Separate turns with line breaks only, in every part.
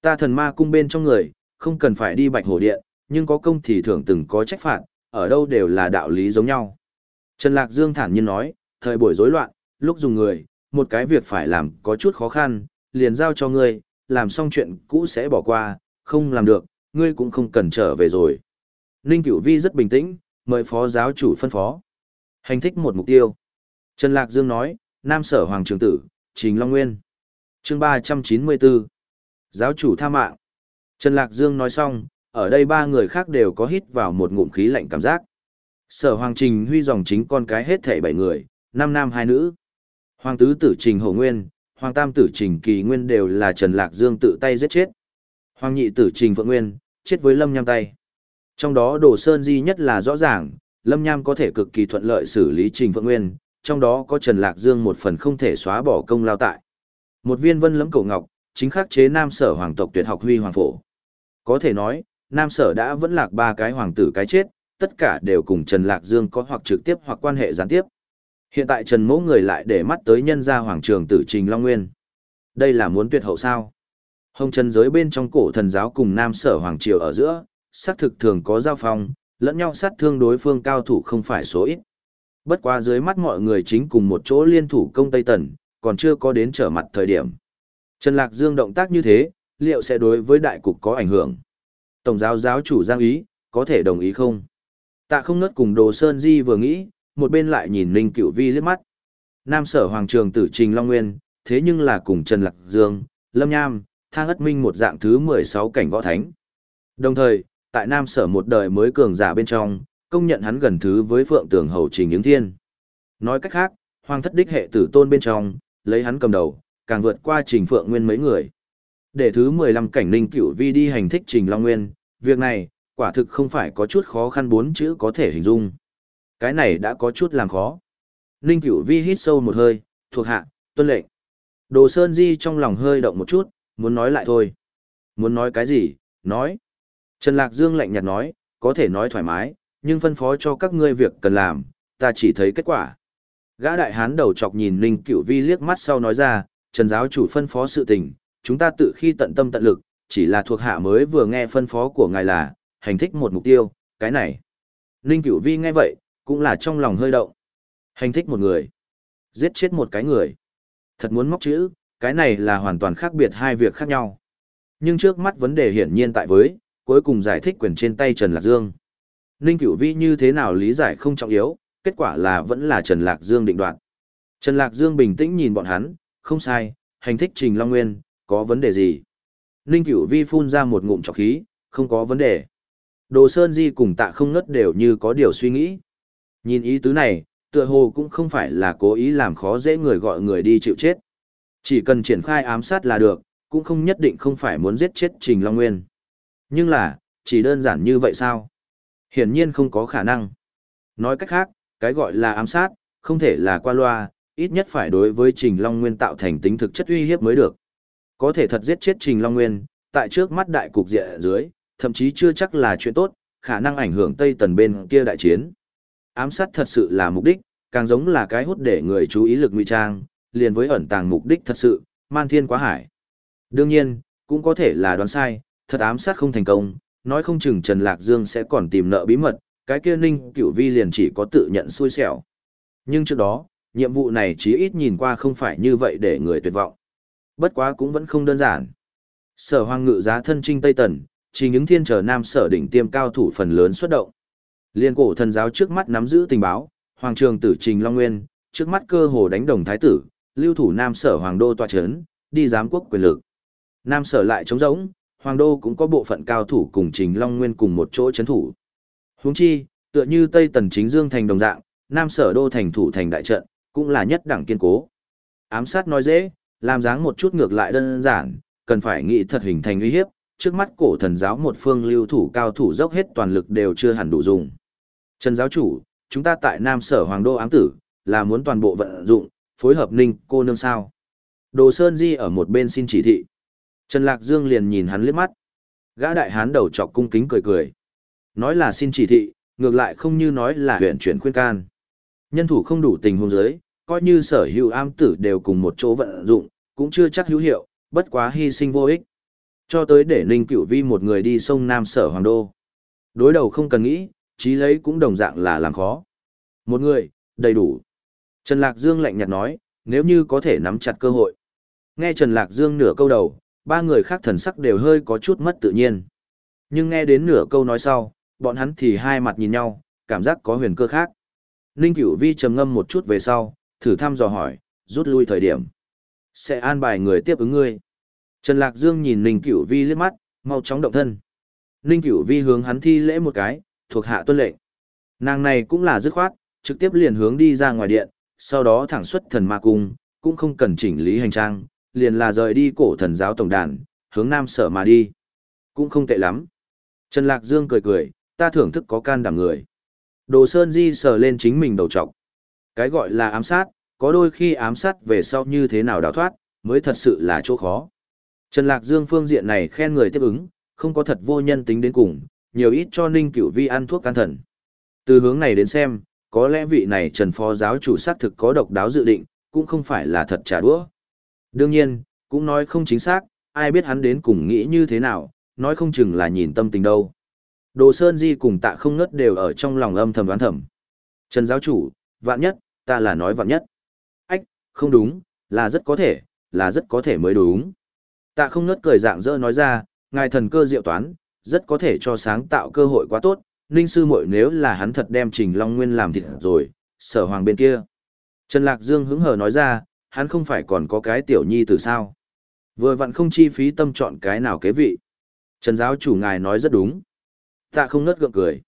Ta thần ma cung bên trong người, không cần phải đi bạch hổ điện, nhưng có công thì thưởng từng có trách phạt, ở đâu đều là đạo lý giống nhau. Trần Lạc Dương thản nhiên nói, thời buổi rối loạn, lúc dùng người, một cái việc phải làm có chút khó khăn, liền giao cho ngươi, làm xong chuyện cũ sẽ bỏ qua, không làm được, ngươi cũng không cần trở về rồi. Ninh Cửu Vi rất bình tĩnh, mời phó giáo chủ phân phó. Hành thích một mục tiêu. Trần Lạc Dương nói, Nam Sở Hoàng Trường Tử, Trình Long Nguyên. chương 394. Giáo chủ tha mạng. Trần Lạc Dương nói xong, ở đây ba người khác đều có hít vào một ngụm khí lạnh cảm giác. Sở Hoàng Trình huy dòng chính con cái hết thảy bảy người, năm nam hai nữ. Hoàng tứ tử Trình Hổ Nguyên, Hoàng tam tử Trình Kỳ Nguyên đều là Trần Lạc Dương tự tay giết chết. Hoàng nhị tử Trình Phượng Nguyên, chết với Lâm Nham tay. Trong đó Đồ Sơn Di nhất là rõ ràng, Lâm Nham có thể cực kỳ thuận lợi xử lý Trình Phượng Nguyên, trong đó có Trần Lạc Dương một phần không thể xóa bỏ công lao tại. Một viên vân lẫm cổ ngọc, chính khắc chế nam sở hoàng tộc tuyệt học huy hoàng phổ. Có thể nói, nam sở đã vẫn lạc ba cái hoàng tử cái chết, tất cả đều cùng Trần Lạc Dương có hoặc trực tiếp hoặc quan hệ gián tiếp. Hiện tại Trần Mỗ người lại để mắt tới nhân gia hoàng trường tử Trình Long Nguyên. Đây là muốn tuyệt hậu sao? Hồng Trần giới bên trong cổ thần giáo cùng Nam Sở Hoàng Triều ở giữa, xác thực thường có giao phong, lẫn nhau sát thương đối phương cao thủ không phải số ít. Bất qua dưới mắt mọi người chính cùng một chỗ liên thủ công Tây Tần, còn chưa có đến trở mặt thời điểm. Trần Lạc Dương động tác như thế, liệu sẽ đối với đại cục có ảnh hưởng? Tổng giáo giáo chủ Giang Ý, có thể đồng ý không? Tạ không nớt cùng Đồ Sơn Di vừa nghĩ, một bên lại nhìn Ninh Cửu Vi liếc mắt. Nam sở Hoàng Trường tử Trình Long Nguyên, thế nhưng là cùng Trần Lạc Dương, Lâm Nham, Thang Ất Minh một dạng thứ 16 cảnh võ thánh. Đồng thời, tại Nam sở một đời mới cường giả bên trong, công nhận hắn gần thứ với Phượng Tường Hầu Trình Những Thiên. Nói cách khác, Hoàng thất đích hệ tử tôn bên trong, lấy hắn cầm đầu, càng vượt qua Trình Phượng Nguyên mấy người. Để thứ 15 cảnh Ninh Cửu Vi đi hành thích Trình Long Nguyên, việc này, quả thực không phải có chút khó khăn bốn chữ có thể hình dung. Cái này đã có chút làm khó. Ninh Cửu Vi hít sâu một hơi, thuộc hạ, tuân lệnh. Đồ Sơn Di trong lòng hơi động một chút, muốn nói lại thôi. Muốn nói cái gì, nói. Trần Lạc Dương lạnh nhạt nói, có thể nói thoải mái, nhưng phân phó cho các ngươi việc cần làm, ta chỉ thấy kết quả. Gã đại hán đầu chọc nhìn Ninh Cửu Vi liếc mắt sau nói ra, Trần giáo chủ phân phó sự tình, chúng ta tự khi tận tâm tận lực, chỉ là thuộc hạ mới vừa nghe phân phó của ngài là, hành thích một mục tiêu, cái này. Ninh Cửu Vi nghe vậy, cũng là trong lòng hơi động. Hành thích một người, giết chết một cái người. Thật muốn móc chữ, cái này là hoàn toàn khác biệt hai việc khác nhau. Nhưng trước mắt vấn đề hiển nhiên tại với, cuối cùng giải thích quyền trên tay Trần Lạc Dương. Ninh Cửu Vi như thế nào lý giải không trọng yếu, kết quả là vẫn là Trần Lạc Dương định đoạt. Trần Lạc Dương bình tĩnh nhìn bọn hắn, không sai, hành thích Trình Long Nguyên, có vấn đề gì? Ninh Cửu Vi phun ra một ngụm trọc khí, không có vấn đề. Đồ Sơn Di cùng tạ không ngất đều như có điều suy nghĩ. Nhìn ý tứ này, tựa hồ cũng không phải là cố ý làm khó dễ người gọi người đi chịu chết. Chỉ cần triển khai ám sát là được, cũng không nhất định không phải muốn giết chết Trình Long Nguyên. Nhưng là, chỉ đơn giản như vậy sao? Hiển nhiên không có khả năng. Nói cách khác, cái gọi là ám sát, không thể là qua loa, ít nhất phải đối với Trình Long Nguyên tạo thành tính thực chất uy hiếp mới được. Có thể thật giết chết Trình Long Nguyên, tại trước mắt đại cục diện dưới, thậm chí chưa chắc là chuyện tốt, khả năng ảnh hưởng Tây Tần bên kia đại chiến. Ám sát thật sự là mục đích, càng giống là cái hút để người chú ý lực ngụy trang, liền với ẩn tàng mục đích thật sự, man thiên quá hải. Đương nhiên, cũng có thể là đoán sai, thật ám sát không thành công, nói không chừng Trần Lạc Dương sẽ còn tìm nợ bí mật, cái kia ninh cửu vi liền chỉ có tự nhận xui xẻo. Nhưng trước đó, nhiệm vụ này chí ít nhìn qua không phải như vậy để người tuyệt vọng. Bất quá cũng vẫn không đơn giản. Sở Hoang ngự giá thân trinh Tây Tần, chỉ những thiên trở nam sở đỉnh tiêm cao thủ phần lớn xuất động. Liên cổ thần giáo trước mắt nắm giữ tình báo, hoàng trường tử trình Long Nguyên, trước mắt cơ hồ đánh đồng thái tử, lưu thủ nam sở hoàng đô tòa chấn, đi giám quốc quyền lực. Nam sở lại trống rỗng, hoàng đô cũng có bộ phận cao thủ cùng trình Long Nguyên cùng một chỗ chấn thủ. Huống chi, tựa như Tây Tần chính dương thành đồng dạng, nam sở đô thành thủ thành đại trận, cũng là nhất đẳng kiên cố. Ám sát nói dễ, làm dáng một chút ngược lại đơn giản, cần phải nghĩ thật hình thành uy hiếp, trước mắt cổ thần giáo một phương lưu thủ cao thủ dốc hết toàn lực đều chưa hẳn đủ dùng. Trần giáo chủ, chúng ta tại Nam Sở Hoàng Đô ám tử, là muốn toàn bộ vận dụng, phối hợp ninh cô nương sao. Đồ Sơn Di ở một bên xin chỉ thị. Trần Lạc Dương liền nhìn hắn liếc mắt. Gã đại hán đầu chọc cung kính cười cười. Nói là xin chỉ thị, ngược lại không như nói là huyện chuyển khuyên can. Nhân thủ không đủ tình huống giới, coi như sở hữu am tử đều cùng một chỗ vận dụng, cũng chưa chắc hữu hiệu, bất quá hy sinh vô ích. Cho tới để Ninh Cửu Vi một người đi sông Nam Sở Hoàng Đô. Đối đầu không cần nghĩ, trí lấy cũng đồng dạng là làm khó. Một người, đầy đủ. Trần Lạc Dương lạnh nhạt nói, nếu như có thể nắm chặt cơ hội. Nghe Trần Lạc Dương nửa câu đầu, ba người khác thần sắc đều hơi có chút mất tự nhiên. Nhưng nghe đến nửa câu nói sau, bọn hắn thì hai mặt nhìn nhau, cảm giác có huyền cơ khác. Ninh Cửu Vi trầm ngâm một chút về sau, thử thăm dò hỏi, rút lui thời điểm. Sẽ an bài người tiếp ứng ngươi. Trần Lạc Dương nhìn Ninh Cửu Vi liếc mắt, mau chóng động thân. Ninh Cửu Vi hướng hắn thi lễ một cái, thuộc hạ tuân lệnh. Nàng này cũng là dứt khoát, trực tiếp liền hướng đi ra ngoài điện, sau đó thẳng xuất thần ma cung, cũng không cần chỉnh lý hành trang, liền là rời đi cổ thần giáo tổng đàn, hướng nam sở mà đi. Cũng không tệ lắm. Trần Lạc Dương cười cười, ta thưởng thức có can đảm người. Đồ Sơn Di sờ lên chính mình đầu trọc. Cái gọi là ám sát, có đôi khi ám sát về sau như thế nào đào thoát, mới thật sự là chỗ khó. Trần Lạc Dương phương diện này khen người tiếp ứng, không có thật vô nhân tính đến cùng, nhiều ít cho Ninh Cửu Vi ăn thuốc can thần. Từ hướng này đến xem, có lẽ vị này Trần Phó giáo chủ xác thực có độc đáo dự định, cũng không phải là thật trả đũa. Đương nhiên, cũng nói không chính xác, ai biết hắn đến cùng nghĩ như thế nào, nói không chừng là nhìn tâm tình đâu. Đồ Sơn Di cùng tạ không ngất đều ở trong lòng âm thầm đoán thầm. Trần giáo chủ, vạn nhất, ta là nói vạn nhất. Ách, không đúng, là rất có thể, là rất có thể mới đúng. Tạ không ngất cười dạng dỡ nói ra, ngài thần cơ diệu toán, rất có thể cho sáng tạo cơ hội quá tốt, Ninh sư muội nếu là hắn thật đem Trình Long Nguyên làm thịt rồi, sở hoàng bên kia. Trần Lạc Dương hứng hờ nói ra, hắn không phải còn có cái tiểu nhi từ sao. Vừa vặn không chi phí tâm chọn cái nào kế vị. Trần giáo chủ ngài nói rất đúng. Tạ không ngớt gượng cười.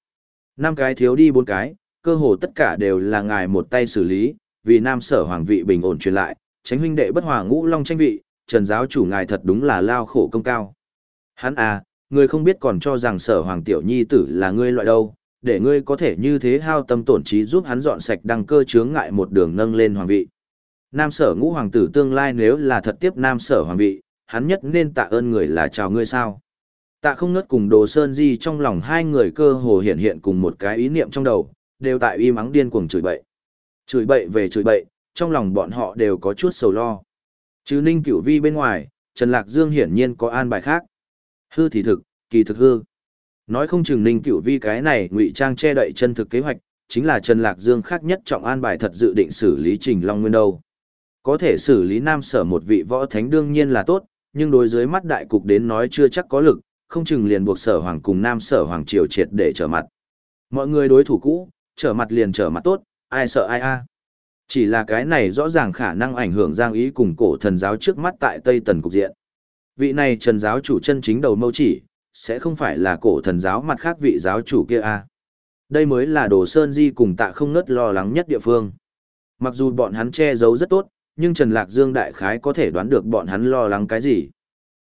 Năm cái thiếu đi bốn cái, cơ hồ tất cả đều là ngài một tay xử lý, vì nam sở hoàng vị bình ổn truyền lại, tránh huynh đệ bất hòa ngũ long tranh vị, trần giáo chủ ngài thật đúng là lao khổ công cao. Hắn à, ngươi không biết còn cho rằng sở hoàng tiểu nhi tử là ngươi loại đâu, để ngươi có thể như thế hao tâm tổn trí giúp hắn dọn sạch đăng cơ chướng ngại một đường nâng lên hoàng vị. Nam sở ngũ hoàng tử tương lai nếu là thật tiếp nam sở hoàng vị, hắn nhất nên tạ ơn người là chào ngươi sao. Tạ không ngớt cùng đồ sơn di trong lòng hai người cơ hồ hiện hiện cùng một cái ý niệm trong đầu, đều tại y mắng điên cuồng chửi bậy. Chửi bậy về chửi bậy, trong lòng bọn họ đều có chút sầu lo. Chứ ninh cửu vi bên ngoài, Trần Lạc Dương hiển nhiên có an bài khác. Hư thì thực, kỳ thực hư. Nói không chừng ninh cửu vi cái này ngụy trang che đậy chân thực kế hoạch, chính là Trần Lạc Dương khác nhất trọng an bài thật dự định xử lý Trình Long Nguyên đâu. Có thể xử lý nam sở một vị võ thánh đương nhiên là tốt, nhưng đối dưới mắt đại cục đến nói chưa chắc có lực, không chừng liền buộc sở hoàng cùng nam sở hoàng triều triệt để trở mặt. Mọi người đối thủ cũ, trở mặt liền trở mặt tốt, ai sợ ai a. Chỉ là cái này rõ ràng khả năng ảnh hưởng giang ý cùng cổ thần giáo trước mắt tại Tây Tần cục diện. Vị này trần giáo chủ chân chính đầu mâu chỉ, sẽ không phải là cổ thần giáo mặt khác vị giáo chủ kia a. Đây mới là đồ sơn di cùng tạ không ngớt lo lắng nhất địa phương. Mặc dù bọn hắn che giấu rất tốt, nhưng Trần Lạc Dương đại khái có thể đoán được bọn hắn lo lắng cái gì.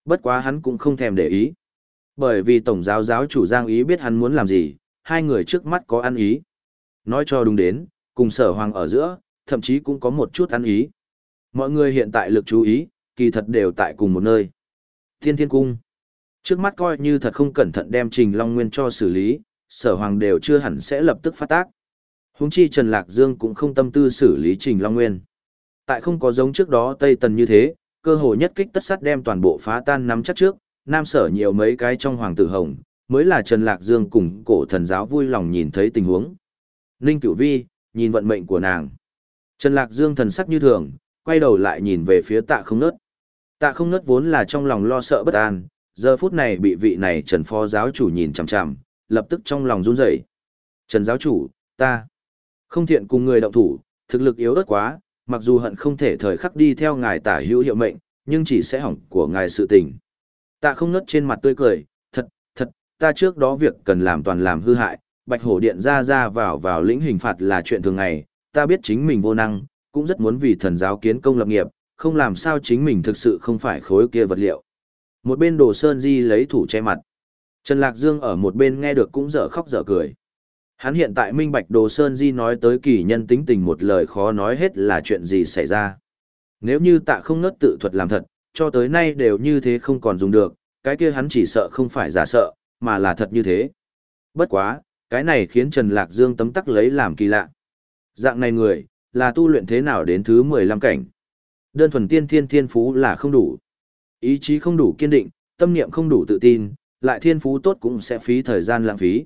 Bất quá hắn cũng không thèm để ý. Bởi vì Tổng giáo giáo chủ Giang Ý biết hắn muốn làm gì, hai người trước mắt có ăn ý. Nói cho đúng đến, cùng sở hoàng ở giữa, thậm chí cũng có một chút ăn ý. Mọi người hiện tại lực chú ý, kỳ thật đều tại cùng một nơi. Thiên Thiên Cung. Trước mắt coi như thật không cẩn thận đem Trình Long Nguyên cho xử lý, sở hoàng đều chưa hẳn sẽ lập tức phát tác. Húng chi Trần Lạc Dương cũng không tâm tư xử lý Trình Long Nguyên. Tại không có giống trước đó Tây Tần như thế, cơ hội nhất kích tất sát đem toàn bộ phá tan nắm chắc trước, nam sở nhiều mấy cái trong hoàng tử hồng, mới là Trần Lạc Dương cùng cổ thần giáo vui lòng nhìn thấy tình huống. Ninh Cửu Vi, nhìn vận mệnh của nàng. Trần Lạc Dương thần sắc như thường, quay đầu lại nhìn về phía tạ không nớt. Tạ không nớt vốn là trong lòng lo sợ bất an, giờ phút này bị vị này Trần Phó giáo chủ nhìn chằm chằm, lập tức trong lòng run rẩy. Trần giáo chủ, ta không thiện cùng người động thủ, thực lực yếu ớt quá, mặc dù hận không thể thời khắc đi theo ngài tả hữu hiệu mệnh, nhưng chỉ sẽ hỏng của ngài sự tình. Tạ không nớt trên mặt tươi cười, thật, thật, ta trước đó việc cần làm toàn làm hư hại, bạch hổ điện ra ra vào vào lĩnh hình phạt là chuyện thường ngày, ta biết chính mình vô năng, cũng rất muốn vì thần giáo kiến công lập nghiệp, không làm sao chính mình thực sự không phải khối kia vật liệu. Một bên đồ sơn di lấy thủ che mặt. Trần Lạc Dương ở một bên nghe được cũng dở khóc dở cười. Hắn hiện tại minh bạch đồ sơn di nói tới kỳ nhân tính tình một lời khó nói hết là chuyện gì xảy ra. Nếu như tạ không nớt tự thuật làm thật, cho tới nay đều như thế không còn dùng được, cái kia hắn chỉ sợ không phải giả sợ, mà là thật như thế. Bất quá, cái này khiến Trần Lạc Dương tấm tắc lấy làm kỳ lạ. Dạng này người, là tu luyện thế nào đến thứ 15 cảnh. Đơn thuần tiên thiên thiên phú là không đủ. Ý chí không đủ kiên định, tâm niệm không đủ tự tin, lại thiên phú tốt cũng sẽ phí thời gian lãng phí.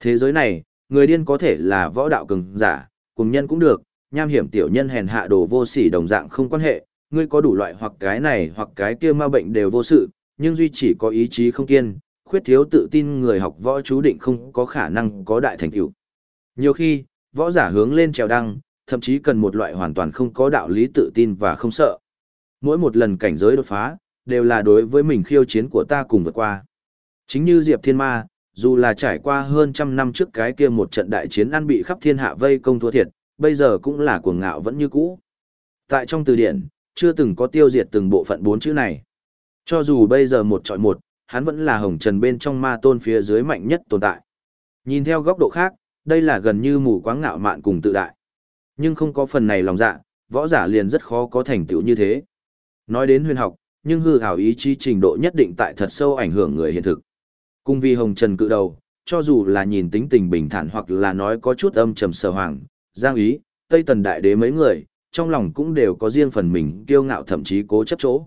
Thế giới này, người điên có thể là võ đạo cường giả, cùng nhân cũng được, nham hiểm tiểu nhân hèn hạ đồ vô sỉ đồng dạng không quan hệ, ngươi có đủ loại hoặc cái này hoặc cái kia ma bệnh đều vô sự, nhưng duy chỉ có ý chí không kiên, khuyết thiếu tự tin người học võ chú định không có khả năng có đại thành tựu. Nhiều khi, võ giả hướng lên trèo đăng, thậm chí cần một loại hoàn toàn không có đạo lý tự tin và không sợ. Mỗi một lần cảnh giới đột phá, đều là đối với mình khiêu chiến của ta cùng vượt qua. Chính như Diệp Thiên Ma, dù là trải qua hơn trăm năm trước cái kia một trận đại chiến ăn bị khắp thiên hạ vây công thua thiệt, bây giờ cũng là cuồng ngạo vẫn như cũ. Tại trong từ điển, chưa từng có tiêu diệt từng bộ phận bốn chữ này. Cho dù bây giờ một trọi một, hắn vẫn là hồng trần bên trong ma tôn phía dưới mạnh nhất tồn tại. Nhìn theo góc độ khác, đây là gần như mù quáng ngạo mạn cùng tự đại. Nhưng không có phần này lòng dạ, võ giả liền rất khó có thành tựu như thế. Nói đến huyền học, nhưng hư hảo ý chí trình độ nhất định tại thật sâu ảnh hưởng người hiện thực. Cung vi hồng trần cự đầu, cho dù là nhìn tính tình bình thản hoặc là nói có chút âm trầm sở hoàng, giang ý, tây tần đại đế mấy người, trong lòng cũng đều có riêng phần mình kiêu ngạo thậm chí cố chấp chỗ.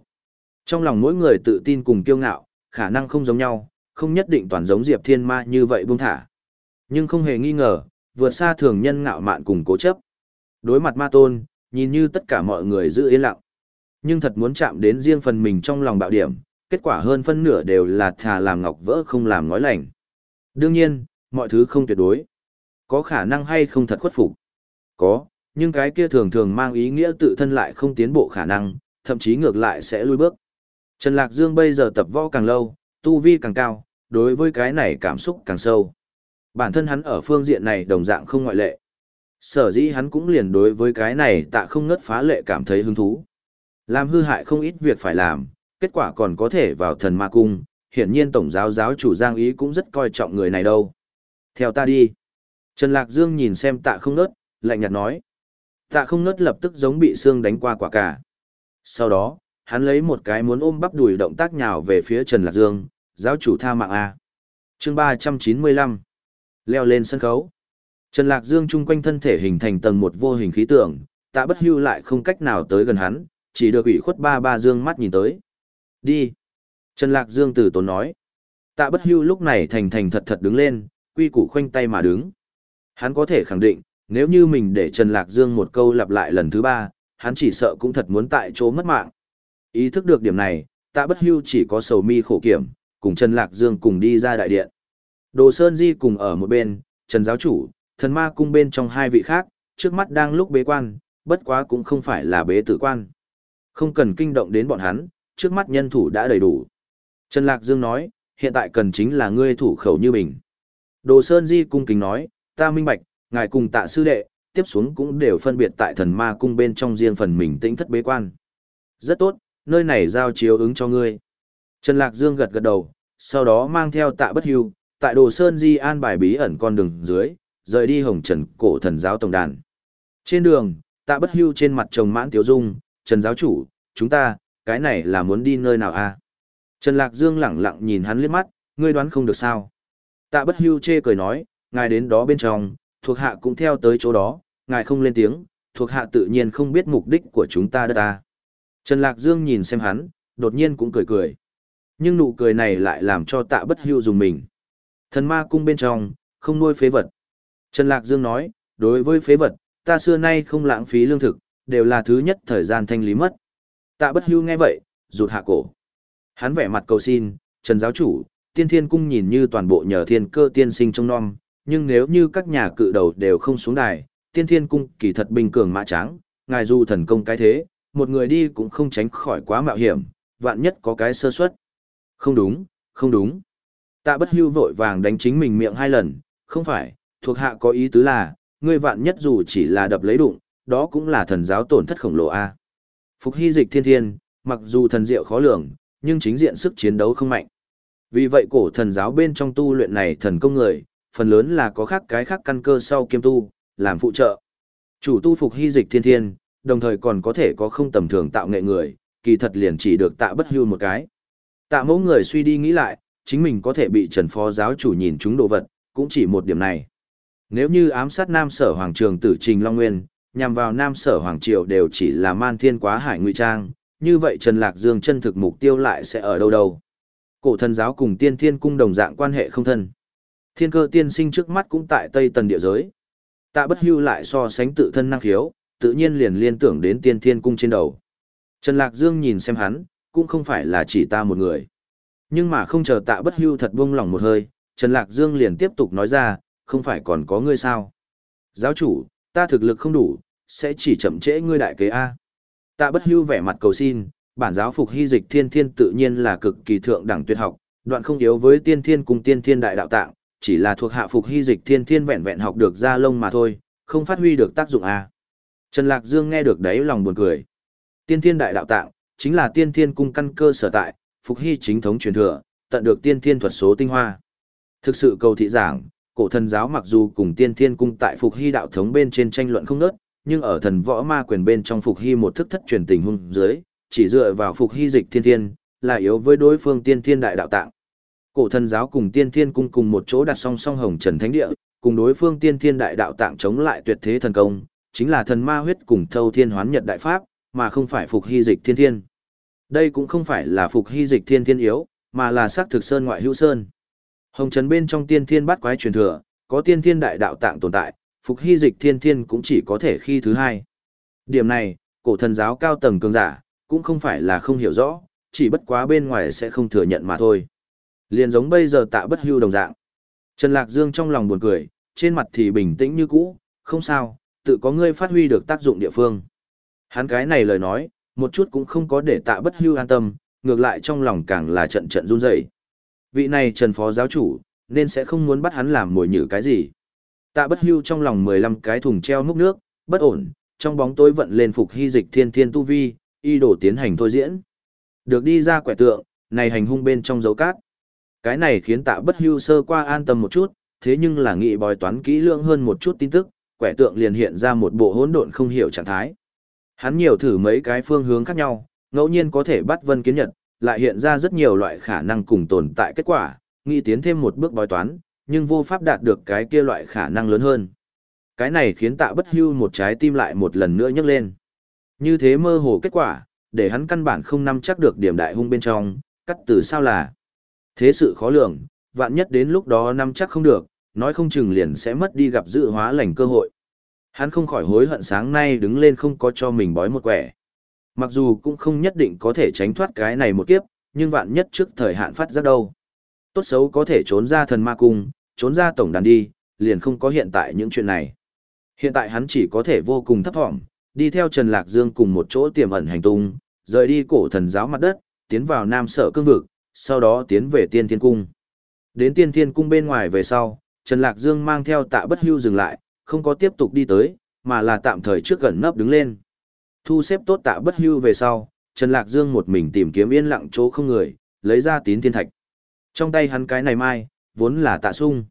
Trong lòng mỗi người tự tin cùng kiêu ngạo, khả năng không giống nhau, không nhất định toàn giống Diệp Thiên Ma như vậy buông thả. Nhưng không hề nghi ngờ, vượt xa thường nhân ngạo mạn cùng cố chấp. Đối mặt ma tôn, nhìn như tất cả mọi người giữ yên lặng. Nhưng thật muốn chạm đến riêng phần mình trong lòng bạo điểm, kết quả hơn phân nửa đều là thà làm ngọc vỡ không làm ngói lành. Đương nhiên, mọi thứ không tuyệt đối. Có khả năng hay không thật khuất phục. Có, nhưng cái kia thường thường mang ý nghĩa tự thân lại không tiến bộ khả năng, thậm chí ngược lại sẽ lui bước. Trần Lạc Dương bây giờ tập võ càng lâu, tu vi càng cao, đối với cái này cảm xúc càng sâu. Bản thân hắn ở phương diện này đồng dạng không ngoại lệ. Sở dĩ hắn cũng liền đối với cái này tạ không ngất phá lệ cảm thấy hứng thú. Làm hư hại không ít việc phải làm, kết quả còn có thể vào thần ma cung, hiển nhiên tổng giáo giáo chủ Giang Ý cũng rất coi trọng người này đâu. Theo ta đi. Trần Lạc Dương nhìn xem tạ không ngất, lạnh nhạt nói. Tạ không ngớt lập tức giống bị xương đánh qua quả cả. Sau đó, hắn lấy một cái muốn ôm bắp đùi động tác nhào về phía Trần Lạc Dương, giáo chủ tha mạng A. chương 395. Leo lên sân khấu. Trần Lạc Dương chung quanh thân thể hình thành tầng một vô hình khí tượng, tạ bất hưu lại không cách nào tới gần hắn, chỉ được ủy khuất ba ba dương mắt nhìn tới. Đi. Trần Lạc Dương từ tốn nói. Tạ bất hưu lúc này thành thành thật thật đứng lên, quy củ khoanh tay mà đứng. Hắn có thể khẳng định, nếu như mình để Trần Lạc Dương một câu lặp lại lần thứ ba, hắn chỉ sợ cũng thật muốn tại chỗ mất mạng. Ý thức được điểm này, tạ bất hưu chỉ có sầu mi khổ kiểm, cùng Trần Lạc Dương cùng đi ra đại điện. Đồ Sơn Di cùng ở một bên, Trần Giáo Chủ, thần ma cung bên trong hai vị khác, trước mắt đang lúc bế quan, bất quá cũng không phải là bế tử quan. Không cần kinh động đến bọn hắn, trước mắt nhân thủ đã đầy đủ. Trần Lạc Dương nói, hiện tại cần chính là ngươi thủ khẩu như mình. Đồ Sơn Di cung kính nói, ta minh bạch, ngài cùng tạ sư đệ, tiếp xuống cũng đều phân biệt tại thần ma cung bên trong riêng phần mình tĩnh thất bế quan. Rất tốt, nơi này giao chiếu ứng cho ngươi. Trần Lạc Dương gật gật đầu, sau đó mang theo tạ bất hưu, tại Đồ Sơn Di an bài bí ẩn con đường dưới, rời đi hồng trần cổ thần giáo tổng đàn. Trên đường, tạ bất hưu trên mặt chồng mãn tiếu dung, Trần giáo chủ, chúng ta, cái này là muốn đi nơi nào a? À? Trần Lạc Dương lẳng lặng nhìn hắn liếc mắt, ngươi đoán không được sao. Tạ bất hưu chê cười nói, ngài đến đó bên trong, thuộc hạ cũng theo tới chỗ đó, ngài không lên tiếng, thuộc hạ tự nhiên không biết mục đích của chúng ta đất ta. Trần Lạc Dương nhìn xem hắn, đột nhiên cũng cười cười. Nhưng nụ cười này lại làm cho tạ bất hưu dùng mình. Thần ma cung bên trong, không nuôi phế vật. Trần Lạc Dương nói, đối với phế vật, ta xưa nay không lãng phí lương thực, đều là thứ nhất thời gian thanh lý mất. Tạ bất hưu nghe vậy, rụt hạ cổ. Hắn vẻ mặt cầu xin, Trần giáo chủ, tiên thiên cung nhìn như toàn bộ nhờ thiên cơ tiên sinh trong non, nhưng nếu như các nhà cự đầu đều không xuống đài, tiên thiên cung kỳ thật bình cường mã tráng, ngài dù thần công cái thế, một người đi cũng không tránh khỏi quá mạo hiểm, vạn nhất có cái sơ suất. Không đúng, không đúng. Tạ bất hưu vội vàng đánh chính mình miệng hai lần, không phải, thuộc hạ có ý tứ là, ngươi vạn nhất dù chỉ là đập lấy đụng, đó cũng là thần giáo tổn thất khổng lồ a. Phục hy dịch thiên thiên, mặc dù thần diệu khó lường, nhưng chính diện sức chiến đấu không mạnh. Vì vậy cổ thần giáo bên trong tu luyện này thần công người, phần lớn là có khác cái khác căn cơ sau kiêm tu, làm phụ trợ. Chủ tu phục hy dịch thiên thiên, đồng thời còn có thể có không tầm thường tạo nghệ người, kỳ thật liền chỉ được tạ bất hưu một cái. Tạ mẫu người suy đi nghĩ lại, chính mình có thể bị trần phó giáo chủ nhìn chúng đồ vật, cũng chỉ một điểm này. Nếu như ám sát nam sở hoàng trường tử trình Long Nguyên, nhằm vào nam sở hoàng triều đều chỉ là man thiên quá hải ngụy trang, như vậy Trần Lạc Dương chân thực mục tiêu lại sẽ ở đâu đâu. Cổ thần giáo cùng tiên thiên cung đồng dạng quan hệ không thân. Thiên cơ tiên sinh trước mắt cũng tại Tây Tần địa giới. Tạ bất hưu lại so sánh tự thân năng khiếu, tự nhiên liền liên tưởng đến tiên thiên cung trên đầu. Trần Lạc Dương nhìn xem hắn, cũng không phải là chỉ ta một người. Nhưng mà không chờ tạ bất hưu thật buông lòng một hơi, Trần Lạc Dương liền tiếp tục nói ra, không phải còn có ngươi sao. Giáo chủ, ta thực lực không đủ, sẽ chỉ chậm trễ ngươi đại kế A. Tạ bất hưu vẻ mặt cầu xin, bản giáo phục hy dịch thiên thiên tự nhiên là cực kỳ thượng đẳng tuyệt học, đoạn không yếu với tiên thiên cùng tiên thiên đại đạo tạng, chỉ là thuộc hạ phục hy dịch thiên thiên vẹn vẹn học được ra lông mà thôi, không phát huy được tác dụng à? Trần Lạc Dương nghe được đấy lòng buồn cười. Tiên thiên đại đạo tạng, chính là tiên thiên cung căn cơ sở tại, phục hy chính thống truyền thừa, tận được tiên thiên thuật số tinh hoa. Thực sự cầu thị giảng, cổ thần giáo mặc dù cùng tiên thiên cung tại phục hy đạo thống bên trên tranh luận không nớt, nhưng ở thần võ ma quyền bên trong phục hy một thức thất truyền tình hung dưới, chỉ dựa vào phục hy dịch thiên thiên, là yếu với đối phương tiên thiên đại đạo tạng. Cổ thần giáo cùng tiên thiên cung cùng một chỗ đặt song song hồng trần thánh địa, cùng đối phương tiên thiên đại đạo tạng chống lại tuyệt thế thần công, chính là thần ma huyết cùng thâu thiên hoán nhật đại pháp, mà không phải phục hy dịch thiên thiên. Đây cũng không phải là phục hy dịch thiên thiên yếu, mà là xác thực sơn ngoại hữu sơn. Hồng trần bên trong tiên thiên bát quái truyền thừa, có tiên thiên đại đạo tạng tồn tại, phục hy dịch thiên thiên cũng chỉ có thể khi thứ hai. Điểm này, cổ thần giáo cao tầng cường giả, cũng không phải là không hiểu rõ, chỉ bất quá bên ngoài sẽ không thừa nhận mà thôi. Liền giống bây giờ tạ bất hưu đồng dạng. Trần Lạc Dương trong lòng buồn cười, trên mặt thì bình tĩnh như cũ, không sao, tự có ngươi phát huy được tác dụng địa phương. Hắn cái này lời nói, một chút cũng không có để tạ bất hưu an tâm, ngược lại trong lòng càng là trận trận run rẩy. Vị này Trần Phó giáo chủ, nên sẽ không muốn bắt hắn làm mồi nhử cái gì. Tạ bất hưu trong lòng 15 cái thùng treo múc nước, bất ổn, trong bóng tối vận lên phục hy dịch thiên thiên tu vi, y đổ tiến hành thôi diễn. Được đi ra quẻ tượng, này hành hung bên trong dấu cát. Cái này khiến tạ bất hưu sơ qua an tâm một chút, thế nhưng là nghị bói toán kỹ lưỡng hơn một chút tin tức, quẻ tượng liền hiện ra một bộ hỗn độn không hiểu trạng thái. Hắn nhiều thử mấy cái phương hướng khác nhau, ngẫu nhiên có thể bắt vân kiến nhật, lại hiện ra rất nhiều loại khả năng cùng tồn tại kết quả, nghĩ tiến thêm một bước bói toán, nhưng vô pháp đạt được cái kia loại khả năng lớn hơn. Cái này khiến tạ bất hưu một trái tim lại một lần nữa nhấc lên. Như thế mơ hồ kết quả, để hắn căn bản không nắm chắc được điểm đại hung bên trong, cắt từ sao là. Thế sự khó lường, vạn nhất đến lúc đó nắm chắc không được, nói không chừng liền sẽ mất đi gặp dự hóa lành cơ hội. Hắn không khỏi hối hận sáng nay đứng lên không có cho mình bói một quẻ. Mặc dù cũng không nhất định có thể tránh thoát cái này một kiếp, nhưng vạn nhất trước thời hạn phát giác đâu. Tốt xấu có thể trốn ra thần ma cung, trốn ra tổng đàn đi, liền không có hiện tại những chuyện này. Hiện tại hắn chỉ có thể vô cùng thấp thỏm, đi theo Trần Lạc Dương cùng một chỗ tiềm ẩn hành tung, rời đi cổ thần giáo mặt đất, tiến vào Nam Sở Cương Vực, sau đó tiến về Tiên Thiên Cung. Đến Tiên Thiên Cung bên ngoài về sau, Trần Lạc Dương mang theo tạ bất hưu dừng lại, không có tiếp tục đi tới, mà là tạm thời trước gần nấp đứng lên. Thu xếp tốt tạ bất hưu về sau, Trần Lạc Dương một mình tìm kiếm yên lặng chỗ không người, lấy ra tín thiên thạch. Trong tay hắn cái này mai, vốn là tạ sung.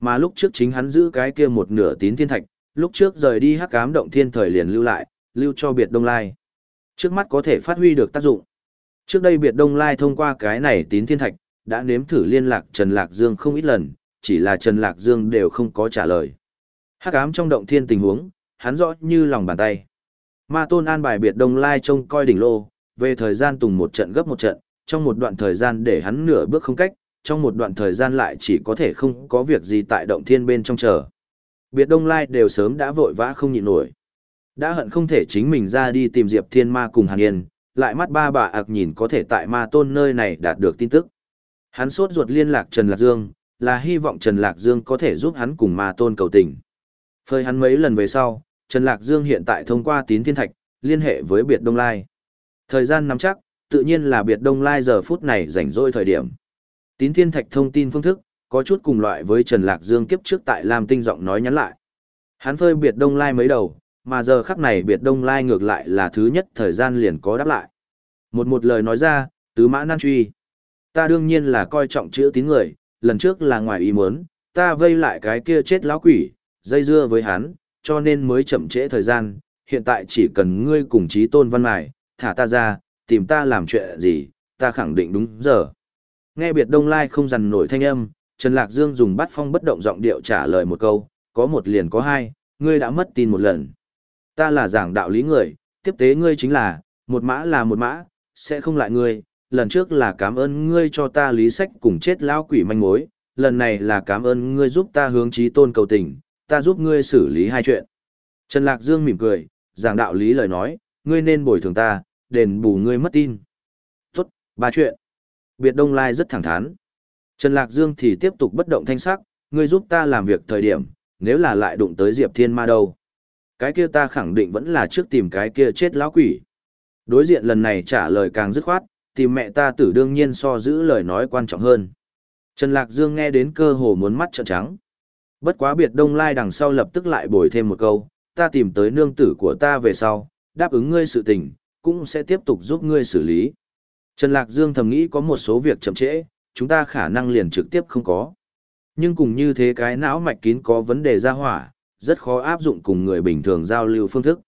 Mà lúc trước chính hắn giữ cái kia một nửa tín thiên thạch, lúc trước rời đi hắc ám động thiên thời liền lưu lại, lưu cho biệt đông lai. Trước mắt có thể phát huy được tác dụng. Trước đây biệt đông lai thông qua cái này tín thiên thạch, đã nếm thử liên lạc Trần Lạc Dương không ít lần, chỉ là Trần Lạc Dương đều không có trả lời. Hắc ám trong động thiên tình huống, hắn rõ như lòng bàn tay. Ma tôn an bài biệt đông lai trông coi đỉnh lô, về thời gian tùng một trận gấp một trận, trong một đoạn thời gian để hắn nửa bước không cách, trong một đoạn thời gian lại chỉ có thể không có việc gì tại động thiên bên trong chờ. Biệt đông lai đều sớm đã vội vã không nhịn nổi. Đã hận không thể chính mình ra đi tìm Diệp Thiên Ma cùng Hàn Yên, lại mắt ba bà ạc nhìn có thể tại ma tôn nơi này đạt được tin tức. Hắn sốt ruột liên lạc Trần Lạc Dương, là hy vọng Trần Lạc Dương có thể giúp hắn cùng ma tôn cầu tình. Phơi hắn mấy lần về sau, Trần Lạc Dương hiện tại thông qua tín thiên thạch, liên hệ với biệt Đông Lai. Thời gian nắm chắc, tự nhiên là biệt Đông Lai giờ phút này rảnh rỗi thời điểm. Tín thiên thạch thông tin phương thức, có chút cùng loại với Trần Lạc Dương kiếp trước tại Lam Tinh giọng nói nhắn lại. Hắn phơi biệt Đông Lai mấy đầu, mà giờ khắc này biệt Đông Lai ngược lại là thứ nhất thời gian liền có đáp lại. Một một lời nói ra, tứ mã nan truy. Ta đương nhiên là coi trọng chữ tín người, lần trước là ngoài ý muốn, ta vây lại cái kia chết lão quỷ, dây dưa với hắn, cho nên mới chậm trễ thời gian, hiện tại chỉ cần ngươi cùng chí tôn văn mài, thả ta ra, tìm ta làm chuyện gì, ta khẳng định đúng giờ. Nghe biệt đông lai không dằn nổi thanh âm, Trần Lạc Dương dùng bắt phong bất động giọng điệu trả lời một câu, có một liền có hai, ngươi đã mất tin một lần. Ta là giảng đạo lý người, tiếp tế ngươi chính là, một mã là một mã, sẽ không lại ngươi, lần trước là cảm ơn ngươi cho ta lý sách cùng chết lão quỷ manh mối, lần này là cảm ơn ngươi giúp ta hướng trí tôn cầu tình, ta giúp ngươi xử lý hai chuyện. Trần Lạc Dương mỉm cười, giảng đạo lý lời nói, ngươi nên bồi thường ta, đền bù ngươi mất tin. Tốt, ba chuyện. Biệt Đông Lai rất thẳng thắn. Trần Lạc Dương thì tiếp tục bất động thanh sắc, ngươi giúp ta làm việc thời điểm, nếu là lại đụng tới Diệp Thiên Ma đâu. Cái kia ta khẳng định vẫn là trước tìm cái kia chết lão quỷ. Đối diện lần này trả lời càng dứt khoát, tìm mẹ ta tử đương nhiên so giữ lời nói quan trọng hơn. Trần Lạc Dương nghe đến cơ hồ muốn mắt trợn trắng. Bất quá biệt đông lai đằng sau lập tức lại bồi thêm một câu, ta tìm tới nương tử của ta về sau, đáp ứng ngươi sự tình, cũng sẽ tiếp tục giúp ngươi xử lý. Trần Lạc Dương thầm nghĩ có một số việc chậm trễ, chúng ta khả năng liền trực tiếp không có. Nhưng cùng như thế cái não mạch kín có vấn đề ra hỏa, rất khó áp dụng cùng người bình thường giao lưu phương thức.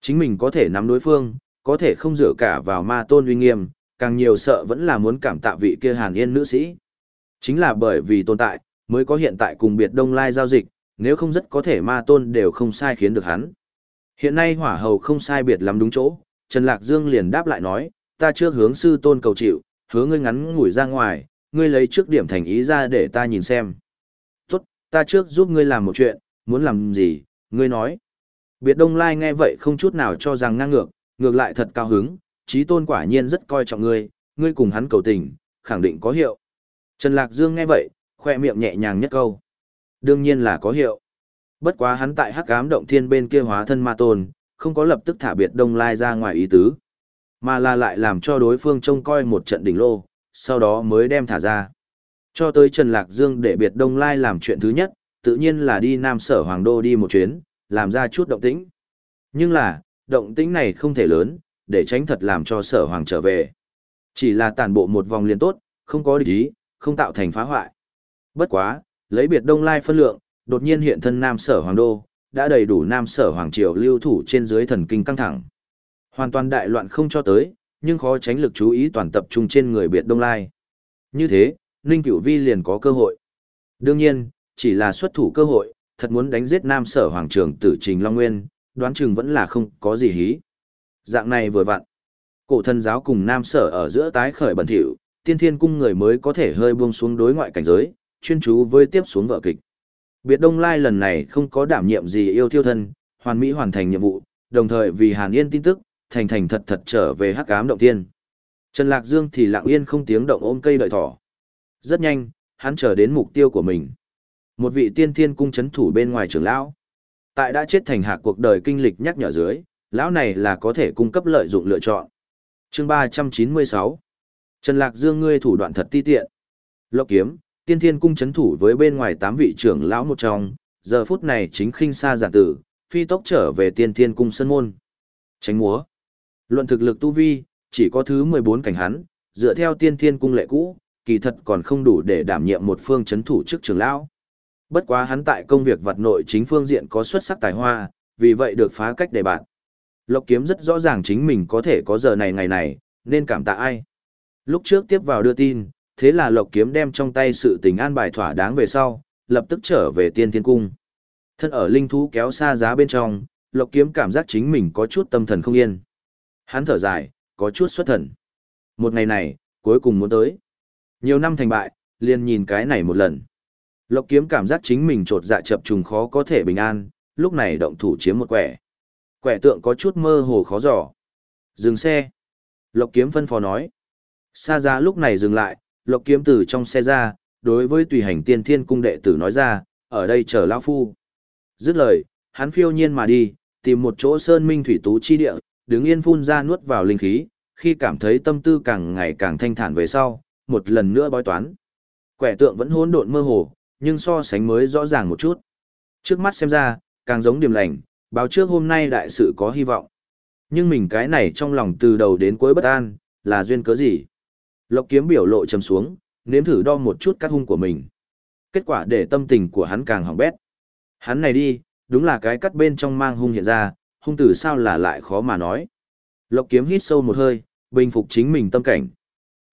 Chính mình có thể nắm đối phương, có thể không dựa cả vào ma tôn uy nghiêm, càng nhiều sợ vẫn là muốn cảm tạ vị kia hàn yên nữ sĩ. Chính là bởi vì tồn tại, mới có hiện tại cùng biệt đông lai giao dịch, nếu không rất có thể ma tôn đều không sai khiến được hắn. Hiện nay hỏa hầu không sai biệt lắm đúng chỗ, Trần Lạc Dương liền đáp lại nói, ta chưa hướng sư tôn cầu chịu, hứa ngươi ngắn ngủi ra ngoài, ngươi lấy trước điểm thành ý ra để ta nhìn xem. Tốt, ta trước giúp ngươi làm một chuyện, muốn làm gì, ngươi nói. Biệt Đông Lai nghe vậy không chút nào cho rằng ngang ngược, ngược lại thật cao hứng, trí tôn quả nhiên rất coi trọng ngươi, ngươi cùng hắn cầu tình, khẳng định có hiệu. Trần Lạc Dương nghe vậy, khoe miệng nhẹ nhàng nhất câu. Đương nhiên là có hiệu. Bất quá hắn tại hắc ám động thiên bên kia hóa thân ma tôn, không có lập tức thả biệt đông lai ra ngoài ý tứ. Mà là lại làm cho đối phương trông coi một trận đỉnh lô, sau đó mới đem thả ra. Cho tới Trần Lạc Dương để biệt đông lai làm chuyện thứ nhất, tự nhiên là đi Nam Sở Hoàng Đô đi một chuyến, làm ra chút động tĩnh. Nhưng là, động tĩnh này không thể lớn, để tránh thật làm cho Sở Hoàng trở về. Chỉ là tàn bộ một vòng liền tốt, không có địch ý, không tạo thành phá hoại. Bất quá, lấy biệt đông lai phân lượng, đột nhiên hiện thân Nam Sở Hoàng Đô, đã đầy đủ Nam Sở Hoàng Triều lưu thủ trên dưới thần kinh căng thẳng. Hoàn toàn đại loạn không cho tới, nhưng khó tránh lực chú ý toàn tập trung trên người biệt đông lai. Như thế, Ninh Cửu Vi liền có cơ hội. Đương nhiên, chỉ là xuất thủ cơ hội, thật muốn đánh giết Nam Sở Hoàng Trường tử Trình Long Nguyên, đoán chừng vẫn là không có gì hí. Dạng này vừa vặn. Cổ thân giáo cùng Nam Sở ở giữa tái khởi bẩn thỉu, tiên thiên cung người mới có thể hơi buông xuống đối ngoại cảnh giới, chuyên chú với tiếp xuống vợ kịch. Biệt Đông Lai lần này không có đảm nhiệm gì yêu thiêu thân, hoàn mỹ hoàn thành nhiệm vụ, đồng thời vì Hàn Yên tin tức, thành thành thật thật trở về hắc ám động tiên. Trần Lạc Dương thì lặng yên không tiếng động ôm cây đợi thỏ. Rất nhanh, hắn trở đến mục tiêu của mình. Một vị tiên thiên cung chấn thủ bên ngoài trưởng lão. Tại đã chết thành hạ cuộc đời kinh lịch nhắc nhở dưới, lão này là có thể cung cấp lợi dụng lựa chọn. Chương 396 Trần Lạc Dương ngươi thủ đoạn thật ti tiện. Lộc kiếm, tiên thiên cung chấn thủ với bên ngoài tám vị trưởng lão một trong, giờ phút này chính khinh xa giản tử, phi tốc trở về tiên thiên cung sân môn. Tránh múa. Luận thực lực tu vi, chỉ có thứ 14 cảnh hắn, dựa theo tiên thiên cung lệ cũ, kỳ thật còn không đủ để đảm nhiệm một phương chấn thủ trước trưởng lão. Bất quá hắn tại công việc vật nội chính phương diện có xuất sắc tài hoa, vì vậy được phá cách đề bạn. Lộc kiếm rất rõ ràng chính mình có thể có giờ này ngày này, nên cảm tạ ai. Lúc trước tiếp vào đưa tin, thế là Lộc Kiếm đem trong tay sự tình an bài thỏa đáng về sau, lập tức trở về Tiên Thiên Cung. Thân ở linh thú kéo xa giá bên trong, Lộc Kiếm cảm giác chính mình có chút tâm thần không yên. Hắn thở dài, có chút xuất thần. Một ngày này, cuối cùng muốn tới. Nhiều năm thành bại, liền nhìn cái này một lần. Lộc Kiếm cảm giác chính mình trột dạ chập trùng khó có thể bình an, lúc này động thủ chiếm một quẻ. Quẻ tượng có chút mơ hồ khó dò. Dừng xe. Lộc Kiếm phân phó nói. Sa ra lúc này dừng lại, lộc kiếm từ trong xe ra, đối với tùy hành tiên thiên cung đệ tử nói ra, ở đây chờ lão phu. Dứt lời, hắn phiêu nhiên mà đi, tìm một chỗ sơn minh thủy tú chi địa, đứng yên phun ra nuốt vào linh khí, khi cảm thấy tâm tư càng ngày càng thanh thản về sau, một lần nữa bói toán. Quẻ tượng vẫn hỗn độn mơ hồ, nhưng so sánh mới rõ ràng một chút. Trước mắt xem ra, càng giống điểm lành, báo trước hôm nay đại sự có hy vọng. Nhưng mình cái này trong lòng từ đầu đến cuối bất an, là duyên cớ gì? Lộc kiếm biểu lộ trầm xuống, nếm thử đo một chút cắt hung của mình. Kết quả để tâm tình của hắn càng hỏng bét. Hắn này đi, đúng là cái cắt bên trong mang hung hiện ra, hung từ sao là lại khó mà nói. Lộc kiếm hít sâu một hơi, bình phục chính mình tâm cảnh.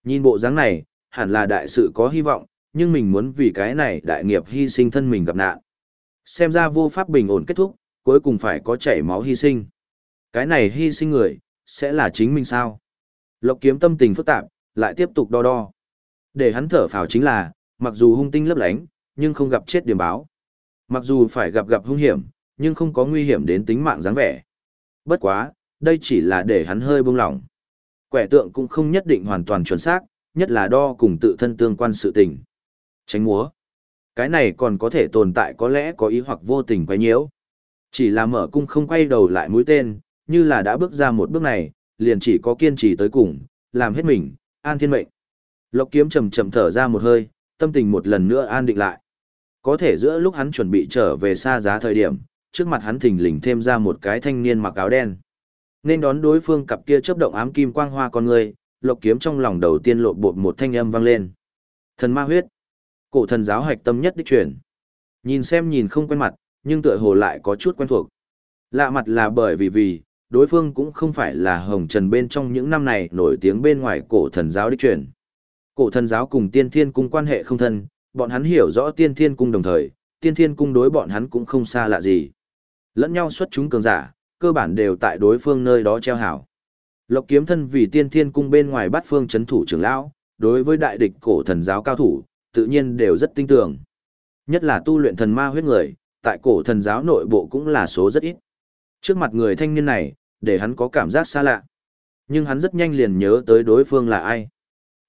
Nhìn bộ dáng này, hẳn là đại sự có hy vọng, nhưng mình muốn vì cái này đại nghiệp hy sinh thân mình gặp nạn. Xem ra vô pháp bình ổn kết thúc, cuối cùng phải có chảy máu hy sinh. Cái này hy sinh người, sẽ là chính mình sao? Lộc kiếm tâm tình phức tạp, lại tiếp tục đo đo. Để hắn thở phào chính là, mặc dù hung tinh lấp lánh, nhưng không gặp chết điểm báo. Mặc dù phải gặp gặp hung hiểm, nhưng không có nguy hiểm đến tính mạng dáng vẻ. Bất quá, đây chỉ là để hắn hơi buông lỏng. Quẻ tượng cũng không nhất định hoàn toàn chuẩn xác, nhất là đo cùng tự thân tương quan sự tình. Tránh múa. Cái này còn có thể tồn tại có lẽ có ý hoặc vô tình quay nhiễu. Chỉ là mở cung không quay đầu lại mũi tên, như là đã bước ra một bước này, liền chỉ có kiên trì tới cùng, làm hết mình, an thiên mệnh. Lộc kiếm chầm chậm thở ra một hơi, tâm tình một lần nữa an định lại. Có thể giữa lúc hắn chuẩn bị trở về xa giá thời điểm, trước mặt hắn thình lình thêm ra một cái thanh niên mặc áo đen. Nên đón đối phương cặp kia chớp động ám kim quang hoa con người, lộc kiếm trong lòng đầu tiên lộ bột một thanh âm vang lên. Thần ma huyết. Cổ thần giáo hạch tâm nhất đích truyền. Nhìn xem nhìn không quen mặt, nhưng tựa hồ lại có chút quen thuộc. Lạ mặt là bởi vì vì, đối phương cũng không phải là hồng trần bên trong những năm này nổi tiếng bên ngoài cổ thần giáo đích truyền. Cổ thần giáo cùng tiên thiên cung quan hệ không thân, bọn hắn hiểu rõ tiên thiên cung đồng thời, tiên thiên cung đối bọn hắn cũng không xa lạ gì. Lẫn nhau xuất chúng cường giả, cơ bản đều tại đối phương nơi đó treo hảo. Lộc kiếm thân vì tiên thiên cung bên ngoài bắt phương chấn thủ trưởng lão, đối với đại địch cổ thần giáo cao thủ, tự nhiên đều rất tinh tường. Nhất là tu luyện thần ma huyết người, tại cổ thần giáo nội bộ cũng là số rất ít. Trước mặt người thanh niên này, để hắn có cảm giác xa lạ. Nhưng hắn rất nhanh liền nhớ tới đối phương là ai.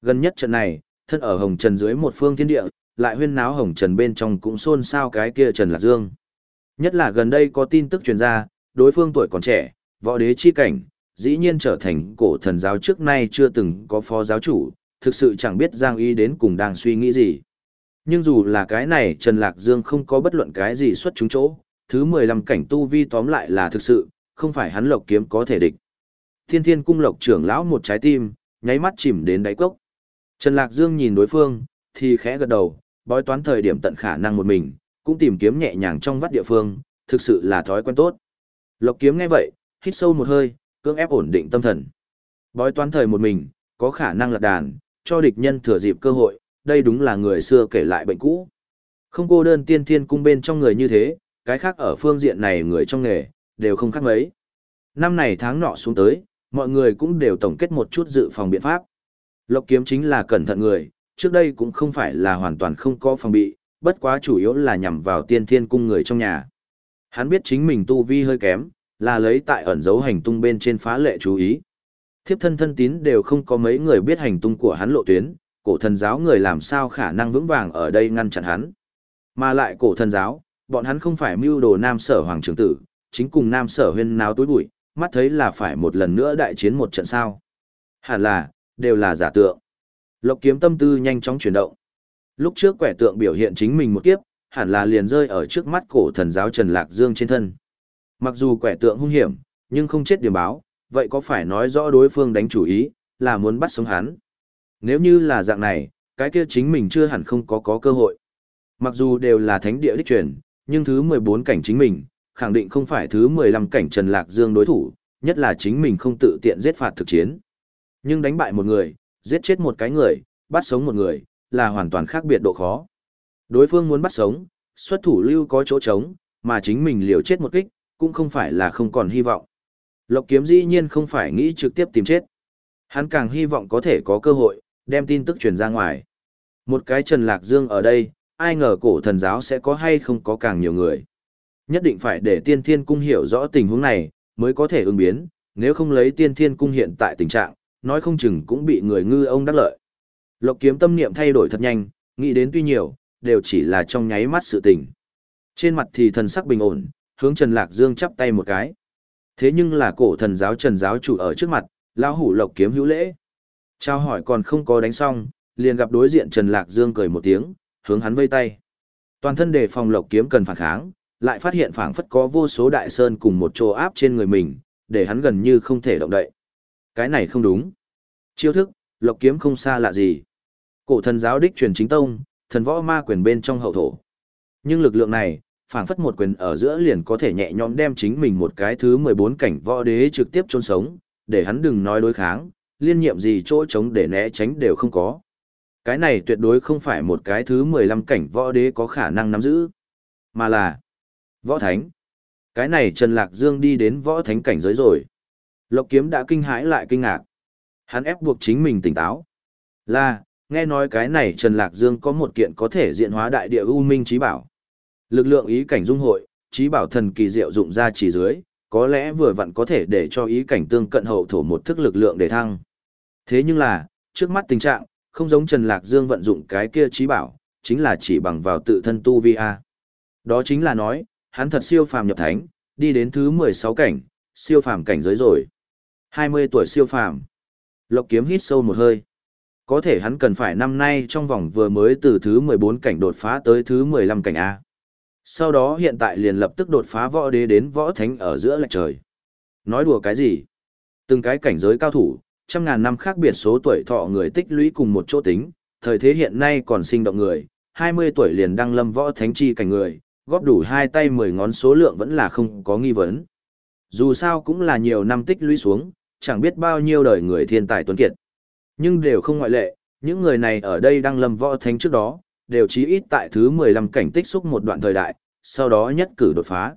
Gần nhất trận này, thân ở hồng trần dưới một phương thiên địa, lại huyên náo hồng trần bên trong cũng xôn xao cái kia Trần Lạc Dương. Nhất là gần đây có tin tức truyền ra, đối phương tuổi còn trẻ, võ đế chi cảnh, dĩ nhiên trở thành cổ thần giáo trước nay chưa từng có phó giáo chủ, thực sự chẳng biết Giang Y đến cùng đang suy nghĩ gì. Nhưng dù là cái này Trần Lạc Dương không có bất luận cái gì xuất chúng chỗ, thứ 15 cảnh tu vi tóm lại là thực sự, không phải hắn lộc kiếm có thể địch. Thiên thiên cung lộc trưởng lão một trái tim, nháy mắt chìm đến đáy cốc. Trần Lạc Dương nhìn đối phương, thì khẽ gật đầu, bói toán thời điểm tận khả năng một mình, cũng tìm kiếm nhẹ nhàng trong vắt địa phương, thực sự là thói quen tốt. Lộc kiếm nghe vậy, hít sâu một hơi, cưỡng ép ổn định tâm thần. Bói toán thời một mình, có khả năng lật đàn, cho địch nhân thừa dịp cơ hội, đây đúng là người xưa kể lại bệnh cũ. Không cô đơn tiên thiên cung bên trong người như thế, cái khác ở phương diện này người trong nghề, đều không khác mấy. Năm này tháng nọ xuống tới, mọi người cũng đều tổng kết một chút dự phòng biện pháp. Lộc kiếm chính là cẩn thận người, trước đây cũng không phải là hoàn toàn không có phòng bị, bất quá chủ yếu là nhằm vào tiên thiên cung người trong nhà. Hắn biết chính mình tu vi hơi kém, là lấy tại ẩn dấu hành tung bên trên phá lệ chú ý. Thiếp thân thân tín đều không có mấy người biết hành tung của hắn lộ tuyến, cổ thần giáo người làm sao khả năng vững vàng ở đây ngăn chặn hắn. Mà lại cổ thần giáo, bọn hắn không phải mưu đồ nam sở hoàng trưởng tử, chính cùng nam sở huyên náo tối bụi, mắt thấy là phải một lần nữa đại chiến một trận sao. Hẳn là, đều là giả tượng. Lộc kiếm tâm tư nhanh chóng chuyển động. Lúc trước quẻ tượng biểu hiện chính mình một kiếp, hẳn là liền rơi ở trước mắt cổ thần giáo Trần Lạc Dương trên thân. Mặc dù quẻ tượng hung hiểm, nhưng không chết điểm báo, vậy có phải nói rõ đối phương đánh chủ ý, là muốn bắt sống hắn. Nếu như là dạng này, cái kia chính mình chưa hẳn không có có cơ hội. Mặc dù đều là thánh địa đích truyền, nhưng thứ 14 cảnh chính mình, khẳng định không phải thứ 15 cảnh Trần Lạc Dương đối thủ, nhất là chính mình không tự tiện giết phạt thực chiến. Nhưng đánh bại một người, giết chết một cái người, bắt sống một người, là hoàn toàn khác biệt độ khó. Đối phương muốn bắt sống, xuất thủ lưu có chỗ trống, mà chính mình liều chết một kích, cũng không phải là không còn hy vọng. Lộc kiếm dĩ nhiên không phải nghĩ trực tiếp tìm chết. Hắn càng hy vọng có thể có cơ hội, đem tin tức truyền ra ngoài. Một cái Trần Lạc Dương ở đây, ai ngờ cổ thần giáo sẽ có hay không có càng nhiều người. Nhất định phải để tiên thiên cung hiểu rõ tình huống này, mới có thể ứng biến, nếu không lấy tiên thiên cung hiện tại tình trạng, nói không chừng cũng bị người ngư ông đắc lợi. Lộc kiếm tâm niệm thay đổi thật nhanh, nghĩ đến tuy nhiều, đều chỉ là trong nháy mắt sự tình. Trên mặt thì thần sắc bình ổn, hướng Trần Lạc Dương chắp tay một cái. Thế nhưng là cổ thần giáo Trần giáo chủ ở trước mặt, lão hủ lộc kiếm hữu lễ. Trao hỏi còn không có đánh xong, liền gặp đối diện Trần Lạc Dương cười một tiếng, hướng hắn vây tay. Toàn thân đề phòng lộc kiếm cần phản kháng, lại phát hiện phảng phất có vô số đại sơn cùng một chỗ áp trên người mình, để hắn gần như không thể động đậy. Cái này không đúng. Chiêu thức, lộc kiếm không xa lạ gì. Cổ thần giáo đích truyền chính tông, thần võ ma quyền bên trong hậu thổ. Nhưng lực lượng này, phảng phất một quyền ở giữa liền có thể nhẹ nhõm đem chính mình một cái thứ 14 cảnh võ đế trực tiếp chôn sống, để hắn đừng nói đối kháng, liên nhiệm gì chỗ chống để né tránh đều không có. Cái này tuyệt đối không phải một cái thứ 15 cảnh võ đế có khả năng nắm giữ, mà là võ thánh. Cái này Trần Lạc Dương đi đến võ thánh cảnh giới rồi. Lộc kiếm đã kinh hãi lại kinh ngạc. Hắn ép buộc chính mình tỉnh táo. Là, nghe nói cái này Trần Lạc Dương có một kiện có thể diện hóa đại địa U Minh Trí Bảo. Lực lượng ý cảnh dung hội, Trí Bảo thần kỳ diệu dụng ra chỉ dưới, có lẽ vừa vặn có thể để cho ý cảnh tương cận hậu thổ một thức lực lượng để thăng. Thế nhưng là, trước mắt tình trạng, không giống Trần Lạc Dương vận dụng cái kia Trí Bảo, chính là chỉ bằng vào tự thân tu vi A. Đó chính là nói, hắn thật siêu phàm nhập thánh, đi đến thứ 16 cảnh, siêu phàm cảnh giới rồi. 20 tuổi siêu phàm. Lộc kiếm hít sâu một hơi. Có thể hắn cần phải năm nay trong vòng vừa mới từ thứ 14 cảnh đột phá tới thứ 15 cảnh A. Sau đó hiện tại liền lập tức đột phá võ đế đến võ thánh ở giữa lạch trời. Nói đùa cái gì? Từng cái cảnh giới cao thủ, trăm ngàn năm khác biệt số tuổi thọ người tích lũy cùng một chỗ tính, thời thế hiện nay còn sinh động người, 20 tuổi liền đăng lâm võ thánh chi cảnh người, góp đủ hai tay 10 ngón số lượng vẫn là không có nghi vấn. Dù sao cũng là nhiều năm tích lũy xuống, chẳng biết bao nhiêu đời người thiên tài tuấn kiệt. Nhưng đều không ngoại lệ, những người này ở đây đang lâm võ thánh trước đó, đều chí ít tại thứ 15 cảnh tích xúc một đoạn thời đại, sau đó nhất cử đột phá.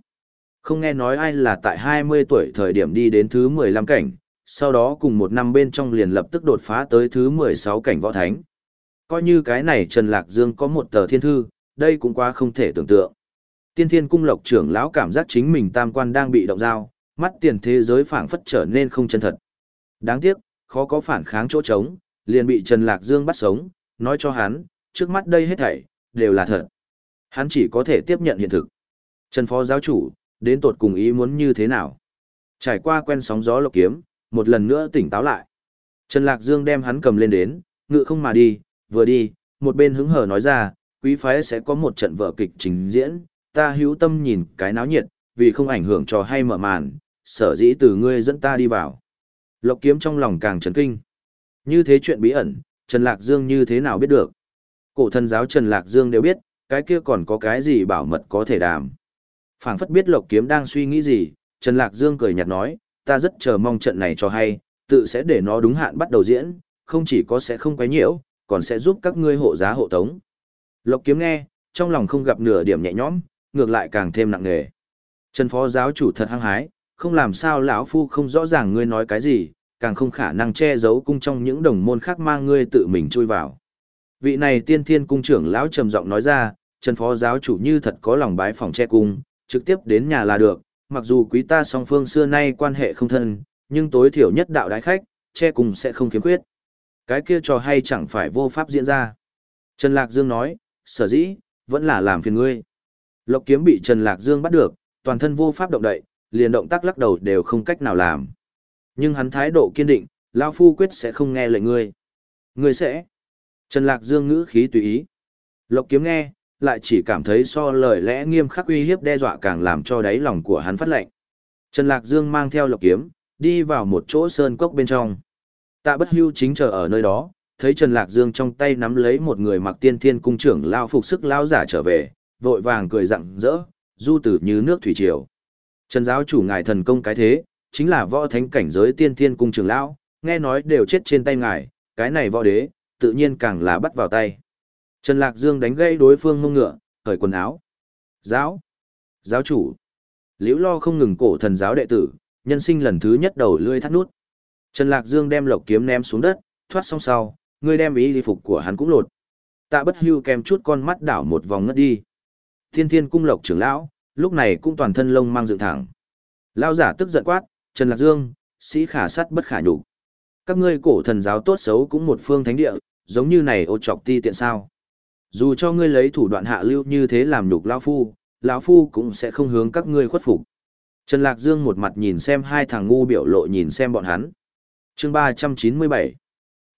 Không nghe nói ai là tại 20 tuổi thời điểm đi đến thứ 15 cảnh, sau đó cùng một năm bên trong liền lập tức đột phá tới thứ 16 cảnh võ thánh. Coi như cái này Trần Lạc Dương có một tờ thiên thư, đây cũng quá không thể tưởng tượng. Tiên thiên cung lộc trưởng lão cảm giác chính mình tam quan đang bị động dao, mắt tiền thế giới phảng phất trở nên không chân thật. Đáng tiếc, khó có phản kháng chỗ trống, liền bị Trần Lạc Dương bắt sống, nói cho hắn, trước mắt đây hết thảy, đều là thật. Hắn chỉ có thể tiếp nhận hiện thực. Trần Phó giáo chủ, đến tột cùng ý muốn như thế nào? Trải qua quen sóng gió lộc kiếm, một lần nữa tỉnh táo lại. Trần Lạc Dương đem hắn cầm lên đến, ngự không mà đi, vừa đi, một bên hứng hở nói ra, quý phái sẽ có một trận vở kịch trình diễn, ta hữu tâm nhìn cái náo nhiệt, vì không ảnh hưởng cho hay mở màn, sở dĩ từ ngươi dẫn ta đi vào. Lộc kiếm trong lòng càng chấn kinh. Như thế chuyện bí ẩn, Trần Lạc Dương như thế nào biết được? Cổ thần giáo Trần Lạc Dương đều biết, cái kia còn có cái gì bảo mật có thể đàm. phảng phất biết Lộc kiếm đang suy nghĩ gì, Trần Lạc Dương cười nhạt nói, ta rất chờ mong trận này cho hay, tự sẽ để nó đúng hạn bắt đầu diễn, không chỉ có sẽ không quấy nhiễu, còn sẽ giúp các ngươi hộ giá hộ tống. Lộc kiếm nghe, trong lòng không gặp nửa điểm nhẹ nhõm, ngược lại càng thêm nặng nề. Trần phó giáo chủ thật hăng hái, không làm sao lão phu không rõ ràng ngươi nói cái gì, càng không khả năng che giấu cung trong những đồng môn khác mang ngươi tự mình chui vào. Vị này tiên thiên cung trưởng lão trầm giọng nói ra, Trần phó giáo chủ như thật có lòng bái phòng che cung, trực tiếp đến nhà là được, mặc dù quý ta song phương xưa nay quan hệ không thân, nhưng tối thiểu nhất đạo đái khách, che cung sẽ không khiếm khuyết. Cái kia trò hay chẳng phải vô pháp diễn ra. Trần Lạc Dương nói, sở dĩ, vẫn là làm phiền ngươi. Lộc kiếm bị Trần Lạc Dương bắt được, toàn thân vô pháp động đậy, liền động tác lắc đầu đều không cách nào làm. Nhưng hắn thái độ kiên định, Lao Phu quyết sẽ không nghe lệnh ngươi. Ngươi sẽ. Trần Lạc Dương ngữ khí tùy ý. Lộc kiếm nghe, lại chỉ cảm thấy so lời lẽ nghiêm khắc uy hiếp đe dọa càng làm cho đáy lòng của hắn phát lệnh. Trần Lạc Dương mang theo lộc kiếm, đi vào một chỗ sơn cốc bên trong. Tạ bất hưu chính chờ ở nơi đó, thấy Trần Lạc Dương trong tay nắm lấy một người mặc tiên thiên cung trưởng lao phục sức lao giả trở về, vội vàng cười rặng rỡ, du tử như nước thủy triều. Trần giáo chủ ngài thần công cái thế, chính là võ thánh cảnh giới tiên thiên cung trưởng lão, nghe nói đều chết trên tay ngài, cái này võ đế, tự nhiên càng là bắt vào tay. Trần Lạc Dương đánh gây đối phương mông ngựa, cởi quần áo. Giáo! Giáo chủ! Liễu lo không ngừng cổ thần giáo đệ tử, nhân sinh lần thứ nhất đầu lươi thắt nút. Trần Lạc Dương đem lộc kiếm ném xuống đất, thoát xong sau, ngươi đem ý đi phục của hắn cũng lột. Tạ bất hưu kèm chút con mắt đảo một vòng ngất đi. Thiên thiên cung lộc trưởng lão, lúc này cũng toàn thân lông mang dựng thẳng. Lao giả tức giận quát, Trần Lạc Dương, sĩ khả sắt bất khả nhục. Các ngươi cổ thần giáo tốt xấu cũng một phương thánh địa, giống như này ô chọc ti tiện sao. Dù cho ngươi lấy thủ đoạn hạ lưu như thế làm nhục lão phu, lão phu cũng sẽ không hướng các ngươi khuất phục. Trần Lạc Dương một mặt nhìn xem hai thằng ngu biểu lộ nhìn xem bọn hắn. Chương 397.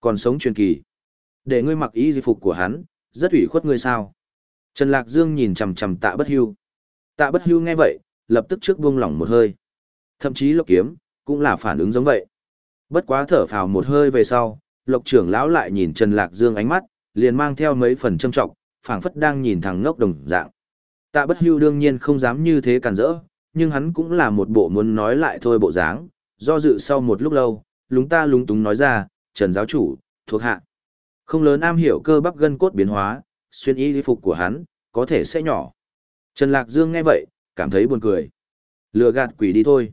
Còn sống truyền kỳ. Để ngươi mặc ý di phục của hắn, rất ủy khuất ngươi sao? Trần Lạc Dương nhìn chầm chầm Tạ Bất Hưu. Tạ Bất Hưu nghe vậy, lập tức trước buông lỏng một hơi. Thậm chí Lộc Kiếm cũng là phản ứng giống vậy. Bất quá thở phào một hơi về sau, Lộc trưởng lão lại nhìn Trần Lạc Dương ánh mắt, liền mang theo mấy phần châm trọng, phảng phất đang nhìn thằng ngốc đồng dạng. Tạ Bất Hưu đương nhiên không dám như thế cản rỡ, nhưng hắn cũng là một bộ muốn nói lại thôi bộ dáng, do dự sau một lúc lâu, lúng ta lúng túng nói ra, Trần giáo chủ, thuộc hạ. Không lớn am hiểu cơ bắp gân cốt biến hóa, xuyên y phục của hắn, có thể sẽ nhỏ. Trần Lạc Dương nghe vậy, cảm thấy buồn cười. Lừa gạt quỷ đi thôi.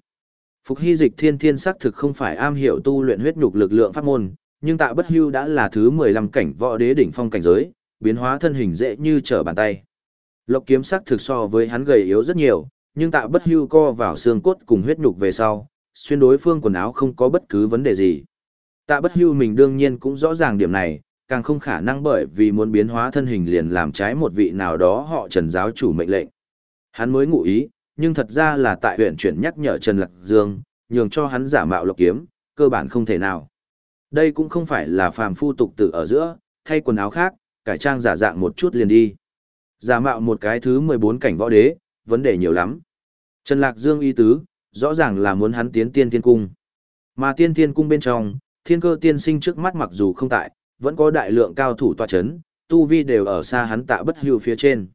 Phục hy dịch thiên thiên sắc thực không phải am hiểu tu luyện huyết nhục lực lượng pháp môn, nhưng tạ bất hưu đã là thứ 15 cảnh võ đế đỉnh phong cảnh giới, biến hóa thân hình dễ như trở bàn tay. Lộc kiếm sắc thực so với hắn gầy yếu rất nhiều, nhưng tạ bất hưu co vào xương cốt cùng huyết nhục về sau, xuyên đối phương quần áo không có bất cứ vấn đề gì. Tạ bất hưu mình đương nhiên cũng rõ ràng điểm này, càng không khả năng bởi vì muốn biến hóa thân hình liền làm trái một vị nào đó họ trần giáo chủ mệnh lệnh. Hắn mới ngụ ý, nhưng thật ra là tại huyện chuyển nhắc nhở Trần Lạc Dương, nhường cho hắn giả mạo lộc kiếm, cơ bản không thể nào. Đây cũng không phải là phàm phu tục tử ở giữa, thay quần áo khác, cải trang giả dạng một chút liền đi. Giả mạo một cái thứ 14 cảnh võ đế, vấn đề nhiều lắm. Trần Lạc Dương ý tứ, rõ ràng là muốn hắn tiến tiên thiên cung. Mà tiên thiên cung bên trong, thiên cơ tiên sinh trước mắt mặc dù không tại, vẫn có đại lượng cao thủ tòa chấn, tu vi đều ở xa hắn tạ bất hưu phía trên.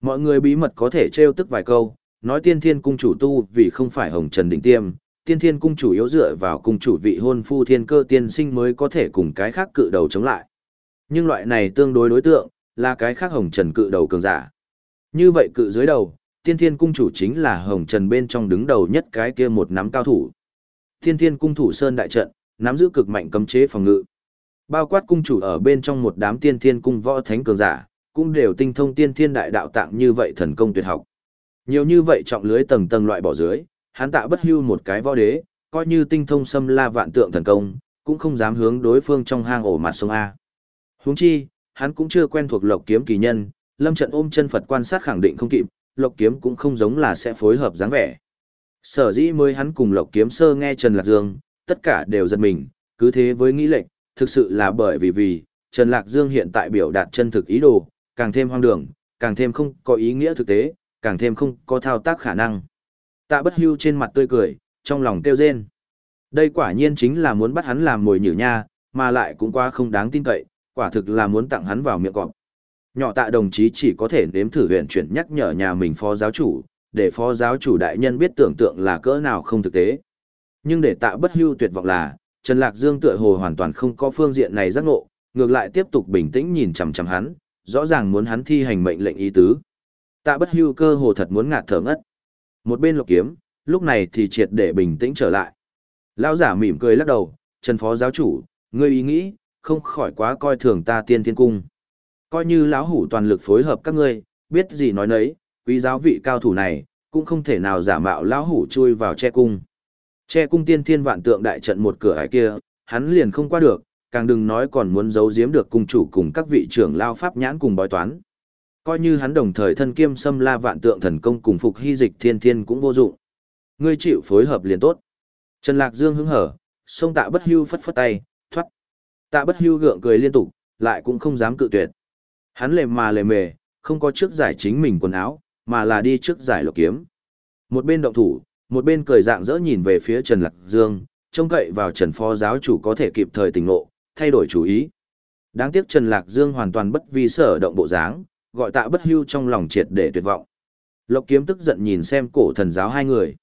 Mọi người bí mật có thể trêu tức vài câu, nói tiên thiên cung chủ tu vì không phải hồng trần đỉnh tiêm, tiên thiên cung chủ yếu dựa vào cung chủ vị hôn phu thiên cơ tiên sinh mới có thể cùng cái khác cự đầu chống lại. Nhưng loại này tương đối đối tượng, là cái khác hồng trần cự đầu cường giả. Như vậy cự dưới đầu, tiên thiên cung chủ chính là hồng trần bên trong đứng đầu nhất cái kia một nắm cao thủ. Tiên thiên cung thủ sơn đại trận, nắm giữ cực mạnh cấm chế phòng ngự. Bao quát cung chủ ở bên trong một đám tiên thiên cung võ thánh cường giả, cũng đều tinh thông tiên thiên đại đạo tạng như vậy thần công tuyệt học. Nhiều như vậy trọng lưới tầng tầng loại bỏ dưới, hắn tạ bất hưu một cái võ đế, coi như tinh thông xâm la vạn tượng thần công, cũng không dám hướng đối phương trong hang ổ mặt sông A. Huống chi, hắn cũng chưa quen thuộc lộc kiếm kỳ nhân, lâm trận ôm chân Phật quan sát khẳng định không kịp, lộc kiếm cũng không giống là sẽ phối hợp dáng vẻ. Sở dĩ mới hắn cùng lộc kiếm sơ nghe Trần Lạc Dương, tất cả đều giật mình, cứ thế với nghĩ lệnh, thực sự là bởi vì vì, Trần Lạc Dương hiện tại biểu đạt chân thực ý đồ, càng thêm hoang đường, càng thêm không có ý nghĩa thực tế, càng thêm không có thao tác khả năng. Tạ bất hưu trên mặt tươi cười, trong lòng kêu rên. Đây quả nhiên chính là muốn bắt hắn làm mồi nhử nha, mà lại cũng quá không đáng tin cậy, quả thực là muốn tặng hắn vào miệng cọp. Nhỏ tạ đồng chí chỉ có thể nếm thử huyện chuyển nhắc nhở nhà mình phó giáo chủ, để phó giáo chủ đại nhân biết tưởng tượng là cỡ nào không thực tế. Nhưng để tạ bất hưu tuyệt vọng là, Trần Lạc Dương tựa hồ hoàn toàn không có phương diện này giác ngộ, ngược lại tiếp tục bình tĩnh nhìn chằm chằm hắn, rõ ràng muốn hắn thi hành mệnh lệnh ý tứ. Tạ bất hưu cơ hồ thật muốn ngạt thở ngất. Một bên lộc kiếm, lúc này thì triệt để bình tĩnh trở lại. Lão giả mỉm cười lắc đầu, Trần Phó giáo chủ, ngươi ý nghĩ, không khỏi quá coi thường ta tiên thiên cung. Coi như lão hủ toàn lực phối hợp các ngươi, biết gì nói nấy, quý giáo vị cao thủ này, cũng không thể nào giả mạo lão hủ chui vào che cung. Che cung tiên thiên vạn tượng đại trận một cửa ải kia, hắn liền không qua được, càng đừng nói còn muốn giấu giếm được cung chủ cùng các vị trưởng lao pháp nhãn cùng bói toán. Coi như hắn đồng thời thân kiêm xâm la vạn tượng thần công cùng phục hy dịch thiên thiên cũng vô dụng. Ngươi chịu phối hợp liền tốt. Trần Lạc Dương hứng hở, sông tạ bất hưu phất phất tay, thoát. Tạ bất hưu gượng cười liên tục, lại cũng không dám cự tuyệt. Hắn lề mà lề mề, không có trước giải chính mình quần áo, mà là đi trước giải lộc kiếm. Một bên động thủ, một bên cười dạng dỡ nhìn về phía Trần Lạc Dương, trông cậy vào Trần Phó giáo chủ có thể kịp thời tỉnh ngộ, thay đổi chủ ý. Đáng tiếc Trần Lạc Dương hoàn toàn bất vi sở động bộ dáng, gọi tạ bất hưu trong lòng triệt để tuyệt vọng. Lộc kiếm tức giận nhìn xem cổ thần giáo hai người.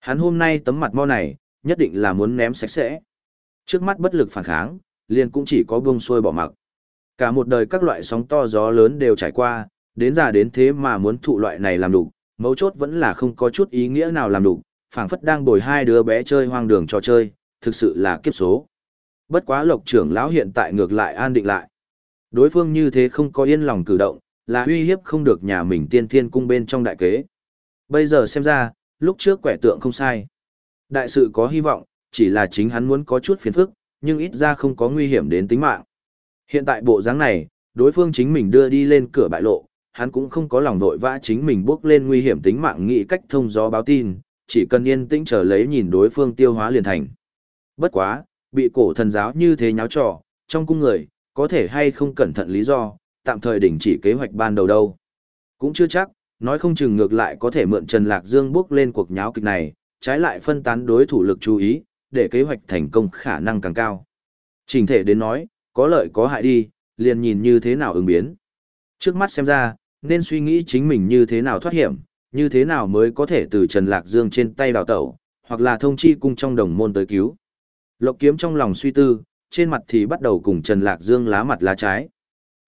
Hắn hôm nay tấm mặt mo này, nhất định là muốn ném sạch sẽ. Trước mắt bất lực phản kháng, liền cũng chỉ có buông xuôi bỏ mặc. Cả một đời các loại sóng to gió lớn đều trải qua, đến già đến thế mà muốn thụ loại này làm đủ, mấu chốt vẫn là không có chút ý nghĩa nào làm đủ, phảng phất đang bồi hai đứa bé chơi hoang đường trò chơi, thực sự là kiếp số. Bất quá lộc trưởng lão hiện tại ngược lại an định lại. Đối phương như thế không có yên lòng cử động, là uy hiếp không được nhà mình tiên thiên cung bên trong đại kế. Bây giờ xem ra, lúc trước quẻ tượng không sai. Đại sự có hy vọng, chỉ là chính hắn muốn có chút phiền phức, nhưng ít ra không có nguy hiểm đến tính mạng. Hiện tại bộ dáng này, đối phương chính mình đưa đi lên cửa bại lộ, hắn cũng không có lòng vội vã chính mình bước lên nguy hiểm tính mạng nghĩ cách thông gió báo tin, chỉ cần yên tĩnh chờ lấy nhìn đối phương tiêu hóa liền thành. Bất quá, bị cổ thần giáo như thế nháo trò, trong cung người, có thể hay không cẩn thận lý do, tạm thời đình chỉ kế hoạch ban đầu đâu. Cũng chưa chắc, nói không chừng ngược lại có thể mượn Trần Lạc Dương bước lên cuộc nháo kịch này, trái lại phân tán đối thủ lực chú ý, để kế hoạch thành công khả năng càng cao. Trình thể đến nói, có lợi có hại đi, liền nhìn như thế nào ứng biến. Trước mắt xem ra, nên suy nghĩ chính mình như thế nào thoát hiểm, như thế nào mới có thể từ Trần Lạc Dương trên tay đào tẩu, hoặc là thông chi cung trong đồng môn tới cứu. Lộc kiếm trong lòng suy tư, trên mặt thì bắt đầu cùng Trần Lạc Dương lá mặt lá trái.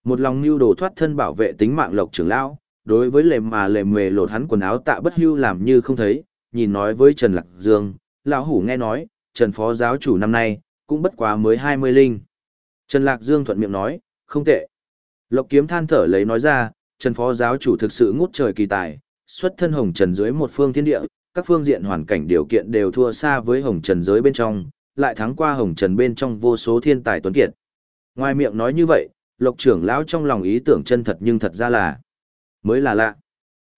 Một lòng mưu đồ thoát thân bảo vệ tính mạng Lộc trưởng lão, đối với lềm mà lềm mề lột hắn quần áo tạ bất hưu làm như không thấy, nhìn nói với Trần Lạc Dương, lão hủ nghe nói, Trần phó giáo chủ năm nay cũng bất quá mới 20 linh. Trần Lạc Dương thuận miệng nói, không tệ. Lộc kiếm than thở lấy nói ra, Trần Phó giáo chủ thực sự ngút trời kỳ tài, xuất thân hồng trần dưới một phương thiên địa, các phương diện hoàn cảnh điều kiện đều thua xa với hồng trần giới bên trong, lại thắng qua hồng trần bên trong vô số thiên tài tuấn kiệt. Ngoài miệng nói như vậy, lộc trưởng lão trong lòng ý tưởng chân thật nhưng thật ra là mới là lạ.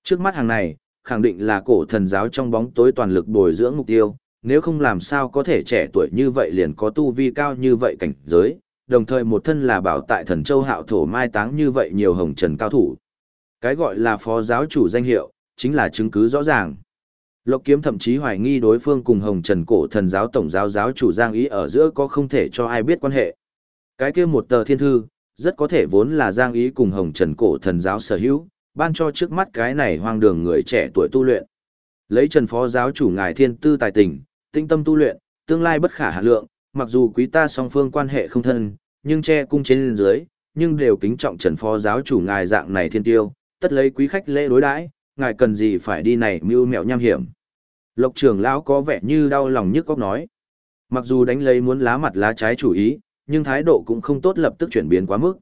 Trước mắt hàng này, khẳng định là cổ thần giáo trong bóng tối toàn lực bồi dưỡng mục tiêu, nếu không làm sao có thể trẻ tuổi như vậy liền có tu vi cao như vậy cảnh giới, đồng thời một thân là bảo tại thần châu hạo thổ mai táng như vậy nhiều hồng trần cao thủ. Cái gọi là phó giáo chủ danh hiệu, chính là chứng cứ rõ ràng. Lộc kiếm thậm chí hoài nghi đối phương cùng hồng trần cổ thần giáo tổng giáo giáo chủ giang ý ở giữa có không thể cho ai biết quan hệ. Cái kia một tờ thiên thư, rất có thể vốn là giang ý cùng hồng trần cổ thần giáo sở hữu, ban cho trước mắt cái này hoang đường người trẻ tuổi tu luyện. Lấy trần phó giáo chủ ngài thiên tư tài tình, tinh tâm tu luyện, tương lai bất khả hạ lượng, mặc dù quý ta song phương quan hệ không thân, nhưng che cung trên dưới, nhưng đều kính trọng trần phó giáo chủ ngài dạng này thiên tiêu, tất lấy quý khách lễ đối đãi, ngài cần gì phải đi này mưu mẹo nham hiểm. Lộc trưởng lão có vẻ như đau lòng nhức óc nói. Mặc dù đánh lấy muốn lá mặt lá trái chủ ý, nhưng thái độ cũng không tốt lập tức chuyển biến quá mức.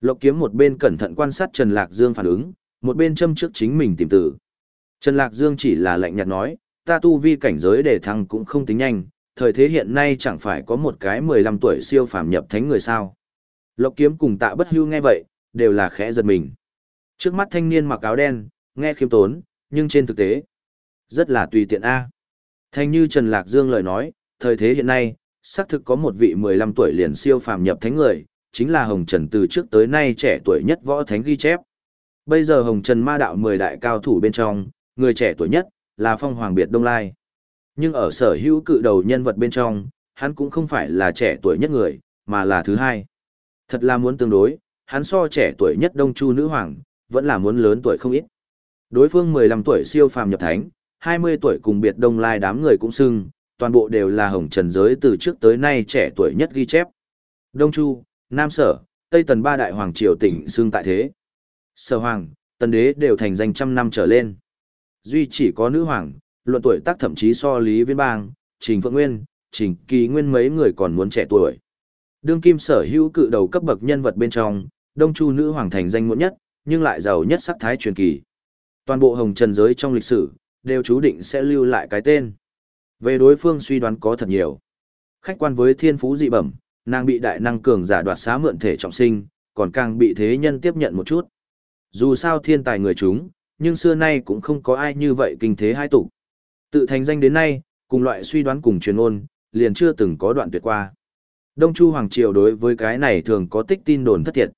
Lộc kiếm một bên cẩn thận quan sát Trần Lạc Dương phản ứng, một bên châm trước chính mình tìm tử. Trần Lạc Dương chỉ là lạnh nhạt nói, ta tu vi cảnh giới để thăng cũng không tính nhanh, thời thế hiện nay chẳng phải có một cái 15 tuổi siêu phàm nhập thánh người sao. Lộc kiếm cùng tạ bất hưu nghe vậy, đều là khẽ giật mình. Trước mắt thanh niên mặc áo đen, nghe khiêm tốn, nhưng trên thực tế, rất là tùy tiện A. Thanh như Trần Lạc Dương lời nói, thời thế hiện nay, xác thực có một vị 15 tuổi liền siêu phàm nhập thánh người, chính là Hồng Trần từ trước tới nay trẻ tuổi nhất võ thánh ghi chép. Bây giờ Hồng Trần ma đạo 10 đại cao thủ bên trong, người trẻ tuổi nhất, là Phong Hoàng Biệt Đông Lai. Nhưng ở sở hữu cự đầu nhân vật bên trong, hắn cũng không phải là trẻ tuổi nhất người, mà là thứ hai. Thật là muốn tương đối, hắn so trẻ tuổi nhất Đông Chu Nữ Hoàng, vẫn là muốn lớn tuổi không ít. Đối phương 15 tuổi siêu phàm nhập thánh, 20 tuổi cùng biệt đông lai đám người cũng xưng, toàn bộ đều là hồng trần giới từ trước tới nay trẻ tuổi nhất ghi chép. Đông Chu, Nam Sở, Tây Tần ba đại hoàng triều tỉnh xương tại thế. Sở Hoàng, Tần Đế đều thành danh trăm năm trở lên. Duy chỉ có nữ hoàng, luận tuổi tác thậm chí so Lý Viên Bang, Trình Phượng Nguyên, Trình Kỳ Nguyên mấy người còn muốn trẻ tuổi. Đương kim sở hữu cự đầu cấp bậc nhân vật bên trong, Đông Chu nữ hoàng thành danh muộn nhất, nhưng lại giàu nhất sắc thái truyền kỳ. Toàn bộ hồng trần giới trong lịch sử, đều chú định sẽ lưu lại cái tên. Về đối phương suy đoán có thật nhiều. Khách quan với thiên phú dị bẩm, nàng bị đại năng cường giả đoạt xá mượn thể trọng sinh, còn càng bị thế nhân tiếp nhận một chút. Dù sao thiên tài người chúng, nhưng xưa nay cũng không có ai như vậy kinh thế hai tục. Tự thành danh đến nay, cùng loại suy đoán cùng truyền ôn, liền chưa từng có đoạn tuyệt qua. Đông Chu Hoàng Triều đối với cái này thường có tích tin đồn thất thiệt.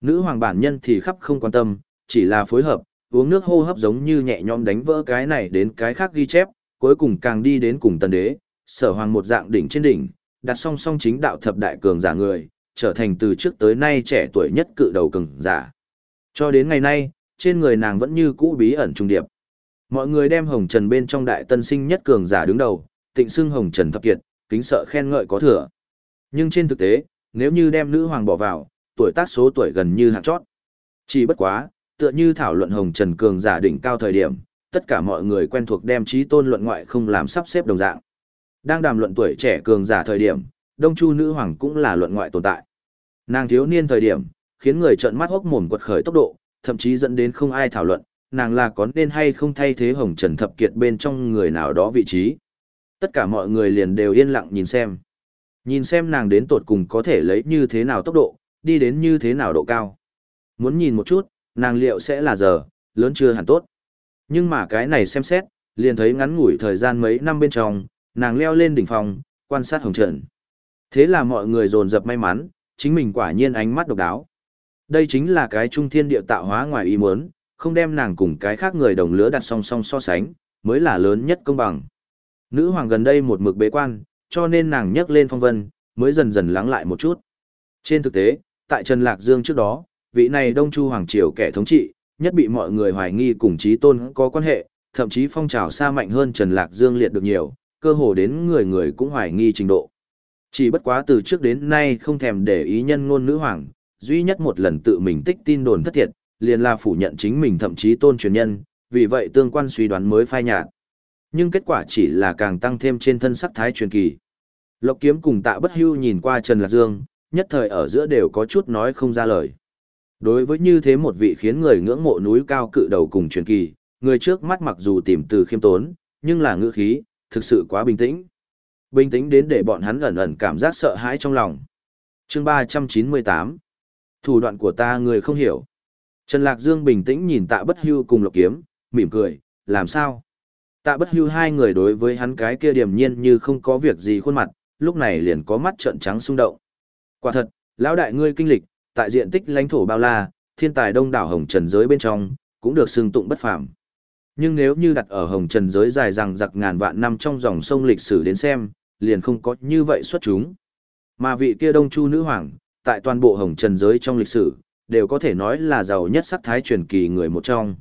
Nữ hoàng bản nhân thì khắp không quan tâm, chỉ là phối hợp, uống nước hô hấp giống như nhẹ nhõm đánh vỡ cái này đến cái khác ghi chép, cuối cùng càng đi đến cùng tần đế, sở hoàng một dạng đỉnh trên đỉnh, đặt song song chính đạo thập đại cường giả người, trở thành từ trước tới nay trẻ tuổi nhất cự đầu cường giả. Cho đến ngày nay, trên người nàng vẫn như cũ bí ẩn trung điệp. Mọi người đem hồng trần bên trong đại tân sinh nhất cường giả đứng đầu, tịnh xưng hồng trần thập kiệt, kính sợ khen ngợi có thừa. Nhưng trên thực tế, nếu như đem nữ hoàng bỏ vào, tuổi tác số tuổi gần như hạng chót. Chỉ bất quá, tựa như thảo luận Hồng Trần Cường giả đỉnh cao thời điểm, tất cả mọi người quen thuộc đem trí tôn luận ngoại không làm sắp xếp đồng dạng. Đang đàm luận tuổi trẻ cường giả thời điểm, Đông Chu nữ hoàng cũng là luận ngoại tồn tại. Nàng thiếu niên thời điểm, khiến người trợn mắt hốc mồm quật khởi tốc độ, thậm chí dẫn đến không ai thảo luận, nàng là có nên hay không thay thế Hồng Trần Thập Kiệt bên trong người nào đó vị trí. Tất cả mọi người liền đều yên lặng nhìn xem. Nhìn xem nàng đến tột cùng có thể lấy như thế nào tốc độ, đi đến như thế nào độ cao. Muốn nhìn một chút, nàng liệu sẽ là giờ, lớn chưa hẳn tốt. Nhưng mà cái này xem xét, liền thấy ngắn ngủi thời gian mấy năm bên trong, nàng leo lên đỉnh phòng, quan sát hồng trận. Thế là mọi người dồn dập may mắn, chính mình quả nhiên ánh mắt độc đáo. Đây chính là cái trung thiên địa tạo hóa ngoài ý muốn, không đem nàng cùng cái khác người đồng lứa đặt song song so sánh, mới là lớn nhất công bằng. Nữ hoàng gần đây một mực bế quan, cho nên nàng nhấc lên phong vân, mới dần dần lắng lại một chút. Trên thực tế, tại Trần Lạc Dương trước đó, vị này Đông Chu Hoàng Triều kẻ thống trị, nhất bị mọi người hoài nghi cùng trí tôn có quan hệ, thậm chí phong trào xa mạnh hơn Trần Lạc Dương liệt được nhiều, cơ hồ đến người người cũng hoài nghi trình độ. Chỉ bất quá từ trước đến nay không thèm để ý nhân ngôn nữ hoàng, duy nhất một lần tự mình tích tin đồn thất thiệt, liền là phủ nhận chính mình thậm chí tôn truyền nhân, vì vậy tương quan suy đoán mới phai nhạt. Nhưng kết quả chỉ là càng tăng thêm trên thân sắc thái truyền kỳ. Lộc kiếm cùng tạ bất hưu nhìn qua Trần Lạc Dương, nhất thời ở giữa đều có chút nói không ra lời. Đối với như thế một vị khiến người ngưỡng mộ núi cao cự đầu cùng truyền kỳ, người trước mắt mặc dù tìm từ khiêm tốn, nhưng là ngữ khí, thực sự quá bình tĩnh. Bình tĩnh đến để bọn hắn ẩn ẩn cảm giác sợ hãi trong lòng. chương 398 Thủ đoạn của ta người không hiểu. Trần Lạc Dương bình tĩnh nhìn tạ bất hưu cùng lộc kiếm, mỉm cười, làm sao? Tạ bất hưu hai người đối với hắn cái kia điềm nhiên như không có việc gì khuôn mặt, lúc này liền có mắt trợn trắng xung động. Quả thật, lão đại ngươi kinh lịch, tại diện tích lãnh thổ bao la, thiên tài đông đảo hồng trần giới bên trong, cũng được xưng tụng bất phàm. Nhưng nếu như đặt ở hồng trần giới dài rằng giặc ngàn vạn năm trong dòng sông lịch sử đến xem, liền không có như vậy xuất chúng. Mà vị kia đông chu nữ hoàng, tại toàn bộ hồng trần giới trong lịch sử, đều có thể nói là giàu nhất sắc thái truyền kỳ người một trong.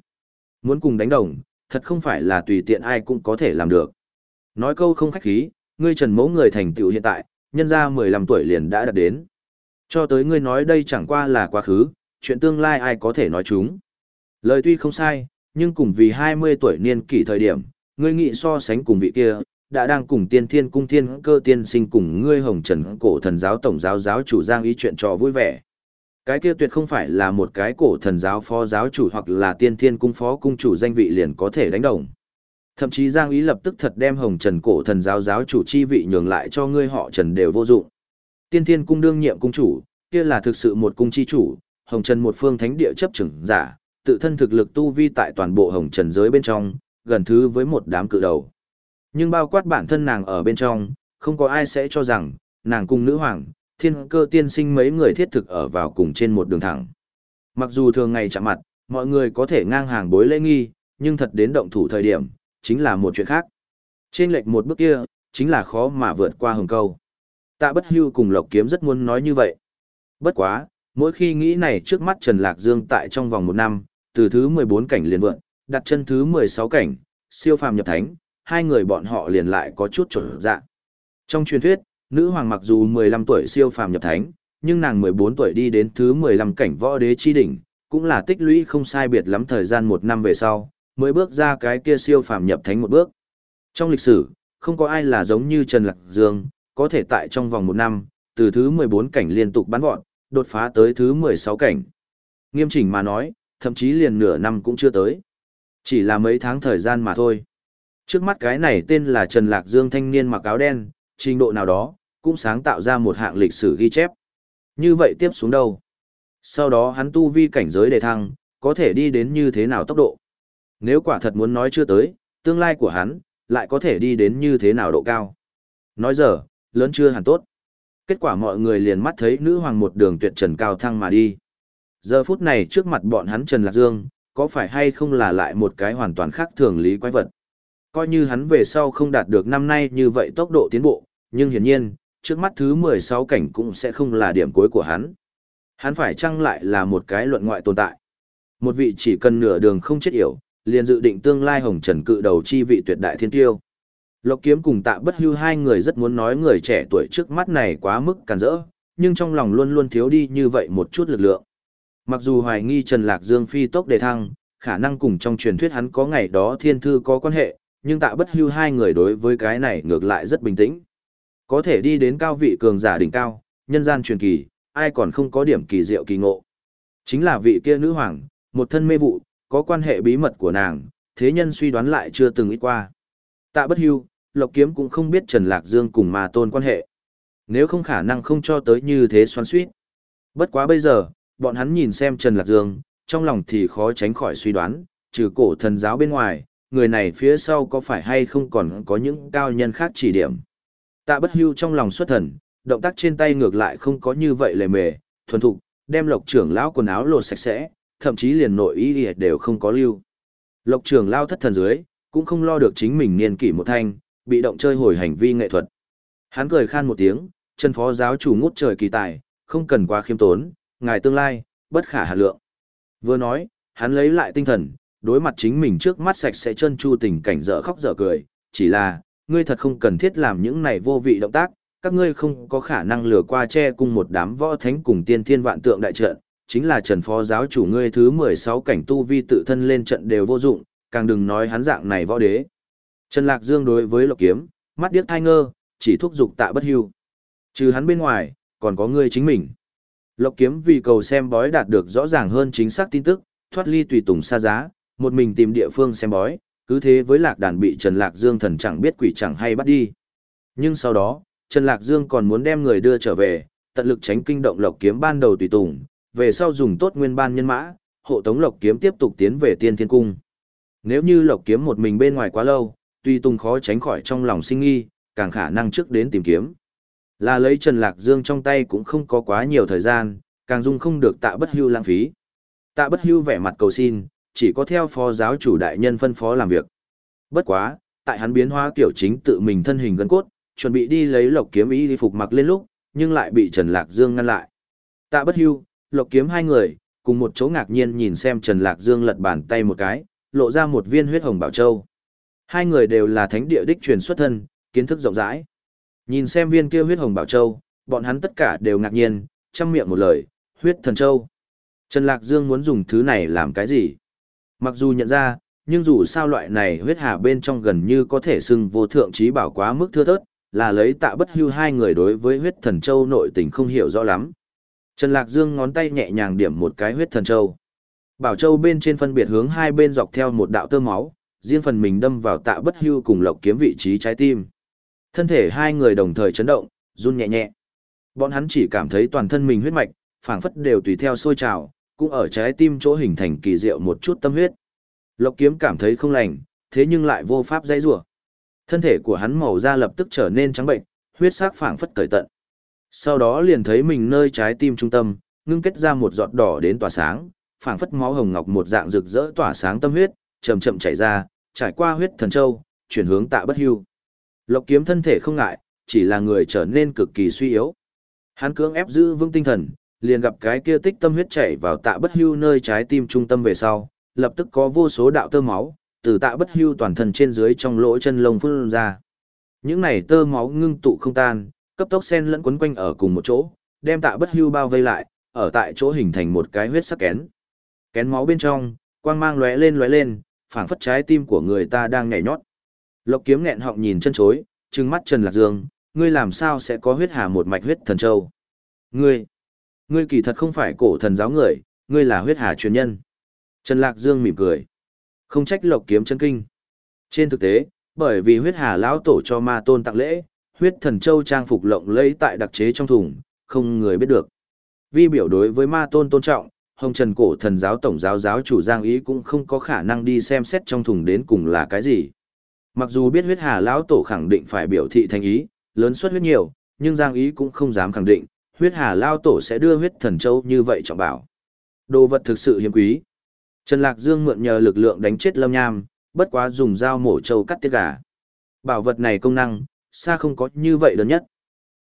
Muốn cùng đánh đồng, thật không phải là tùy tiện ai cũng có thể làm được. Nói câu không khách khí, ngươi trần mẫu người thành tựu hiện tại, nhân ra 15 tuổi liền đã đạt đến. Cho tới ngươi nói đây chẳng qua là quá khứ, chuyện tương lai ai có thể nói chúng. Lời tuy không sai, nhưng cùng vì 20 tuổi niên kỷ thời điểm, ngươi nghĩ so sánh cùng vị kia, đã đang cùng tiên thiên cung thiên cơ tiên sinh cùng ngươi hồng trần cổ thần giáo tổng giáo giáo chủ giang ý chuyện trò vui vẻ. Cái kia tuyệt không phải là một cái cổ thần giáo phó giáo chủ hoặc là tiên thiên cung phó cung chủ danh vị liền có thể đánh đồng. Thậm chí Giang Ý lập tức thật đem Hồng Trần cổ thần giáo giáo chủ chi vị nhường lại cho ngươi họ Trần đều vô dụng. Tiên Thiên cung đương nhiệm cung chủ, kia là thực sự một cung chi chủ, Hồng Trần một phương thánh địa chấp trưởng giả, tự thân thực lực tu vi tại toàn bộ Hồng Trần giới bên trong, gần thứ với một đám cự đầu. Nhưng bao quát bản thân nàng ở bên trong, không có ai sẽ cho rằng, nàng cung nữ hoàng, thiên cơ tiên sinh mấy người thiết thực ở vào cùng trên một đường thẳng. Mặc dù thường ngày chạm mặt, mọi người có thể ngang hàng bối lễ nghi, nhưng thật đến động thủ thời điểm, chính là một chuyện khác. Trên lệch một bước kia, chính là khó mà vượt qua hồng câu. Tạ bất hưu cùng Lộc Kiếm rất muốn nói như vậy. Bất quá, mỗi khi nghĩ này trước mắt Trần Lạc Dương tại trong vòng một năm, từ thứ 14 cảnh liền vượn, đặt chân thứ 16 cảnh, siêu phàm nhập thánh, hai người bọn họ liền lại có chút trở dạ. Trong truyền thuyết, nữ hoàng mặc dù 15 tuổi siêu phàm nhập thánh, nhưng nàng 14 tuổi đi đến thứ 15 cảnh võ đế chi đỉnh, cũng là tích lũy không sai biệt lắm thời gian một năm về sau, mới bước ra cái kia siêu phàm nhập thánh một bước. Trong lịch sử, không có ai là giống như Trần Lạc Dương, có thể tại trong vòng một năm, từ thứ 14 cảnh liên tục bắn vọt, đột phá tới thứ 16 cảnh. Nghiêm chỉnh mà nói, thậm chí liền nửa năm cũng chưa tới. Chỉ là mấy tháng thời gian mà thôi. Trước mắt cái này tên là Trần Lạc Dương thanh niên mặc áo đen, trình độ nào đó, cũng sáng tạo ra một hạng lịch sử ghi chép. Như vậy tiếp xuống đâu? Sau đó hắn tu vi cảnh giới đề thăng, có thể đi đến như thế nào tốc độ? Nếu quả thật muốn nói chưa tới, tương lai của hắn, lại có thể đi đến như thế nào độ cao. Nói giờ, lớn chưa hẳn tốt. Kết quả mọi người liền mắt thấy nữ hoàng một đường tuyệt trần cao thăng mà đi. Giờ phút này trước mặt bọn hắn Trần Lạc Dương, có phải hay không là lại một cái hoàn toàn khác thường lý quái vật. Coi như hắn về sau không đạt được năm nay như vậy tốc độ tiến bộ, nhưng hiển nhiên, trước mắt thứ 16 cảnh cũng sẽ không là điểm cuối của hắn. Hắn phải chăng lại là một cái luận ngoại tồn tại. Một vị chỉ cần nửa đường không chết yểu, liền dự định tương lai hồng trần cự đầu chi vị tuyệt đại thiên tiêu. Lộc kiếm cùng tạ bất hưu hai người rất muốn nói người trẻ tuổi trước mắt này quá mức càn rỡ, nhưng trong lòng luôn luôn thiếu đi như vậy một chút lực lượng. Mặc dù hoài nghi Trần Lạc Dương phi tốc đề thăng, khả năng cùng trong truyền thuyết hắn có ngày đó thiên thư có quan hệ, nhưng tạ bất hưu hai người đối với cái này ngược lại rất bình tĩnh. Có thể đi đến cao vị cường giả đỉnh cao, nhân gian truyền kỳ, ai còn không có điểm kỳ diệu kỳ ngộ. Chính là vị kia nữ hoàng, một thân mê vụ, có quan hệ bí mật của nàng, thế nhân suy đoán lại chưa từng ít qua. Tạ bất hưu, Lộc Kiếm cũng không biết Trần Lạc Dương cùng Ma Tôn quan hệ. Nếu không khả năng không cho tới như thế xoắn suýt. Bất quá bây giờ, bọn hắn nhìn xem Trần Lạc Dương, trong lòng thì khó tránh khỏi suy đoán, trừ cổ thần giáo bên ngoài, người này phía sau có phải hay không còn có những cao nhân khác chỉ điểm. Tạ bất hưu trong lòng xuất thần, động tác trên tay ngược lại không có như vậy lề mề, thuần thục, đem lộc trưởng lão quần áo lột sạch sẽ, thậm chí liền nội ý đều không có lưu. Lộc trưởng lao thất thần dưới, cũng không lo được chính mình niên kỷ một thanh, bị động chơi hồi hành vi nghệ thuật. Hắn cười khan một tiếng, chân phó giáo chủ ngút trời kỳ tài, không cần quá khiêm tốn, ngài tương lai, bất khả hạ lượng. Vừa nói, hắn lấy lại tinh thần, đối mặt chính mình trước mắt sạch sẽ chân chu tình cảnh dở khóc dở cười, chỉ là, ngươi thật không cần thiết làm những này vô vị động tác, các ngươi không có khả năng lừa qua che cùng một đám võ thánh cùng tiên thiên vạn tượng đại trận, chính là Trần Phó giáo chủ ngươi thứ 16 cảnh tu vi tự thân lên trận đều vô dụng, càng đừng nói hắn dạng này võ đế. Trần Lạc Dương đối với Lộc Kiếm, mắt điếc thai ngơ, chỉ thúc giục tạ bất hưu. Trừ hắn bên ngoài, còn có ngươi chính mình. Lộc kiếm vì cầu xem bói đạt được rõ ràng hơn chính xác tin tức, thoát ly tùy tùng xa giá, một mình tìm địa phương xem bói, cứ thế với lạc đàn bị Trần Lạc Dương thần chẳng biết quỷ chẳng hay bắt đi. Nhưng sau đó, Trần Lạc Dương còn muốn đem người đưa trở về, tận lực tránh kinh động lộc kiếm ban đầu tùy tùng, về sau dùng tốt nguyên ban nhân mã, hộ tống lộc kiếm tiếp tục tiến về tiên thiên cung. Nếu như lộc kiếm một mình bên ngoài quá lâu, Tuy tùng khó tránh khỏi trong lòng sinh nghi, càng khả năng trước đến tìm kiếm. Là lấy Trần Lạc Dương trong tay cũng không có quá nhiều thời gian, càng dung không được tạ bất hưu lãng phí. Tạ bất hưu vẻ mặt cầu xin, chỉ có theo phó giáo chủ đại nhân phân phó làm việc. Bất quá, tại hắn biến hóa kiểu chính tự mình thân hình gân cốt, chuẩn bị đi lấy lộc kiếm ý đi phục mặc lên lúc, nhưng lại bị Trần Lạc Dương ngăn lại. Tạ bất hưu, lộc kiếm hai người, cùng một chỗ ngạc nhiên nhìn xem Trần Lạc Dương lật bàn tay một cái, lộ ra một viên huyết hồng bảo châu. Hai người đều là thánh địa đích truyền xuất thân, kiến thức rộng rãi. Nhìn xem viên kia huyết hồng bảo châu, bọn hắn tất cả đều ngạc nhiên, chăm miệng một lời, huyết thần châu. Trần Lạc Dương muốn dùng thứ này làm cái gì? Mặc dù nhận ra, nhưng dù sao loại này huyết hà bên trong gần như có thể xưng vô thượng trí bảo quá mức thưa thớt, là lấy tạ bất hưu hai người đối với huyết thần châu nội tình không hiểu rõ lắm. Trần Lạc Dương ngón tay nhẹ nhàng điểm một cái huyết thần châu. Bảo châu bên trên phân biệt hướng hai bên dọc theo một đạo tơ máu, riêng phần mình đâm vào tạ bất hưu cùng lộc kiếm vị trí trái tim. Thân thể hai người đồng thời chấn động, run nhẹ nhẹ. Bọn hắn chỉ cảm thấy toàn thân mình huyết mạch, phảng phất đều tùy theo sôi trào, cũng ở trái tim chỗ hình thành kỳ diệu một chút tâm huyết. Lộc kiếm cảm thấy không lành, thế nhưng lại vô pháp dãy rủa. Thân thể của hắn màu da lập tức trở nên trắng bệnh, huyết sắc phảng phất cởi tận. Sau đó liền thấy mình nơi trái tim trung tâm, ngưng kết ra một giọt đỏ đến tỏa sáng, phảng phất máu hồng ngọc một dạng rực rỡ tỏa sáng tâm huyết, chậm chậm chảy ra, trải qua huyết thần châu, chuyển hướng Tạ Bất Hưu. Lộc Kiếm thân thể không ngại, chỉ là người trở nên cực kỳ suy yếu. Hắn cưỡng ép giữ vững tinh thần, liền gặp cái kia tích tâm huyết chảy vào Tạ Bất Hưu nơi trái tim trung tâm về sau, lập tức có vô số đạo tơ máu từ Tạ Bất Hưu toàn thân trên dưới trong lỗ chân lông phun ra. Những này tơ máu ngưng tụ không tan, cấp tốc sen lẫn quấn quanh ở cùng một chỗ, đem Tạ Bất Hưu bao vây lại, ở tại chỗ hình thành một cái huyết sắc kén. Kén máu bên trong, quang mang lóe lên lóe lên, phảng phất trái tim của người ta đang nhảy nhót. Lộc Kiếm nghẹn họng nhìn chân chối, trừng mắt Trần Lạc Dương, ngươi làm sao sẽ có huyết hà một mạch huyết thần châu? Ngươi, ngươi kỳ thật không phải cổ thần giáo người, ngươi là huyết hà truyền nhân. Trần Lạc Dương mỉm cười. Không trách Lộc Kiếm chân kinh. Trên thực tế, bởi vì huyết hà lão tổ cho ma tôn tặng lễ, huyết thần châu trang phục lộng lẫy tại đặc chế trong thùng, không người biết được. Vi biểu đối với ma tôn tôn trọng, Hồng Trần cổ thần giáo tổng giáo giáo chủ Giang Ý cũng không có khả năng đi xem xét trong thùng đến cùng là cái gì. Mặc dù biết huyết hà lão tổ khẳng định phải biểu thị thành ý, lớn suất huyết nhiều, nhưng Giang Ý cũng không dám khẳng định, huyết hà lão tổ sẽ đưa huyết thần châu như vậy trọng bảo. Đồ vật thực sự hiếm quý. Trần Lạc Dương mượn nhờ lực lượng đánh chết Lâm Nham, bất quá dùng dao mổ châu cắt tiết gà. Bảo vật này công năng, xa không có như vậy lớn nhất.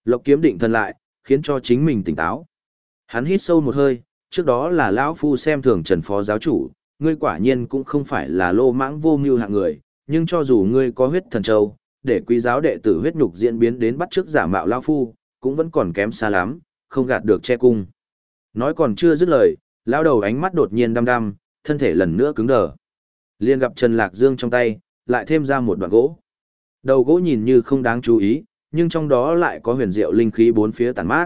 Lộc kiếm định thần lại, khiến cho chính mình tỉnh táo. Hắn hít sâu một hơi, trước đó là lão phu xem thường Trần phó giáo chủ, ngươi quả nhiên cũng không phải là lô mãng vô mưu hạng người, nhưng cho dù ngươi có huyết thần châu, để quý giáo đệ tử huyết nhục diễn biến đến bắt trước giả mạo lão phu, cũng vẫn còn kém xa lắm, không gạt được che cung. Nói còn chưa dứt lời, lão đầu ánh mắt đột nhiên đăm đăm, thân thể lần nữa cứng đờ. Liên gặp Trần Lạc Dương trong tay, lại thêm ra một đoạn gỗ. Đầu gỗ nhìn như không đáng chú ý, nhưng trong đó lại có huyền diệu linh khí bốn phía tản mát.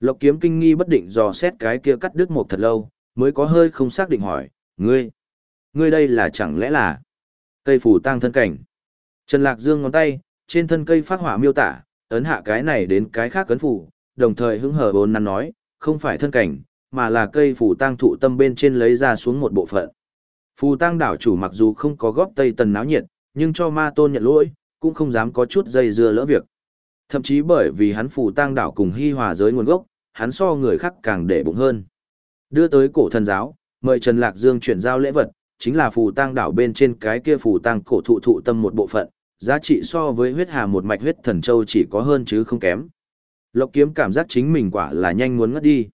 Lộc kiếm kinh nghi bất định dò xét cái kia cắt đứt một thật lâu, mới có hơi không xác định hỏi, ngươi, ngươi đây là chẳng lẽ là cây phủ tăng thân cảnh. Trần Lạc Dương ngón tay, trên thân cây phát hỏa miêu tả, ấn hạ cái này đến cái khác cấn phủ, đồng thời hứng hở bồn năn nói, không phải thân cảnh, mà là cây phủ tăng thụ tâm bên trên lấy ra xuống một bộ phận. Phù tăng đảo chủ mặc dù không có góp tây tần náo nhiệt, nhưng cho ma tôn nhận lỗi, cũng không dám có chút dây dưa lỡ việc. Thậm chí bởi vì hắn phù tang đảo cùng hy hòa giới nguồn gốc, hắn so người khác càng để bụng hơn. Đưa tới cổ thần giáo, mời Trần Lạc Dương chuyển giao lễ vật, chính là phù tang đảo bên trên cái kia phù tang cổ thụ thụ tâm một bộ phận, giá trị so với huyết hà một mạch huyết thần châu chỉ có hơn chứ không kém. Lộc kiếm cảm giác chính mình quả là nhanh muốn ngất đi.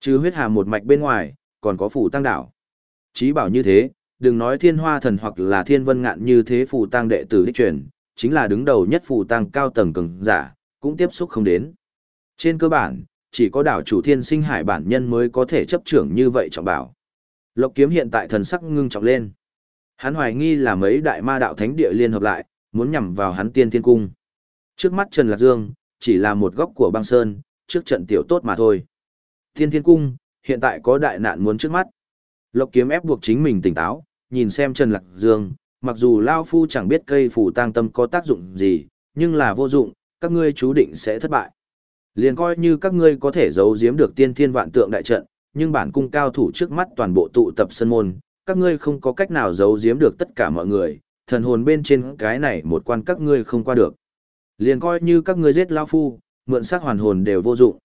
Chứ huyết hà một mạch bên ngoài, còn có phù tang đảo. Chí bảo như thế, đừng nói thiên hoa thần hoặc là thiên vân ngạn như thế phù tang đệ tử đích truyền, chính là đứng đầu nhất phù tăng cao tầng cường giả, cũng tiếp xúc không đến. Trên cơ bản, chỉ có đảo chủ thiên sinh hải bản nhân mới có thể chấp trưởng như vậy trọng bảo. Lộc kiếm hiện tại thần sắc ngưng trọng lên. Hắn hoài nghi là mấy đại ma đạo thánh địa liên hợp lại, muốn nhằm vào hắn tiên thiên cung. Trước mắt Trần Lạc Dương, chỉ là một góc của băng sơn, trước trận tiểu tốt mà thôi. Thiên Thiên Cung, hiện tại có đại nạn muốn trước mắt. Lộc kiếm ép buộc chính mình tỉnh táo, nhìn xem Trần Lạc Dương, mặc dù Lao Phu chẳng biết cây phủ tang tâm có tác dụng gì, nhưng là vô dụng, các ngươi chú định sẽ thất bại. Liền coi như các ngươi có thể giấu giếm được tiên thiên vạn tượng đại trận, nhưng bản cung cao thủ trước mắt toàn bộ tụ tập sân môn, các ngươi không có cách nào giấu giếm được tất cả mọi người, thần hồn bên trên cái này một quan các ngươi không qua được. Liền coi như các ngươi giết Lao Phu, mượn xác hoàn hồn đều vô dụng.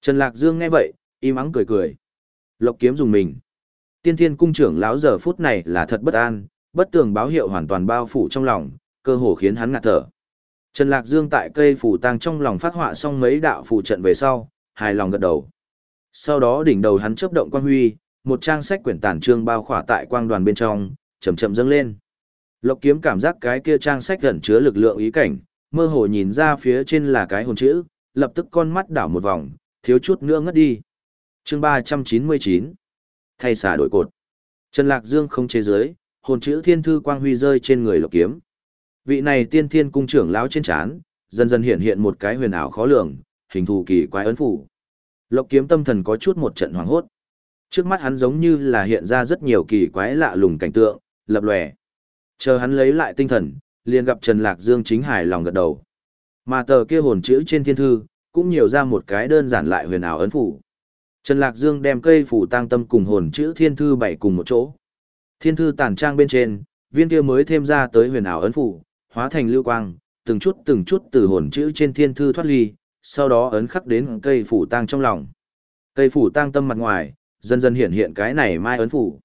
Trần Lạc Dương nghe vậy, im ắng cười cười. Lộc kiếm dùng mình. Tiên thiên cung trưởng lão giờ phút này là thật bất an, bất tường báo hiệu hoàn toàn bao phủ trong lòng, cơ hồ khiến hắn ngạt thở. Trần Lạc Dương tại cây phủ tang trong lòng phát họa xong mấy đạo phù trận về sau, hài lòng gật đầu. Sau đó đỉnh đầu hắn chớp động quang huy, một trang sách quyển tản trương bao khỏa tại quang đoàn bên trong, chậm chậm dâng lên. Lộc kiếm cảm giác cái kia trang sách gần chứa lực lượng ý cảnh, mơ hồ nhìn ra phía trên là cái hồn chữ, lập tức con mắt đảo một vòng, thiếu chút nữa ngất đi. chương 399 Thay xả đổi cột. Trần Lạc Dương không chế giới, hồn chữ thiên thư quang huy rơi trên người lộc kiếm. Vị này tiên thiên cung trưởng lão trên chán, dần dần hiện hiện một cái huyền ảo khó lường, hình thù kỳ quái ấn phủ. Lộc kiếm tâm thần có chút một trận hoảng hốt. Trước mắt hắn giống như là hiện ra rất nhiều kỳ quái lạ lùng cảnh tượng, lập lòe. Chờ hắn lấy lại tinh thần, liền gặp Trần Lạc Dương chính hài lòng gật đầu. Mà tờ kia hồn chữ trên thiên thư, cũng nhiều ra một cái đơn giản lại huyền ảo ấn phủ. Trần Lạc Dương đem cây phủ tăng tâm cùng hồn chữ thiên thư bảy cùng một chỗ. Thiên thư tàn trang bên trên, viên kia mới thêm ra tới huyền ảo ấn phủ, hóa thành lưu quang, từng chút từng chút từ hồn chữ trên thiên thư thoát ly, sau đó ấn khắc đến cây phủ tang trong lòng. Cây phủ tang tâm mặt ngoài, dần dần hiện hiện cái này mai ấn phủ.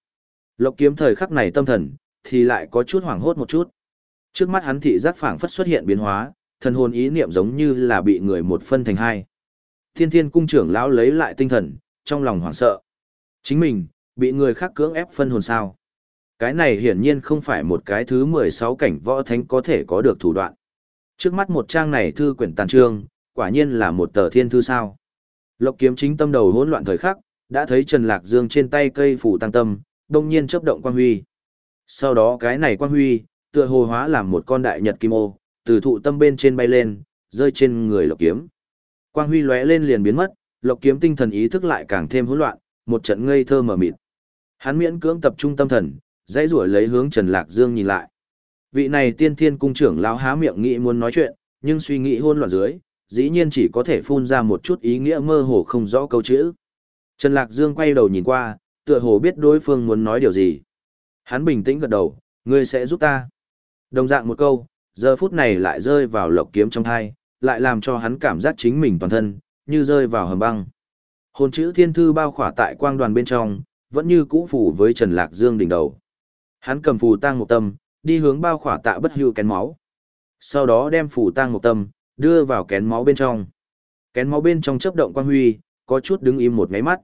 Lộc kiếm thời khắc này tâm thần, thì lại có chút hoảng hốt một chút. Trước mắt hắn thị giác phảng phất xuất hiện biến hóa, thần hồn ý niệm giống như là bị người một phân thành hai. Thiên thiên cung trưởng lão lấy lại tinh thần, trong lòng hoảng sợ. Chính mình, bị người khác cưỡng ép phân hồn sao. Cái này hiển nhiên không phải một cái thứ 16 cảnh võ thánh có thể có được thủ đoạn. Trước mắt một trang này thư quyển tàn trương, quả nhiên là một tờ thiên thư sao. Lộc kiếm chính tâm đầu hỗn loạn thời khắc, đã thấy Trần Lạc Dương trên tay cây phủ tăng tâm, đông nhiên chớp động quang huy. Sau đó cái này quang huy, tựa hồ hóa làm một con đại nhật kim ô, từ thụ tâm bên trên bay lên, rơi trên người lộc kiếm. Quang huy lóe lên liền biến mất, lộc kiếm tinh thần ý thức lại càng thêm hỗn loạn, một trận ngây thơ mở mịt. Hắn miễn cưỡng tập trung tâm thần, dãy rủa lấy hướng Trần Lạc Dương nhìn lại. Vị này tiên thiên cung trưởng lão há miệng nghĩ muốn nói chuyện, nhưng suy nghĩ hỗn loạn dưới, dĩ nhiên chỉ có thể phun ra một chút ý nghĩa mơ hồ không rõ câu chữ. Trần Lạc Dương quay đầu nhìn qua, tựa hồ biết đối phương muốn nói điều gì. Hắn bình tĩnh gật đầu, ngươi sẽ giúp ta. Đồng dạng một câu, giờ phút này lại rơi vào lộc kiếm trong thai, lại làm cho hắn cảm giác chính mình toàn thân, như rơi vào hầm băng. Hồn chữ thiên thư bao khỏa tại quang đoàn bên trong, vẫn như cũ phủ với Trần Lạc Dương đỉnh đầu. Hắn cầm phù tang một tâm, đi hướng bao khỏa tạ bất hưu kén máu. Sau đó đem phù tang một tâm, đưa vào kén máu bên trong. Kén máu bên trong chớp động quang huy, có chút đứng im một ngáy mắt.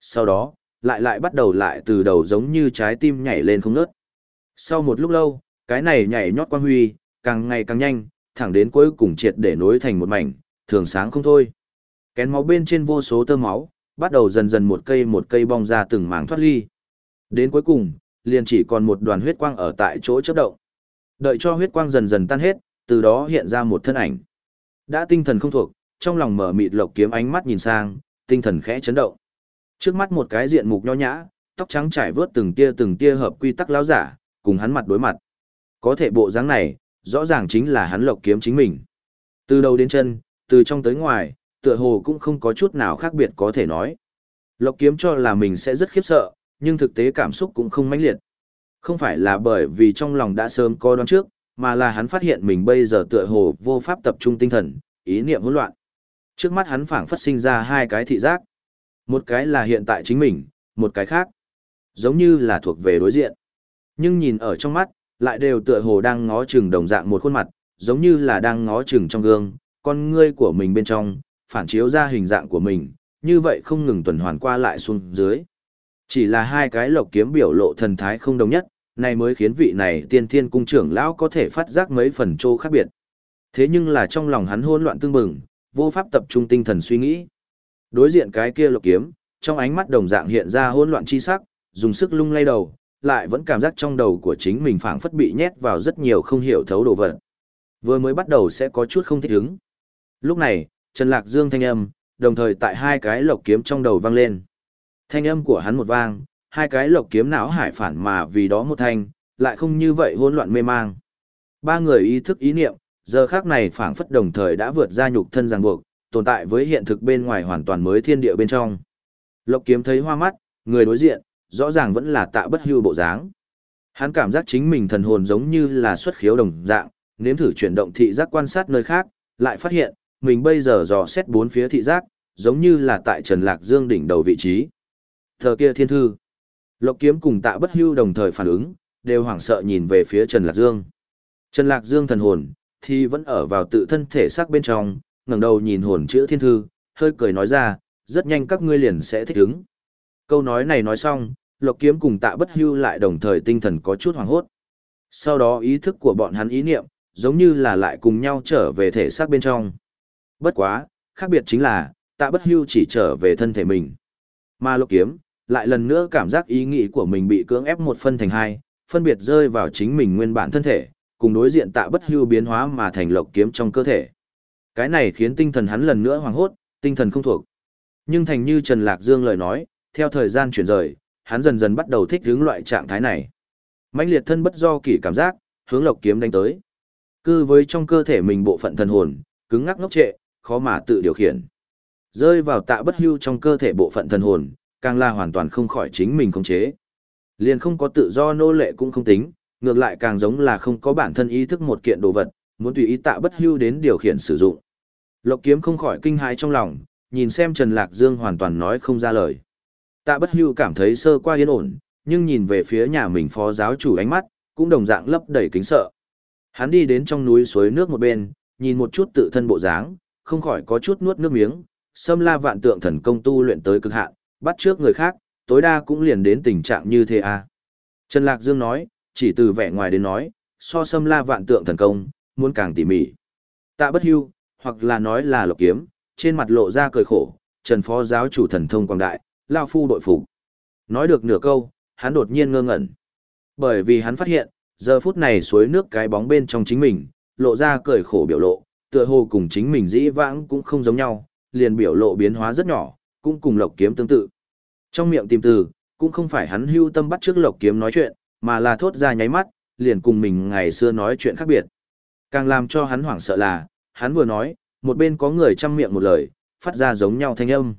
Sau đó, lại lại bắt đầu lại từ đầu giống như trái tim nhảy lên không nớt. Sau một lúc lâu, cái này nhảy nhót quang huy, càng ngày càng nhanh, thẳng đến cuối cùng triệt để nối thành một mảnh, thường sáng không thôi. Kén máu bên trên vô số tơ máu, bắt đầu dần dần một cây một cây bong ra từng mảng thoát ly. Đến cuối cùng, liền chỉ còn một đoàn huyết quang ở tại chỗ chớp động. Đợi cho huyết quang dần dần tan hết, từ đó hiện ra một thân ảnh. Đã tinh thần không thuộc, trong lòng mở mịt lộc kiếm ánh mắt nhìn sang, tinh thần khẽ chấn động. Trước mắt một cái diện mục nho nhã, tóc trắng trải vướt từng tia từng tia hợp quy tắc lão giả, cùng hắn mặt đối mặt. Có thể bộ dáng này, rõ ràng chính là hắn lộc kiếm chính mình. Từ đầu đến chân, từ trong tới ngoài, tựa hồ cũng không có chút nào khác biệt có thể nói. Lộc kiếm cho là mình sẽ rất khiếp sợ, nhưng thực tế cảm xúc cũng không mãnh liệt. Không phải là bởi vì trong lòng đã sớm có đoán trước, mà là hắn phát hiện mình bây giờ tựa hồ vô pháp tập trung tinh thần, ý niệm hỗn loạn. Trước mắt hắn phảng phất sinh ra hai cái thị giác. Một cái là hiện tại chính mình, một cái khác. Giống như là thuộc về đối diện. Nhưng nhìn ở trong mắt, lại đều tựa hồ đang ngó chừng đồng dạng một khuôn mặt, giống như là đang ngó chừng trong gương, con ngươi của mình bên trong, phản chiếu ra hình dạng của mình, như vậy không ngừng tuần hoàn qua lại xuống dưới. Chỉ là hai cái lộc kiếm biểu lộ thần thái không đồng nhất, này mới khiến vị này tiên thiên cung trưởng lão có thể phát giác mấy phần trô khác biệt. Thế nhưng là trong lòng hắn hỗn loạn tương bừng, vô pháp tập trung tinh thần suy nghĩ. Đối diện cái kia lộc kiếm, trong ánh mắt đồng dạng hiện ra hỗn loạn chi sắc, dùng sức lung lay đầu, lại vẫn cảm giác trong đầu của chính mình phảng phất bị nhét vào rất nhiều không hiểu thấu đồ vật. Vừa mới bắt đầu sẽ có chút không thích ứng. Lúc này, Trần Lạc Dương thanh âm, đồng thời tại hai cái lộc kiếm trong đầu vang lên. Thanh âm của hắn một vang, hai cái lộc kiếm não hải phản mà vì đó một thanh, lại không như vậy hỗn loạn mê mang. Ba người ý thức ý niệm, giờ khác này phảng phất đồng thời đã vượt ra nhục thân ràng buộc, tồn tại với hiện thực bên ngoài hoàn toàn mới thiên địa bên trong. Lộc kiếm thấy hoa mắt, người đối diện, rõ ràng vẫn là tạ bất hưu bộ dáng. Hắn cảm giác chính mình thần hồn giống như là xuất khiếu đồng dạng, nếm thử chuyển động thị giác quan sát nơi khác, lại phát hiện, mình bây giờ dò xét bốn phía thị giác, giống như là tại Trần Lạc Dương đỉnh đầu vị trí. Thờ kia thiên thư. Lộc kiếm cùng tạ bất hưu đồng thời phản ứng, đều hoảng sợ nhìn về phía Trần Lạc Dương. Trần Lạc Dương thần hồn, thì vẫn ở vào tự thân thể xác bên trong, ngẩng đầu nhìn hồn chữ thiên thư, hơi cười nói ra, rất nhanh các ngươi liền sẽ thích ứng. Câu nói này nói xong, Lộc Kiếm cùng Tạ Bất Hưu lại đồng thời tinh thần có chút hoảng hốt. Sau đó ý thức của bọn hắn ý niệm, giống như là lại cùng nhau trở về thể xác bên trong. Bất quá, khác biệt chính là, Tạ Bất Hưu chỉ trở về thân thể mình. Mà Lộc Kiếm, lại lần nữa cảm giác ý nghĩ của mình bị cưỡng ép một phân thành hai, phân biệt rơi vào chính mình nguyên bản thân thể, cùng đối diện Tạ Bất Hưu biến hóa mà thành Lộc Kiếm trong cơ thể. Cái này khiến tinh thần hắn lần nữa hoảng hốt, tinh thần không thuộc. Nhưng thành như Trần Lạc Dương lời nói, theo thời gian chuyển rời, hắn dần dần bắt đầu thích hướng loại trạng thái này. mãnh liệt thân bất do kỷ cảm giác, hướng lộc kiếm đánh tới. Cư với trong cơ thể mình bộ phận thần hồn, cứng ngắc ngốc trệ, khó mà tự điều khiển. Rơi vào tạ bất hưu trong cơ thể bộ phận thần hồn, càng là hoàn toàn không khỏi chính mình khống chế. Liền không có tự do nô lệ cũng không tính, ngược lại càng giống là không có bản thân ý thức một kiện đồ vật, muốn tùy ý tạ bất hưu đến điều khiển sử dụng. Lộc kiếm không khỏi kinh hãi trong lòng, nhìn xem Trần Lạc Dương hoàn toàn nói không ra lời. Tạ bất hưu cảm thấy sơ qua yên ổn, nhưng nhìn về phía nhà mình phó giáo chủ ánh mắt, cũng đồng dạng lấp đầy kính sợ. Hắn đi đến trong núi suối nước một bên, nhìn một chút tự thân bộ dáng, không khỏi có chút nuốt nước miếng, xâm la vạn tượng thần công tu luyện tới cực hạn, bắt trước người khác, tối đa cũng liền đến tình trạng như thế à. Trần Lạc Dương nói, chỉ từ vẻ ngoài đến nói, so sâm la vạn tượng thần công, muốn càng tỉ mỉ. Tạ bất hưu, hoặc là nói là lộc kiếm, trên mặt lộ ra cười khổ, Trần Phó giáo chủ thần thông quang đại, lao phu đội phục. Nói được nửa câu, hắn đột nhiên ngơ ngẩn. Bởi vì hắn phát hiện, giờ phút này suối nước cái bóng bên trong chính mình, lộ ra cười khổ biểu lộ, tựa hồ cùng chính mình dĩ vãng cũng không giống nhau, liền biểu lộ biến hóa rất nhỏ, cũng cùng lộc kiếm tương tự. Trong miệng tìm từ, cũng không phải hắn hưu tâm bắt trước lộc kiếm nói chuyện, mà là thốt ra nháy mắt, liền cùng mình ngày xưa nói chuyện khác biệt. Càng làm cho hắn hoảng sợ là, hắn vừa nói, một bên có người chăm miệng một lời, phát ra giống nhau thanh âm.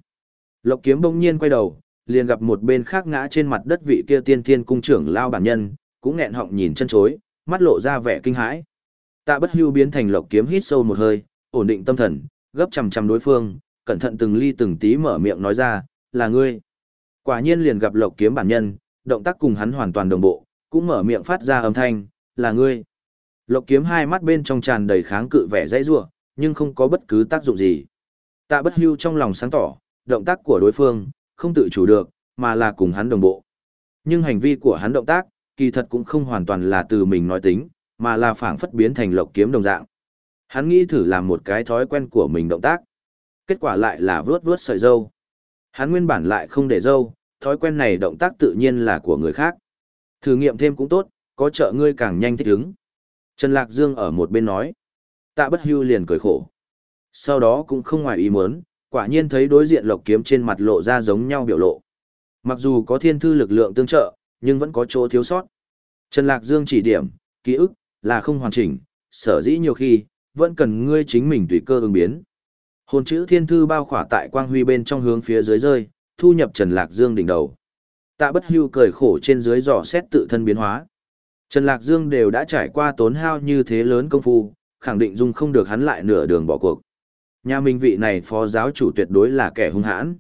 Lộc kiếm bỗng nhiên quay đầu, liền gặp một bên khác ngã trên mặt đất vị kia tiên thiên cung trưởng lao bản nhân, cũng nghẹn họng nhìn chân chối, mắt lộ ra vẻ kinh hãi. Tạ bất hưu biến thành lộc kiếm hít sâu một hơi, ổn định tâm thần, gấp chằm chằm đối phương, cẩn thận từng ly từng tí mở miệng nói ra, là ngươi. Quả nhiên liền gặp lộc kiếm bản nhân, động tác cùng hắn hoàn toàn đồng bộ, cũng mở miệng phát ra âm thanh, là ngươi. Lộc kiếm hai mắt bên trong tràn đầy kháng cự vẻ dãy rủa, nhưng không có bất cứ tác dụng gì. Tạ bất hưu trong lòng sáng tỏ, động tác của đối phương, không tự chủ được, mà là cùng hắn đồng bộ. Nhưng hành vi của hắn động tác, kỳ thật cũng không hoàn toàn là từ mình nói tính, mà là phảng phất biến thành lộc kiếm đồng dạng. Hắn nghĩ thử làm một cái thói quen của mình động tác. Kết quả lại là vuốt vuốt sợi dâu. Hắn nguyên bản lại không để dâu, thói quen này động tác tự nhiên là của người khác. Thử nghiệm thêm cũng tốt, có trợ ngươi càng nhanh thích ứng. Trần Lạc Dương ở một bên nói. Tạ bất hưu liền cười khổ. Sau đó cũng không ngoài ý muốn, quả nhiên thấy đối diện lộc kiếm trên mặt lộ ra giống nhau biểu lộ. Mặc dù có thiên thư lực lượng tương trợ, nhưng vẫn có chỗ thiếu sót. Trần Lạc Dương chỉ điểm, ký ức, là không hoàn chỉnh, sở dĩ nhiều khi, vẫn cần ngươi chính mình tùy cơ ứng biến. Hồn chữ thiên thư bao khỏa tại quang huy bên trong hướng phía dưới rơi, thu nhập Trần Lạc Dương đỉnh đầu. Tạ bất hưu cười khổ trên dưới dò xét tự thân biến hóa. Trần Lạc Dương đều đã trải qua tốn hao như thế lớn công phu, khẳng định dung không được hắn lại nửa đường bỏ cuộc. Nhà mình vị này phó giáo chủ tuyệt đối là kẻ hung hãn.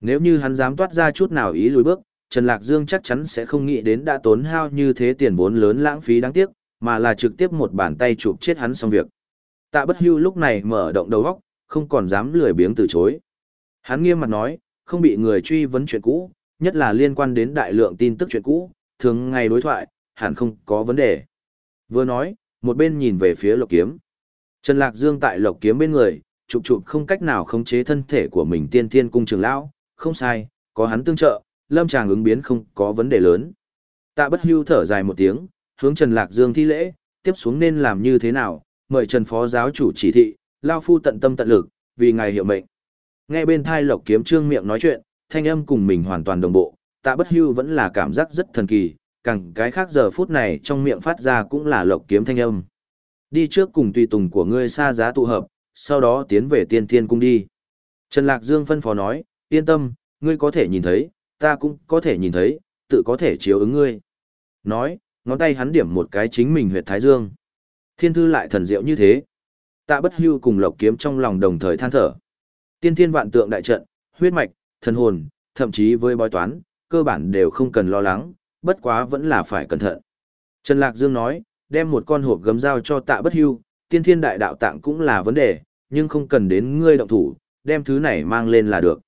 Nếu như hắn dám toát ra chút nào ý lùi bước, Trần Lạc Dương chắc chắn sẽ không nghĩ đến đã tốn hao như thế tiền vốn lớn lãng phí đáng tiếc, mà là trực tiếp một bàn tay chụp chết hắn xong việc. Tạ bất hưu lúc này mở động đầu góc, không còn dám lười biếng từ chối. Hắn nghiêm mặt nói, không bị người truy vấn chuyện cũ, nhất là liên quan đến đại lượng tin tức chuyện cũ, thường ngày đối thoại, hẳn không có vấn đề. Vừa nói, một bên nhìn về phía lộc kiếm. Trần Lạc Dương tại lộc kiếm bên người, chụp chụp không cách nào khống chế thân thể của mình tiên thiên cung trường lão, không sai, có hắn tương trợ, lâm tràng ứng biến không có vấn đề lớn. Tạ bất hưu thở dài một tiếng, hướng Trần Lạc Dương thi lễ, tiếp xuống nên làm như thế nào, mời Trần Phó giáo chủ chỉ thị, Lao Phu tận tâm tận lực, vì ngài hiệu mệnh. Nghe bên thai lộc kiếm trương miệng nói chuyện, thanh âm cùng mình hoàn toàn đồng bộ, tạ bất hưu vẫn là cảm giác rất thần kỳ, càng cái khác giờ phút này trong miệng phát ra cũng là lộc kiếm thanh âm. Đi trước cùng tùy tùng của ngươi xa giá tụ hợp, sau đó tiến về tiên thiên cung đi. Trần Lạc Dương phân phó nói, yên tâm, ngươi có thể nhìn thấy, ta cũng có thể nhìn thấy, tự có thể chiếu ứng ngươi. Nói, ngón tay hắn điểm một cái chính mình huyệt thái dương. Thiên thư lại thần diệu như thế. Tạ bất hưu cùng lộc kiếm trong lòng đồng thời than thở. Tiên thiên vạn tượng đại trận, huyết mạch, thần hồn, thậm chí với bói toán, cơ bản đều không cần lo lắng, bất quá vẫn là phải cẩn thận. Trần Lạc Dương nói, đem một con hộp gấm dao cho tạ bất hưu, tiên thiên đại đạo tạng cũng là vấn đề, nhưng không cần đến ngươi động thủ, đem thứ này mang lên là được.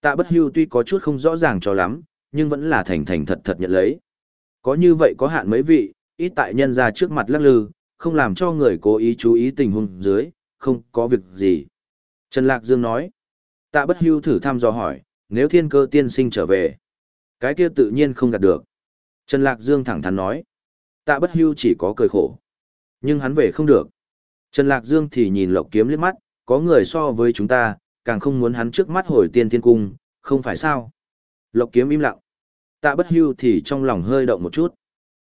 Tạ bất hưu tuy có chút không rõ ràng cho lắm, nhưng vẫn là thành thành thật thật nhận lấy. Có như vậy có hạn mấy vị, ít tại nhân ra trước mặt lắc lư, không làm cho người cố ý chú ý tình huống dưới, không có việc gì. Trần Lạc Dương nói, tạ bất hưu thử thăm dò hỏi, nếu thiên cơ tiên sinh trở về, cái kia tự nhiên không gạt được. Trần Lạc Dương thẳng thắn nói, tạ bất hưu chỉ có cười khổ, nhưng hắn về không được. Trần Lạc Dương thì nhìn lộc kiếm liếc mắt, có người so với chúng ta, càng không muốn hắn trước mắt hồi tiên thiên cung, không phải sao. Lộc kiếm im lặng. Tạ bất hưu thì trong lòng hơi động một chút.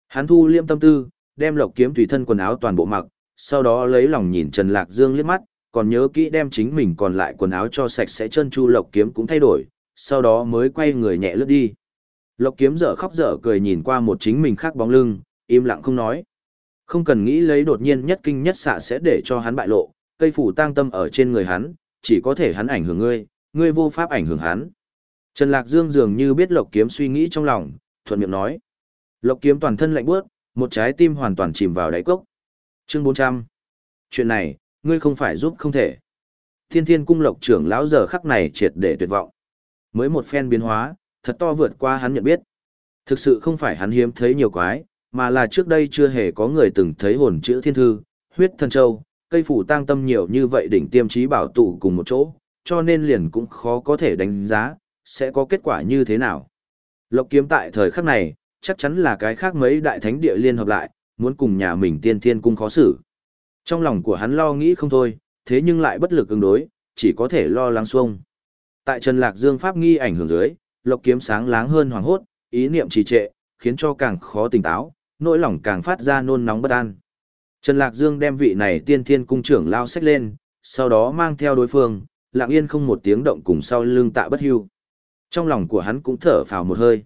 Hắn thu liêm tâm tư, đem lộc kiếm tùy thân quần áo toàn bộ mặc, sau đó lấy lòng nhìn Trần Lạc Dương liếc mắt, còn nhớ kỹ đem chính mình còn lại quần áo cho sạch sẽ chân chu lộc kiếm cũng thay đổi, sau đó mới quay người nhẹ lướt đi. Lộc kiếm dở khóc dở cười nhìn qua một chính mình khác bóng lưng, im lặng không nói. Không cần nghĩ lấy đột nhiên nhất kinh nhất xạ sẽ để cho hắn bại lộ, cây phủ tang tâm ở trên người hắn, chỉ có thể hắn ảnh hưởng ngươi, ngươi vô pháp ảnh hưởng hắn. Trần Lạc Dương dường như biết Lộc Kiếm suy nghĩ trong lòng, thuận miệng nói. Lộc Kiếm toàn thân lạnh bước, một trái tim hoàn toàn chìm vào đáy cốc. Chương 400. Chuyện này, ngươi không phải giúp không thể. Thiên Thiên cung Lộc trưởng lão giờ khắc này triệt để tuyệt vọng. Mới một phen biến hóa, thật to vượt qua hắn nhận biết. Thực sự không phải hắn hiếm thấy nhiều quái, mà là trước đây chưa hề có người từng thấy hồn chữ thiên thư, huyết thần châu, cây phủ tang tâm nhiều như vậy đỉnh tiêm trí bảo tụ cùng một chỗ, cho nên liền cũng khó có thể đánh giá, sẽ có kết quả như thế nào. Lộc kiếm tại thời khắc này, chắc chắn là cái khác mấy đại thánh địa liên hợp lại, muốn cùng nhà mình tiên thiên cung khó xử. Trong lòng của hắn lo nghĩ không thôi, thế nhưng lại bất lực ứng đối, chỉ có thể lo lắng xuông. Tại Trần Lạc Dương Pháp nghi ảnh hưởng dưới, lộc kiếm sáng láng hơn hoàng hốt, ý niệm trì trệ, khiến cho càng khó tỉnh táo, nỗi lòng càng phát ra nôn nóng bất an. Trần Lạc Dương đem vị này tiên thiên cung trưởng lao sách lên, sau đó mang theo đối phương, lặng yên không một tiếng động cùng sau lưng tạ bất hưu. Trong lòng của hắn cũng thở phào một hơi.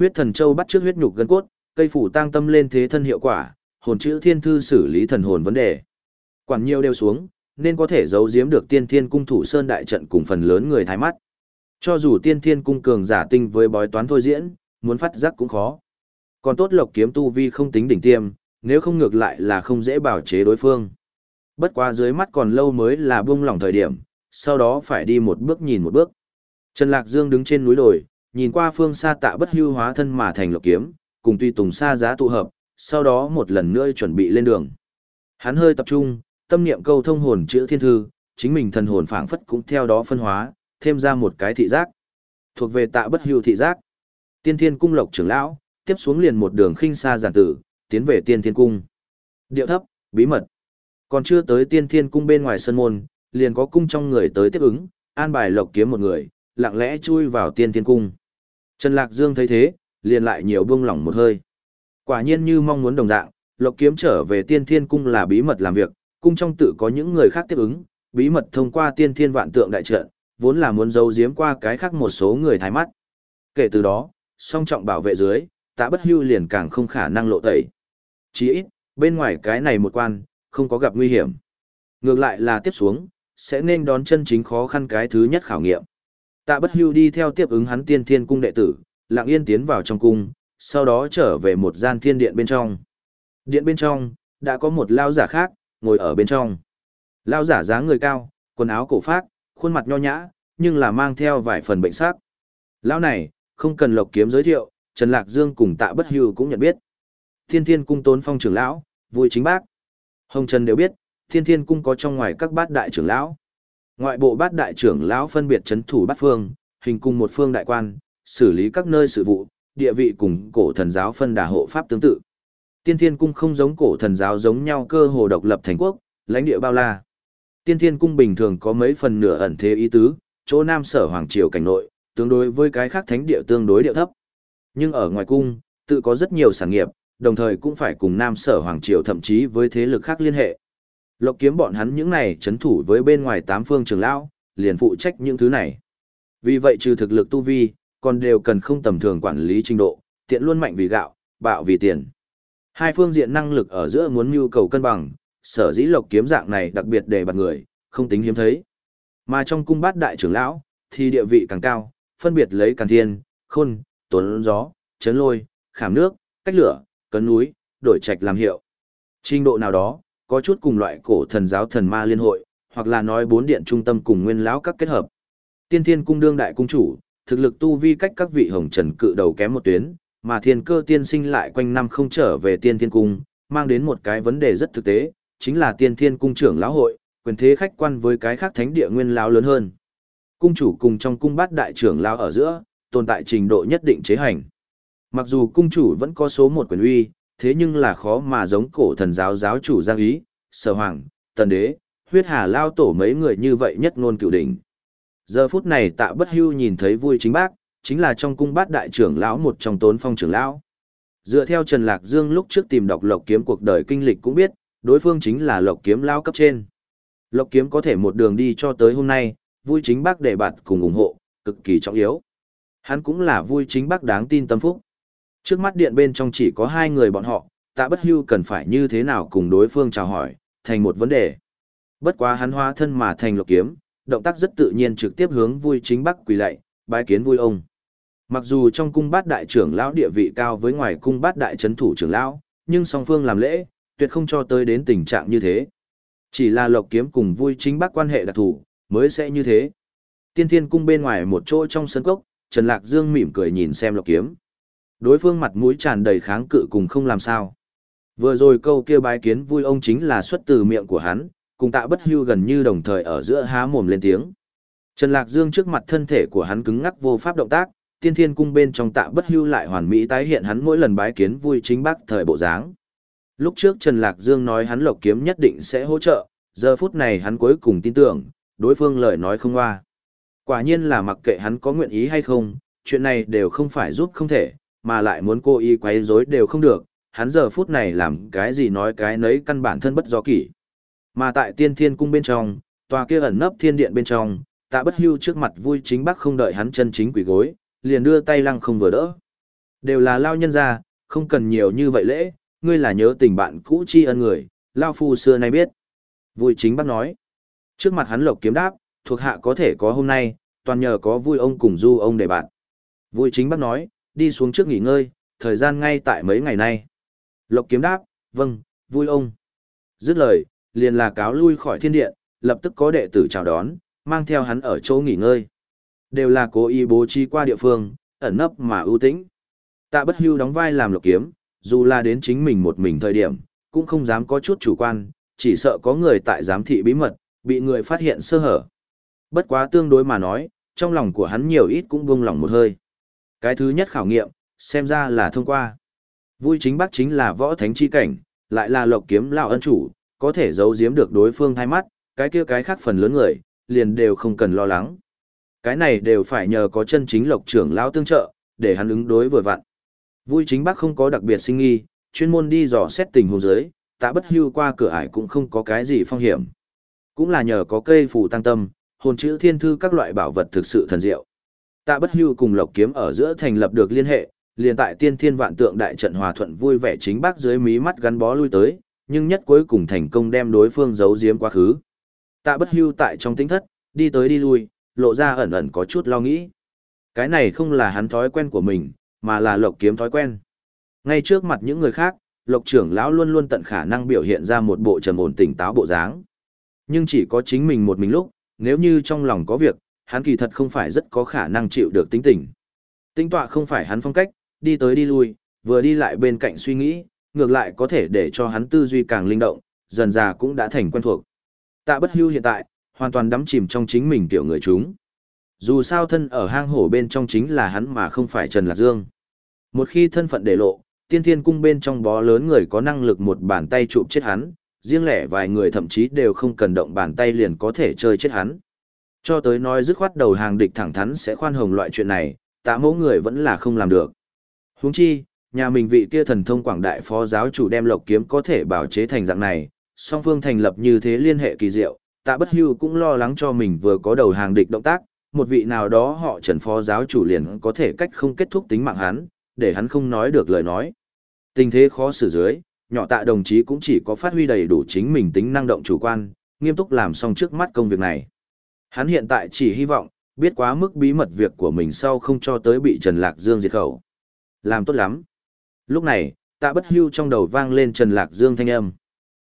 Huyết thần châu bắt trước huyết nhục gân cốt, cây phủ tăng tâm lên thế thân hiệu quả, hồn chữ thiên thư xử lý thần hồn vấn đề. Quản nhiều đều xuống, nên có thể giấu giếm được tiên thiên cung thủ sơn đại trận cùng phần lớn người thái mắt. Cho dù tiên thiên cung cường giả tinh với bói toán thôi diễn, muốn phát giác cũng khó. Còn tốt lộc kiếm tu vi không tính đỉnh tiêm, nếu không ngược lại là không dễ bảo chế đối phương. Bất quá dưới mắt còn lâu mới là buông lỏng thời điểm, sau đó phải đi một bước nhìn một bước. Trần Lạc Dương đứng trên núi đồi, nhìn qua phương xa tạ bất hưu hóa thân mà thành lộc kiếm, cùng tuy tùng xa giá tụ hợp, sau đó một lần nữa chuẩn bị lên đường. Hắn hơi tập trung, tâm niệm câu thông hồn chữ thiên thư, chính mình thần hồn phảng phất cũng theo đó phân hóa, thêm ra một cái thị giác. Thuộc về tạ bất hưu thị giác. Tiên thiên cung lộc trưởng lão, tiếp xuống liền một đường khinh xa giản tử, tiến về tiên thiên cung. Điệu thấp, bí mật. Còn chưa tới tiên thiên cung bên ngoài sân môn, liền có cung trong người tới tiếp ứng, an bài lộc kiếm một người, lặng lẽ chui vào tiên thiên cung. Trần Lạc Dương thấy thế, liền lại nhiều buông lỏng một hơi. Quả nhiên như mong muốn đồng dạng, lộc kiếm trở về tiên thiên cung là bí mật làm việc, cung trong tự có những người khác tiếp ứng, bí mật thông qua tiên thiên vạn tượng đại trận, vốn là muốn giấu giếm qua cái khác một số người thái mắt. Kể từ đó, song trọng bảo vệ dưới, tạ bất hưu liền càng không khả năng lộ tẩy. Chỉ ít, bên ngoài cái này một quan, không có gặp nguy hiểm. Ngược lại là tiếp xuống, sẽ nên đón chân chính khó khăn cái thứ nhất khảo nghiệm. Tạ bất hưu đi theo tiếp ứng hắn tiên thiên cung đệ tử, lặng yên tiến vào trong cung, sau đó trở về một gian thiên điện bên trong. Điện bên trong, đã có một lao giả khác, ngồi ở bên trong. Lao giả dáng người cao, quần áo cổ phác, khuôn mặt nho nhã, nhưng là mang theo vài phần bệnh sắc. Lao này, không cần lộc kiếm giới thiệu, Trần Lạc Dương cùng tạ bất hưu cũng nhận biết. Thiên Thiên Cung Tốn Phong trưởng lão, vui chính bác. Hồng Trần đều biết, Thiên Thiên Cung có trong ngoài các bát đại trưởng lão. Ngoại bộ bát đại trưởng lão phân biệt chấn thủ bát phương, hình cùng một phương đại quan, xử lý các nơi sự vụ, địa vị cùng cổ thần giáo phân đà hộ pháp tương tự. Tiên Thiên Cung không giống cổ thần giáo giống nhau cơ hồ độc lập thành quốc, lãnh địa bao la. Tiên Thiên Cung bình thường có mấy phần nửa ẩn thế ý tứ, chỗ Nam Sở Hoàng Triều cảnh nội, tương đối với cái khác thánh địa tương đối địa thấp. Nhưng ở ngoài cung, tự có rất nhiều sản nghiệp, đồng thời cũng phải cùng Nam Sở Hoàng Triều thậm chí với thế lực khác liên hệ. Lộc kiếm bọn hắn những này chấn thủ với bên ngoài tám phương trường lão, liền phụ trách những thứ này. Vì vậy trừ thực lực tu vi, còn đều cần không tầm thường quản lý trình độ, tiện luôn mạnh vì gạo, bạo vì tiền. Hai phương diện năng lực ở giữa muốn nhu cầu cân bằng, sở dĩ lộc kiếm dạng này đặc biệt để bạt người, không tính hiếm thấy. Mà trong cung bát đại trưởng lão, thì địa vị càng cao, phân biệt lấy càng thiên, khôn, tuấn gió, chấn lôi, khảm nước, cách lửa, cấn núi, đổi trạch làm hiệu. Trình độ nào đó, có chút cùng loại cổ thần giáo thần ma liên hội, hoặc là nói bốn điện trung tâm cùng nguyên lão các kết hợp. Tiên thiên cung đương đại cung chủ, thực lực tu vi cách các vị hồng trần cự đầu kém một tuyến, mà thiên cơ tiên sinh lại quanh năm không trở về tiên thiên cung, mang đến một cái vấn đề rất thực tế, chính là tiên thiên cung trưởng lão hội, quyền thế khách quan với cái khác thánh địa nguyên lão lớn hơn. Cung chủ cùng trong cung bát đại trưởng lão ở giữa, tồn tại trình độ nhất định chế hành. Mặc dù cung chủ vẫn có số một quyền uy, thế nhưng là khó mà giống cổ thần giáo giáo chủ Giang Ý, Sở Hoàng, Tần Đế, huyết hà lao tổ mấy người như vậy nhất ngôn cựu đỉnh. Giờ phút này tạ bất hưu nhìn thấy vui chính bác, chính là trong cung bát đại trưởng lão một trong tốn phong trưởng lão. Dựa theo Trần Lạc Dương lúc trước tìm đọc lộc kiếm cuộc đời kinh lịch cũng biết, đối phương chính là lộc kiếm lao cấp trên. Lộc kiếm có thể một đường đi cho tới hôm nay, vui chính bác để bạn cùng ủng hộ, cực kỳ trọng yếu. Hắn cũng là vui chính bác đáng tin tâm phúc. Trước mắt điện bên trong chỉ có hai người bọn họ, tạ bất hưu cần phải như thế nào cùng đối phương chào hỏi, thành một vấn đề. Bất quá hắn hóa thân mà thành lộc kiếm, động tác rất tự nhiên trực tiếp hướng vui chính bắc quỳ lạy, bái kiến vui ông. Mặc dù trong cung bát đại trưởng lão địa vị cao với ngoài cung bát đại chấn thủ trưởng lão, nhưng song phương làm lễ, tuyệt không cho tới đến tình trạng như thế. Chỉ là lộc kiếm cùng vui chính bắc quan hệ đặc thủ, mới sẽ như thế. Tiên thiên cung bên ngoài một chỗ trong sân cốc, Trần Lạc Dương mỉm cười nhìn xem lộc kiếm. Đối phương mặt mũi tràn đầy kháng cự cùng không làm sao. Vừa rồi câu kia bái kiến vui ông chính là xuất từ miệng của hắn, cùng tạ bất hưu gần như đồng thời ở giữa há mồm lên tiếng. Trần Lạc Dương trước mặt thân thể của hắn cứng ngắc vô pháp động tác, tiên thiên cung bên trong tạ bất hưu lại hoàn mỹ tái hiện hắn mỗi lần bái kiến vui chính bác thời bộ dáng. Lúc trước Trần Lạc Dương nói hắn lộc kiếm nhất định sẽ hỗ trợ, giờ phút này hắn cuối cùng tin tưởng, đối phương lời nói không hoa. Quả nhiên là mặc kệ hắn có nguyện ý hay không, chuyện này đều không phải giúp không thể, mà lại muốn cô y quấy rối đều không được, hắn giờ phút này làm cái gì nói cái nấy căn bản thân bất do kỷ. Mà tại tiên thiên cung bên trong, tòa kia ẩn nấp thiên điện bên trong, tạ bất hưu trước mặt vui chính bác không đợi hắn chân chính quỷ gối, liền đưa tay lăng không vừa đỡ. Đều là lao nhân ra, không cần nhiều như vậy lễ, ngươi là nhớ tình bạn cũ tri ân người, lao phu xưa nay biết. Vui chính bác nói. Trước mặt hắn lộc kiếm đáp, thuộc hạ có thể có hôm nay, toàn nhờ có vui ông cùng du ông để bạn. Vui chính bác nói, đi xuống trước nghỉ ngơi, thời gian ngay tại mấy ngày nay. Lộc kiếm đáp, vâng, vui ông. Dứt lời, liền là cáo lui khỏi thiên điện, lập tức có đệ tử chào đón, mang theo hắn ở chỗ nghỉ ngơi. Đều là cố ý bố trí qua địa phương, ẩn nấp mà ưu tĩnh. Tạ bất hưu đóng vai làm lộc kiếm, dù là đến chính mình một mình thời điểm, cũng không dám có chút chủ quan, chỉ sợ có người tại giám thị bí mật, bị người phát hiện sơ hở. Bất quá tương đối mà nói, trong lòng của hắn nhiều ít cũng buông lòng một hơi. Cái thứ nhất khảo nghiệm, xem ra là thông qua. Vui chính bác chính là võ thánh chi cảnh, lại là lộc kiếm lão ân chủ, có thể giấu giếm được đối phương hai mắt, cái kia cái khác phần lớn người, liền đều không cần lo lắng. Cái này đều phải nhờ có chân chính lộc trưởng lão tương trợ, để hắn ứng đối vừa vặn. Vui chính bác không có đặc biệt sinh nghi, chuyên môn đi dò xét tình huống dưới, tạ bất hưu qua cửa ải cũng không có cái gì phong hiểm. Cũng là nhờ có cây phù tăng tâm, hồn chữ thiên thư các loại bảo vật thực sự thần diệu. Tạ bất hưu cùng lộc kiếm ở giữa thành lập được liên hệ, liền tại tiên thiên vạn tượng đại trận hòa thuận vui vẻ chính bác dưới mí mắt gắn bó lui tới, nhưng nhất cuối cùng thành công đem đối phương giấu giếm quá khứ. Tạ bất hưu tại trong tính thất, đi tới đi lui, lộ ra ẩn ẩn có chút lo nghĩ. Cái này không là hắn thói quen của mình, mà là lộc kiếm thói quen. Ngay trước mặt những người khác, lộc trưởng lão luôn luôn tận khả năng biểu hiện ra một bộ trầm ổn tỉnh táo bộ dáng. Nhưng chỉ có chính mình một mình lúc, nếu như trong lòng có việc, hắn kỳ thật không phải rất có khả năng chịu được tính tình. Tính tọa không phải hắn phong cách, đi tới đi lui, vừa đi lại bên cạnh suy nghĩ, ngược lại có thể để cho hắn tư duy càng linh động, dần già cũng đã thành quen thuộc. Tạ bất hưu hiện tại, hoàn toàn đắm chìm trong chính mình tiểu người chúng. Dù sao thân ở hang hổ bên trong chính là hắn mà không phải Trần Lạc Dương. Một khi thân phận để lộ, tiên thiên cung bên trong bó lớn người có năng lực một bàn tay chụp chết hắn, riêng lẻ vài người thậm chí đều không cần động bàn tay liền có thể chơi chết hắn. Cho tới nói dứt khoát đầu hàng địch thẳng thắn sẽ khoan hồng loại chuyện này, tạ mẫu người vẫn là không làm được. Huống chi, nhà mình vị kia thần thông quảng đại phó giáo chủ đem lộc kiếm có thể bảo chế thành dạng này, song phương thành lập như thế liên hệ kỳ diệu, tạ bất hưu cũng lo lắng cho mình vừa có đầu hàng địch động tác, một vị nào đó họ trần phó giáo chủ liền có thể cách không kết thúc tính mạng hắn, để hắn không nói được lời nói. Tình thế khó xử dưới, nhỏ tạ đồng chí cũng chỉ có phát huy đầy đủ chính mình tính năng động chủ quan, nghiêm túc làm xong trước mắt công việc này. Hắn hiện tại chỉ hy vọng, biết quá mức bí mật việc của mình sau không cho tới bị Trần Lạc Dương diệt khẩu. Làm tốt lắm. Lúc này, tạ bất hưu trong đầu vang lên Trần Lạc Dương thanh âm.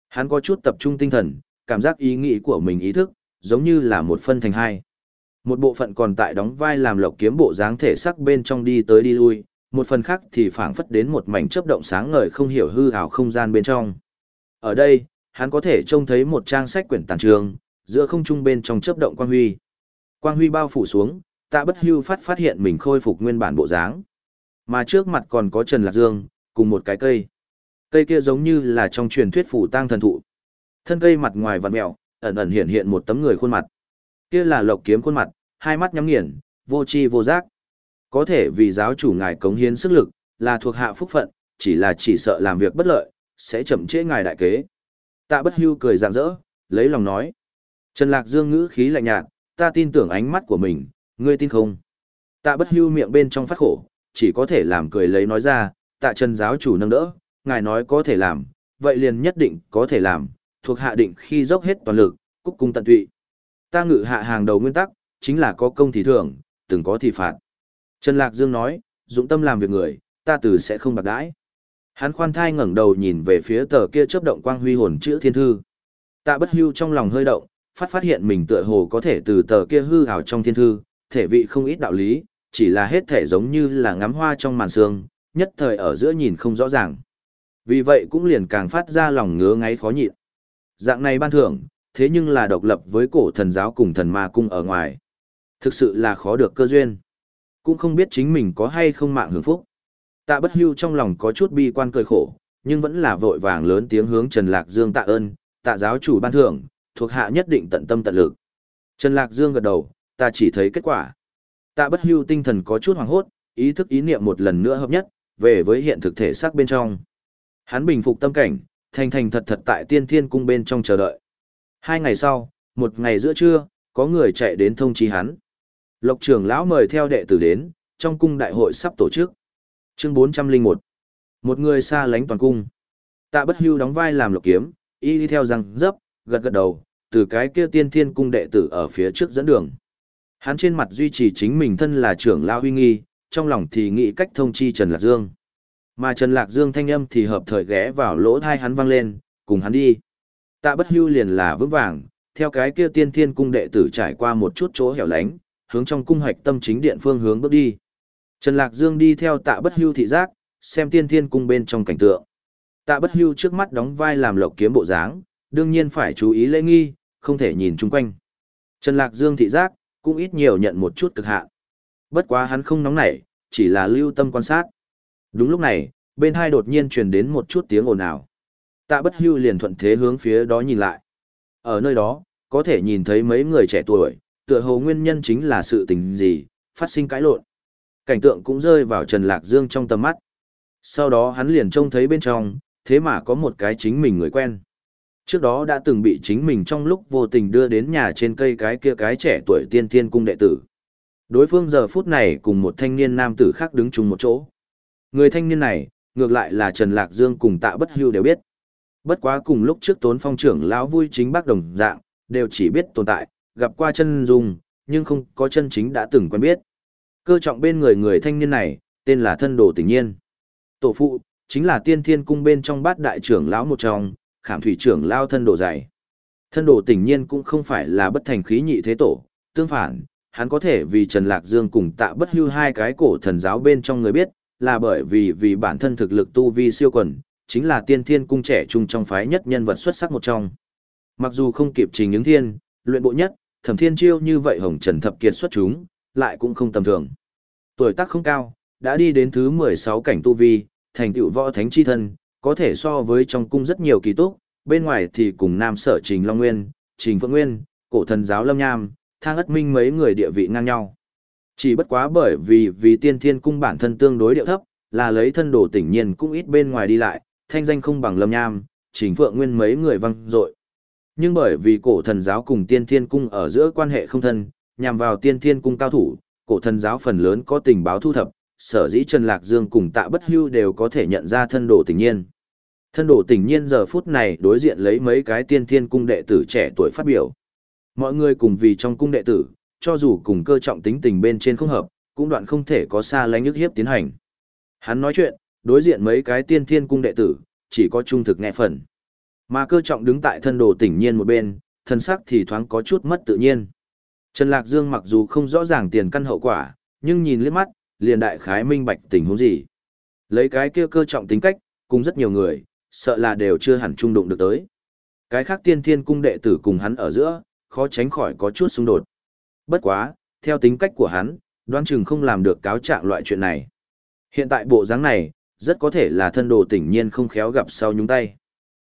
Hắn có chút tập trung tinh thần, cảm giác ý nghĩ của mình ý thức, giống như là một phân thành hai. Một bộ phận còn tại đóng vai làm lộc kiếm bộ dáng thể sắc bên trong đi tới đi lui, một phần khác thì phảng phất đến một mảnh chớp động sáng ngời không hiểu hư ảo không gian bên trong. Ở đây, hắn có thể trông thấy một trang sách quyển tàn trường, giữa không trung bên trong chớp động quang huy. Quang huy bao phủ xuống, tạ bất hưu phát phát hiện mình khôi phục nguyên bản bộ dáng. Mà trước mặt còn có Trần Lạc Dương, cùng một cái cây. Cây kia giống như là trong truyền thuyết phủ tang thần thụ. Thân cây mặt ngoài vặn mèo, ẩn ẩn hiện hiện một tấm người khuôn mặt. Kia là Lộc Kiếm khuôn mặt, hai mắt nhắm nghiền, vô tri vô giác. Có thể vì giáo chủ ngài cống hiến sức lực, là thuộc hạ phúc phận, chỉ là chỉ sợ làm việc bất lợi, sẽ chậm trễ ngài đại kế. Tạ Bất Hưu cười rạng rỡ, lấy lòng nói: Trần Lạc Dương ngữ khí lạnh nhạt, ta tin tưởng ánh mắt của mình, ngươi tin không? Tạ Bất Hưu miệng bên trong phát khổ, chỉ có thể làm cười lấy nói ra, tạ Trần giáo chủ nâng đỡ, ngài nói có thể làm, vậy liền nhất định có thể làm, thuộc hạ định khi dốc hết toàn lực, cúc cung tận tụy. Ta ngự hạ hàng đầu nguyên tắc, chính là có công thì thưởng, từng có thì phạt. Trần Lạc Dương nói, dụng tâm làm việc người, ta từ sẽ không bạc đãi. Hắn khoan thai ngẩng đầu nhìn về phía tờ kia chớp động quang huy hồn chữ thiên thư. Tạ bất hưu trong lòng hơi động, phát phát hiện mình tựa hồ có thể từ tờ kia hư ảo trong thiên thư, thể vị không ít đạo lý, chỉ là hết thể giống như là ngắm hoa trong màn sương, nhất thời ở giữa nhìn không rõ ràng. Vì vậy cũng liền càng phát ra lòng ngứa ngáy khó nhịn. Dạng này ban thưởng, thế nhưng là độc lập với cổ thần giáo cùng thần ma cung ở ngoài. Thực sự là khó được cơ duyên. Cũng không biết chính mình có hay không mạng hưởng phúc. Tạ bất hưu trong lòng có chút bi quan cười khổ, nhưng vẫn là vội vàng lớn tiếng hướng Trần Lạc Dương tạ ơn, tạ giáo chủ ban thưởng, thuộc hạ nhất định tận tâm tận lực. Trần Lạc Dương gật đầu, ta chỉ thấy kết quả. Tạ bất hưu tinh thần có chút hoàng hốt, ý thức ý niệm một lần nữa hợp nhất, về với hiện thực thể xác bên trong. Hắn bình phục tâm cảnh, thành thành thật thật tại tiên thiên cung bên trong chờ đợi. Hai ngày sau, một ngày giữa trưa, có người chạy đến thông chi hắn. Lộc trưởng lão mời theo đệ tử đến, trong cung đại hội sắp tổ chức. Chương 401 Một người xa lánh toàn cung. Tạ bất hưu đóng vai làm lộc kiếm, y đi theo răng dấp, gật gật đầu, từ cái kia tiên thiên cung đệ tử ở phía trước dẫn đường. Hắn trên mặt duy trì chính mình thân là trưởng lão huy nghi, trong lòng thì nghĩ cách thông chi Trần Lạc Dương. Mà Trần Lạc Dương thanh âm thì hợp thời ghé vào lỗ thai hắn vang lên, cùng hắn đi. Tạ bất hưu liền là vững vàng, theo cái kia tiên thiên cung đệ tử trải qua một chút chỗ hẻo lánh, hướng trong cung hoạch tâm chính điện phương hướng bước đi. Trần Lạc Dương đi theo tạ bất hưu thị giác, xem tiên thiên cung bên trong cảnh tượng. Tạ bất hưu trước mắt đóng vai làm lộc kiếm bộ dáng, đương nhiên phải chú ý lễ nghi, không thể nhìn chung quanh. Trần Lạc Dương thị giác, cũng ít nhiều nhận một chút cực hạn. Bất quá hắn không nóng nảy, chỉ là lưu tâm quan sát. Đúng lúc này, bên hai đột nhiên truyền đến một chút tiếng ồn ào. Tạ bất hưu liền thuận thế hướng phía đó nhìn lại. Ở nơi đó, có thể nhìn thấy mấy người trẻ tuổi, tựa hồ nguyên nhân chính là sự tình gì, phát sinh cãi lộn. Cảnh tượng cũng rơi vào Trần Lạc Dương trong tầm mắt. Sau đó hắn liền trông thấy bên trong, thế mà có một cái chính mình người quen. Trước đó đã từng bị chính mình trong lúc vô tình đưa đến nhà trên cây cái kia cái trẻ tuổi tiên thiên cung đệ tử. Đối phương giờ phút này cùng một thanh niên nam tử khác đứng chung một chỗ. Người thanh niên này, ngược lại là Trần Lạc Dương cùng tạ bất hưu đều biết. Bất quá cùng lúc trước tốn phong trưởng lão vui chính bác đồng dạng, đều chỉ biết tồn tại, gặp qua chân dung, nhưng không có chân chính đã từng quen biết. Cơ trọng bên người người thanh niên này, tên là thân đồ tình nhiên. Tổ phụ, chính là tiên thiên cung bên trong bát đại trưởng lão một trong, khảm thủy trưởng lao thân đồ dày. Thân đồ tình nhiên cũng không phải là bất thành khí nhị thế tổ, tương phản, hắn có thể vì Trần Lạc Dương cùng tạ bất hưu hai cái cổ thần giáo bên trong người biết, là bởi vì vì bản thân thực lực tu vi siêu quần, chính là tiên thiên cung trẻ trung trong phái nhất nhân vật xuất sắc một trong. Mặc dù không kịp trình những thiên, luyện bộ nhất, thẩm thiên chiêu như vậy hồng trần thập kiệt xuất chúng, lại cũng không tầm thường. Tuổi tác không cao, đã đi đến thứ 16 cảnh tu vi, thành tựu võ thánh chi thân, có thể so với trong cung rất nhiều kỳ túc, bên ngoài thì cùng nam sở trình Long Nguyên, trình Phượng Nguyên, cổ thần giáo Lâm Nham, thang ất minh mấy người địa vị ngang nhau. Chỉ bất quá bởi vì vì tiên thiên cung bản thân tương đối điệu thấp, là lấy thân đồ tỉnh nhiên cũng ít bên ngoài đi lại, thanh danh không bằng lâm nham, trình phượng nguyên mấy người văng dội Nhưng bởi vì cổ thần giáo cùng tiên thiên cung ở giữa quan hệ không thân, nhằm vào tiên thiên cung cao thủ, cổ thần giáo phần lớn có tình báo thu thập, sở dĩ Trần Lạc Dương cùng tạ bất hưu đều có thể nhận ra thân đồ tình nhiên. Thân đồ tình nhiên giờ phút này đối diện lấy mấy cái tiên thiên cung đệ tử trẻ tuổi phát biểu. Mọi người cùng vì trong cung đệ tử, cho dù cùng cơ trọng tính tình bên trên không hợp, cũng đoạn không thể có xa lánh nhức hiếp tiến hành. Hắn nói chuyện, đối diện mấy cái tiên thiên cung đệ tử, chỉ có trung thực nghe phần. Mà cơ trọng đứng tại thân đồ tỉnh nhiên một bên, thân sắc thì thoáng có chút mất tự nhiên. Trần Lạc Dương mặc dù không rõ ràng tiền căn hậu quả, nhưng nhìn liếc mắt, liền đại khái minh bạch tình huống gì. Lấy cái kia cơ trọng tính cách, cùng rất nhiều người, sợ là đều chưa hẳn trung đụng được tới. Cái khác tiên thiên cung đệ tử cùng hắn ở giữa, khó tránh khỏi có chút xung đột. Bất quá, theo tính cách của hắn, đoán chừng không làm được cáo trạng loại chuyện này. Hiện tại bộ dáng này, rất có thể là thân đồ tỉnh nhiên không khéo gặp sau nhúng tay.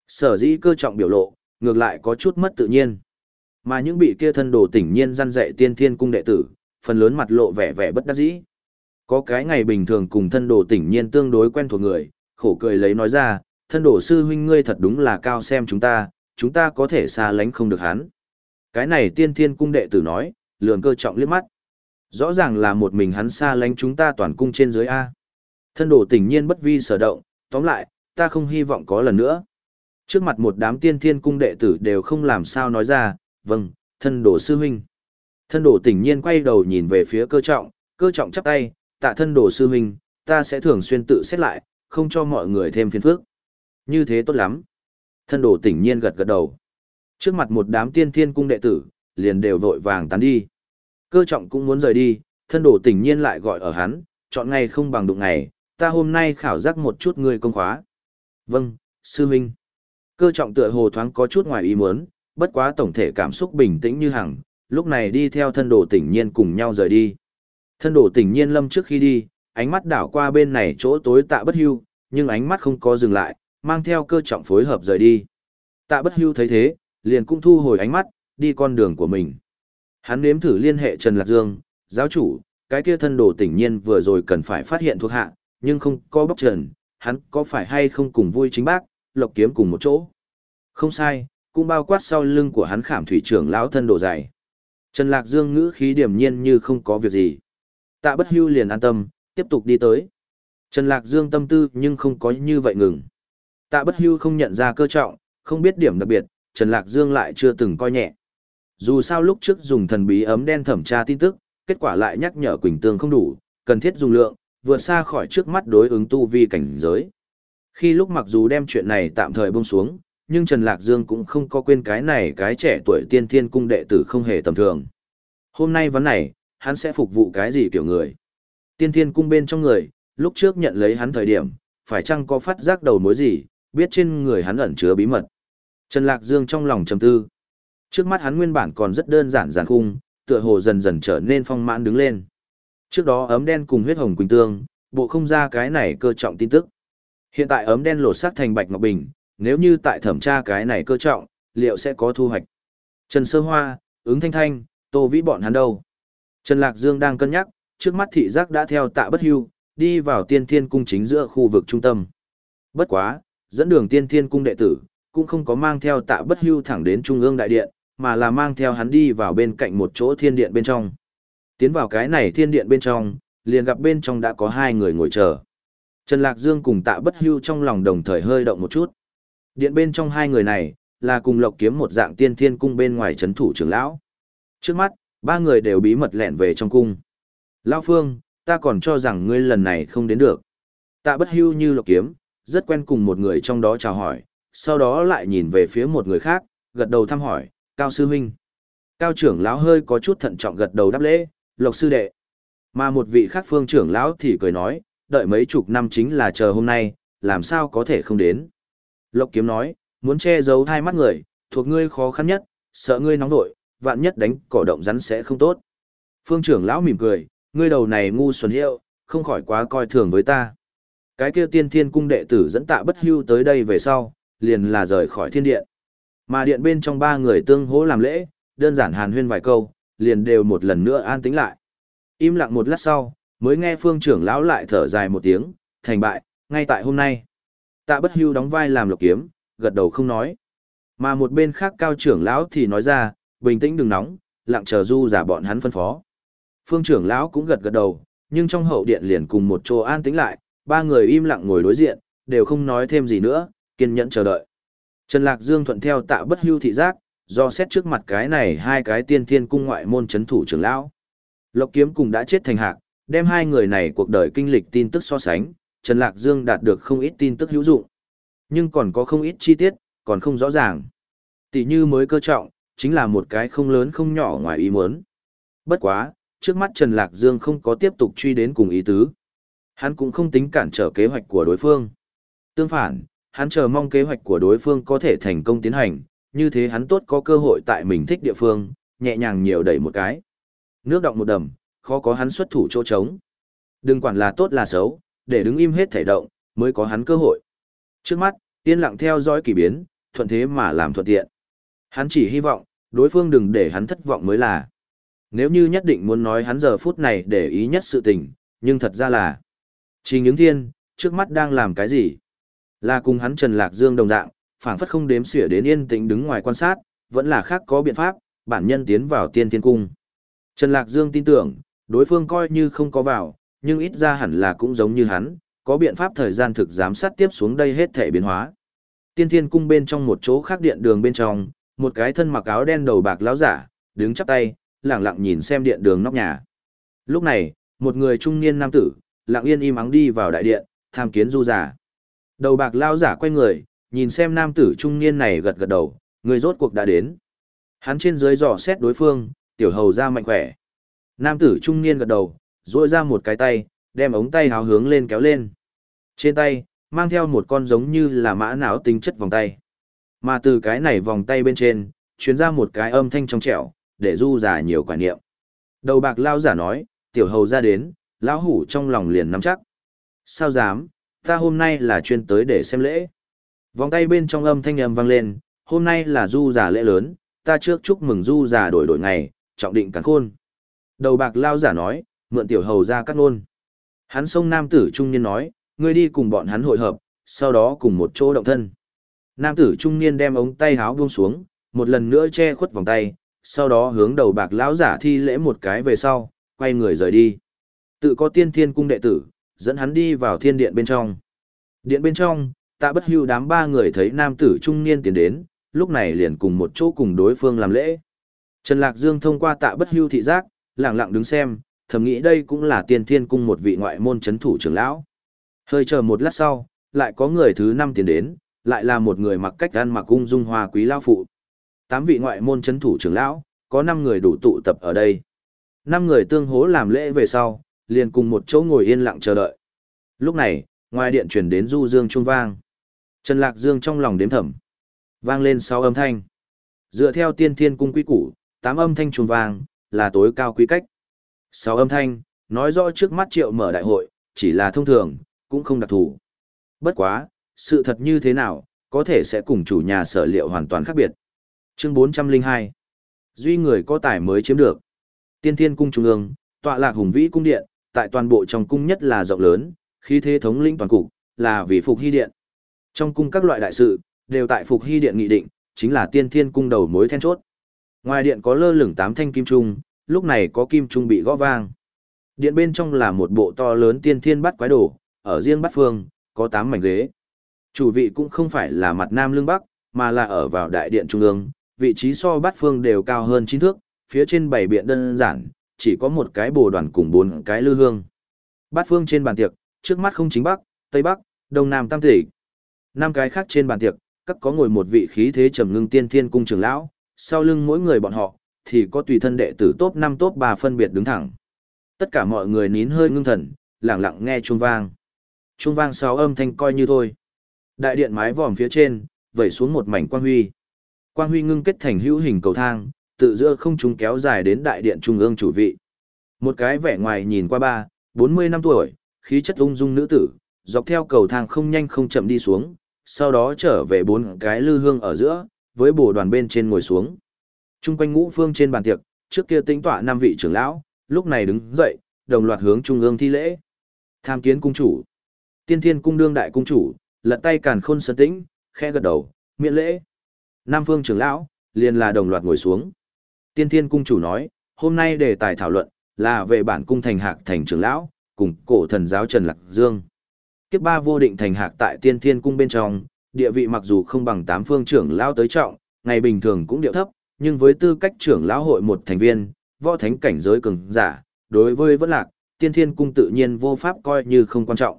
Sở dĩ cơ trọng biểu lộ, ngược lại có chút mất tự nhiên. Mà những bị kia thân đồ tỉnh nhiên răn dạy tiên thiên cung đệ tử, phần lớn mặt lộ vẻ vẻ bất đắc dĩ. Có cái ngày bình thường cùng thân đồ tỉnh nhiên tương đối quen thuộc người, khổ cười lấy nói ra, thân đồ sư huynh ngươi thật đúng là cao xem chúng ta, chúng ta có thể xa lánh không được hắn. Cái này tiên thiên cung đệ tử nói, lường cơ trọng liếc mắt. Rõ ràng là một mình hắn xa lánh chúng ta toàn cung trên dưới A. Thân đồ tỉnh nhiên bất vi sở động, tóm lại, ta không hy vọng có lần nữa. Trước mặt một đám tiên thiên cung đệ tử đều không làm sao nói ra, vâng, thân đồ sư huynh. Thân đồ tỉnh nhiên quay đầu nhìn về phía cơ trọng, cơ trọng chắp tay, tạ thân đồ sư huynh, ta sẽ thường xuyên tự xét lại, không cho mọi người thêm phiền phức. Như thế tốt lắm. Thân đồ tỉnh nhiên gật gật đầu. Trước mặt một đám tiên thiên cung đệ tử, liền đều vội vàng tán đi. Cơ trọng cũng muốn rời đi, thân đồ tỉnh nhiên lại gọi ở hắn, chọn ngày không bằng đụng ngày, ta hôm nay khảo giác một chút ngươi công khóa. Vâng, sư huynh. Cơ trọng tựa hồ thoáng có chút ngoài ý muốn, bất quá tổng thể cảm xúc bình tĩnh như hằng, lúc này đi theo thân đồ tỉnh nhiên cùng nhau rời đi. Thân đổ tỉnh nhiên lâm trước khi đi, ánh mắt đảo qua bên này chỗ tối tạ bất hưu, nhưng ánh mắt không có dừng lại, mang theo cơ trọng phối hợp rời đi. Tạ bất hưu thấy thế, liền cũng thu hồi ánh mắt, đi con đường của mình. Hắn nếm thử liên hệ Trần Lạc Dương, giáo chủ, cái kia thân đồ tỉnh nhiên vừa rồi cần phải phát hiện thuộc hạ, nhưng không có bóc trần, hắn có phải hay không cùng vui chính bác, lộc kiếm cùng một chỗ. Không sai, cũng bao quát sau lưng của hắn khảm thủy trưởng lão thân đồ dày. Trần Lạc Dương ngữ khí điềm nhiên như không có việc gì. Tạ bất hưu liền an tâm, tiếp tục đi tới. Trần Lạc Dương tâm tư nhưng không có như vậy ngừng. Tạ bất hưu không nhận ra cơ trọng, không biết điểm đặc biệt, Trần Lạc Dương lại chưa từng coi nhẹ. Dù sao lúc trước dùng thần bí ấm đen thẩm tra tin tức, kết quả lại nhắc nhở Quỳnh Tương không đủ, cần thiết dùng lượng, vượt xa khỏi trước mắt đối ứng tu vi cảnh giới. Khi lúc mặc dù đem chuyện này tạm thời buông xuống, nhưng Trần Lạc Dương cũng không có quên cái này cái trẻ tuổi tiên thiên cung đệ tử không hề tầm thường. Hôm nay vấn này, hắn sẽ phục vụ cái gì kiểu người? Tiên thiên cung bên trong người, lúc trước nhận lấy hắn thời điểm, phải chăng có phát giác đầu mối gì, biết trên người hắn ẩn chứa bí mật. Trần Lạc Dương trong lòng trầm tư. Trước mắt hắn nguyên bản còn rất đơn giản giản khung, tựa hồ dần dần trở nên phong mãn đứng lên. Trước đó ấm đen cùng huyết hồng quỳnh tương, bộ không ra cái này cơ trọng tin tức. Hiện tại ấm đen lột xác thành bạch ngọc bình, nếu như tại thẩm tra cái này cơ trọng, liệu sẽ có thu hoạch. Trần Sơ Hoa, ứng thanh thanh, tô vĩ bọn hắn đâu. Trần Lạc Dương đang cân nhắc, trước mắt thị giác đã theo tạ bất hưu, đi vào tiên thiên cung chính giữa khu vực trung tâm. Bất quá, dẫn đường tiên thiên cung đệ tử, cũng không có mang theo tạ bất hưu thẳng đến trung ương đại điện, mà là mang theo hắn đi vào bên cạnh một chỗ thiên điện bên trong. Tiến vào cái này thiên điện bên trong, liền gặp bên trong đã có hai người ngồi chờ. Trần Lạc Dương cùng tạ bất hưu trong lòng đồng thời hơi động một chút. Điện bên trong hai người này, là cùng lộc kiếm một dạng tiên thiên cung bên ngoài chấn thủ trưởng lão. Trước mắt, ba người đều bí mật lẹn về trong cung. Lão Phương, ta còn cho rằng ngươi lần này không đến được. Tạ bất hưu như lộc kiếm, rất quen cùng một người trong đó chào hỏi, sau đó lại nhìn về phía một người khác, gật đầu thăm hỏi, Cao Sư Huynh. Cao trưởng lão hơi có chút thận trọng gật đầu đáp lễ, Lộc Sư Đệ. Mà một vị khác phương trưởng lão thì cười nói, đợi mấy chục năm chính là chờ hôm nay, làm sao có thể không đến. Lộc Kiếm nói, muốn che giấu hai mắt người, thuộc ngươi khó khăn nhất, sợ ngươi nóng vội vạn nhất đánh cỏ động rắn sẽ không tốt. Phương trưởng lão mỉm cười, ngươi đầu này ngu xuẩn hiệu, không khỏi quá coi thường với ta. Cái kia tiên thiên cung đệ tử dẫn tạ bất hưu tới đây về sau, liền là rời khỏi thiên điện. Mà điện bên trong ba người tương hỗ làm lễ, đơn giản hàn huyên vài câu, liền đều một lần nữa an tĩnh lại. Im lặng một lát sau, mới nghe phương trưởng lão lại thở dài một tiếng, thành bại, ngay tại hôm nay. Tạ bất hưu đóng vai làm lộc kiếm, gật đầu không nói. Mà một bên khác cao trưởng lão thì nói ra, bình tĩnh đừng nóng, lặng chờ du giả bọn hắn phân phó. Phương trưởng lão cũng gật gật đầu, nhưng trong hậu điện liền cùng một chỗ an tĩnh lại, ba người im lặng ngồi đối diện, đều không nói thêm gì nữa, kiên nhẫn chờ đợi. Trần Lạc Dương thuận theo tạ bất hưu thị giác, do xét trước mặt cái này hai cái tiên thiên cung ngoại môn chấn thủ trưởng lão. Lộc kiếm cùng đã chết thành hạc, đem hai người này cuộc đời kinh lịch tin tức so sánh, Trần Lạc Dương đạt được không ít tin tức hữu dụng. Nhưng còn có không ít chi tiết, còn không rõ ràng. Tỷ như mới cơ trọng, chính là một cái không lớn không nhỏ ngoài ý muốn. Bất quá, trước mắt Trần Lạc Dương không có tiếp tục truy đến cùng ý tứ. Hắn cũng không tính cản trở kế hoạch của đối phương. Tương phản, hắn chờ mong kế hoạch của đối phương có thể thành công tiến hành, như thế hắn tốt có cơ hội tại mình thích địa phương, nhẹ nhàng nhiều đẩy một cái. Nước động một đầm, khó có hắn xuất thủ chỗ trống. Đừng quản là tốt là xấu, để đứng im hết thể động, mới có hắn cơ hội. Trước mắt, yên lặng theo dõi kỳ biến, thuận thế mà làm thuận tiện. Hắn chỉ hy vọng, đối phương đừng để hắn thất vọng mới là. Nếu như nhất định muốn nói hắn giờ phút này để ý nhất sự tình, nhưng thật ra là Trình những thiên, trước mắt đang làm cái gì? Là cùng hắn Trần Lạc Dương đồng dạng, phảng phất không đếm xỉa đến yên tĩnh đứng ngoài quan sát, vẫn là khác có biện pháp, bản nhân tiến vào tiên thiên cung. Trần Lạc Dương tin tưởng, đối phương coi như không có vào, nhưng ít ra hẳn là cũng giống như hắn, có biện pháp thời gian thực giám sát tiếp xuống đây hết thể biến hóa. Tiên thiên cung bên trong một chỗ khác điện đường bên trong, một cái thân mặc áo đen đầu bạc lão giả, đứng chắp tay, lặng lặng nhìn xem điện đường nóc nhà. Lúc này, một người trung niên nam tử, lặng yên im ắng đi vào đại điện, tham kiến du giả. Đầu bạc lão giả quay người, nhìn xem nam tử trung niên này gật gật đầu, người rốt cuộc đã đến. Hắn trên dưới dò xét đối phương, tiểu hầu ra mạnh khỏe. Nam tử trung niên gật đầu, duỗi ra một cái tay, đem ống tay háo hướng lên kéo lên. Trên tay, mang theo một con giống như là mã não tính chất vòng tay. Mà từ cái này vòng tay bên trên, chuyến ra một cái âm thanh trong trẻo, để du giả nhiều quả niệm. Đầu bạc lao giả nói, tiểu hầu ra đến, lão hủ trong lòng liền nắm chắc. Sao dám, ta hôm nay là chuyên tới để xem lễ. Vòng tay bên trong âm thanh âm vang lên, hôm nay là du giả lễ lớn, ta trước chúc mừng du giả đổi đổi ngày, trọng định cắn khôn. Đầu bạc lao giả nói, mượn tiểu hầu ra cắt nôn. Hắn sông nam tử trung niên nói, ngươi đi cùng bọn hắn hội hợp, sau đó cùng một chỗ động thân. Nam tử trung niên đem ống tay háo buông xuống, một lần nữa che khuất vòng tay, sau đó hướng đầu bạc lão giả thi lễ một cái về sau, quay người rời đi. Tự có tiên thiên cung đệ tử, dẫn hắn đi vào thiên điện bên trong. Điện bên trong, tạ bất hưu đám ba người thấy nam tử trung niên tiến đến, lúc này liền cùng một chỗ cùng đối phương làm lễ. Trần Lạc Dương thông qua tạ bất hưu thị giác, lặng lặng đứng xem, thầm nghĩ đây cũng là tiên thiên cung một vị ngoại môn chấn thủ trưởng lão. Hơi chờ một lát sau, lại có người thứ năm tiến đến, lại là một người mặc cách ăn mặc cung dung hoa quý lão phụ. Tám vị ngoại môn chấn thủ trưởng lão, có năm người đủ tụ tập ở đây. Năm người tương hố làm lễ về sau, liền cùng một chỗ ngồi yên lặng chờ đợi. Lúc này, ngoài điện truyền đến du dương trung vang. Trần Lạc Dương trong lòng đếm thầm. Vang lên sau âm thanh. Dựa theo tiên thiên cung quý củ, tám âm thanh trung vang, là tối cao quý cách. Sáu âm thanh, nói rõ trước mắt triệu mở đại hội, chỉ là thông thường, cũng không đặc thù. Bất quá, sự thật như thế nào, có thể sẽ cùng chủ nhà sở liệu hoàn toàn khác biệt. Chương 402 Duy người có tài mới chiếm được. Tiên thiên cung trung ương, tọa lạc hùng vĩ cung điện, tại toàn bộ trong cung nhất là rộng lớn, khi thế thống lĩnh toàn cục, là vì phục hy điện. Trong cung các loại đại sự, đều tại phục hy điện nghị định, chính là tiên thiên cung đầu mối then chốt. Ngoài điện có lơ lửng tám thanh kim trung, lúc này có kim trung bị gõ vang. Điện bên trong là một bộ to lớn tiên thiên bắt quái đồ, ở riêng bắt phương, có tám mảnh ghế. Chủ vị cũng không phải là mặt nam lưng bắc, mà là ở vào đại điện trung ương, vị trí so bát phương đều cao hơn chín thước, phía trên bảy biện đơn giản, chỉ có một cái bồ đoàn cùng bốn cái lư hương. Bát phương trên bàn tiệc, trước mắt không chính bắc, tây bắc, đông nam tam tỷ. Năm cái khác trên bàn tiệc, các có ngồi một vị khí thế trầm ngưng tiên thiên cung trưởng lão, sau lưng mỗi người bọn họ, thì có tùy thân đệ tử top 5 top 3 phân biệt đứng thẳng. Tất cả mọi người nín hơi ngưng thần, lặng lặng nghe chuông vang. Chuông vang sáu âm thanh coi như thôi. Đại điện mái vòm phía trên, vẩy xuống một mảnh quang huy. Quang huy ngưng kết thành hữu hình cầu thang, tự giữa không trung kéo dài đến đại điện trung ương chủ vị. Một cái vẻ ngoài nhìn qua ba, 40 năm tuổi, khí chất ung dung nữ tử, dọc theo cầu thang không nhanh không chậm đi xuống, sau đó trở về bốn cái lư hương ở giữa, với bồ đoàn bên trên ngồi xuống. Trung quanh ngũ phương trên bàn tiệc, trước kia tính tọa năm vị trưởng lão, lúc này đứng dậy, đồng loạt hướng trung ương thi lễ. Tham kiến cung chủ. Tiên Thiên cung đương đại cung chủ, lật tay càn khôn sơn tĩnh, khẽ gật đầu, miễn lễ. Nam Phương trưởng lão, liền là đồng loạt ngồi xuống. Tiên Thiên cung chủ nói, hôm nay đề tài thảo luận là về bản cung thành hạc thành trưởng lão, cùng cổ thần giáo Trần Lạc Dương. Kiếp ba vô định thành hạc tại Tiên Thiên cung bên trong, địa vị mặc dù không bằng tám phương trưởng lão tới trọng, ngày bình thường cũng điệu thấp, nhưng với tư cách trưởng lão hội một thành viên, võ thánh cảnh giới cường giả, đối với vẫn lạc, Tiên Thiên cung tự nhiên vô pháp coi như không quan trọng.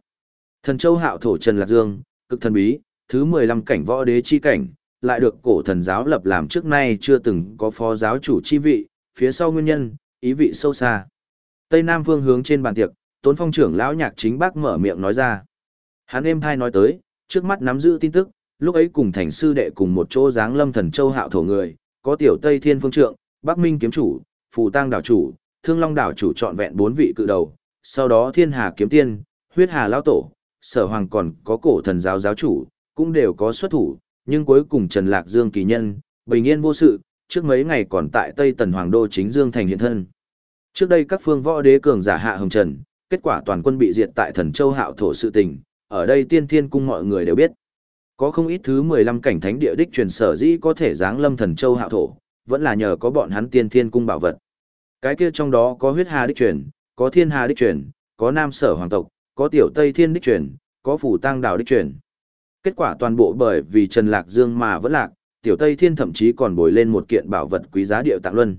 Thần Châu Hạo thổ Trần Lạc Dương, cực thần bí, thứ 15 cảnh võ đế chi cảnh, lại được cổ thần giáo lập làm trước nay chưa từng có phó giáo chủ chi vị, phía sau nguyên nhân, ý vị sâu xa. Tây Nam phương hướng trên bàn tiệc, Tốn Phong trưởng lão nhạc chính bác mở miệng nói ra. Hắn êm thai nói tới, trước mắt nắm giữ tin tức, lúc ấy cùng thành sư đệ cùng một chỗ dáng lâm thần châu hạo thổ người, có tiểu Tây Thiên phương trượng, Bắc Minh kiếm chủ, Phù Tăng đảo chủ, Thương Long đảo chủ chọn vẹn bốn vị cự đầu, sau đó Thiên Hà kiếm tiên, Huyết Hà lão tổ, Sở Hoàng còn có cổ thần giáo giáo chủ, cũng đều có xuất thủ, nhưng cuối cùng Trần Lạc Dương kỳ nhân, bình yên vô sự, trước mấy ngày còn tại Tây Tần Hoàng Đô chính Dương thành hiện thân. Trước đây các phương võ đế cường giả hạ hồng trần, kết quả toàn quân bị diệt tại thần châu hạo thổ sự tình, ở đây tiên thiên cung mọi người đều biết. Có không ít thứ 15 cảnh thánh địa đích truyền sở dĩ có thể giáng lâm thần châu hạo thổ, vẫn là nhờ có bọn hắn tiên thiên cung bảo vật. Cái kia trong đó có huyết hà đích truyền, có thiên hà đích truyền, có nam sở hoàng tộc, có tiểu tây thiên đích truyền, có phủ tăng đảo đích truyền. Kết quả toàn bộ bởi vì Trần Lạc Dương mà vẫn lạc, tiểu Tây Thiên thậm chí còn bồi lên một kiện bảo vật quý giá điệu tạng luân.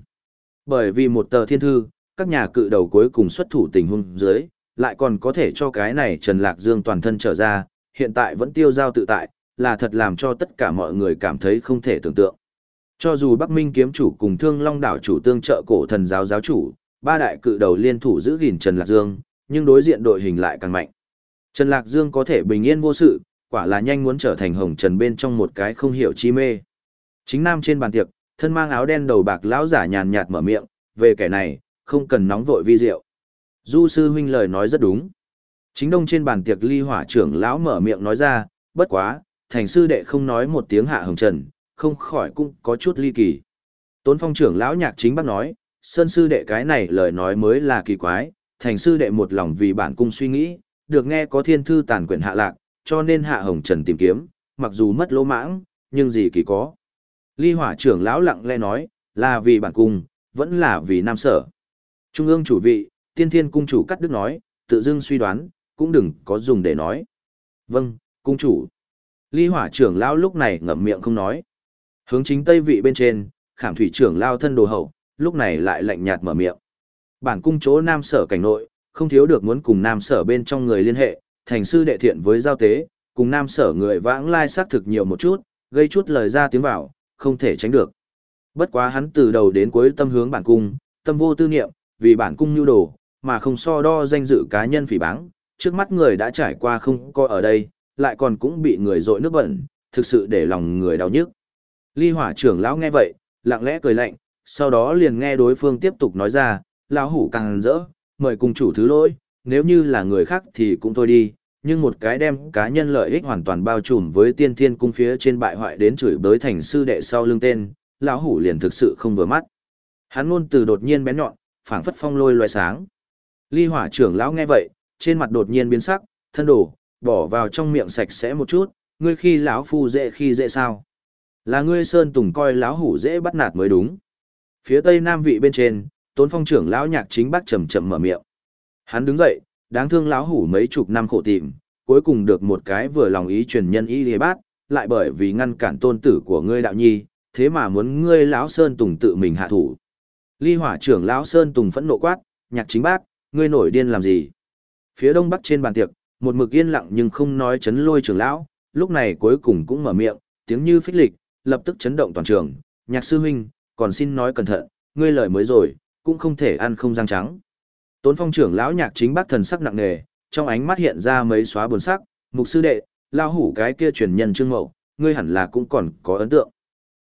Bởi vì một tờ thiên thư, các nhà cự đầu cuối cùng xuất thủ tình huống dưới, lại còn có thể cho cái này Trần Lạc Dương toàn thân trở ra, hiện tại vẫn tiêu giao tự tại, là thật làm cho tất cả mọi người cảm thấy không thể tưởng tượng. Cho dù Bắc Minh kiếm chủ cùng Thương Long đảo chủ tương trợ cổ thần giáo giáo chủ, ba đại cự đầu liên thủ giữ gìn Trần Lạc Dương, nhưng đối diện đội hình lại càng mạnh. Trần Lạc Dương có thể bình yên vô sự, quả là nhanh muốn trở thành hồng trần bên trong một cái không hiểu chi mê. Chính nam trên bàn tiệc, thân mang áo đen đầu bạc lão giả nhàn nhạt mở miệng, về kẻ này, không cần nóng vội vi diệu. Du sư huynh lời nói rất đúng. Chính đông trên bàn tiệc ly hỏa trưởng lão mở miệng nói ra, bất quá, thành sư đệ không nói một tiếng hạ hồng trần, không khỏi cũng có chút ly kỳ. Tốn phong trưởng lão nhạc chính bác nói, sơn sư đệ cái này lời nói mới là kỳ quái, thành sư đệ một lòng vì bản cung suy nghĩ, được nghe có thiên thư tàn quyển hạ lạc, cho nên hạ hồng trần tìm kiếm, mặc dù mất lỗ mãng, nhưng gì kỳ có. Ly hỏa trưởng lão lặng lẽ nói, là vì bản cung, vẫn là vì nam sở. Trung ương chủ vị, tiên thiên cung chủ cắt đức nói, tự dưng suy đoán, cũng đừng có dùng để nói. Vâng, cung chủ. Ly hỏa trưởng lão lúc này ngậm miệng không nói. Hướng chính tây vị bên trên, khảm thủy trưởng lao thân đồ hậu, lúc này lại lạnh nhạt mở miệng. Bản cung chỗ nam sở cảnh nội, không thiếu được muốn cùng nam sở bên trong người liên hệ, thành sư đệ thiện với giao tế, cùng nam sở người vãng lai xác thực nhiều một chút, gây chút lời ra tiếng vào, không thể tránh được. Bất quá hắn từ đầu đến cuối tâm hướng bản cung, tâm vô tư niệm, vì bản cung nhu đồ, mà không so đo danh dự cá nhân phỉ báng, trước mắt người đã trải qua không coi ở đây, lại còn cũng bị người dội nước bẩn, thực sự để lòng người đau nhức. Ly hỏa trưởng lão nghe vậy, lặng lẽ cười lạnh, sau đó liền nghe đối phương tiếp tục nói ra, lão hủ càng rỡ, mời cung chủ thứ lỗi, nếu như là người khác thì cũng thôi đi, nhưng một cái đem cá nhân lợi ích hoàn toàn bao trùm với tiên thiên cung phía trên bại hoại đến chửi bới thành sư đệ sau lưng tên, lão hủ liền thực sự không vừa mắt. Hắn ngôn từ đột nhiên bén nhọn, phảng phất phong lôi loài sáng. Ly hỏa trưởng lão nghe vậy, trên mặt đột nhiên biến sắc, thân đổ, bỏ vào trong miệng sạch sẽ một chút, ngươi khi lão phu dễ khi dễ sao? Là ngươi sơn tùng coi lão hủ dễ bắt nạt mới đúng. Phía tây nam vị bên trên, Tốn Phong trưởng lão nhạc chính bác chậm chậm mở miệng. Hắn đứng dậy, đáng thương lão hủ mấy chục năm khổ tìm, cuối cùng được một cái vừa lòng ý truyền nhân y lìa bát, lại bởi vì ngăn cản tôn tử của ngươi đạo nhi, thế mà muốn ngươi lão Sơn Tùng tự mình hạ thủ. Ly hỏa trưởng lão Sơn Tùng phẫn nộ quát, nhạc chính bác, ngươi nổi điên làm gì? Phía đông bắc trên bàn tiệc, một mực yên lặng nhưng không nói chấn lôi trưởng lão, lúc này cuối cùng cũng mở miệng, tiếng như phích lịch, lập tức chấn động toàn trường, nhạc sư huynh, còn xin nói cẩn thận, ngươi lời mới rồi, cũng không thể ăn không răng trắng. Tốn phong trưởng lão nhạc chính bác thần sắc nặng nề, trong ánh mắt hiện ra mấy xóa buồn sắc, mục sư đệ, lao hủ cái kia truyền nhân trương mậu, ngươi hẳn là cũng còn có ấn tượng.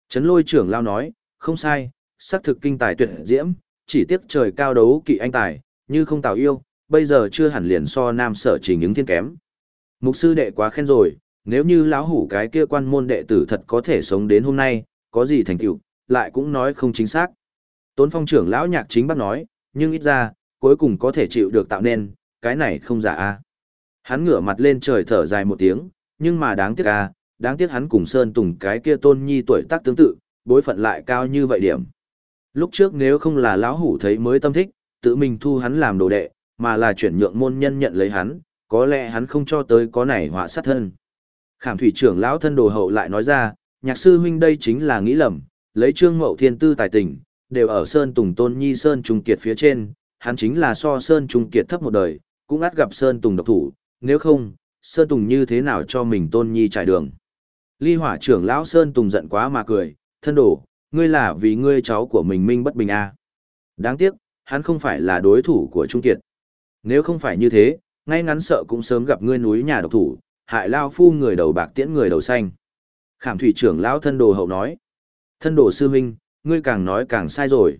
Trấn lôi trưởng lao nói, không sai, sắc thực kinh tài tuyệt diễm, chỉ tiếc trời cao đấu kỵ anh tài, như không tào yêu, bây giờ chưa hẳn liền so nam sở chỉ những thiên kém. Mục sư đệ quá khen rồi, nếu như lão hủ cái kia quan môn đệ tử thật có thể sống đến hôm nay, có gì thành tựu, lại cũng nói không chính xác. Tốn phong trưởng lão nhạc chính bác nói, nhưng ít ra, cuối cùng có thể chịu được tạo nên, cái này không giả a. Hắn ngửa mặt lên trời thở dài một tiếng, nhưng mà đáng tiếc a, đáng tiếc hắn cùng Sơn Tùng cái kia tôn nhi tuổi tác tương tự, bối phận lại cao như vậy điểm. Lúc trước nếu không là lão hủ thấy mới tâm thích, tự mình thu hắn làm đồ đệ, mà là chuyển nhượng môn nhân nhận lấy hắn, có lẽ hắn không cho tới có này họa sát thân. Khảm thủy trưởng lão thân đồ hậu lại nói ra, nhạc sư huynh đây chính là nghĩ lầm, lấy trương mậu thiên tư tài tình, đều ở Sơn Tùng Tôn Nhi Sơn Trung Kiệt phía trên, hắn chính là so Sơn Trung Kiệt thấp một đời, cũng át gặp Sơn Tùng độc thủ, nếu không, Sơn Tùng như thế nào cho mình Tôn Nhi trải đường. Ly hỏa trưởng lão Sơn Tùng giận quá mà cười, thân đổ, ngươi là vì ngươi cháu của mình minh bất bình a. À. Đáng tiếc, hắn không phải là đối thủ của Trung Kiệt. Nếu không phải như thế, ngay ngắn sợ cũng sớm gặp ngươi núi nhà độc thủ, hại lao phu người đầu bạc tiễn người đầu xanh. Khảm thủy trưởng lão thân đồ hậu nói. Thân đồ sư huynh, ngươi càng nói càng sai rồi.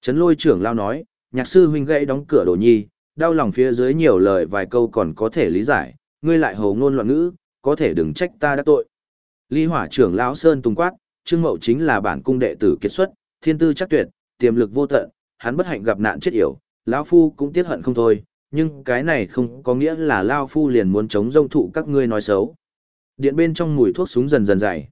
Trấn lôi trưởng lao nói, nhạc sư huynh gãy đóng cửa đồ nhi, đau lòng phía dưới nhiều lời vài câu còn có thể lý giải, ngươi lại hồ ngôn loạn ngữ, có thể đừng trách ta đã tội. Ly hỏa trưởng lão Sơn Tùng Quát, Trương Mậu chính là bản cung đệ tử kết xuất, thiên tư chắc tuyệt, tiềm lực vô tận, hắn bất hạnh gặp nạn chết yểu, lão phu cũng tiếc hận không thôi, nhưng cái này không có nghĩa là lão phu liền muốn chống rông thụ các ngươi nói xấu. Điện bên trong mùi thuốc súng dần dần dày.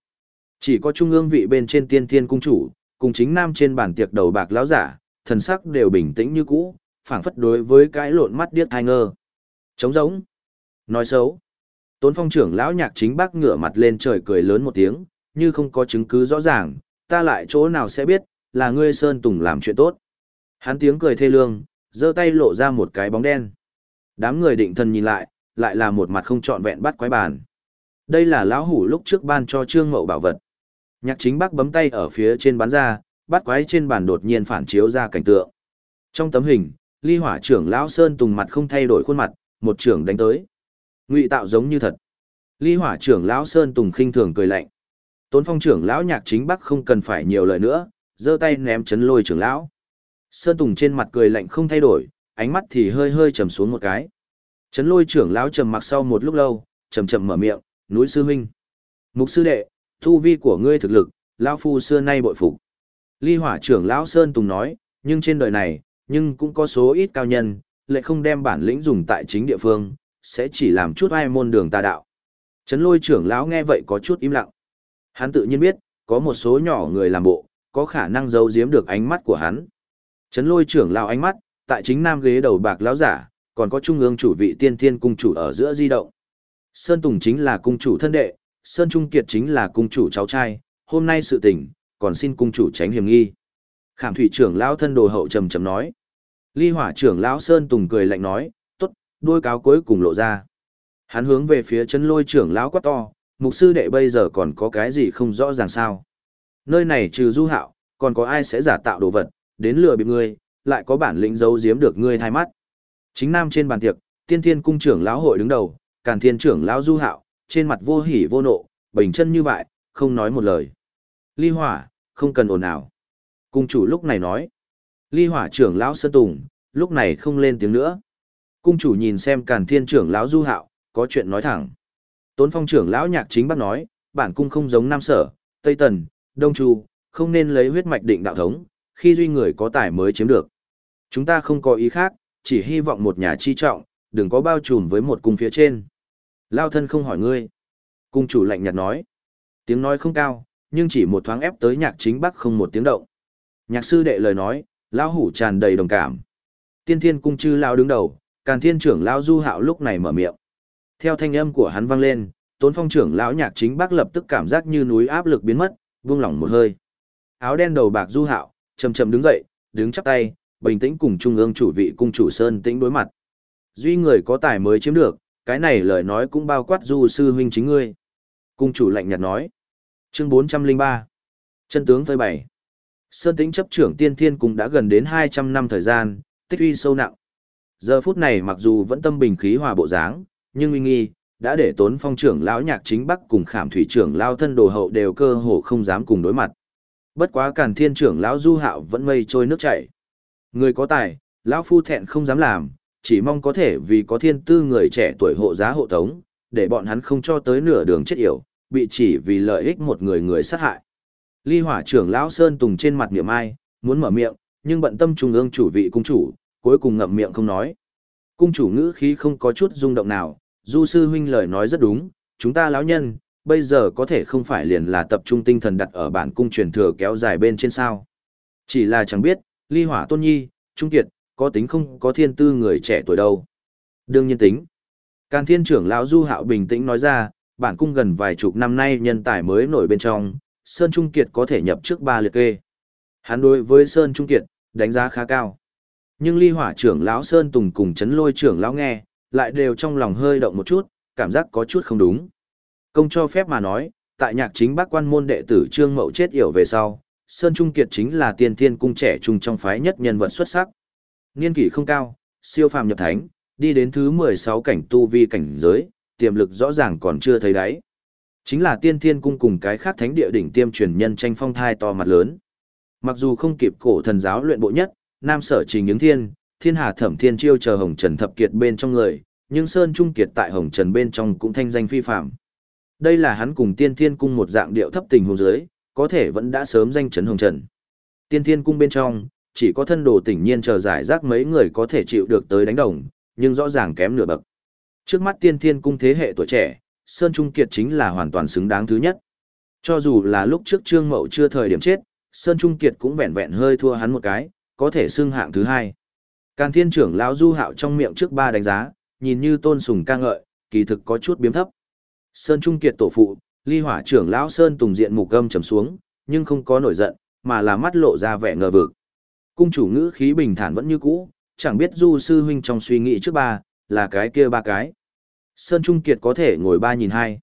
Chỉ có trung ương vị bên trên tiên thiên cung chủ, cùng chính nam trên bàn tiệc đầu bạc lão giả, thần sắc đều bình tĩnh như cũ, phảng phất đối với cái lộn mắt điếc hai ngơ. Chống giống. Nói xấu. Tốn phong trưởng lão nhạc chính bác ngửa mặt lên trời cười lớn một tiếng, như không có chứng cứ rõ ràng, ta lại chỗ nào sẽ biết, là ngươi Sơn Tùng làm chuyện tốt. Hắn tiếng cười thê lương, giơ tay lộ ra một cái bóng đen. Đám người định thần nhìn lại, lại là một mặt không trọn vẹn bắt quái bàn. Đây là lão hủ lúc trước ban cho Trương Mậu bảo vật. Nhạc chính bác bấm tay ở phía trên bán ra, bắt quái trên bàn đột nhiên phản chiếu ra cảnh tượng. Trong tấm hình, ly hỏa trưởng lão Sơn Tùng mặt không thay đổi khuôn mặt, một trưởng đánh tới. Ngụy tạo giống như thật. Ly hỏa trưởng lão Sơn Tùng khinh thường cười lạnh. Tốn phong trưởng lão nhạc chính bắc không cần phải nhiều lời nữa, giơ tay ném chấn lôi trưởng lão. Sơn Tùng trên mặt cười lạnh không thay đổi, ánh mắt thì hơi hơi trầm xuống một cái. Chấn lôi trưởng lão trầm mặc sau một lúc lâu, trầm trầm mở miệng, núi sư huynh. Mục sư đệ, thu vi của ngươi thực lực, lão phu xưa nay bội phục. Ly hỏa trưởng lão Sơn Tùng nói, nhưng trên đời này, nhưng cũng có số ít cao nhân, lại không đem bản lĩnh dùng tại chính địa phương, sẽ chỉ làm chút ai môn đường tà đạo. Trấn lôi trưởng lão nghe vậy có chút im lặng. Hắn tự nhiên biết, có một số nhỏ người làm bộ, có khả năng giấu giếm được ánh mắt của hắn. Trấn lôi trưởng lão ánh mắt, tại chính nam ghế đầu bạc lão giả, còn có trung ương chủ vị tiên thiên cung chủ ở giữa di động. Sơn Tùng chính là cung chủ thân đệ, Sơn Trung Kiệt chính là cung chủ cháu trai, hôm nay sự tình, còn xin cung chủ tránh hiểm nghi. Khảm thủy trưởng lão thân đồ hậu trầm trầm nói. Ly hỏa trưởng lão Sơn Tùng cười lạnh nói, tốt, đôi cáo cuối cùng lộ ra. Hắn hướng về phía chân lôi trưởng lão quát to, mục sư đệ bây giờ còn có cái gì không rõ ràng sao. Nơi này trừ du hạo, còn có ai sẽ giả tạo đồ vật, đến lừa bịp ngươi, lại có bản lĩnh giấu giếm được ngươi thay mắt. Chính nam trên bàn tiệc, tiên thiên cung trưởng lão hội đứng đầu, càn thiên trưởng lão du hạo, trên mặt vô hỉ vô nộ, bình chân như vậy, không nói một lời. Ly hỏa, không cần ồn ào. Cung chủ lúc này nói. Ly hỏa trưởng lão sơn tùng, lúc này không lên tiếng nữa. Cung chủ nhìn xem càn thiên trưởng lão du hạo, có chuyện nói thẳng. Tốn phong trưởng lão nhạc chính bác nói, bản cung không giống Nam Sở, Tây Tần, Đông Chu, không nên lấy huyết mạch định đạo thống, khi duy người có tài mới chiếm được. Chúng ta không có ý khác, chỉ hy vọng một nhà chi trọng, đừng có bao trùm với một cung phía trên. Lao thân không hỏi ngươi. Cung chủ lạnh nhạt nói. Tiếng nói không cao, nhưng chỉ một thoáng ép tới nhạc chính bắc không một tiếng động. Nhạc sư đệ lời nói, lão hủ tràn đầy đồng cảm. Tiên thiên cung chư lao đứng đầu, càn thiên trưởng lão du hạo lúc này mở miệng. Theo thanh âm của hắn vang lên, tốn phong trưởng lão nhạc chính bắc lập tức cảm giác như núi áp lực biến mất, vung lỏng một hơi. Áo đen đầu bạc du hạo, chầm chầm đứng dậy, đứng chắp tay, bình tĩnh cùng trung ương chủ vị cung chủ sơn tĩnh đối mặt. Duy người có tài mới chiếm được, cái này lời nói cũng bao quát du sư huynh chính ngươi. Cung chủ lạnh nhạt nói. Chương 403. Chân tướng phơi bày. Sơn tĩnh chấp trưởng tiên thiên cũng đã gần đến 200 năm thời gian, tích uy sâu nặng. Giờ phút này mặc dù vẫn tâm bình khí hòa bộ dáng, nhưng uy nghi, đã để tốn phong trưởng lão nhạc chính bắc cùng khảm thủy trưởng lao thân đồ hậu đều cơ hồ không dám cùng đối mặt. Bất quá càn thiên trưởng lão du hạo vẫn mây trôi nước chảy. Người có tài, lão phu thẹn không dám làm, chỉ mong có thể vì có thiên tư người trẻ tuổi hộ giá hộ tống, để bọn hắn không cho tới nửa đường chết yểu, bị chỉ vì lợi ích một người người sát hại. Ly hỏa trưởng lão Sơn Tùng trên mặt niệm ai, muốn mở miệng, nhưng bận tâm trung ương chủ vị cung chủ, cuối cùng ngậm miệng không nói. Cung chủ ngữ khí không có chút rung động nào, Du sư huynh lời nói rất đúng, chúng ta lão nhân, bây giờ có thể không phải liền là tập trung tinh thần đặt ở bản cung truyền thừa kéo dài bên trên sao. Chỉ là chẳng biết, ly hỏa tôn nhi, trung kiệt, có tính không có thiên tư người trẻ tuổi đâu. Đương nhiên tính. Càn thiên trưởng lão Du Hạo bình tĩnh nói ra, bản cung gần vài chục năm nay nhân tài mới nổi bên trong, Sơn Trung Kiệt có thể nhập trước ba liệt kê. Hắn đối với Sơn Trung Kiệt, đánh giá khá cao. Nhưng ly hỏa trưởng lão Sơn Tùng cùng chấn lôi trưởng lão nghe, lại đều trong lòng hơi động một chút, cảm giác có chút không đúng. Công cho phép mà nói, tại nhạc chính bác quan môn đệ tử Trương Mậu chết yểu về sau, Sơn Trung Kiệt chính là tiên thiên cung trẻ trung trong phái nhất nhân vật xuất sắc. Niên kỷ không cao, siêu phàm nhập thánh, đi đến thứ 16 cảnh tu vi cảnh giới, tiềm lực rõ ràng còn chưa thấy đáy. Chính là tiên thiên cung cùng cái khác thánh địa đỉnh tiêm truyền nhân tranh phong thai to mặt lớn. Mặc dù không kịp cổ thần giáo luyện bộ nhất, nam sở trình những thiên, thiên hà thẩm thiên chiêu chờ hồng trần thập kiệt bên trong người, nhưng Sơn Trung Kiệt tại hồng trần bên trong cũng thanh danh phi phạm. Đây là hắn cùng tiên thiên cung một dạng điệu thấp tình hồn dưới, có thể vẫn đã sớm danh chấn hồng trần. Tiên thiên cung bên trong, chỉ có thân đồ tỉnh nhiên chờ giải rác mấy người có thể chịu được tới đánh đồng, nhưng rõ ràng kém nửa bậc. Trước mắt tiên thiên cung thế hệ tuổi trẻ, Sơn Trung Kiệt chính là hoàn toàn xứng đáng thứ nhất. Cho dù là lúc trước Trương Mậu chưa thời điểm chết, Sơn Trung Kiệt cũng vẹn vẹn hơi thua hắn một cái, có thể xưng hạng thứ hai. Càn thiên trưởng lão du hạo trong miệng trước ba đánh giá, nhìn như tôn sùng ca ngợi, kỳ thực có chút biếm thấp. Sơn Trung Kiệt tổ phụ, ly hỏa trưởng lão Sơn Tùng diện mục gâm trầm xuống, nhưng không có nổi giận, mà là mắt lộ ra vẻ ngờ vực. Cung chủ ngữ khí bình thản vẫn như cũ, chẳng biết du sư huynh trong suy nghĩ trước ba, là cái kia ba cái. Sơn Trung Kiệt có thể ngồi ba nhìn hai.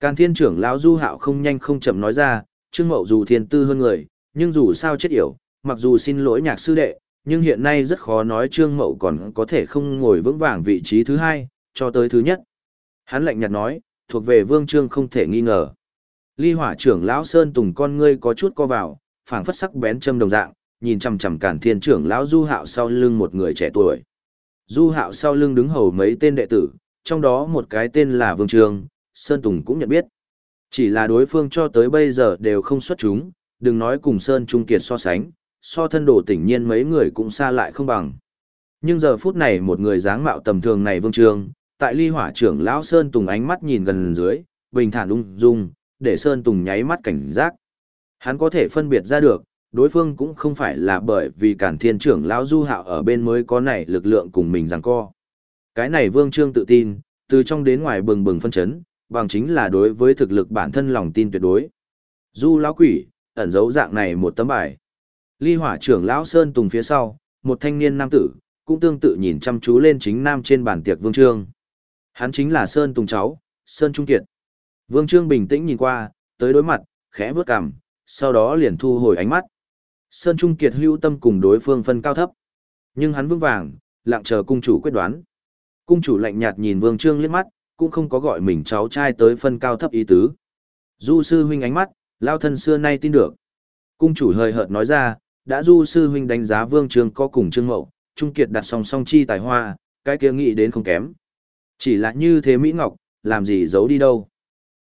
Càn thiên trưởng lão du hạo không nhanh không chậm nói ra, Trương Mậu dù thiên tư hơn người, nhưng dù sao chết yểu, mặc dù xin lỗi nhạc sư đệ, nhưng hiện nay rất khó nói Trương Mậu còn có thể không ngồi vững vàng vị trí thứ hai, cho tới thứ nhất. Hắn lạnh nhạt nói, thuộc về Vương Trương không thể nghi ngờ. Ly hỏa trưởng lão Sơn Tùng con ngươi có chút co vào, phảng phất sắc bén châm đồng dạng, nhìn chằm chằm Càn Thiên trưởng lão Du Hạo sau lưng một người trẻ tuổi. Du Hạo sau lưng đứng hầu mấy tên đệ tử, trong đó một cái tên là Vương trường, Sơn Tùng cũng nhận biết. Chỉ là đối phương cho tới bây giờ đều không xuất chúng, đừng nói cùng Sơn Trung Kiệt so sánh, so thân đồ tỉnh nhiên mấy người cũng xa lại không bằng. Nhưng giờ phút này một người dáng mạo tầm thường này Vương trường tại ly hỏa trưởng lão Sơn Tùng ánh mắt nhìn gần dưới, bình thản ung dung, để Sơn Tùng nháy mắt cảnh giác. Hắn có thể phân biệt ra được, đối phương cũng không phải là bởi vì cản thiên trưởng lão du hạo ở bên mới có này lực lượng cùng mình rằng co. Cái này Vương Trương tự tin, từ trong đến ngoài bừng bừng phân chấn, bằng chính là đối với thực lực bản thân lòng tin tuyệt đối. Du lão quỷ, ẩn giấu dạng này một tấm bài. Ly hỏa trưởng lão Sơn Tùng phía sau, một thanh niên nam tử, cũng tương tự nhìn chăm chú lên chính nam trên bàn tiệc Vương Trương. Hắn chính là Sơn Tùng cháu, Sơn Trung Kiệt. Vương Trương bình tĩnh nhìn qua, tới đối mặt, khẽ vướt cằm, sau đó liền thu hồi ánh mắt. Sơn Trung Kiệt hữu tâm cùng đối phương phân cao thấp. Nhưng hắn vững vàng, lặng chờ cung chủ quyết đoán. Cung chủ lạnh nhạt nhìn Vương Trương liếc mắt, cũng không có gọi mình cháu trai tới phân cao thấp ý tứ. Du sư huynh ánh mắt, lao thân xưa nay tin được. Cung chủ hơi hợt nói ra, đã du sư huynh đánh giá Vương Trương có cùng Trương Mậu, Trung Kiệt đặt song song chi tài hoa, cái kia nghĩ đến không kém. Chỉ là như thế Mỹ Ngọc, làm gì giấu đi đâu.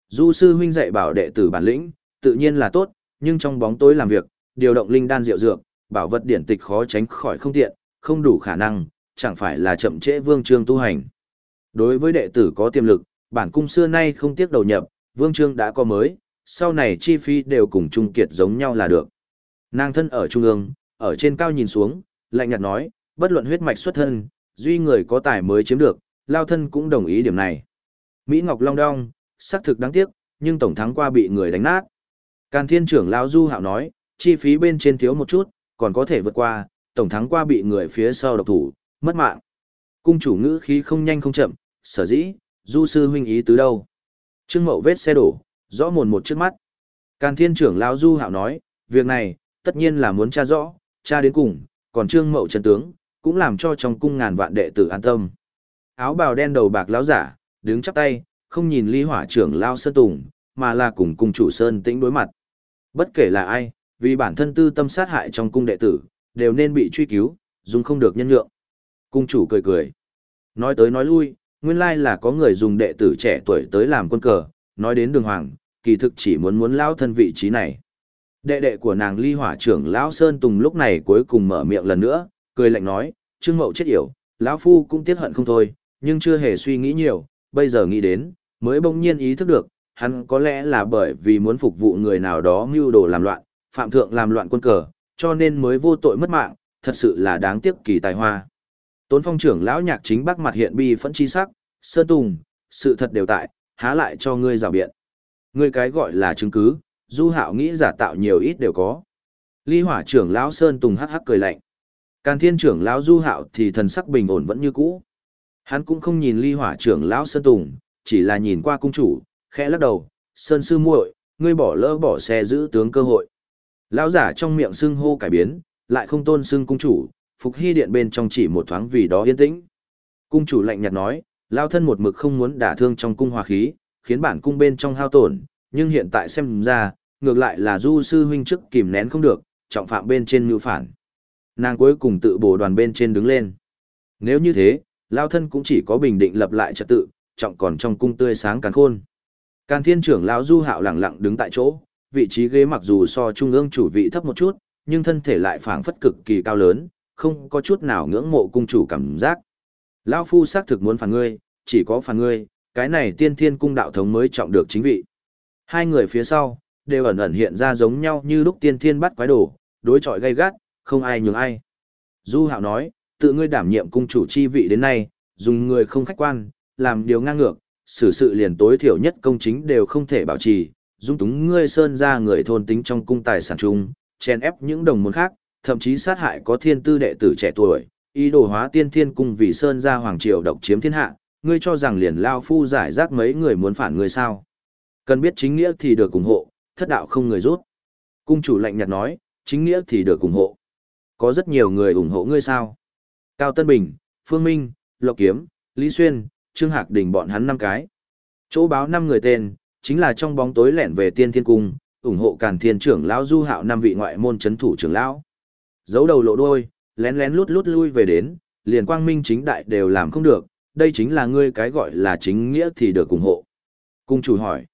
Du sư huynh dạy bảo đệ tử bản lĩnh, tự nhiên là tốt, nhưng trong bóng tối làm việc, điều động linh đan diệu dược, bảo vật điển tịch khó tránh khỏi không tiện, không đủ khả năng, chẳng phải là chậm trễ Vương Trương tu hành. Đối với đệ tử có tiềm lực, bản cung xưa nay không tiếc đầu nhập, Vương Trương đã có mới, sau này chi phí đều cùng Trung Kiệt giống nhau là được. Nàng thân ở trung ương, ở trên cao nhìn xuống, lạnh nhạt nói, bất luận huyết mạch xuất thân, duy người có tài mới chiếm được, lao thân cũng đồng ý điểm này. Mỹ Ngọc Long Đong, xác thực đáng tiếc, nhưng tổng thắng qua bị người đánh nát. Càn thiên trưởng lão Du Hạo nói, chi phí bên trên thiếu một chút, còn có thể vượt qua, tổng thắng qua bị người phía sau độc thủ, mất mạng. Cung chủ ngữ khí không nhanh không chậm, sở dĩ, Du sư huynh ý tứ đâu. Trương Mậu vết xe đổ, rõ mồn một trước mắt. Càn thiên trưởng lão Du Hạo nói, việc này, tất nhiên là muốn tra rõ, tra đến cùng, còn Trương Mậu trần tướng, cũng làm cho trong cung ngàn vạn đệ tử an tâm. Áo bào đen đầu bạc lão giả, đứng chắp tay, không nhìn ly hỏa trưởng lao sơn tùng, mà là cùng cung chủ sơn tĩnh đối mặt. Bất kể là ai, vì bản thân tư tâm sát hại trong cung đệ tử, đều nên bị truy cứu, dùng không được nhân nhượng. Cung chủ cười cười. Nói tới nói lui, nguyên lai là có người dùng đệ tử trẻ tuổi tới làm quân cờ, nói đến đường hoàng, kỳ thực chỉ muốn muốn lao thân vị trí này. Đệ đệ của nàng ly hỏa trưởng lão Sơn Tùng lúc này cuối cùng mở miệng lần nữa, cười lạnh nói, Trương Mậu chết yểu, lão phu cũng tiếc hận không thôi, nhưng chưa hề suy nghĩ nhiều, bây giờ nghĩ đến, mới bỗng nhiên ý thức được, hắn có lẽ là bởi vì muốn phục vụ người nào đó mưu đồ làm loạn, phạm thượng làm loạn quân cờ, cho nên mới vô tội mất mạng, thật sự là đáng tiếc kỳ tài hoa. Tốn phong trưởng lão nhạc chính bác mặt hiện bi phẫn chi sắc, Sơn Tùng, sự thật đều tại, há lại cho ngươi rào biện. Ngươi cái gọi là chứng cứ, du hạo nghĩ giả tạo nhiều ít đều có. Ly hỏa trưởng lão Sơn Tùng hắc hắc cười lạnh. Càn thiên trưởng lão du hạo thì thần sắc bình ổn vẫn như cũ. Hắn cũng không nhìn ly hỏa trưởng lão Sơn Tùng, chỉ là nhìn qua cung chủ, khẽ lắc đầu, Sơn sư muội, ngươi bỏ lỡ bỏ xe giữ tướng cơ hội. Lão giả trong miệng xưng hô cải biến, lại không tôn xưng cung chủ, phục hy điện bên trong chỉ một thoáng vì đó yên tĩnh. Cung chủ lạnh nhạt nói, lao thân một mực không muốn đả thương trong cung hòa khí, khiến bản cung bên trong hao tổn, nhưng hiện tại xem ra, ngược lại là du sư huynh trước kìm nén không được, trọng phạm bên trên ngữ phản. Nàng cuối cùng tự bổ đoàn bên trên đứng lên. Nếu như thế, lao thân cũng chỉ có bình định lập lại trật tự, trọng còn trong cung tươi sáng càng khôn. Càn thiên trưởng lão du hạo lặng lặng đứng tại chỗ, vị trí ghế mặc dù so trung ương chủ vị thấp một chút, nhưng thân thể lại phảng phất cực kỳ cao lớn, không có chút nào ngưỡng mộ cung chủ cảm giác. Lão phu xác thực muốn phản ngươi, chỉ có phản ngươi, cái này tiên thiên cung đạo thống mới trọng được chính vị. Hai người phía sau, đều ẩn ẩn hiện ra giống nhau như lúc tiên thiên bắt quái đồ, đối chọi gay gắt, không ai nhường ai. Du Hạo nói, tự ngươi đảm nhiệm cung chủ chi vị đến nay, dùng người không khách quan, làm điều ngang ngược, xử sự liền tối thiểu nhất công chính đều không thể bảo trì, dung túng ngươi sơn ra người thôn tính trong cung tài sản chung, chen ép những đồng môn khác, thậm chí sát hại có thiên tư đệ tử trẻ tuổi, ý đồ hóa tiên thiên cung vì sơn ra hoàng triều độc chiếm thiên hạ, ngươi cho rằng liền lao phu giải rác mấy người muốn phản ngươi sao? Cần biết chính nghĩa thì được ủng hộ, thất đạo không người rút. Cung chủ lạnh nhạt nói, chính nghĩa thì được ủng hộ. Có rất nhiều người ủng hộ ngươi sao? Cao Tân Bình, Phương Minh, Lộc Kiếm, Lý Xuyên, Trương Hạc Đình bọn hắn năm cái. Chỗ báo năm người tên, chính là trong bóng tối lẻn về tiên thiên cung, ủng hộ càn thiên trưởng lão du hạo năm vị ngoại môn chấn thủ trưởng lão. Giấu đầu lộ đôi, lén lén lút lút lui về đến, liền quang minh chính đại đều làm không được, đây chính là ngươi cái gọi là chính nghĩa thì được ủng hộ. Cung chủ hỏi.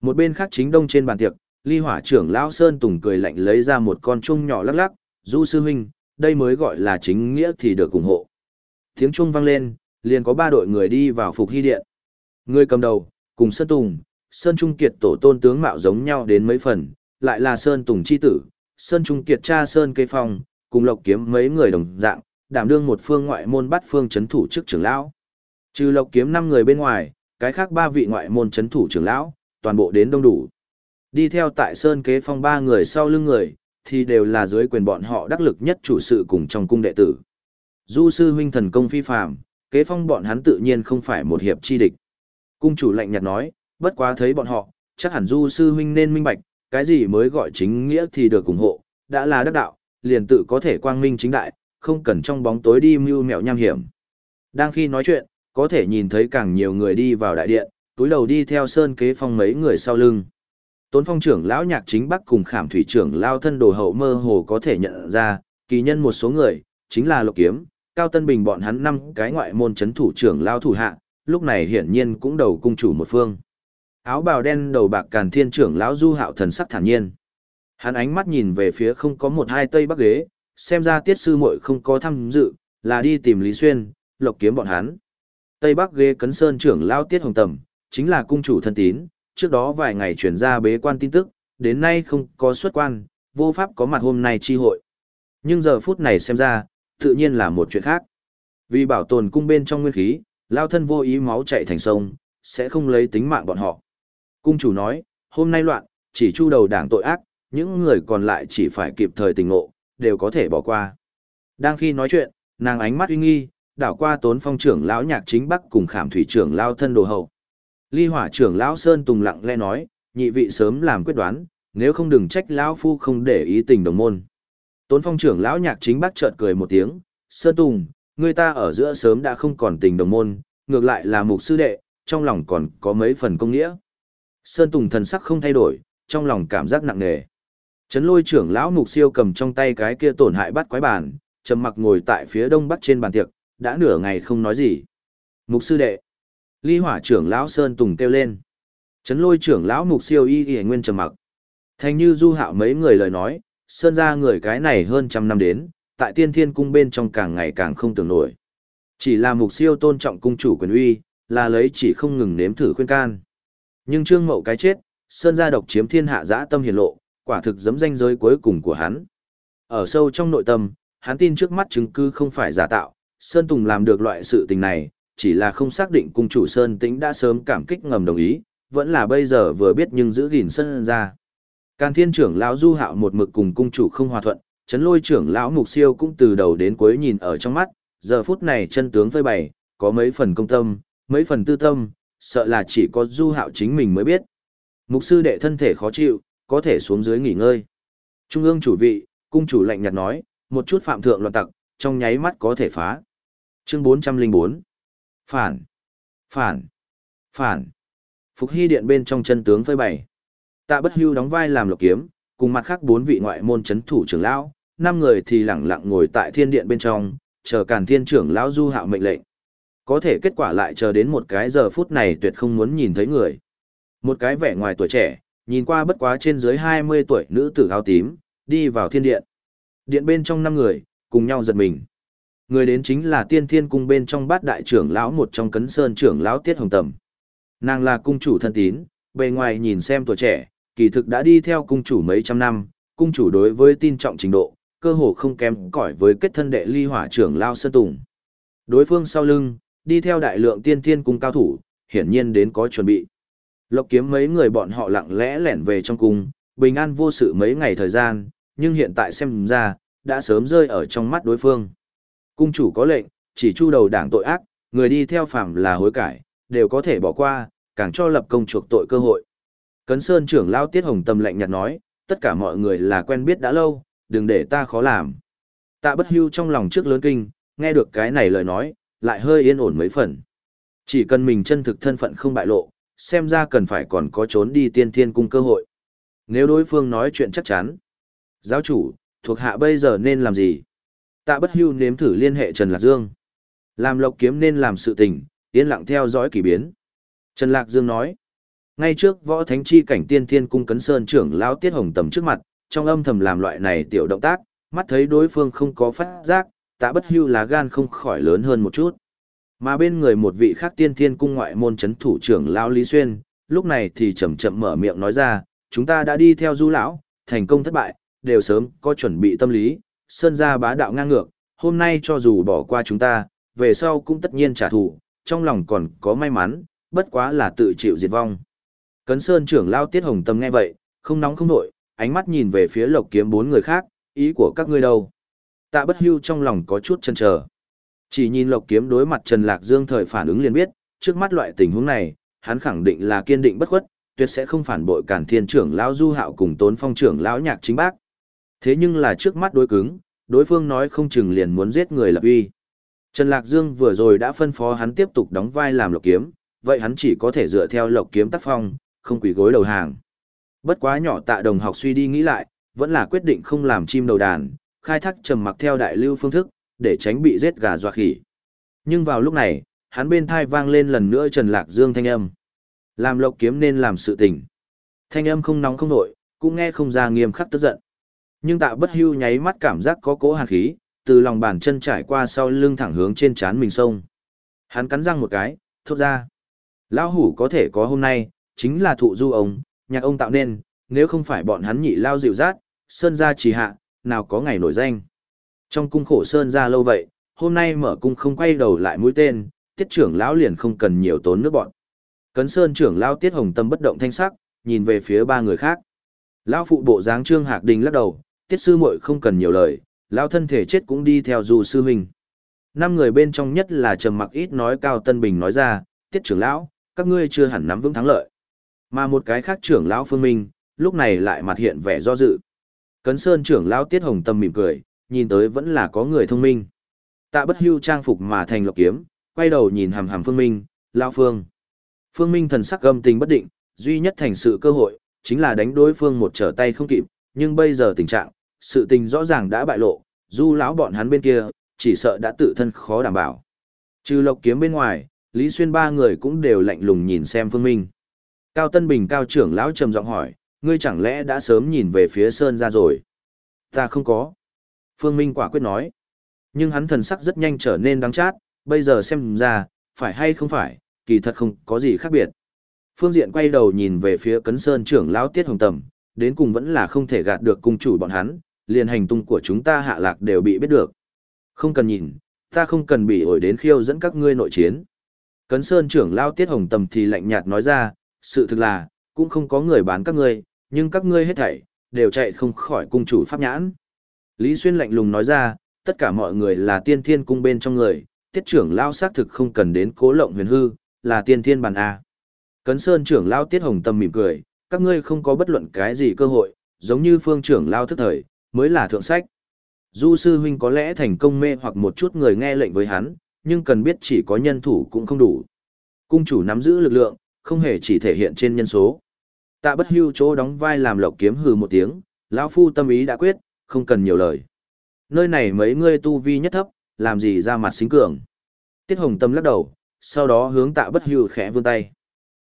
Một bên khác chính đông trên bàn tiệc, ly hỏa trưởng lão Sơn Tùng cười lạnh lấy ra một con chung nhỏ lắc lắc, du sư huynh, đây mới gọi là chính nghĩa thì được ủng hộ. Tiếng chuông vang lên, liền có ba đội người đi vào phục hy điện. Người cầm đầu, cùng Sơn Tùng, Sơn Trung Kiệt tổ tôn tướng mạo giống nhau đến mấy phần, lại là Sơn Tùng chi tử, Sơn Trung Kiệt cha Sơn Cây Phong, cùng Lộc Kiếm mấy người đồng dạng, đảm đương một phương ngoại môn bắt phương chấn thủ chức trưởng lão. Trừ Lộc Kiếm năm người bên ngoài, cái khác ba vị ngoại môn chấn thủ trưởng lão, toàn bộ đến đông đủ. Đi theo tại Sơn Kế Phong ba người sau lưng người, thì đều là dưới quyền bọn họ đắc lực nhất chủ sự cùng trong cung đệ tử. Du sư huynh thần công phi phàm, Kế Phong bọn hắn tự nhiên không phải một hiệp chi địch. Cung chủ lạnh nhạt nói, bất quá thấy bọn họ, chắc hẳn Du sư huynh nên minh bạch, cái gì mới gọi chính nghĩa thì được ủng hộ, đã là đắc đạo, liền tự có thể quang minh chính đại, không cần trong bóng tối đi mưu mẹo nham hiểm. Đang khi nói chuyện, có thể nhìn thấy càng nhiều người đi vào đại điện, túi đầu đi theo sơn kế phong mấy người sau lưng. Tốn phong trưởng lão nhạc chính bắc cùng khảm thủy trưởng lao thân đồ hậu mơ hồ có thể nhận ra, kỳ nhân một số người, chính là lộc kiếm, cao tân bình bọn hắn năm cái ngoại môn chấn thủ trưởng lao thủ hạ, lúc này hiển nhiên cũng đầu cung chủ một phương. Áo bào đen đầu bạc càn thiên trưởng lão du hạo thần sắc thản nhiên. Hắn ánh mắt nhìn về phía không có một hai tây bắc ghế, xem ra tiết sư muội không có tham dự, là đi tìm Lý Xuyên, lộc kiếm bọn hắn. Tây bắc ghế cấn sơn trưởng lão tiết hồng tầm, chính là cung chủ thân tín, trước đó vài ngày chuyển ra bế quan tin tức, đến nay không có xuất quan, vô pháp có mặt hôm nay chi hội. Nhưng giờ phút này xem ra, tự nhiên là một chuyện khác. Vì bảo tồn cung bên trong nguyên khí, lao thân vô ý máu chạy thành sông, sẽ không lấy tính mạng bọn họ. Cung chủ nói, hôm nay loạn, chỉ chu đầu đảng tội ác, những người còn lại chỉ phải kịp thời tình ngộ, đều có thể bỏ qua. Đang khi nói chuyện, nàng ánh mắt uy nghi, đảo qua tốn phong trưởng lão nhạc chính bắc cùng khảm thủy trưởng lao thân đồ hậu. Ly hỏa trưởng lão Sơn Tùng lặng lẽ nói, nhị vị sớm làm quyết đoán, nếu không đừng trách lão phu không để ý tình đồng môn. Tốn phong trưởng lão nhạc chính bắc chợt cười một tiếng, Sơn Tùng, người ta ở giữa sớm đã không còn tình đồng môn, ngược lại là mục sư đệ, trong lòng còn có mấy phần công nghĩa. Sơn Tùng thần sắc không thay đổi, trong lòng cảm giác nặng nề. Trấn lôi trưởng lão mục siêu cầm trong tay cái kia tổn hại bắt quái bàn, trầm mặc ngồi tại phía đông bắc trên bàn tiệc, đã nửa ngày không nói gì. Mục sư đệ. Ly hỏa trưởng lão Sơn Tùng kêu lên. Trấn lôi trưởng lão mục siêu y y nguyên trầm mặc. Thành như du hạo mấy người lời nói, sơn ra người cái này hơn trăm năm đến, tại tiên thiên cung bên trong càng ngày càng không tưởng nổi. Chỉ là mục siêu tôn trọng cung chủ quyền uy, là lấy chỉ không ngừng nếm thử khuyên can. Nhưng trương mậu cái chết, sơn gia độc chiếm thiên hạ dã tâm hiển lộ, quả thực giấm danh giới cuối cùng của hắn. Ở sâu trong nội tâm, hắn tin trước mắt chứng cứ không phải giả tạo, Sơn Tùng làm được loại sự tình này, chỉ là không xác định cung chủ Sơn Tĩnh đã sớm cảm kích ngầm đồng ý, vẫn là bây giờ vừa biết nhưng giữ gìn Sơn ra. Càn thiên trưởng lão Du Hạo một mực cùng cung chủ không hòa thuận, chấn lôi trưởng lão Mục Siêu cũng từ đầu đến cuối nhìn ở trong mắt, giờ phút này chân tướng phơi bày, có mấy phần công tâm, mấy phần tư tâm, sợ là chỉ có Du Hạo chính mình mới biết. Mục sư đệ thân thể khó chịu, có thể xuống dưới nghỉ ngơi. Trung ương chủ vị, cung chủ lạnh nhạt nói, một chút phạm thượng loạn tặc, trong nháy mắt có thể phá. Chương 404 Phản, phản, phản. Phục hy điện bên trong chân tướng phơi bày. Tạ bất hưu đóng vai làm lộc kiếm, cùng mặt khác bốn vị ngoại môn chấn thủ trưởng lão, năm người thì lẳng lặng ngồi tại thiên điện bên trong, chờ càn thiên trưởng lão du hạo mệnh lệnh. Có thể kết quả lại chờ đến một cái giờ phút này tuyệt không muốn nhìn thấy người. Một cái vẻ ngoài tuổi trẻ, nhìn qua bất quá trên dưới 20 tuổi nữ tử áo tím, đi vào thiên điện. Điện bên trong năm người, cùng nhau giật mình. Người đến chính là tiên thiên cung bên trong bát đại trưởng lão một trong cấn sơn trưởng lão Tiết Hồng Tầm. Nàng là cung chủ thân tín, bề ngoài nhìn xem tuổi trẻ, kỳ thực đã đi theo cung chủ mấy trăm năm, cung chủ đối với tin trọng trình độ, cơ hồ không kém cỏi với kết thân đệ ly hỏa trưởng lão Sơn Tùng. Đối phương sau lưng, đi theo đại lượng tiên thiên cung cao thủ, hiển nhiên đến có chuẩn bị. Lộc kiếm mấy người bọn họ lặng lẽ lẻn về trong cung, bình an vô sự mấy ngày thời gian, nhưng hiện tại xem ra, đã sớm rơi ở trong mắt đối phương. Cung chủ có lệnh, chỉ chu đầu đảng tội ác, người đi theo phạm là hối cải, đều có thể bỏ qua, càng cho lập công chuộc tội cơ hội. Cấn Sơn trưởng lao Tiết Hồng Tâm lệnh nhạt nói, tất cả mọi người là quen biết đã lâu, đừng để ta khó làm. Tạ bất hưu trong lòng trước lớn kinh, nghe được cái này lời nói, lại hơi yên ổn mấy phần. Chỉ cần mình chân thực thân phận không bại lộ, xem ra cần phải còn có trốn đi tiên thiên cung cơ hội. Nếu đối phương nói chuyện chắc chắn. Giáo chủ, thuộc hạ bây giờ nên làm gì? Tạ bất hưu nếm thử liên hệ Trần Lạc Dương. Làm lộc kiếm nên làm sự tình, yên lặng theo dõi kỳ biến. Trần Lạc Dương nói. Ngay trước võ thánh chi cảnh tiên thiên cung cấn sơn trưởng lão tiết hồng tầm trước mặt, trong âm thầm làm loại này tiểu động tác, mắt thấy đối phương không có phát giác, tạ bất hưu lá gan không khỏi lớn hơn một chút. Mà bên người một vị khác tiên thiên cung ngoại môn chấn thủ trưởng lão Lý Xuyên, lúc này thì chậm chậm mở miệng nói ra, chúng ta đã đi theo du lão, thành công thất bại, đều sớm có chuẩn bị tâm lý, sơn gia bá đạo ngang ngược, hôm nay cho dù bỏ qua chúng ta, về sau cũng tất nhiên trả thù, trong lòng còn có may mắn, bất quá là tự chịu diệt vong. Cấn sơn trưởng lao tiết hồng tâm nghe vậy, không nóng không nổi, ánh mắt nhìn về phía lộc kiếm bốn người khác, ý của các ngươi đâu. Tạ bất hưu trong lòng có chút chần chờ. Chỉ nhìn lộc kiếm đối mặt Trần Lạc Dương thời phản ứng liền biết, trước mắt loại tình huống này, hắn khẳng định là kiên định bất khuất, tuyệt sẽ không phản bội cản thiên trưởng lão du hạo cùng tốn phong trưởng lão nhạc chính bác. Thế nhưng là trước mắt đối cứng, đối phương nói không chừng liền muốn giết người lập uy. Trần Lạc Dương vừa rồi đã phân phó hắn tiếp tục đóng vai làm lộc kiếm, vậy hắn chỉ có thể dựa theo lộc kiếm tác phong, không quỳ gối đầu hàng. Bất quá nhỏ tạ đồng học suy đi nghĩ lại, vẫn là quyết định không làm chim đầu đàn, khai thác trầm mặc theo đại lưu phương thức, để tránh bị giết gà dọa khỉ. Nhưng vào lúc này, hắn bên thai vang lên lần nữa Trần Lạc Dương thanh âm. Làm lộc kiếm nên làm sự tình. Thanh âm không nóng không nổi, cũng nghe không ra nghiêm khắc tức giận. Nhưng tạ bất hưu nháy mắt cảm giác có cỗ hàn khí, từ lòng bàn chân trải qua sau lưng thẳng hướng trên trán mình sông. Hắn cắn răng một cái, thốt ra. Lão hủ có thể có hôm nay, chính là thụ du ông, nhạc ông tạo nên, nếu không phải bọn hắn nhị lao dịu rát, sơn gia trì hạ, nào có ngày nổi danh. Trong cung khổ sơn gia lâu vậy, hôm nay mở cung không quay đầu lại mũi tên, tiết trưởng lão liền không cần nhiều tốn nước bọn. Cấn sơn trưởng lão tiết hồng tâm bất động thanh sắc, nhìn về phía ba người khác. Lão phụ bộ dáng trương hạc đình lắc đầu, tiết sư muội không cần nhiều lời, lão thân thể chết cũng đi theo dù sư huynh. Năm người bên trong nhất là trầm mặc ít nói cao tân bình nói ra, tiết trưởng lão, các ngươi chưa hẳn nắm vững thắng lợi. Mà một cái khác trưởng lão phương minh, lúc này lại mặt hiện vẻ do dự. Cấn sơn trưởng lão tiết hồng tâm mỉm cười, nhìn tới vẫn là có người thông minh. Tạ bất hưu trang phục mà thành lộc kiếm, quay đầu nhìn hàm hàm phương minh, lão phương. Phương minh thần sắc gâm tình bất định, duy nhất thành sự cơ hội, chính là đánh đối phương một trở tay không kịp, nhưng bây giờ tình trạng, sự tình rõ ràng đã bại lộ, du lão bọn hắn bên kia, chỉ sợ đã tự thân khó đảm bảo. Trừ lộc kiếm bên ngoài, Lý Xuyên ba người cũng đều lạnh lùng nhìn xem Phương Minh. Cao Tân Bình cao trưởng lão trầm giọng hỏi, ngươi chẳng lẽ đã sớm nhìn về phía Sơn ra rồi? Ta không có. Phương Minh quả quyết nói. Nhưng hắn thần sắc rất nhanh trở nên đắng chát, bây giờ xem ra, phải hay không phải, kỳ thật không có gì khác biệt. Phương Diện quay đầu nhìn về phía Cấn Sơn trưởng lão Tiết Hồng Tầm, đến cùng vẫn là không thể gạt được cung chủ bọn hắn, liền hành tung của chúng ta hạ lạc đều bị biết được. Không cần nhìn, ta không cần bị ổi đến khiêu dẫn các ngươi nội chiến. Cấn Sơn trưởng lão Tiết Hồng Tầm thì lạnh nhạt nói ra, sự thực là, cũng không có người bán các ngươi, nhưng các ngươi hết thảy, đều chạy không khỏi cung chủ pháp nhãn. Lý Xuyên lạnh lùng nói ra, tất cả mọi người là tiên thiên cung bên trong người, tiết trưởng lao xác thực không cần đến cố lộng huyền hư, là tiên thiên bản A. Cấn Sơn trưởng lao tiết hồng tâm mỉm cười, các ngươi không có bất luận cái gì cơ hội, giống như phương trưởng lao thức thời, mới là thượng sách. Du sư huynh có lẽ thành công mê hoặc một chút người nghe lệnh với hắn, nhưng cần biết chỉ có nhân thủ cũng không đủ. Cung chủ nắm giữ lực lượng, không hề chỉ thể hiện trên nhân số. Tạ bất hưu chỗ đóng vai làm lộc kiếm hừ một tiếng, lão phu tâm ý đã quyết, không cần nhiều lời. Nơi này mấy ngươi tu vi nhất thấp, làm gì ra mặt xính cường. Tiết hồng tâm lắc đầu, sau đó hướng tạ bất hưu khẽ vươn tay.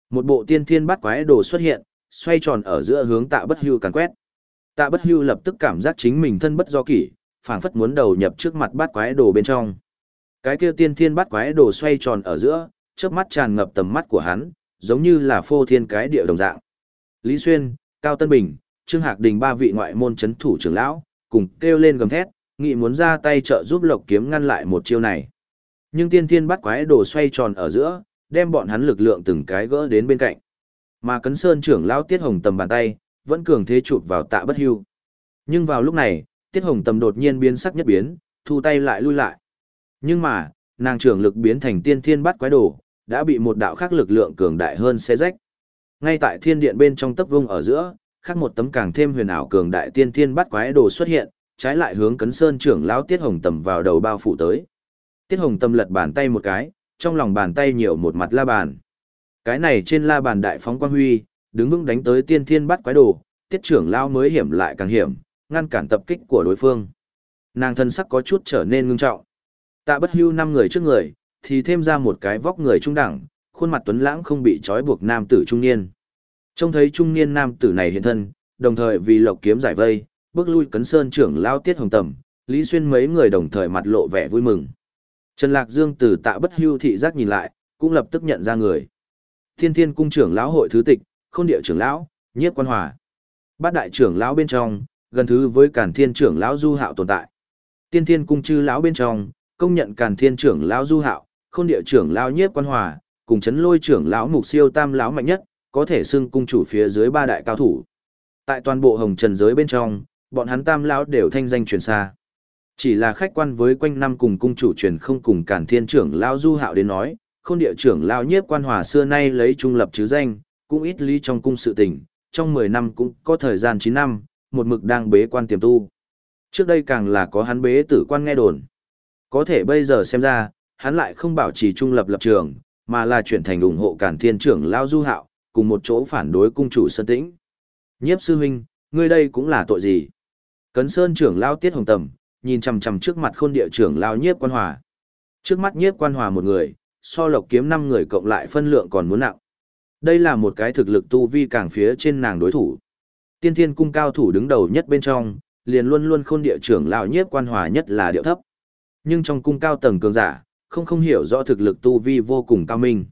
Một bộ tiên thiên bát quái đồ xuất hiện, xoay tròn ở giữa hướng tạ bất hưu càn quét. Tạ bất hưu lập tức cảm giác chính mình thân bất do kỷ, phảng phất muốn đầu nhập trước mặt bát quái đồ bên trong. Cái kia tiên thiên bát quái đồ xoay tròn ở giữa, chớp mắt tràn ngập tầm mắt của hắn, giống như là phô thiên cái địa đồng dạng. Lý Xuyên, Cao Tân Bình, Trương Hạc Đình ba vị ngoại môn chấn thủ trưởng lão, cùng kêu lên gầm thét, nghị muốn ra tay trợ giúp Lộc Kiếm ngăn lại một chiêu này. Nhưng tiên thiên bắt quái đồ xoay tròn ở giữa, đem bọn hắn lực lượng từng cái gỡ đến bên cạnh. Mà Cấn Sơn trưởng lão Tiết Hồng tầm bàn tay, vẫn cường thế chụp vào tạ bất hưu. Nhưng vào lúc này, Tiết Hồng tầm đột nhiên biến sắc nhất biến, thu tay lại lui lại. Nhưng mà, nàng trưởng lực biến thành tiên thiên bắt quái đồ, đã bị một đạo khác lực lượng cường đại hơn xé rách. Ngay tại thiên điện bên trong tấc vung ở giữa, khác một tấm càng thêm huyền ảo cường đại tiên thiên bắt quái đồ xuất hiện, trái lại hướng Cấn Sơn trưởng lão Tiết Hồng Tầm vào đầu bao phủ tới. Tiết Hồng Tầm lật bàn tay một cái, trong lòng bàn tay nhiều một mặt la bàn. Cái này trên la bàn đại phóng quang huy, đứng vững đánh tới tiên thiên bắt quái đồ, Tiết trưởng lão mới hiểm lại càng hiểm, ngăn cản tập kích của đối phương. Nàng thân sắc có chút trở nên ngưng trọng. Tạ Bất Hưu năm người trước người, thì thêm ra một cái vóc người trung đẳng, khuôn mặt tuấn lãng không bị trói buộc nam tử trung niên. Trông thấy trung niên nam tử này hiện thân, đồng thời vì lộc kiếm giải vây, bước lui cấn sơn trưởng lao tiết hồng tầm, Lý Xuyên mấy người đồng thời mặt lộ vẻ vui mừng. Trần Lạc Dương từ tạ bất hưu thị giác nhìn lại, cũng lập tức nhận ra người. Thiên Thiên cung trưởng lão hội thứ tịch, Khôn địa trưởng lão, Nhiếp Quan Hòa. Bát đại trưởng lão bên trong, gần thứ với Càn Thiên trưởng lão Du Hạo tồn tại. Tiên Thiên cung chư lão bên trong, công nhận Càn Thiên trưởng lão Du Hạo, Khôn địa trưởng lão Nhiếp Quan Hòa, cùng chấn lôi trưởng lão mục siêu tam lão mạnh nhất, có thể xưng cung chủ phía dưới ba đại cao thủ. Tại toàn bộ hồng trần giới bên trong, bọn hắn tam lão đều thanh danh truyền xa. Chỉ là khách quan với quanh năm cùng cung chủ truyền không cùng cản thiên trưởng lão du hạo đến nói, khôn địa trưởng lão nhiếp quan hòa xưa nay lấy trung lập chứ danh, cũng ít lý trong cung sự tình, trong 10 năm cũng có thời gian 9 năm, một mực đang bế quan tiềm tu. Trước đây càng là có hắn bế tử quan nghe đồn. Có thể bây giờ xem ra, hắn lại không bảo trì trung lập lập trường, mà là chuyển thành ủng hộ cản thiên trưởng lão du hạo, cùng một chỗ phản đối cung chủ Sơn Tĩnh. Nhiếp sư huynh, ngươi đây cũng là tội gì? Cấn Sơn trưởng lao Tiết Hồng Tầm, nhìn chằm chằm trước mặt khôn địa trưởng lao Nhiếp Quan Hòa. Trước mắt Nhiếp Quan Hòa một người, so lộc kiếm năm người cộng lại phân lượng còn muốn nặng. Đây là một cái thực lực tu vi càng phía trên nàng đối thủ. Tiên Thiên cung cao thủ đứng đầu nhất bên trong, liền luôn luôn khôn địa trưởng lao Nhiếp Quan Hòa nhất là điệu thấp. Nhưng trong cung cao tầng cường giả, không không hiểu rõ thực lực tu vi vô cùng cao minh.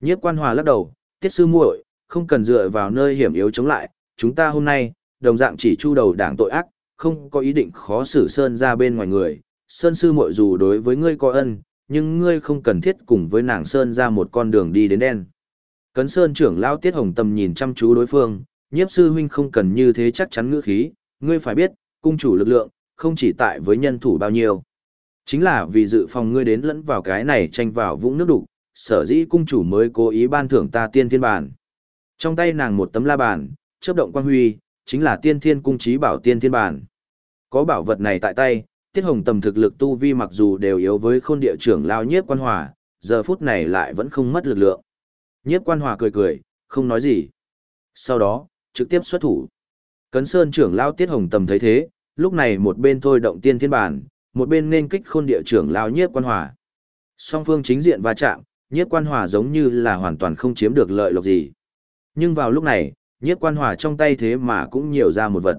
Nhiếp Quan Hòa lắc đầu, tiết sư muội, không cần dựa vào nơi hiểm yếu chống lại, chúng ta hôm nay, đồng dạng chỉ chu đầu đảng tội ác, không có ý định khó xử Sơn ra bên ngoài người. Sơn sư muội dù đối với ngươi có ân, nhưng ngươi không cần thiết cùng với nàng Sơn ra một con đường đi đến đen. Cấn Sơn trưởng lao tiết hồng tâm nhìn chăm chú đối phương, nhiếp sư huynh không cần như thế chắc chắn ngữ khí, ngươi phải biết, cung chủ lực lượng, không chỉ tại với nhân thủ bao nhiêu. Chính là vì dự phòng ngươi đến lẫn vào cái này tranh vào vũng nước đục, sở dĩ cung chủ mới cố ý ban thưởng ta tiên thiên bản. Trong tay nàng một tấm la bàn, chớp động quang huy, chính là tiên thiên cung trí bảo tiên thiên bản. Có bảo vật này tại tay, tiết hồng tầm thực lực tu vi mặc dù đều yếu với khôn địa trưởng lao nhiếp quan hòa, giờ phút này lại vẫn không mất lực lượng. Nhiếp quan hòa cười cười, không nói gì. Sau đó, trực tiếp xuất thủ. Cấn sơn trưởng lao tiết hồng tầm thấy thế, lúc này một bên thôi động tiên thiên bản, một bên nên kích khôn địa trưởng lao nhiếp quan hòa. Song phương chính diện va chạm, nhiếp quan hòa giống như là hoàn toàn không chiếm được lợi lộc gì. Nhưng vào lúc này, Nhiếp quan hòa trong tay thế mà cũng nhiều ra một vật.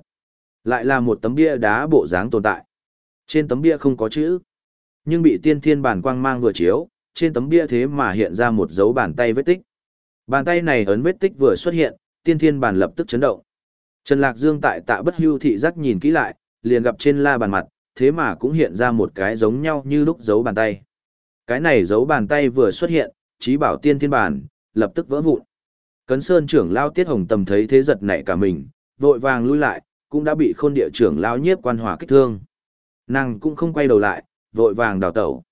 Lại là một tấm bia đá bộ dáng tồn tại. Trên tấm bia không có chữ. Nhưng bị tiên thiên bản quang mang vừa chiếu, trên tấm bia thế mà hiện ra một dấu bàn tay vết tích. Bàn tay này ấn vết tích vừa xuất hiện, tiên thiên bản lập tức chấn động. Trần Lạc Dương tại tạ bất hưu thị giác nhìn kỹ lại, liền gặp trên la bàn mặt, thế mà cũng hiện ra một cái giống nhau như lúc giấu bàn tay. Cái này giấu bàn tay vừa xuất hiện, trí bảo tiên thiên bản, lập tức vỡ vụn. Cấn Sơn trưởng lao Tiết Hồng Tầm thấy thế giật nảy cả mình, vội vàng lui lại, cũng đã bị khôn địa trưởng lao nhiếp quan hòa kích thương. Nàng cũng không quay đầu lại, vội vàng đào tẩu.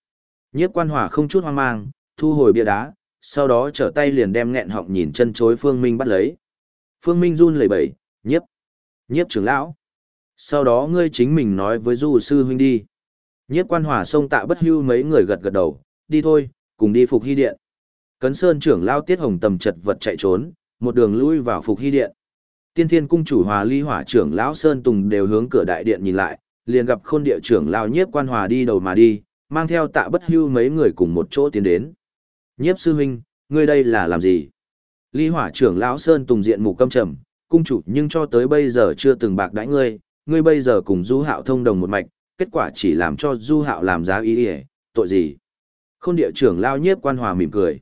Nhiếp quan hòa không chút hoang mang, thu hồi bia đá, sau đó trở tay liền đem nghẹn họng nhìn chân chối Phương Minh bắt lấy. Phương Minh run lẩy bẩy, nhiếp, nhiếp trưởng lão. Sau đó ngươi chính mình nói với du sư huynh đi. Nhiếp quan hòa sông tạ bất hưu mấy người gật gật đầu, đi thôi, cùng đi phục hy điện. Cấn Sơn trưởng lao Tiết Hồng tầm chật vật chạy trốn, một đường lui vào phục hy điện. Tiên Thiên cung chủ Hòa Ly Hỏa trưởng lão Sơn Tùng đều hướng cửa đại điện nhìn lại, liền gặp Khôn địa trưởng lao Nhiếp Quan Hòa đi đầu mà đi, mang theo Tạ Bất Hưu mấy người cùng một chỗ tiến đến. Nhiếp sư huynh, ngươi đây là làm gì? Ly Hỏa trưởng lão Sơn Tùng diện mù căm trầm, cung chủ nhưng cho tới bây giờ chưa từng bạc đãi ngươi, ngươi bây giờ cùng Du Hạo thông đồng một mạch, kết quả chỉ làm cho Du Hạo làm giá ý ỉa, tội gì? Khôn địa trưởng lao Nhiếp Quan Hòa mỉm cười.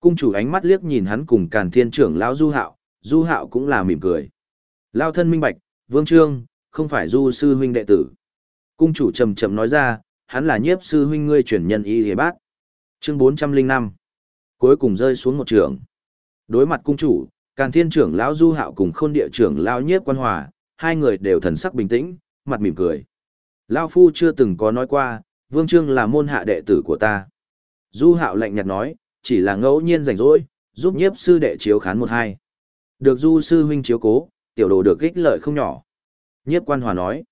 Cung chủ ánh mắt liếc nhìn hắn cùng Càn Thiên trưởng lão Du Hạo, Du Hạo cũng là mỉm cười. Lao thân minh bạch, Vương Trương, không phải Du sư huynh đệ tử. Cung chủ trầm trầm nói ra, hắn là nhiếp sư huynh ngươi chuyển nhân y hề bát. Chương 405. Cuối cùng rơi xuống một trường. Đối mặt cung chủ, Càn Thiên trưởng lão Du Hạo cùng Khôn địa trưởng lão Nhiếp Quan Hòa, hai người đều thần sắc bình tĩnh, mặt mỉm cười. Lão phu chưa từng có nói qua, Vương Trương là môn hạ đệ tử của ta. Du Hạo lạnh nhạt nói, chỉ là ngẫu nhiên rảnh rỗi, giúp nhiếp sư đệ chiếu khán một hai. Được du sư huynh chiếu cố, tiểu đồ được ích lợi không nhỏ. Nhiếp quan hòa nói.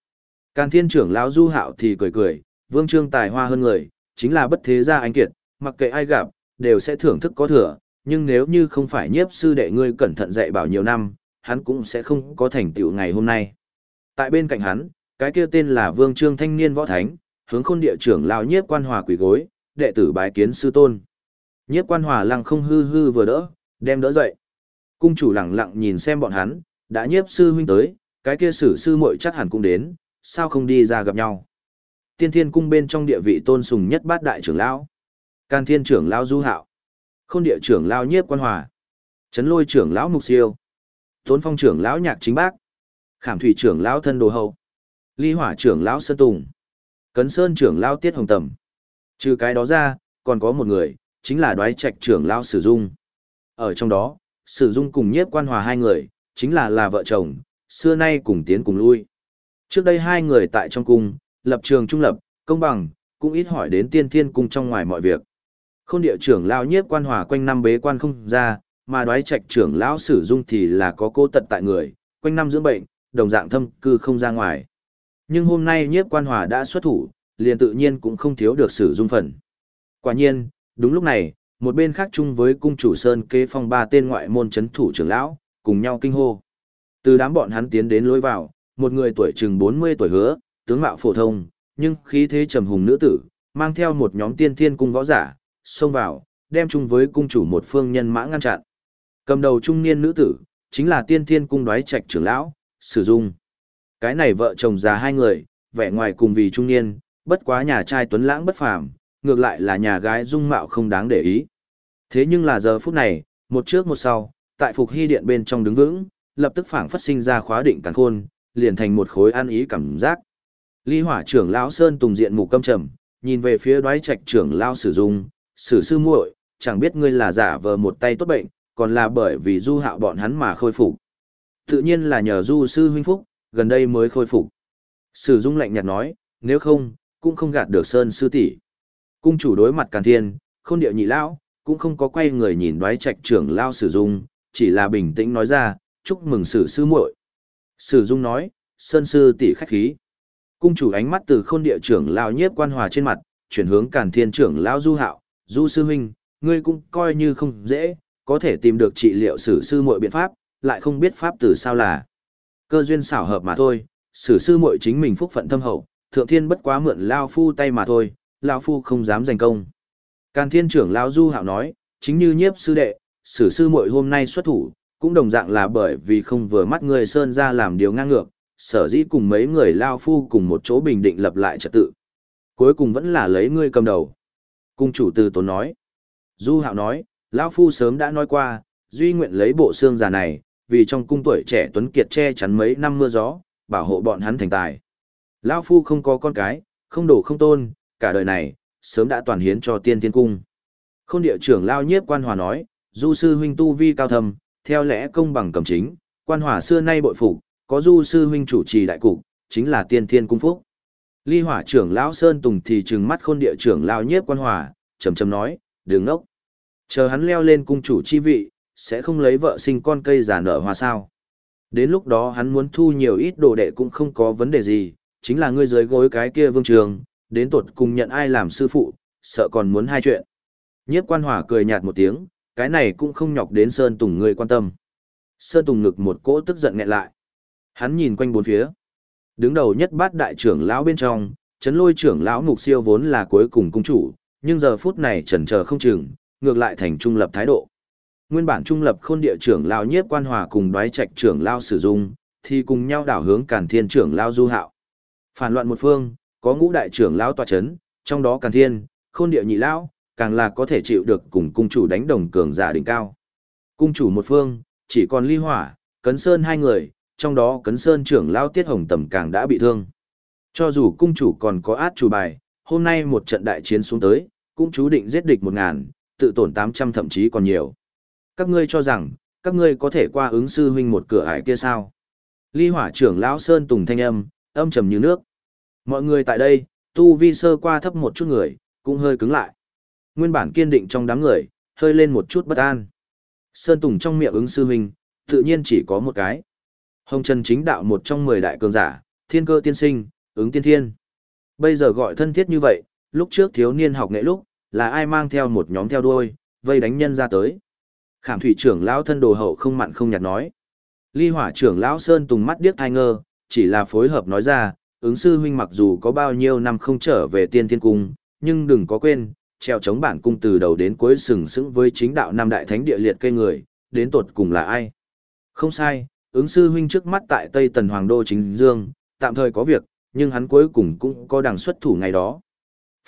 Càn thiên trưởng lão du hạo thì cười cười, vương trương tài hoa hơn người, chính là bất thế gia anh kiệt, mặc kệ ai gặp, đều sẽ thưởng thức có thừa, nhưng nếu như không phải nhiếp sư đệ ngươi cẩn thận dạy bảo nhiều năm, hắn cũng sẽ không có thành tựu ngày hôm nay. Tại bên cạnh hắn, cái kia tên là vương trương thanh niên võ thánh, hướng khôn địa trưởng lão nhiếp quan hòa quỷ gối, đệ tử bái kiến sư tôn. Nhiếp quan hòa lăng không hư hư vừa đỡ, đem đỡ dậy. Cung chủ lặng lặng nhìn xem bọn hắn, đã nhiếp sư huynh tới, cái kia sử sư muội chắc hẳn cũng đến, sao không đi ra gặp nhau. Tiên thiên cung bên trong địa vị tôn sùng nhất bát đại trưởng lão. Can thiên trưởng lão du hạo. Khôn địa trưởng lão nhiếp quan hòa. Trấn lôi trưởng lão mục siêu. Tốn phong trưởng lão nhạc chính bác. Khảm thủy trưởng lão thân đồ hậu. Ly hỏa trưởng lão sơn tùng. Cấn sơn trưởng lão tiết hồng tầm. Trừ cái đó ra, còn có một người, chính là đoái trạch trưởng lão sử dung. Ở trong đó, sử dung cùng nhiếp quan hòa hai người, chính là là vợ chồng, xưa nay cùng tiến cùng lui. Trước đây hai người tại trong cung, lập trường trung lập, công bằng, cũng ít hỏi đến tiên thiên cung trong ngoài mọi việc. Khôn địa trưởng lão nhiếp quan hòa quanh năm bế quan không ra, mà đoái trạch trưởng lão sử dung thì là có cô tật tại người, quanh năm dưỡng bệnh, đồng dạng thâm cư không ra ngoài. Nhưng hôm nay nhiếp quan hòa đã xuất thủ, liền tự nhiên cũng không thiếu được sử dung phần. Quả nhiên, đúng lúc này, một bên khác chung với cung chủ Sơn kế phong ba tên ngoại môn chấn thủ trưởng lão, cùng nhau kinh hô. Từ đám bọn hắn tiến đến lối vào, một người tuổi chừng 40 tuổi hứa, tướng mạo phổ thông, nhưng khí thế trầm hùng nữ tử, mang theo một nhóm tiên thiên cung võ giả, xông vào, đem chung với cung chủ một phương nhân mã ngăn chặn. Cầm đầu trung niên nữ tử, chính là tiên thiên cung đoái trạch trưởng lão, sử dung. Cái này vợ chồng già hai người, vẻ ngoài cùng vì trung niên, bất quá nhà trai tuấn lãng bất phàm, ngược lại là nhà gái dung mạo không đáng để ý. Thế nhưng là giờ phút này, một trước một sau, tại phục hy điện bên trong đứng vững, lập tức phảng phất sinh ra khóa định càn khôn, liền thành một khối an ý cảm giác. Ly hỏa trưởng lão Sơn Tùng diện mục căm trầm, nhìn về phía đoái trạch trưởng lão sử dụng, sử sư muội, chẳng biết ngươi là giả vờ một tay tốt bệnh, còn là bởi vì du hạo bọn hắn mà khôi phục. Tự nhiên là nhờ du sư huynh phúc, gần đây mới khôi phục. Sử dung lạnh nhạt nói, nếu không, cũng không gạt được Sơn sư tỷ. Cung chủ đối mặt Càn Thiên, khôn điệu nhị lão, cũng không có quay người nhìn đoái trạch trưởng lao sử dung, chỉ là bình tĩnh nói ra, chúc mừng sử sư muội. Sử dung nói, sơn sư tỷ khách khí. Cung chủ ánh mắt từ khôn địa trưởng lao nhiếp quan hòa trên mặt, chuyển hướng Càn Thiên trưởng lao du hạo, du sư huynh, ngươi cũng coi như không dễ, có thể tìm được trị liệu sử sư muội biện pháp, lại không biết pháp từ sao là. Cơ duyên xảo hợp mà thôi, sử sư muội chính mình phúc phận thâm hậu, thượng thiên bất quá mượn lao phu tay mà thôi, lao phu không dám giành công. Càn thiên trưởng lao du hạo nói, chính như nhiếp sư đệ, sử sư muội hôm nay xuất thủ, cũng đồng dạng là bởi vì không vừa mắt người Sơn ra làm điều ngang ngược, sở dĩ cùng mấy người lao phu cùng một chỗ bình định lập lại trật tự. Cuối cùng vẫn là lấy ngươi cầm đầu. Cung chủ từ tốn nói. Du hạo nói, lão phu sớm đã nói qua, duy nguyện lấy bộ xương già này, vì trong cung tuổi trẻ tuấn kiệt che chắn mấy năm mưa gió, bảo hộ bọn hắn thành tài. Lão phu không có con cái, không đổ không tôn, cả đời này, sớm đã toàn hiến cho tiên tiên cung. Khôn địa trưởng lao nhiếp quan hòa nói, du sư huynh tu vi cao thầm, theo lẽ công bằng cầm chính, quan hòa xưa nay bội phục, có du sư huynh chủ trì đại cục, chính là tiên thiên cung phúc. Ly hỏa trưởng lão Sơn Tùng thì trừng mắt khôn địa trưởng lao nhiếp quan hòa, trầm trầm nói, đường ốc. Chờ hắn leo lên cung chủ chi vị, sẽ không lấy vợ sinh con cây giả nở hoa sao. Đến lúc đó hắn muốn thu nhiều ít đồ đệ cũng không có vấn đề gì, chính là ngươi dưới gối cái kia vương trường, đến tột cùng nhận ai làm sư phụ, sợ còn muốn hai chuyện. Nhiếp quan hỏa cười nhạt một tiếng, cái này cũng không nhọc đến Sơn Tùng ngươi quan tâm. Sơn Tùng ngực một cỗ tức giận nghẹn lại. Hắn nhìn quanh bốn phía. Đứng đầu nhất bát đại trưởng lão bên trong, chấn lôi trưởng lão mục siêu vốn là cuối cùng cung chủ, nhưng giờ phút này chần chờ không chừng, ngược lại thành trung lập thái độ. Nguyên bản trung lập khôn địa trưởng lao nhiếp quan hòa cùng đoái trạch trưởng lao sử dụng, thì cùng nhau đảo hướng càn thiên trưởng lao du hạo. Phản loạn một phương, có ngũ đại trưởng lao tòa chấn, trong đó càn thiên, khôn địa nhị lao càng là có thể chịu được cùng cung chủ đánh đồng cường giả đỉnh cao. Cung chủ một phương, chỉ còn ly hỏa, cấn sơn hai người, trong đó cấn sơn trưởng lao tiết hồng tầm càng đã bị thương. Cho dù cung chủ còn có át chủ bài, hôm nay một trận đại chiến xuống tới, cũng chú định giết địch một ngàn, tự tổn tám trăm thậm chí còn nhiều. Các ngươi cho rằng, các ngươi có thể qua ứng sư huynh một cửa ải kia sao? Ly hỏa trưởng lão Sơn Tùng thanh âm, âm trầm như nước. Mọi người tại đây, tu vi sơ qua thấp một chút người, cũng hơi cứng lại. Nguyên bản kiên định trong đám người, hơi lên một chút bất an. Sơn Tùng trong miệng ứng sư huynh, tự nhiên chỉ có một cái. Hồng Trần chính đạo một trong mười đại cường giả, thiên cơ tiên sinh, ứng tiên thiên. Bây giờ gọi thân thiết như vậy, lúc trước thiếu niên học nghệ lúc, là ai mang theo một nhóm theo đuôi, vây đánh nhân ra tới. Khảm thủy trưởng lão thân đồ hậu không mặn không nhạt nói. Ly hỏa trưởng lão Sơn Tùng mắt điếc thai ngơ, chỉ là phối hợp nói ra, ứng sư huynh mặc dù có bao nhiêu năm không trở về tiên thiên cung, nhưng đừng có quên, treo chống bản cung từ đầu đến cuối sừng sững với chính đạo Nam đại thánh địa liệt cây người, đến tột cùng là ai. Không sai, ứng sư huynh trước mắt tại Tây Tần Hoàng Đô Chính Dương, tạm thời có việc, nhưng hắn cuối cùng cũng có đằng xuất thủ ngày đó.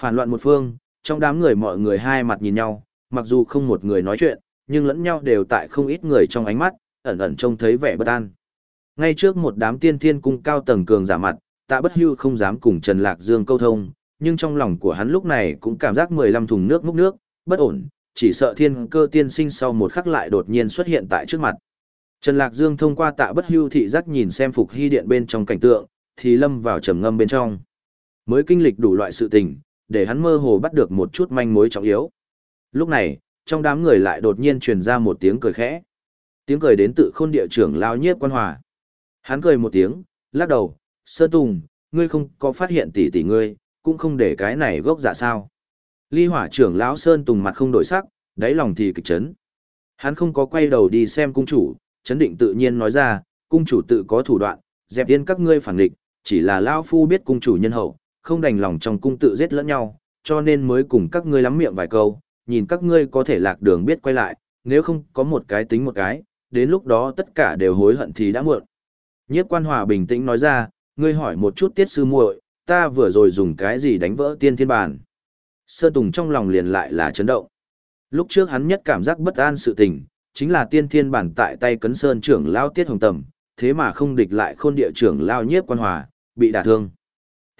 Phản loạn một phương, trong đám người mọi người hai mặt nhìn nhau, mặc dù không một người nói chuyện, nhưng lẫn nhau đều tại không ít người trong ánh mắt, ẩn ẩn trông thấy vẻ bất an. Ngay trước một đám tiên thiên cung cao tầng cường giả mặt, tạ bất hưu không dám cùng Trần Lạc Dương câu thông, nhưng trong lòng của hắn lúc này cũng cảm giác 15 thùng nước múc nước, bất ổn, chỉ sợ thiên cơ tiên sinh sau một khắc lại đột nhiên xuất hiện tại trước mặt. Trần Lạc Dương thông qua tạ bất hưu thị giác nhìn xem phục hy điện bên trong cảnh tượng, thì lâm vào trầm ngâm bên trong. Mới kinh lịch đủ loại sự tình, để hắn mơ hồ bắt được một chút manh mối trọng yếu. Lúc này, trong đám người lại đột nhiên truyền ra một tiếng cười khẽ. Tiếng cười đến tự khôn địa trưởng lao nhiếp quan hòa. Hắn cười một tiếng, lắc đầu, Sơn Tùng, ngươi không có phát hiện tỷ tỷ ngươi, cũng không để cái này gốc dạ sao. Ly hỏa trưởng lão Sơn Tùng mặt không đổi sắc, đáy lòng thì kịch chấn. Hắn không có quay đầu đi xem cung chủ, chấn định tự nhiên nói ra, cung chủ tự có thủ đoạn, dẹp yên các ngươi phản địch, chỉ là Lao Phu biết cung chủ nhân hậu, không đành lòng trong cung tự giết lẫn nhau, cho nên mới cùng các ngươi lắm miệng vài câu, nhìn các ngươi có thể lạc đường biết quay lại, nếu không có một cái tính một cái, đến lúc đó tất cả đều hối hận thì đã muộn. Nhiếp quan hòa bình tĩnh nói ra, ngươi hỏi một chút tiết sư muội, ta vừa rồi dùng cái gì đánh vỡ tiên thiên bản. Sơ Tùng trong lòng liền lại là chấn động. Lúc trước hắn nhất cảm giác bất an sự tình, chính là tiên thiên bản tại tay cấn sơn trưởng lao tiết hồng tầm, thế mà không địch lại khôn địa trưởng lao nhiếp quan hòa, bị đả thương.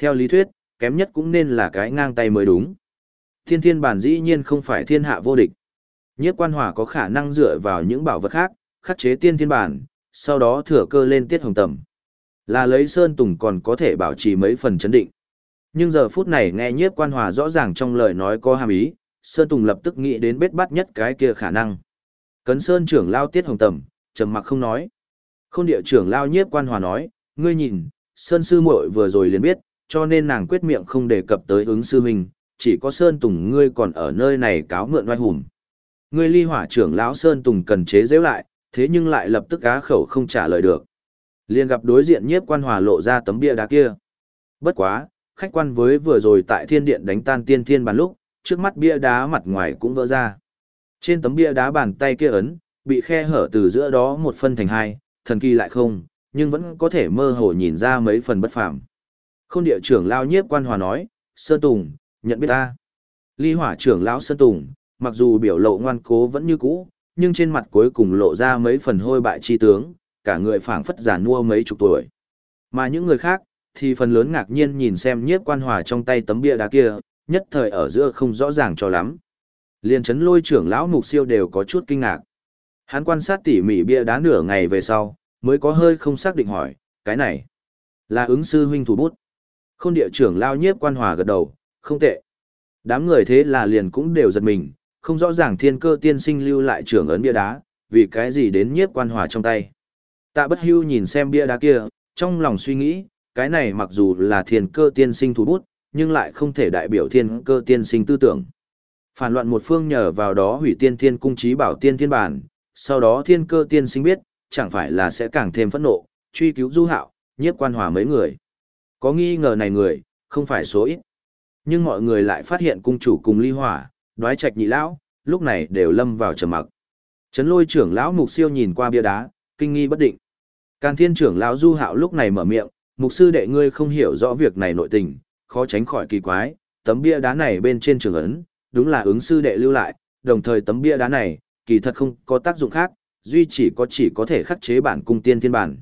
Theo lý thuyết, kém nhất cũng nên là cái ngang tay mới đúng. Thiên thiên bản dĩ nhiên không phải thiên hạ vô địch. Nhiếp quan hỏa có khả năng dựa vào những bảo vật khác, khắc chế tiên thiên bản, sau đó thừa cơ lên tiết hồng tầm. Là lấy Sơn Tùng còn có thể bảo trì mấy phần chấn định. Nhưng giờ phút này nghe nhiếp quan hòa rõ ràng trong lời nói có hàm ý, Sơn Tùng lập tức nghĩ đến bết bắt nhất cái kia khả năng. Cấn Sơn trưởng lao tiết hồng tầm, trầm mặc không nói. Khôn địa trưởng lao nhiếp quan hòa nói, ngươi nhìn, Sơn sư muội vừa rồi liền biết, cho nên nàng quyết miệng không đề cập tới ứng sư huynh, chỉ có Sơn Tùng ngươi còn ở nơi này cáo mượn oai hùng. Ngươi ly hỏa trưởng lão Sơn Tùng cần chế giễu lại, thế nhưng lại lập tức cá khẩu không trả lời được. Liền gặp đối diện nhiếp quan hòa lộ ra tấm bia đá kia. Bất quá, khách quan với vừa rồi tại thiên điện đánh tan tiên thiên bàn lúc, trước mắt bia đá mặt ngoài cũng vỡ ra. Trên tấm bia đá bàn tay kia ấn, bị khe hở từ giữa đó một phân thành hai, thần kỳ lại không, nhưng vẫn có thể mơ hồ nhìn ra mấy phần bất phàm. Khôn địa trưởng lao nhiếp quan hòa nói, Sơn Tùng, nhận biết ta. Ly hỏa trưởng lão Sơn Tùng, mặc dù biểu lộ ngoan cố vẫn như cũ, nhưng trên mặt cuối cùng lộ ra mấy phần hôi bại chi tướng, cả người phảng phất già nua mấy chục tuổi. Mà những người khác, thì phần lớn ngạc nhiên nhìn xem nhiếp quan hòa trong tay tấm bia đá kia, nhất thời ở giữa không rõ ràng cho lắm. Liên chấn lôi trưởng lão mục siêu đều có chút kinh ngạc. Hắn quan sát tỉ mỉ bia đá nửa ngày về sau, mới có hơi không xác định hỏi, cái này là ứng sư huynh thủ bút. Khôn địa trưởng lao nhiếp quan hòa gật đầu, không tệ. Đám người thế là liền cũng đều giật mình, không rõ ràng thiên cơ tiên sinh lưu lại trưởng ấn bia đá, vì cái gì đến nhiếp quan hòa trong tay. Tạ bất hưu nhìn xem bia đá kia, trong lòng suy nghĩ, cái này mặc dù là thiên cơ tiên sinh thủ bút, nhưng lại không thể đại biểu thiên cơ tiên sinh tư tưởng. Phản loạn một phương nhờ vào đó hủy tiên thiên cung trí bảo tiên thiên bản, sau đó thiên cơ tiên sinh biết, chẳng phải là sẽ càng thêm phẫn nộ, truy cứu du hạo, nhiếp quan hòa mấy người. Có nghi ngờ này người, không phải số ít. Nhưng mọi người lại phát hiện cung chủ cùng ly hỏa, đoái trạch nhị lão, lúc này đều lâm vào trầm mặc. Trấn lôi trưởng lão mục siêu nhìn qua bia đá, kinh nghi bất định. Càn thiên trưởng lão du hạo lúc này mở miệng, mục sư đệ ngươi không hiểu rõ việc này nội tình, khó tránh khỏi kỳ quái, tấm bia đá này bên trên trường ấn, đúng là ứng sư đệ lưu lại, đồng thời tấm bia đá này, kỳ thật không có tác dụng khác, duy chỉ có chỉ có thể khắc chế bản cung tiên thiên bản.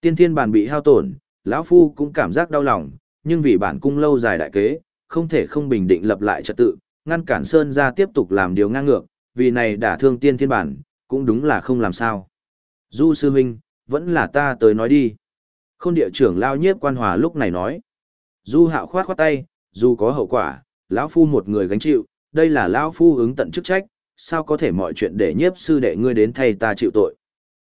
Tiên thiên bản bị hao tổn, lão phu cũng cảm giác đau lòng, nhưng vì bản cung lâu dài đại kế, không thể không bình định lập lại trật tự, ngăn cản Sơn ra tiếp tục làm điều ngang ngược, vì này đả thương tiên thiên bản, cũng đúng là không làm sao. Du sư huynh, vẫn là ta tới nói đi. Khôn địa trưởng lao nhiếp quan hòa lúc này nói. Du hạo khoát khoát tay, dù có hậu quả, lão phu một người gánh chịu, đây là lão phu ứng tận chức trách, sao có thể mọi chuyện để nhiếp sư đệ ngươi đến thay ta chịu tội.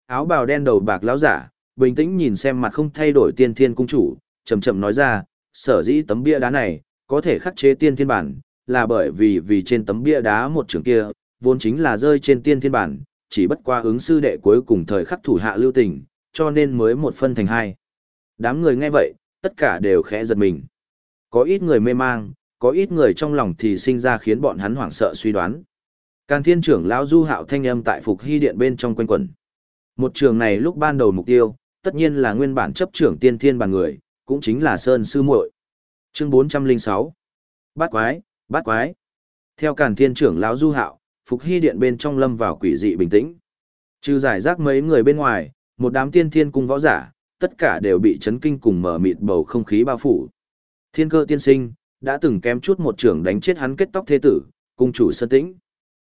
Áo bào đen đầu bạc lão giả, bình tĩnh nhìn xem mặt không thay đổi tiên thiên cung chủ, chậm chậm nói ra, sở dĩ tấm bia đá này, có thể khắc chế tiên thiên bản, là bởi vì vì trên tấm bia đá một trường kia, vốn chính là rơi trên tiên thiên bản, chỉ bất qua ứng sư đệ cuối cùng thời khắc thủ hạ lưu tình, cho nên mới một phân thành hai. Đám người nghe vậy, tất cả đều khẽ giật mình. Có ít người mê mang, có ít người trong lòng thì sinh ra khiến bọn hắn hoảng sợ suy đoán. Càn thiên trưởng lão du hạo thanh âm tại phục hy điện bên trong quanh quẩn. Một trường này lúc ban đầu mục tiêu, tất nhiên là nguyên bản chấp trưởng tiên thiên bàn người, cũng chính là Sơn Sư muội. Chương 406 Bát quái, bát quái. Theo càn thiên trưởng lão du hạo, phục hy điện bên trong lâm vào quỷ dị bình tĩnh. Trừ giải rác mấy người bên ngoài, một đám tiên thiên cung võ giả, tất cả đều bị chấn kinh cùng mở mịt bầu không khí bao phủ. Thiên cơ tiên sinh, đã từng kém chút một trưởng đánh chết hắn kết tóc thế tử, cung chủ sơn tĩnh.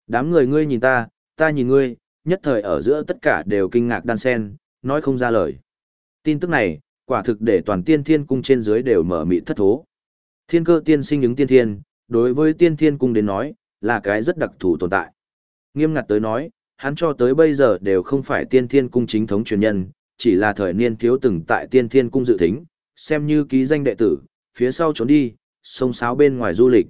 Đám người ngươi nhìn ta, ta nhìn ngươi, nhất thời ở giữa tất cả đều kinh ngạc đan sen, nói không ra lời. Tin tức này, quả thực để toàn tiên thiên cung trên dưới đều mở mị thất thố. Thiên cơ tiên sinh ứng tiên thiên, đối với tiên thiên cung đến nói, là cái rất đặc thù tồn tại. Nghiêm ngặt tới nói, hắn cho tới bây giờ đều không phải tiên thiên cung chính thống truyền nhân, chỉ là thời niên thiếu từng tại tiên thiên cung dự thính, xem như ký danh đệ tử, phía sau trốn đi, sông sáo bên ngoài du lịch.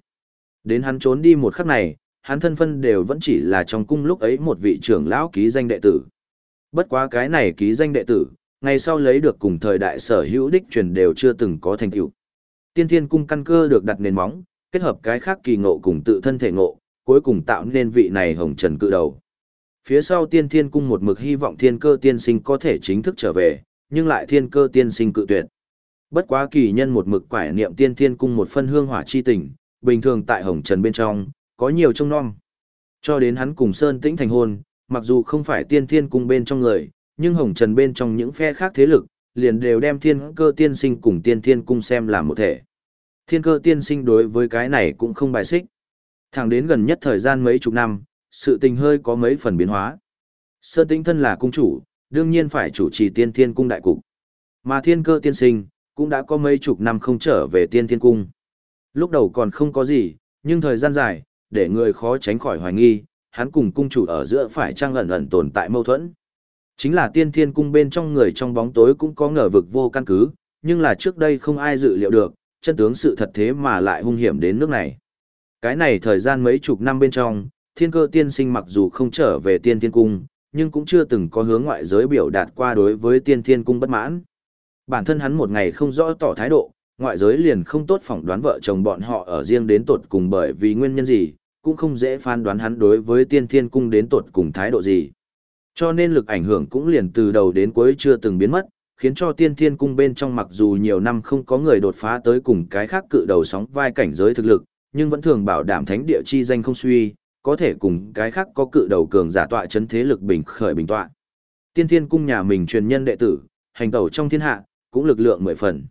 Đến hắn trốn đi một khắc này, hắn thân phân đều vẫn chỉ là trong cung lúc ấy một vị trưởng lão ký danh đệ tử. Bất quá cái này ký danh đệ tử, ngày sau lấy được cùng thời đại sở hữu đích truyền đều chưa từng có thành tựu. Tiên thiên cung căn cơ được đặt nền móng, kết hợp cái khác kỳ ngộ cùng tự thân thể ngộ, cuối cùng tạo nên vị này hồng trần cự đầu. Phía sau tiên thiên cung một mực hy vọng thiên cơ tiên sinh có thể chính thức trở về, nhưng lại thiên cơ tiên sinh cự tuyệt. Bất quá kỳ nhân một mực quải niệm tiên thiên cung một phân hương hỏa chi tình, bình thường tại hồng trần bên trong, có nhiều trông non. Cho đến hắn cùng Sơn Tĩnh thành hôn, mặc dù không phải tiên thiên cung bên trong người, nhưng hồng trần bên trong những phe khác thế lực, liền đều đem thiên cơ tiên sinh cùng tiên thiên cung xem là một thể. Thiên cơ tiên sinh đối với cái này cũng không bài xích. Thẳng đến gần nhất thời gian mấy chục năm, sự tình hơi có mấy phần biến hóa. Sơn Tĩnh thân là cung chủ, đương nhiên phải chủ trì tiên thiên cung đại cục. Mà thiên cơ tiên sinh, cũng đã có mấy chục năm không trở về tiên thiên cung. Lúc đầu còn không có gì, nhưng thời gian dài, để người khó tránh khỏi hoài nghi, hắn cùng cung chủ ở giữa phải trang ẩn ẩn tồn tại mâu thuẫn. Chính là tiên thiên cung bên trong người trong bóng tối cũng có ngờ vực vô căn cứ, nhưng là trước đây không ai dự liệu được, chân tướng sự thật thế mà lại hung hiểm đến nước này. Cái này thời gian mấy chục năm bên trong, thiên cơ tiên sinh mặc dù không trở về tiên thiên cung, nhưng cũng chưa từng có hướng ngoại giới biểu đạt qua đối với tiên thiên cung bất mãn. Bản thân hắn một ngày không rõ tỏ thái độ, ngoại giới liền không tốt phỏng đoán vợ chồng bọn họ ở riêng đến tột cùng bởi vì nguyên nhân gì, cũng không dễ phán đoán hắn đối với tiên thiên cung đến tột cùng thái độ gì. Cho nên lực ảnh hưởng cũng liền từ đầu đến cuối chưa từng biến mất, khiến cho tiên thiên cung bên trong mặc dù nhiều năm không có người đột phá tới cùng cái khác cự đầu sóng vai cảnh giới thực lực, nhưng vẫn thường bảo đảm thánh địa chi danh không suy, có thể cùng cái khác có cự đầu cường giả tọa chấn thế lực bình khởi bình tọa. Tiên thiên cung nhà mình truyền nhân đệ tử, hành tẩu trong thiên hạ, cũng lực lượng mười phần.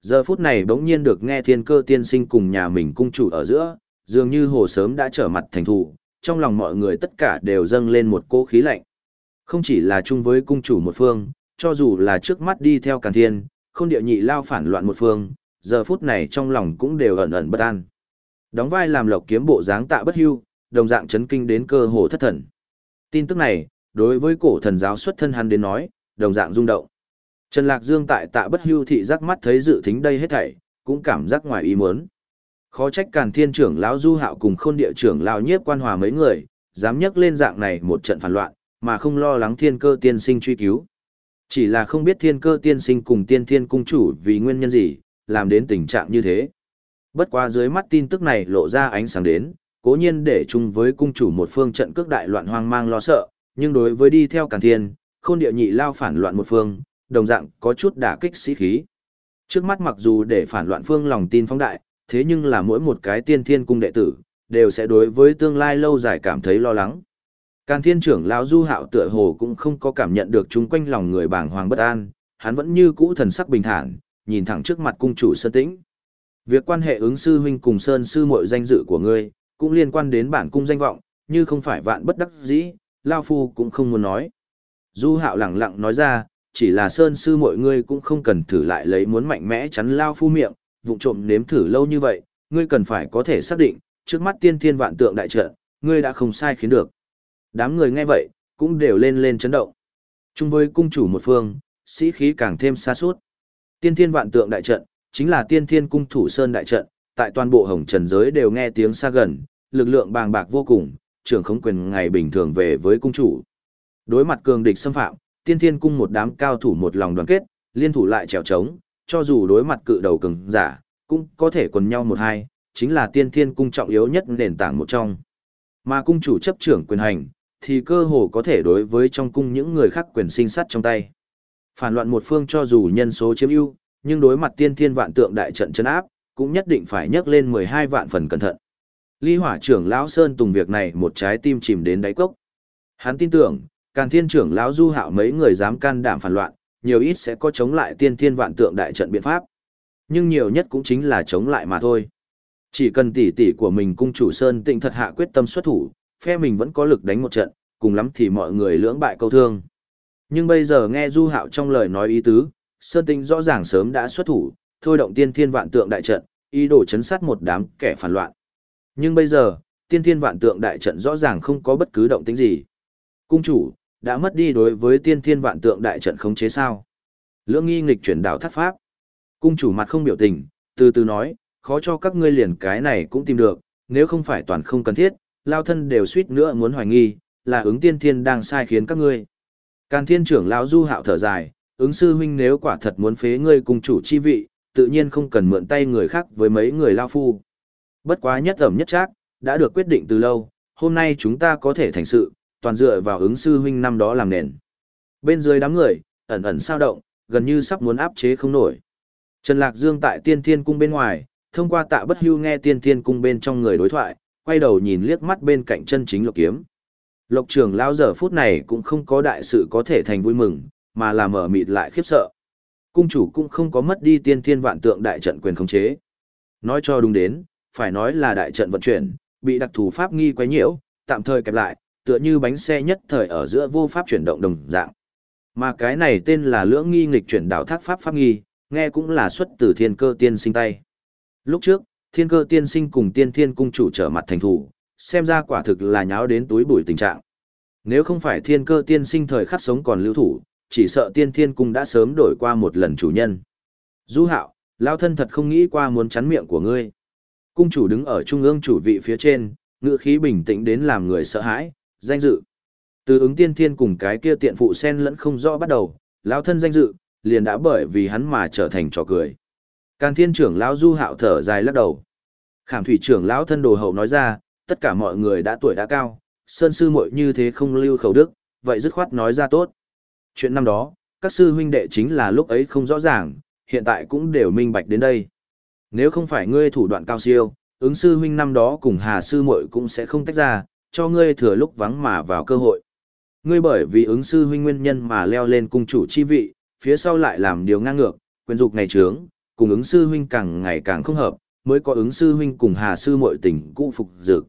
Giờ phút này bỗng nhiên được nghe thiên cơ tiên sinh cùng nhà mình cung chủ ở giữa, dường như hồ sớm đã trở mặt thành thủ, trong lòng mọi người tất cả đều dâng lên một cỗ khí lạnh. Không chỉ là chung với cung chủ một phương, cho dù là trước mắt đi theo càn thiên, không địa nhị lao phản loạn một phương, giờ phút này trong lòng cũng đều ẩn ẩn bất an. Đóng vai làm lộc kiếm bộ dáng tạ bất hưu, đồng dạng chấn kinh đến cơ hồ thất thần. Tin tức này, đối với cổ thần giáo xuất thân hắn đến nói, đồng dạng rung động. Trần Lạc Dương tại tạ bất hưu thị giác mắt thấy dự thính đây hết thảy, cũng cảm giác ngoài ý muốn. Khó trách càn thiên trưởng lão du hạo cùng khôn địa trưởng lão nhiếp quan hòa mấy người, dám nhắc lên dạng này một trận phản loạn, mà không lo lắng thiên cơ tiên sinh truy cứu. Chỉ là không biết thiên cơ tiên sinh cùng tiên thiên cung chủ vì nguyên nhân gì, làm đến tình trạng như thế. Bất quá dưới mắt tin tức này lộ ra ánh sáng đến, cố nhiên để chung với cung chủ một phương trận cước đại loạn hoang mang lo sợ, nhưng đối với đi theo càn thiên, khôn địa nhị lao phản loạn một phương, đồng dạng có chút đả kích sĩ khí. Trước mắt mặc dù để phản loạn phương lòng tin phóng đại, thế nhưng là mỗi một cái tiên thiên cung đệ tử, đều sẽ đối với tương lai lâu dài cảm thấy lo lắng. Càn thiên trưởng lão du hạo tựa hồ cũng không có cảm nhận được chúng quanh lòng người bàng hoàng bất an, hắn vẫn như cũ thần sắc bình thản, nhìn thẳng trước mặt cung chủ Sơn Tĩnh. Việc quan hệ ứng sư huynh cùng Sơn sư muội danh dự của ngươi, cũng liên quan đến bản cung danh vọng, như không phải vạn bất đắc dĩ, Lao Phu cũng không muốn nói. Du hạo lẳng lặng nói ra, chỉ là Sơn sư muội ngươi cũng không cần thử lại lấy muốn mạnh mẽ chắn Lao Phu miệng, vụng trộm nếm thử lâu như vậy, ngươi cần phải có thể xác định, trước mắt tiên thiên vạn tượng đại trận, ngươi đã không sai khiến được. Đám người nghe vậy, cũng đều lên lên chấn động. Chung với cung chủ một phương, sĩ khí càng thêm xa suốt. Tiên thiên vạn tượng đại trận, chính là tiên thiên cung thủ sơn đại trận, tại toàn bộ hồng trần giới đều nghe tiếng xa gần, lực lượng bàng bạc vô cùng, trưởng khống quyền ngày bình thường về với cung chủ. Đối mặt cường địch xâm phạm, tiên thiên cung một đám cao thủ một lòng đoàn kết, liên thủ lại trèo trống, cho dù đối mặt cự đầu cường giả, cũng có thể quần nhau một hai, chính là tiên thiên cung trọng yếu nhất nền tảng một trong. Mà cung chủ chấp trưởng quyền hành, thì cơ hồ có thể đối với trong cung những người khác quyền sinh sát trong tay. Phản loạn một phương cho dù nhân số chiếm ưu, nhưng đối mặt tiên thiên vạn tượng đại trận chân áp, cũng nhất định phải nhấc lên 12 vạn phần cẩn thận. Ly hỏa trưởng lão Sơn Tùng việc này một trái tim chìm đến đáy cốc. Hắn tin tưởng, Càn Thiên trưởng lão Du Hạo mấy người dám can đảm phản loạn, nhiều ít sẽ có chống lại tiên thiên vạn tượng đại trận biện pháp. Nhưng nhiều nhất cũng chính là chống lại mà thôi. Chỉ cần tỷ tỷ của mình cung chủ Sơn Tịnh thật hạ quyết tâm xuất thủ, phe mình vẫn có lực đánh một trận, cùng lắm thì mọi người lưỡng bại câu thương. Nhưng bây giờ nghe Du Hạo trong lời nói ý tứ, Sơn tinh rõ ràng sớm đã xuất thủ, thôi động tiên thiên vạn tượng đại trận, ý đồ chấn sát một đám kẻ phản loạn. Nhưng bây giờ, tiên thiên vạn tượng đại trận rõ ràng không có bất cứ động tĩnh gì. Cung chủ, đã mất đi đối với tiên thiên vạn tượng đại trận khống chế sao. Lưỡng nghi nghịch chuyển đảo thất pháp. Cung chủ mặt không biểu tình, từ từ nói, khó cho các ngươi liền cái này cũng tìm được, nếu không phải toàn không cần thiết, lao thân đều suýt nữa muốn hoài nghi, là ứng tiên thiên đang sai khiến các ngươi. Càn thiên trưởng lão du hạo thở dài, ứng sư huynh nếu quả thật muốn phế ngươi cùng chủ chi vị, tự nhiên không cần mượn tay người khác với mấy người lao phu. Bất quá nhất ẩm nhất chắc, đã được quyết định từ lâu, hôm nay chúng ta có thể thành sự, toàn dựa vào ứng sư huynh năm đó làm nền. Bên dưới đám người, ẩn ẩn sao động, gần như sắp muốn áp chế không nổi. Trần Lạc Dương tại tiên thiên cung bên ngoài, thông qua tạ bất hưu nghe tiên thiên cung bên trong người đối thoại, quay đầu nhìn liếc mắt bên cạnh chân chính lộc kiếm. Lộc trưởng lao giờ phút này cũng không có đại sự có thể thành vui mừng, mà là mở mịt lại khiếp sợ. Cung chủ cũng không có mất đi tiên thiên vạn tượng đại trận quyền khống chế. Nói cho đúng đến, phải nói là đại trận vận chuyển, bị đặc thù pháp nghi quấy nhiễu, tạm thời kẹp lại, tựa như bánh xe nhất thời ở giữa vô pháp chuyển động đồng dạng. Mà cái này tên là lưỡng nghi nghịch chuyển đảo thác pháp pháp nghi, nghe cũng là xuất từ thiên cơ tiên sinh tay. Lúc trước, thiên cơ tiên sinh cùng tiên thiên cung chủ trở mặt thành thủ, xem ra quả thực là nháo đến túi bụi tình trạng. Nếu không phải thiên cơ tiên sinh thời khắc sống còn lưu thủ, chỉ sợ tiên thiên cung đã sớm đổi qua một lần chủ nhân. Du hạo, lao thân thật không nghĩ qua muốn chắn miệng của ngươi. Cung chủ đứng ở trung ương chủ vị phía trên, ngựa khí bình tĩnh đến làm người sợ hãi, danh dự. Từ ứng tiên thiên cùng cái kia tiện phụ sen lẫn không rõ bắt đầu, lao thân danh dự, liền đã bởi vì hắn mà trở thành trò cười. Càn thiên trưởng lão du hạo thở dài lắc đầu. Khảm thủy trưởng lão thân đồ hậu nói ra, tất cả mọi người đã tuổi đã cao, sơn sư muội như thế không lưu khẩu đức, vậy dứt khoát nói ra tốt. Chuyện năm đó, các sư huynh đệ chính là lúc ấy không rõ ràng, hiện tại cũng đều minh bạch đến đây. Nếu không phải ngươi thủ đoạn cao siêu, ứng sư huynh năm đó cùng Hà sư muội cũng sẽ không tách ra, cho ngươi thừa lúc vắng mà vào cơ hội. Ngươi bởi vì ứng sư huynh nguyên nhân mà leo lên cung chủ chi vị, phía sau lại làm điều ngang ngược, quyền dục ngày trướng, cùng ứng sư huynh càng ngày càng không hợp, mới có ứng sư huynh cùng Hà sư muội tình cũ phục dược.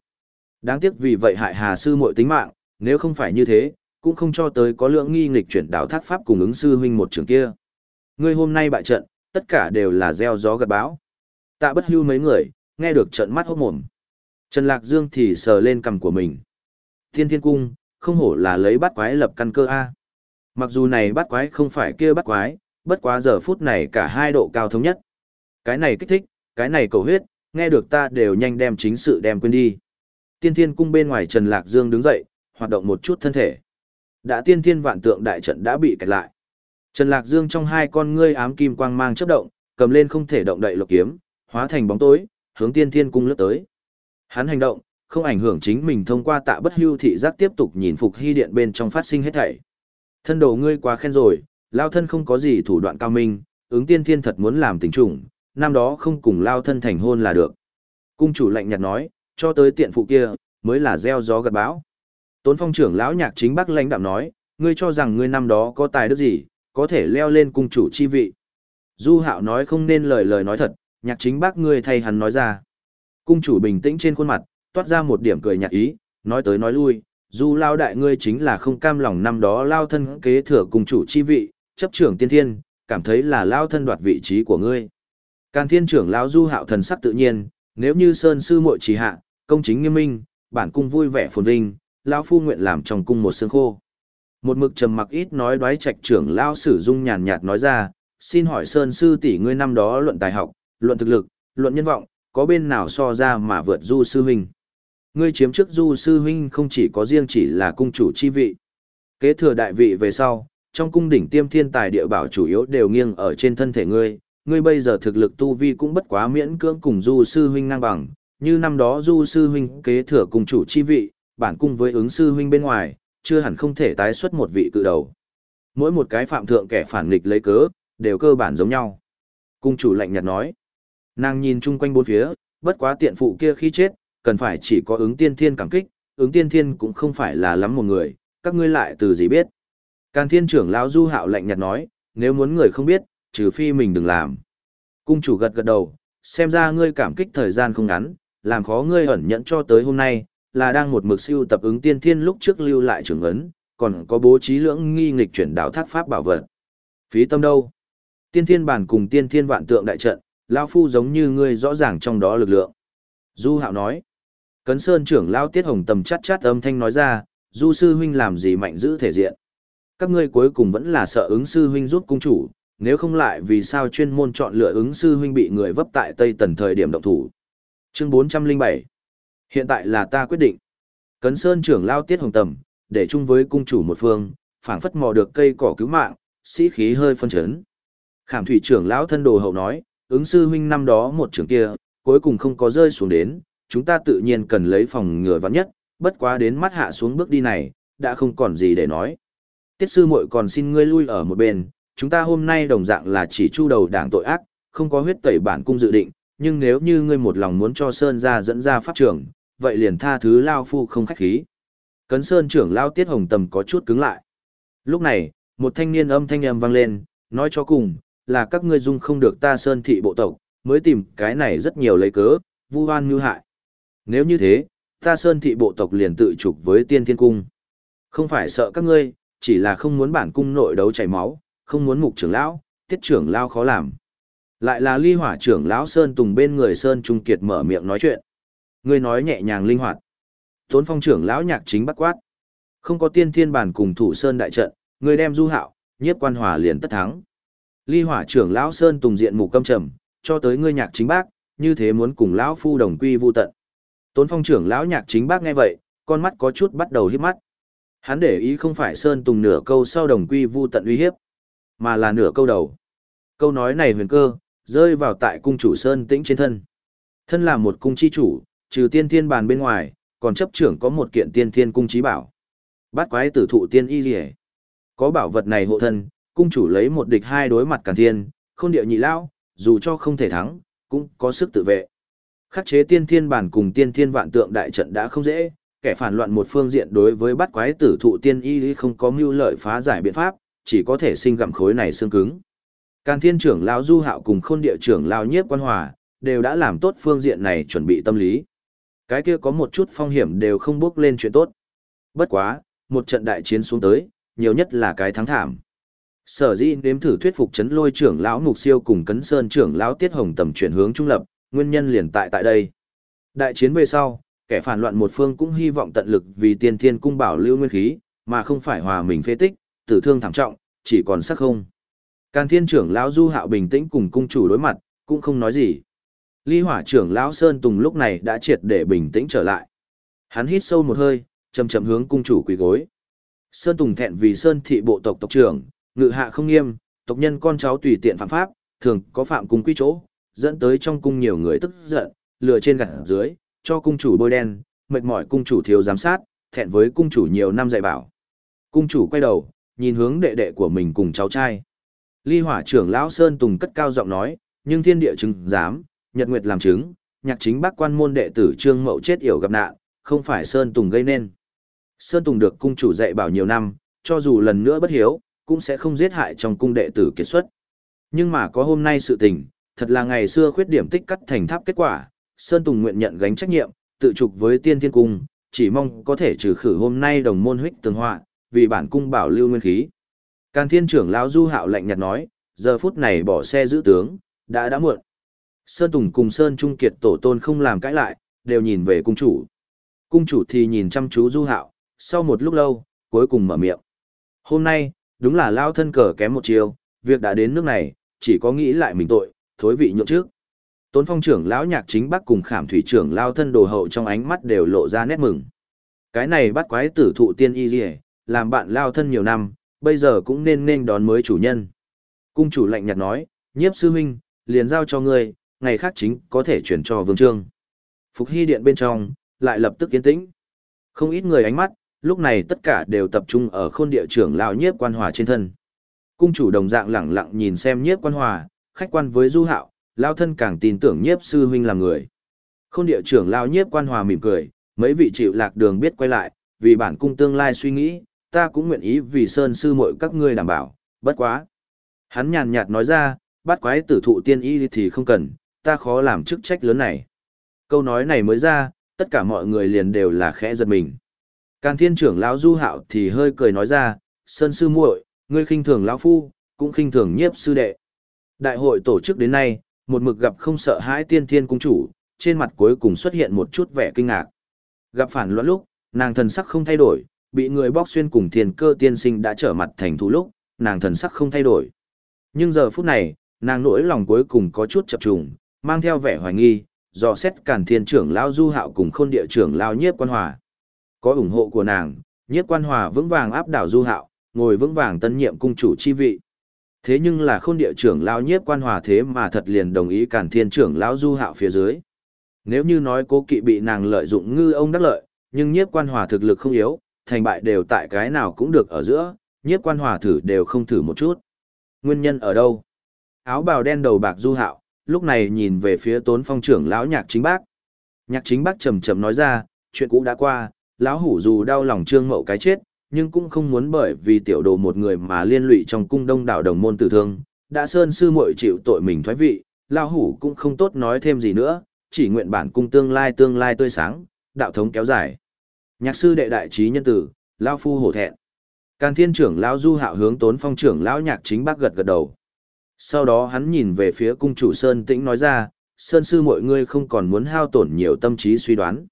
Đáng tiếc vì vậy hại Hà sư muội tính mạng, nếu không phải như thế, cũng không cho tới có lượng nghi nghịch chuyển đảo thác pháp cùng ứng sư huynh một trường kia. Ngươi hôm nay bại trận, tất cả đều là gieo gió gặt bão. Tạ bất hưu mấy người, nghe được trận mắt hốt mồm. Trần Lạc Dương thì sờ lên cằm của mình. Thiên thiên cung, không hổ là lấy bát quái lập căn cơ A. Mặc dù này bát quái không phải kia bát quái, bất quá giờ phút này cả hai độ cao thống nhất. Cái này kích thích, cái này cầu huyết, nghe được ta đều nhanh đem chính sự đem quên đi. Tiên thiên cung bên ngoài Trần Lạc Dương đứng dậy, hoạt động một chút thân thể. Đã tiên thiên vạn tượng đại trận đã bị kẹt lại. Trần Lạc Dương trong hai con ngươi ám kim quang mang chớp động, cầm lên không thể động đậy lục kiếm, hóa thành bóng tối, hướng tiên thiên cung lướt tới. Hắn hành động, không ảnh hưởng chính mình thông qua tạ bất hưu thị giác tiếp tục nhìn phục hy điện bên trong phát sinh hết thảy. Thân đồ ngươi quá khen rồi, lao thân không có gì thủ đoạn cao minh, ứng tiên thiên thật muốn làm tình trùng, năm đó không cùng lao thân thành hôn là được. Cung chủ lạnh nhạt nói, cho tới tiện phụ kia, mới là gieo gió gặt bão. Tốn phong trưởng lão nhạc chính bắc lãnh đạm nói, ngươi cho rằng ngươi năm đó có tài đức gì, có thể leo lên cung chủ chi vị. Du hạo nói không nên lời lời nói thật, nhạc chính bác ngươi thay hắn nói ra. Cung chủ bình tĩnh trên khuôn mặt, toát ra một điểm cười nhạt ý, nói tới nói lui, du lao đại ngươi chính là không cam lòng năm đó lao thân kế thừa cung chủ chi vị, chấp trưởng tiên thiên, cảm thấy là lao thân đoạt vị trí của ngươi. Càn thiên trưởng lão du hạo thần sắc tự nhiên, nếu như sơn sư muội trì hạ, công chính nghiêm minh, bản cung vui vẻ phồn vinh, lão phu nguyện làm trong cung một xương khô. Một mực trầm mặc ít nói đoái trạch trưởng lão sử dung nhàn nhạt nói ra, xin hỏi sơn sư tỷ ngươi năm đó luận tài học, luận thực lực, luận nhân vọng, có bên nào so ra mà vượt du sư huynh. Ngươi chiếm trước du sư huynh không chỉ có riêng chỉ là cung chủ chi vị. Kế thừa đại vị về sau, trong cung đỉnh tiêm thiên tài địa bảo chủ yếu đều nghiêng ở trên thân thể ngươi, ngươi bây giờ thực lực tu vi cũng bất quá miễn cưỡng cùng du sư huynh ngang bằng, như năm đó du sư huynh kế thừa cùng chủ chi vị, bản cung với ứng sư huynh bên ngoài, chưa hẳn không thể tái xuất một vị cự đầu. Mỗi một cái phạm thượng kẻ phản nghịch lấy cớ, đều cơ bản giống nhau. Cung chủ lạnh nhạt nói. Nàng nhìn chung quanh bốn phía, bất quá tiện phụ kia khi chết, cần phải chỉ có ứng tiên thiên cảm kích, ứng tiên thiên cũng không phải là lắm một người, các ngươi lại từ gì biết. Càn thiên trưởng lão du hạo lạnh nhạt nói, nếu muốn người không biết, trừ phi mình đừng làm. Cung chủ gật gật đầu, xem ra ngươi cảm kích thời gian không ngắn, làm khó ngươi ẩn nhẫn cho tới hôm nay, là đang một mực siêu tập ứng tiên thiên lúc trước lưu lại trưởng ấn, còn có bố trí lưỡng nghi nghịch chuyển đảo thác pháp bảo vật. Phí tâm đâu? Tiên thiên bản cùng tiên thiên vạn tượng đại trận, lão phu giống như ngươi rõ ràng trong đó lực lượng. Du Hạo nói. Cấn Sơn trưởng lão Tiết Hồng tầm chát chát âm thanh nói ra, Du sư huynh làm gì mạnh giữ thể diện. Các ngươi cuối cùng vẫn là sợ ứng sư huynh giúp cung chủ, nếu không lại vì sao chuyên môn chọn lựa ứng sư huynh bị người vấp tại Tây Tần thời điểm động thủ. Chương 407 Hiện tại là ta quyết định. Cấn Sơn trưởng lao tiết hồng tầm, để chung với cung chủ một phương, phảng phất mò được cây cỏ cứu mạng, sĩ khí hơi phân chấn. Khảm thủy trưởng lão thân đồ hậu nói, ứng sư huynh năm đó một trưởng kia, cuối cùng không có rơi xuống đến, chúng ta tự nhiên cần lấy phòng ngừa vắng nhất, bất quá đến mắt hạ xuống bước đi này, đã không còn gì để nói. Tiết sư muội còn xin ngươi lui ở một bên, chúng ta hôm nay đồng dạng là chỉ chu đầu đảng tội ác, không có huyết tẩy bản cung dự định, nhưng nếu như ngươi một lòng muốn cho Sơn gia dẫn ra pháp trưởng, vậy liền tha thứ Lao Phu không khách khí. Cấn Sơn trưởng Lao Tiết Hồng Tầm có chút cứng lại. Lúc này, một thanh niên âm thanh âm vang lên, nói cho cùng, là các ngươi dung không được ta Sơn thị bộ tộc, mới tìm cái này rất nhiều lấy cớ, vu oan như hại. Nếu như thế, ta Sơn thị bộ tộc liền tự trục với tiên thiên cung. Không phải sợ các ngươi, chỉ là không muốn bản cung nội đấu chảy máu, không muốn mục trưởng lão, tiết trưởng lao khó làm. Lại là ly hỏa trưởng lão Sơn Tùng bên người Sơn Trung Kiệt mở miệng nói chuyện. Người nói nhẹ nhàng linh hoạt. Tốn phong trưởng lão nhạc chính bắt quát. Không có tiên thiên bản cùng thủ Sơn đại trận, người đem du hạo, nhiếp quan hòa liền tất thắng. Ly hỏa trưởng lão Sơn Tùng diện mục câm trầm, cho tới ngươi nhạc chính bác, như thế muốn cùng lão phu đồng quy vu tận. Tốn phong trưởng lão nhạc chính bác nghe vậy, con mắt có chút bắt đầu híp mắt. Hắn để ý không phải Sơn Tùng nửa câu sau đồng quy vu tận uy hiếp, mà là nửa câu đầu. Câu nói này huyền cơ, rơi vào tại cung chủ Sơn Tĩnh trên thân. Thân là một cung chi chủ, trừ tiên thiên bàn bên ngoài, còn chấp trưởng có một kiện tiên thiên cung trí bảo. bát quái tử thụ tiên y liễu. Có bảo vật này hộ thân, cung chủ lấy một địch hai đối mặt càn thiên, khôn địa nhị lao, dù cho không thể thắng, cũng có sức tự vệ. Khắc chế tiên thiên bản cùng tiên thiên vạn tượng đại trận đã không dễ, kẻ phản loạn một phương diện đối với bắt quái tử thụ tiên y không có mưu lợi phá giải biện pháp, chỉ có thể sinh gặm khối này xương cứng. Càn thiên trưởng lão du hạo cùng khôn địa trưởng lão nhiếp quan hòa, đều đã làm tốt phương diện này chuẩn bị tâm lý. Cái kia có một chút phong hiểm đều không bước lên chuyện tốt. Bất quá, một trận đại chiến xuống tới, nhiều nhất là cái thắng thảm. Sở dĩ nếm thử thuyết phục chấn lôi trưởng lão Mục Siêu cùng Cấn Sơn trưởng lão Tiết Hồng tầm chuyển hướng trung lập, nguyên nhân liền tại tại đây. Đại chiến về sau, kẻ phản loạn một phương cũng hy vọng tận lực vì tiên thiên cung bảo lưu nguyên khí, mà không phải hòa mình phê tích, tử thương thảm trọng, chỉ còn sắc không. Càn thiên trưởng lão Du Hạo bình tĩnh cùng cung chủ đối mặt, cũng không nói gì. Ly hỏa trưởng lão Sơn Tùng lúc này đã triệt để bình tĩnh trở lại. Hắn hít sâu một hơi, chầm chậm hướng cung chủ quỳ gối. Sơn Tùng thẹn vì Sơn thị bộ tộc tộc trưởng, ngự hạ không nghiêm, tộc nhân con cháu tùy tiện phạm pháp, thường có phạm cung quy chỗ, dẫn tới trong cung nhiều người tức giận, lừa trên gặt dưới, cho cung chủ bôi đen, mệt mỏi cung chủ thiếu giám sát, thẹn với cung chủ nhiều năm dạy bảo. Cung chủ quay đầu, nhìn hướng đệ đệ của mình cùng cháu trai. Ly hỏa trưởng lão Sơn Tùng cất cao giọng nói, nhưng thiên địa chứng giám nhật nguyệt làm chứng, nhạc chính bác quan môn đệ tử trương mậu chết yểu gặp nạn, không phải Sơn Tùng gây nên. Sơn Tùng được cung chủ dạy bảo nhiều năm, cho dù lần nữa bất hiếu, cũng sẽ không giết hại trong cung đệ tử kiệt xuất. Nhưng mà có hôm nay sự tình, thật là ngày xưa khuyết điểm tích cắt thành tháp kết quả, Sơn Tùng nguyện nhận gánh trách nhiệm, tự trục với tiên thiên cung, chỉ mong có thể trừ khử hôm nay đồng môn huyết tường họa, vì bản cung bảo lưu nguyên khí. Càn thiên trưởng lão Du Hạo lạnh nhạt nói, giờ phút này bỏ xe giữ tướng, đã đã muộn. Sơn Tùng cùng Sơn Trung Kiệt tổ tôn không làm cãi lại, đều nhìn về cung chủ. Cung chủ thì nhìn chăm chú Du Hạo, sau một lúc lâu, cuối cùng mở miệng. Hôm nay, đúng là lao thân cờ kém một chiều, việc đã đến nước này, chỉ có nghĩ lại mình tội, thối vị nhượng trước. Tốn phong trưởng lão nhạc chính bắc cùng khảm thủy trưởng lao thân đồ hậu trong ánh mắt đều lộ ra nét mừng. Cái này bắt quái tử thụ tiên y dì làm bạn lao thân nhiều năm, bây giờ cũng nên nên đón mới chủ nhân. Cung chủ lạnh nhạt nói, nhiếp sư huynh, liền giao cho ngươi, ngày khác chính có thể chuyển cho vương trương. Phục hy điện bên trong, lại lập tức yên tĩnh. Không ít người ánh mắt, lúc này tất cả đều tập trung ở khôn địa trưởng lão nhiếp quan hòa trên thân. Cung chủ đồng dạng lẳng lặng nhìn xem nhiếp quan hòa, khách quan với du hạo, lao thân càng tin tưởng nhiếp sư huynh làm người. Khôn địa trưởng lao nhiếp quan hòa mỉm cười, mấy vị chịu lạc đường biết quay lại, vì bản cung tương lai suy nghĩ, ta cũng nguyện ý vì sơn sư muội các ngươi đảm bảo, bất quá. Hắn nhàn nhạt nói ra, bắt quái tử thụ tiên y thì không cần, ta khó làm chức trách lớn này. Câu nói này mới ra, tất cả mọi người liền đều là khẽ giật mình. Càn thiên trưởng lão du hạo thì hơi cười nói ra, sơn sư muội, ngươi khinh thường lão phu, cũng khinh thường nhiếp sư đệ. Đại hội tổ chức đến nay, một mực gặp không sợ hãi tiên thiên cung chủ, trên mặt cuối cùng xuất hiện một chút vẻ kinh ngạc. Gặp phản loạn lúc, nàng thần sắc không thay đổi, bị người bóc xuyên cùng thiên cơ tiên sinh đã trở mặt thành thú lúc, nàng thần sắc không thay đổi. Nhưng giờ phút này, nàng nỗi lòng cuối cùng có chút chập trùng, mang theo vẻ hoài nghi, dò xét cản thiên trưởng lao du hạo cùng khôn địa trưởng lao nhiếp quan hòa. Có ủng hộ của nàng, nhiếp quan hòa vững vàng áp đảo du hạo, ngồi vững vàng tân nhiệm cung chủ chi vị. Thế nhưng là khôn địa trưởng lão nhiếp quan hòa thế mà thật liền đồng ý cản thiên trưởng lão du hạo phía dưới. Nếu như nói cố kỵ bị nàng lợi dụng ngư ông đắc lợi, nhưng nhiếp quan hòa thực lực không yếu, thành bại đều tại cái nào cũng được ở giữa, nhiếp quan hòa thử đều không thử một chút. Nguyên nhân ở đâu? Áo bào đen đầu bạc du hạo, lúc này nhìn về phía tốn phong trưởng lão nhạc chính bác. Nhạc chính bác trầm trầm nói ra, chuyện cũ đã qua, lão hủ dù đau lòng trương mậu cái chết, nhưng cũng không muốn bởi vì tiểu đồ một người mà liên lụy trong cung đông đảo đồng môn tử thương. Đã sơn sư muội chịu tội mình thoái vị, lao hủ cũng không tốt nói thêm gì nữa, chỉ nguyện bản cung tương lai tương lai tươi sáng, đạo thống kéo dài. Nhạc sư đệ đại trí nhân tử, lao phu hổ thẹn. Càn thiên trưởng lão du hạo hướng tốn phong trưởng lão nhạc chính bác gật gật đầu. Sau đó hắn nhìn về phía cung chủ Sơn Tĩnh nói ra, Sơn sư mọi ngươi không còn muốn hao tổn nhiều tâm trí suy đoán.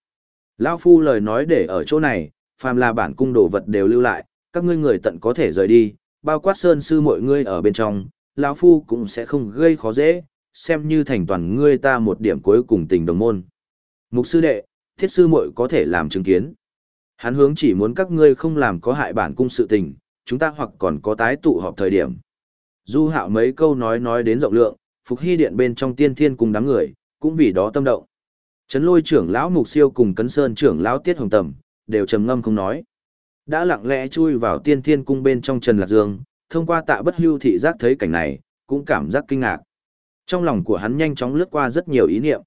Lão phu lời nói để ở chỗ này, phàm là bản cung đồ vật đều lưu lại, các ngươi người tận có thể rời đi, bao quát Sơn sư mọi ngươi ở bên trong, lão phu cũng sẽ không gây khó dễ, xem như thành toàn ngươi ta một điểm cuối cùng tình đồng môn. Mục sư đệ, thiết sư muội có thể làm chứng kiến. Hắn hướng chỉ muốn các ngươi không làm có hại bản cung sự tình, chúng ta hoặc còn có tái tụ họp thời điểm. Du hạo mấy câu nói nói đến rộng lượng, phục hy điện bên trong tiên thiên cùng đám người, cũng vì đó tâm động. Trấn lôi trưởng lão mục siêu cùng cấn sơn trưởng lão tiết hồng tầm, đều trầm ngâm không nói. Đã lặng lẽ chui vào tiên thiên cung bên trong Trần Lạc Dương, thông qua tạ bất hưu thị giác thấy cảnh này, cũng cảm giác kinh ngạc. Trong lòng của hắn nhanh chóng lướt qua rất nhiều ý niệm.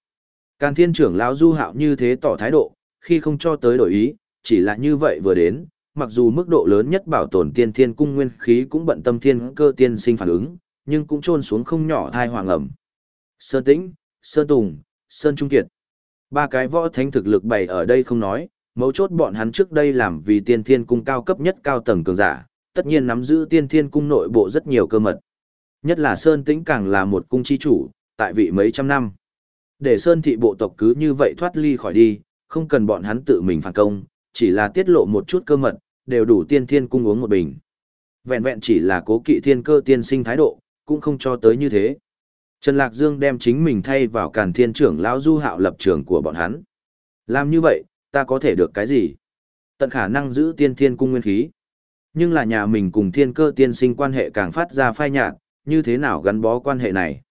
Càn thiên trưởng lão du hạo như thế tỏ thái độ, khi không cho tới đổi ý, chỉ là như vậy vừa đến, mặc dù mức độ lớn nhất bảo tồn tiên thiên cung nguyên khí cũng bận tâm thiên cơ tiên sinh phản ứng, nhưng cũng trôn xuống không nhỏ thai hoàng ẩm. Sơn Tĩnh, Sơn Tùng, Sơn Trung Kiệt. Ba cái võ thánh thực lực bày ở đây không nói, mấu chốt bọn hắn trước đây làm vì tiên thiên cung cao cấp nhất cao tầng cường giả, tất nhiên nắm giữ tiên thiên cung nội bộ rất nhiều cơ mật. Nhất là Sơn Tĩnh càng là một cung chi chủ, tại vị mấy trăm năm. Để Sơn thị bộ tộc cứ như vậy thoát ly khỏi đi, không cần bọn hắn tự mình phản công, chỉ là tiết lộ một chút cơ mật, đều đủ tiên thiên cung uống một bình. Vẹn vẹn chỉ là cố kỵ thiên cơ tiên sinh thái độ, cũng không cho tới như thế. Trần Lạc Dương đem chính mình thay vào càn thiên trưởng lão du hạo lập trường của bọn hắn. Làm như vậy, ta có thể được cái gì? Tận khả năng giữ tiên thiên cung nguyên khí. Nhưng là nhà mình cùng thiên cơ tiên sinh quan hệ càng phát ra phai nhạt, như thế nào gắn bó quan hệ này?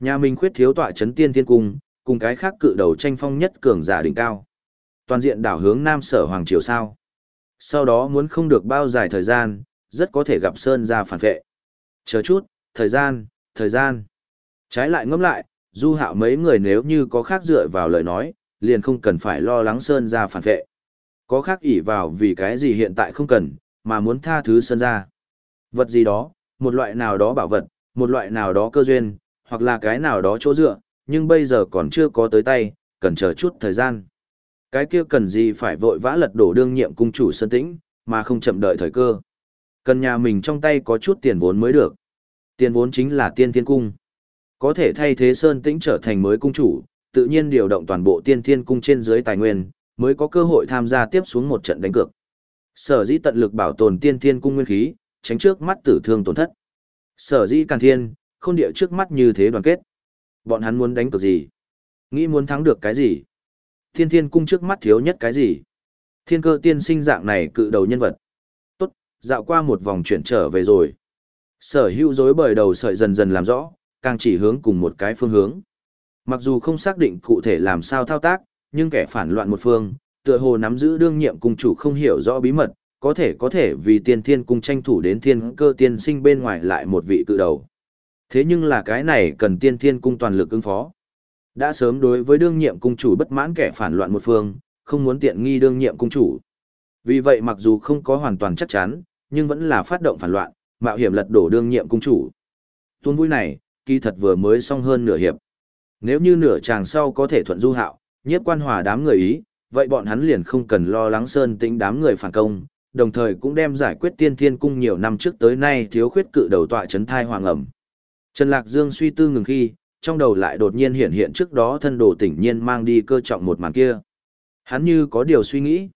Nhà mình khuyết thiếu tọa chấn tiên thiên cung, cùng cái khác cự đầu tranh phong nhất cường giả đỉnh cao. Toàn diện đảo hướng Nam Sở Hoàng Triều sao. Sau đó muốn không được bao dài thời gian, rất có thể gặp Sơn ra phản vệ. Chờ chút, thời gian, thời gian. Trái lại ngẫm lại, du hạo mấy người nếu như có khác dựa vào lời nói, liền không cần phải lo lắng Sơn ra phản vệ. Có khác ỷ vào vì cái gì hiện tại không cần, mà muốn tha thứ Sơn ra. Vật gì đó, một loại nào đó bảo vật, một loại nào đó cơ duyên, hoặc là cái nào đó chỗ dựa, nhưng bây giờ còn chưa có tới tay, cần chờ chút thời gian. Cái kia cần gì phải vội vã lật đổ đương nhiệm cung chủ Sơn Tĩnh, mà không chậm đợi thời cơ. Cần nhà mình trong tay có chút tiền vốn mới được. Tiền vốn chính là tiên thiên cung. Có thể thay thế Sơn Tĩnh trở thành mới cung chủ, tự nhiên điều động toàn bộ tiên thiên cung trên dưới tài nguyên, mới có cơ hội tham gia tiếp xuống một trận đánh cược. Sở dĩ tận lực bảo tồn tiên thiên cung nguyên khí, tránh trước mắt tử thương tổn thất. Sở dĩ càn thiên, không địa trước mắt như thế đoàn kết. Bọn hắn muốn đánh cược gì? Nghĩ muốn thắng được cái gì? Thiên thiên cung trước mắt thiếu nhất cái gì? Thiên cơ tiên sinh dạng này cự đầu nhân vật. Tốt, dạo qua một vòng chuyển trở về rồi. Sở hữu dối bởi đầu sợi dần dần làm rõ, càng chỉ hướng cùng một cái phương hướng. Mặc dù không xác định cụ thể làm sao thao tác, nhưng kẻ phản loạn một phương, tựa hồ nắm giữ đương nhiệm cung chủ không hiểu rõ bí mật, có thể có thể vì tiên thiên cung tranh thủ đến thiên cơ tiên sinh bên ngoài lại một vị cự đầu. Thế nhưng là cái này cần tiên thiên cung toàn lực ứng phó. Đã sớm đối với đương nhiệm cung chủ bất mãn kẻ phản loạn một phương, không muốn tiện nghi đương nhiệm cung chủ. Vì vậy mặc dù không có hoàn toàn chắc chắn, nhưng vẫn là phát động phản loạn, mạo hiểm lật đổ đương nhiệm cung chủ. Tuôn vui này, kỳ thật vừa mới xong hơn nửa hiệp. Nếu như nửa chàng sau có thể thuận du hạo, nhiếp quan hòa đám người ý, vậy bọn hắn liền không cần lo lắng sơn tĩnh đám người phản công, đồng thời cũng đem giải quyết tiên thiên cung nhiều năm trước tới nay thiếu khuyết cự đầu tọa chấn thai hoàng ẩm. Trần Lạc Dương suy tư ngừng khi, trong đầu lại đột nhiên hiện hiện trước đó thân đồ tỉnh nhiên mang đi cơ trọng một màn kia. Hắn như có điều suy nghĩ.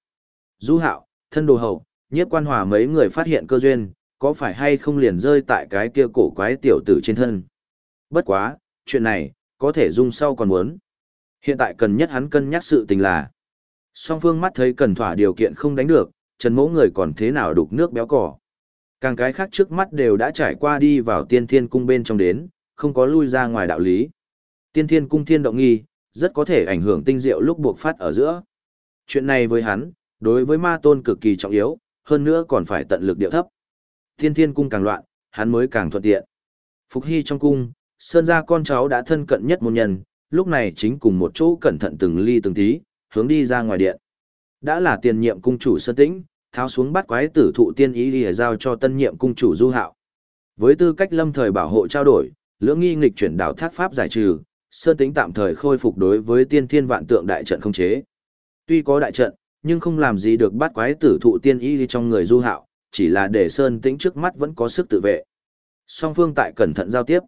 Du hạo, thân đồ hậu, nhiếp quan hòa mấy người phát hiện cơ duyên, có phải hay không liền rơi tại cái kia cổ quái tiểu tử trên thân. Bất quá, chuyện này, có thể dung sau còn muốn. Hiện tại cần nhất hắn cân nhắc sự tình là. Song phương mắt thấy cần thỏa điều kiện không đánh được, trần mẫu người còn thế nào đục nước béo cỏ. Càng cái khác trước mắt đều đã trải qua đi vào tiên thiên cung bên trong đến, không có lui ra ngoài đạo lý. Tiên thiên cung thiên động nghi, rất có thể ảnh hưởng tinh diệu lúc buộc phát ở giữa. Chuyện này với hắn, đối với ma tôn cực kỳ trọng yếu, hơn nữa còn phải tận lực điệu thấp. Tiên thiên cung càng loạn, hắn mới càng thuận tiện. Phục hy trong cung, sơn gia con cháu đã thân cận nhất môn nhân, lúc này chính cùng một chỗ cẩn thận từng ly từng tí, hướng đi ra ngoài điện. Đã là tiền nhiệm cung chủ sơn tĩnh, tháo xuống bắt quái tử thụ tiên ý để giao cho tân nhiệm cung chủ du hạo. Với tư cách lâm thời bảo hộ trao đổi, lưỡng nghi nghịch chuyển đảo thác pháp giải trừ, sơn tĩnh tạm thời khôi phục đối với tiên thiên vạn tượng đại trận không chế. Tuy có đại trận, nhưng không làm gì được bắt quái tử thụ tiên ý trong người du hạo, chỉ là để sơn tĩnh trước mắt vẫn có sức tự vệ. Song phương tại cẩn thận giao tiếp.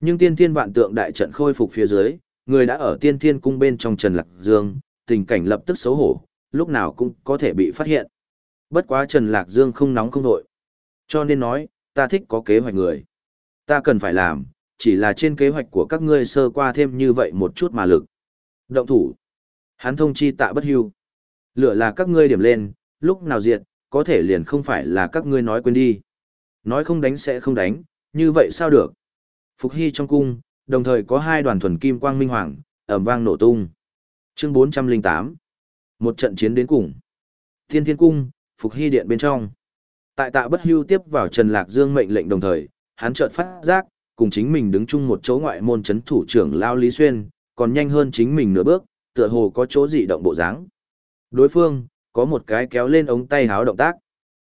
Nhưng tiên thiên vạn tượng đại trận khôi phục phía dưới, người đã ở tiên thiên cung bên trong Trần Lạc Dương, tình cảnh lập tức xấu hổ, lúc nào cũng có thể bị phát hiện. Bất quá Trần Lạc Dương không nóng không nội. Cho nên nói, ta thích có kế hoạch người. Ta cần phải làm, chỉ là trên kế hoạch của các ngươi sơ qua thêm như vậy một chút mà lực. Động thủ. Hắn thông chi tạ bất hưu. Lửa là các ngươi điểm lên, lúc nào diệt, có thể liền không phải là các ngươi nói quên đi. Nói không đánh sẽ không đánh, như vậy sao được? Phục Hy trong cung, đồng thời có hai đoàn thuần kim quang minh hoàng, ẩm vang nổ tung. Chương 408 Một trận chiến đến cùng. Thiên Thiên Cung, phục hy điện bên trong. Tại tạ bất hưu tiếp vào Trần Lạc Dương mệnh lệnh đồng thời, hắn chợt phát giác, cùng chính mình đứng chung một chỗ ngoại môn chấn thủ trưởng Lao Lý Xuyên, còn nhanh hơn chính mình nửa bước, tựa hồ có chỗ dị động bộ dáng. Đối phương, có một cái kéo lên ống tay háo động tác.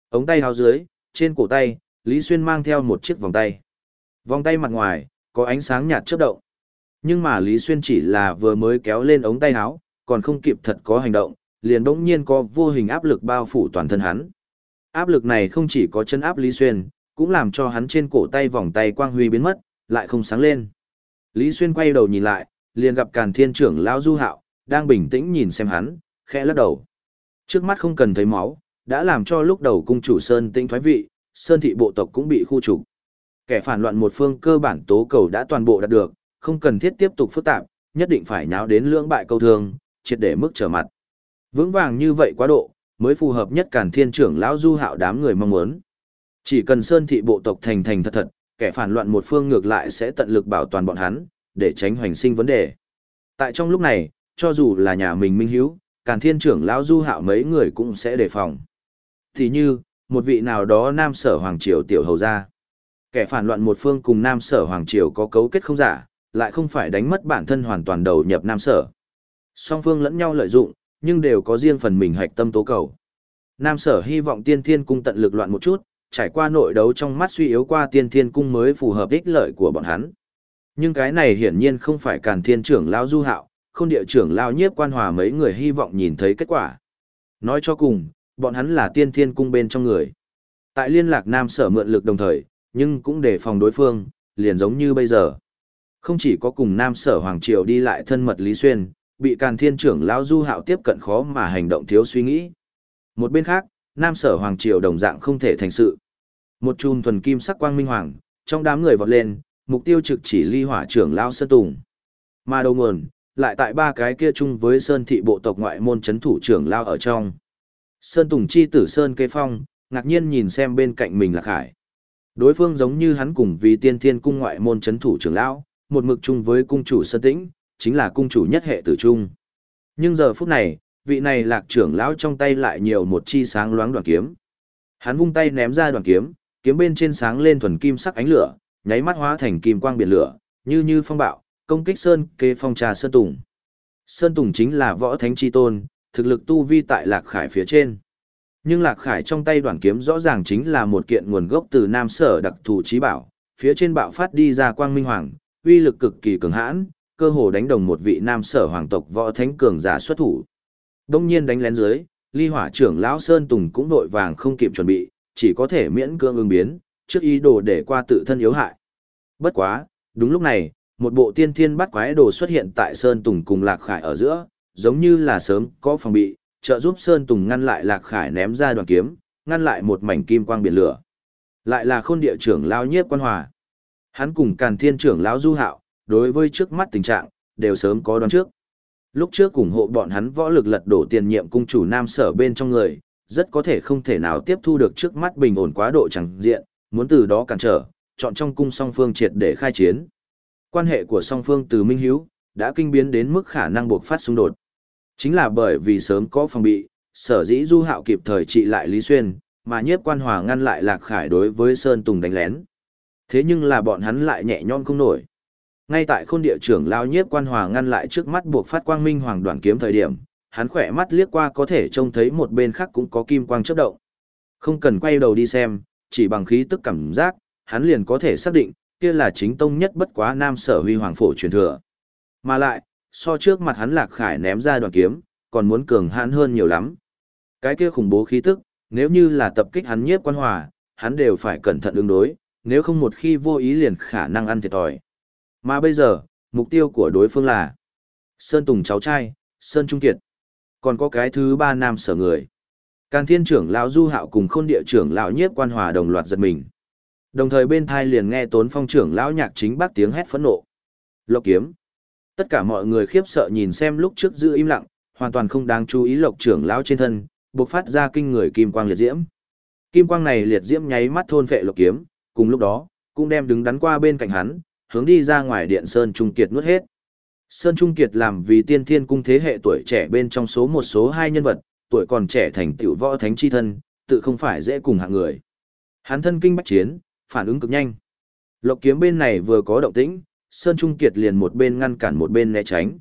Ống tay háo dưới, trên cổ tay, Lý Xuyên mang theo một chiếc vòng tay. Vòng tay mặt ngoài, có ánh sáng nhạt chớp động. Nhưng mà Lý Xuyên chỉ là vừa mới kéo lên ống tay áo, còn không kịp thật có hành động, liền bỗng nhiên có vô hình áp lực bao phủ toàn thân hắn. Áp lực này không chỉ có chân áp Lý Xuyên, cũng làm cho hắn trên cổ tay vòng tay quang huy biến mất, lại không sáng lên. Lý Xuyên quay đầu nhìn lại, liền gặp Càn Thiên trưởng lão Du Hạo, đang bình tĩnh nhìn xem hắn, khẽ lắc đầu. Trước mắt không cần thấy máu, đã làm cho lúc đầu cung chủ Sơn tĩnh thoái vị, Sơn thị bộ tộc cũng bị khu trục. Kẻ phản loạn một phương cơ bản tố cầu đã toàn bộ đạt được, không cần thiết tiếp tục phức tạp, nhất định phải nháo đến lưỡng bại câu thương, triệt để mức trở mặt. Vững vàng như vậy quá độ, mới phù hợp nhất Càn Thiên trưởng lão Du Hạo đám người mong muốn. Chỉ cần Sơn thị bộ tộc thành thành thật thật, kẻ phản loạn một phương ngược lại sẽ tận lực bảo toàn bọn hắn, để tránh hoành sinh vấn đề. Tại trong lúc này, cho dù là nhà mình minh hiếu, Càn Thiên trưởng lão Du Hạo mấy người cũng sẽ đề phòng. Thì như, một vị nào đó Nam Sở Hoàng Triều tiểu hầu gia. Kẻ phản loạn một phương cùng Nam Sở Hoàng Triều có cấu kết không giả, lại không phải đánh mất bản thân hoàn toàn đầu nhập Nam Sở. Song phương lẫn nhau lợi dụng, nhưng đều có riêng phần mình hạch tâm tố cầu. Nam Sở hy vọng Tiên Thiên Cung tận lực loạn một chút, trải qua nội đấu trong mắt suy yếu qua Tiên Thiên Cung mới phù hợp ích lợi của bọn hắn. Nhưng cái này hiển nhiên không phải Càn Thiên trưởng lão Du Hạo, không địa trưởng lão nhiếp quan hòa mấy người hy vọng nhìn thấy kết quả. Nói cho cùng, bọn hắn là Tiên Thiên Cung bên trong người. Tại liên lạc Nam Sở mượn lực đồng thời, nhưng cũng để phòng đối phương, liền giống như bây giờ. Không chỉ có cùng Nam Sở Hoàng Triều đi lại thân mật Lý Xuyên, bị Càn Thiên trưởng lão Du Hạo tiếp cận khó mà hành động thiếu suy nghĩ. Một bên khác, Nam Sở Hoàng Triều đồng dạng không thể thành sự. Một chùm thuần kim sắc quang minh hoàng, trong đám người vọt lên, mục tiêu trực chỉ ly hỏa trưởng lão Sơn Tùng. Mà đầu nguồn, lại tại ba cái kia chung với Sơn thị bộ tộc ngoại môn chấn thủ trưởng lão ở trong. Sơn Tùng chi tử Sơn Kê Phong, ngạc nhiên nhìn xem bên cạnh mình là Khải. Đối phương giống như hắn cùng vì tiên thiên cung ngoại môn chấn thủ trưởng lão, một mực chung với cung chủ Sơn Tĩnh, chính là cung chủ nhất hệ tử trung. Nhưng giờ phút này, vị này lạc trưởng lão trong tay lại nhiều một chi sáng loáng đoàn kiếm. Hắn vung tay ném ra đoàn kiếm, kiếm bên trên sáng lên thuần kim sắc ánh lửa, nháy mắt hóa thành kim quang biển lửa, như như phong bạo, công kích Sơn Kê Phong trà Sơn Tùng. Sơn Tùng chính là võ thánh chi tôn, thực lực tu vi tại Lạc Khải phía trên. Nhưng Lạc Khải trong tay đoàn kiếm rõ ràng chính là một kiện nguồn gốc từ Nam Sở đặc thù trí bảo, phía trên bạo phát đi ra quang minh hoàng, uy lực cực kỳ cường hãn, cơ hồ đánh đồng một vị Nam Sở hoàng tộc võ thánh cường giả xuất thủ. Đông nhiên đánh lén dưới, Ly Hỏa trưởng lão Sơn Tùng cũng vội vàng không kịp chuẩn bị, chỉ có thể miễn cưỡng ứng biến, trước ý đồ để qua tự thân yếu hại. Bất quá, đúng lúc này, một bộ tiên thiên bắt quái đồ xuất hiện tại Sơn Tùng cùng Lạc Khải ở giữa, giống như là sớm có phòng bị, trợ giúp Sơn Tùng ngăn lại Lạc Khải ném ra đoàn kiếm, ngăn lại một mảnh kim quang biển lửa. Lại là khôn địa trưởng lao nhiếp quan hòa. Hắn cùng Càn Thiên trưởng lão Du Hạo, đối với trước mắt tình trạng, đều sớm có đoán trước. Lúc trước ủng hộ bọn hắn võ lực lật đổ tiền nhiệm cung chủ Nam Sở bên trong người, rất có thể không thể nào tiếp thu được trước mắt bình ổn quá độ chẳng diện, muốn từ đó cản trở, chọn trong cung song phương triệt để khai chiến. Quan hệ của song phương từ Minh Hiếu, đã kinh biến đến mức khả năng buộc phát xung đột. Chính là bởi vì sớm có phòng bị, sở dĩ du hạo kịp thời trị lại Lý Xuyên, mà nhiếp quan hòa ngăn lại Lạc Khải đối với Sơn Tùng đánh lén. Thế nhưng là bọn hắn lại nhẹ nhõm không nổi. Ngay tại khôn địa trưởng lao nhiếp quan hòa ngăn lại trước mắt buộc phát quang minh hoàng đoàn kiếm thời điểm, hắn khỏe mắt liếc qua có thể trông thấy một bên khác cũng có kim quang chớp động. Không cần quay đầu đi xem, chỉ bằng khí tức cảm giác, hắn liền có thể xác định, kia là chính tông nhất bất quá nam sở huy hoàng phổ truyền thừa. Mà lại, so trước mặt hắn lạc khải ném ra đoàn kiếm, còn muốn cường hãn hơn nhiều lắm. Cái kia khủng bố khí tức, nếu như là tập kích hắn nhiếp quan hòa, hắn đều phải cẩn thận ứng đối, nếu không một khi vô ý liền khả năng ăn thiệt thòi. Mà bây giờ, mục tiêu của đối phương là Sơn Tùng cháu trai, Sơn Trung Kiệt. Còn có cái thứ ba nam sở người. Càn thiên trưởng lão du hạo cùng khôn địa trưởng lão nhiếp quan hòa đồng loạt giật mình. Đồng thời bên thai liền nghe tốn phong trưởng lão nhạc chính bác tiếng hét phẫn nộ. Lộc kiếm. Tất cả mọi người khiếp sợ nhìn xem lúc trước giữ im lặng, hoàn toàn không đáng chú ý lộc trưởng lão trên thân, bộc phát ra kinh người kim quang liệt diễm. Kim quang này liệt diễm nháy mắt thôn phệ lộc kiếm, cùng lúc đó, cũng đem đứng đắn qua bên cạnh hắn, hướng đi ra ngoài điện Sơn Trung Kiệt nuốt hết. Sơn Trung Kiệt làm vì tiên thiên cung thế hệ tuổi trẻ bên trong số một số hai nhân vật, tuổi còn trẻ thành tiểu võ thánh chi thân, tự không phải dễ cùng hạng người. Hắn thân kinh bách chiến, phản ứng cực nhanh. Lộc kiếm bên này vừa có động tĩnh, Sơn Trung Kiệt liền một bên ngăn cản một bên né tránh.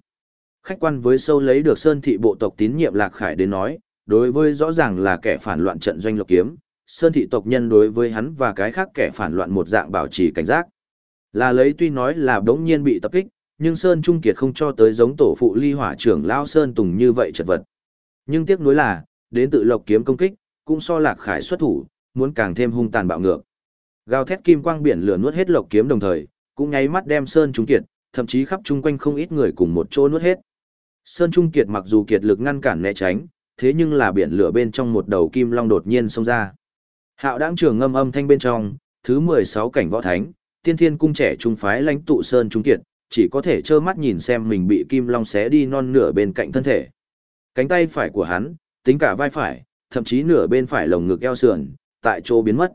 Khách quan với sâu lấy được Sơn thị bộ tộc tín nhiệm Lạc Khải đến nói, đối với rõ ràng là kẻ phản loạn trận doanh Lộc kiếm, Sơn thị tộc nhân đối với hắn và cái khác kẻ phản loạn một dạng bảo trì cảnh giác. Là lấy tuy nói là đống nhiên bị tập kích, nhưng Sơn Trung Kiệt không cho tới giống tổ phụ ly hỏa trưởng Lao Sơn Tùng như vậy chật vật. Nhưng tiếc nuối là, đến tự lộc kiếm công kích, cũng so lạc khải xuất thủ, muốn càng thêm hung tàn bạo ngược. Gào thét kim quang biển lửa nuốt hết lộc kiếm đồng thời, cũng nháy mắt đem Sơn Trung Kiệt, thậm chí khắp chung quanh không ít người cùng một chỗ nuốt hết. Sơn Trung Kiệt mặc dù kiệt lực ngăn cản né tránh, thế nhưng là biển lửa bên trong một đầu kim long đột nhiên xông ra. Hạo đáng trường ngâm âm thanh bên trong, thứ 16 cảnh võ thánh, tiên thiên cung trẻ trung phái lãnh tụ Sơn Trung Kiệt, chỉ có thể trơ mắt nhìn xem mình bị kim long xé đi non nửa bên cạnh thân thể. Cánh tay phải của hắn, tính cả vai phải, thậm chí nửa bên phải lồng ngực eo sườn, tại chỗ biến mất.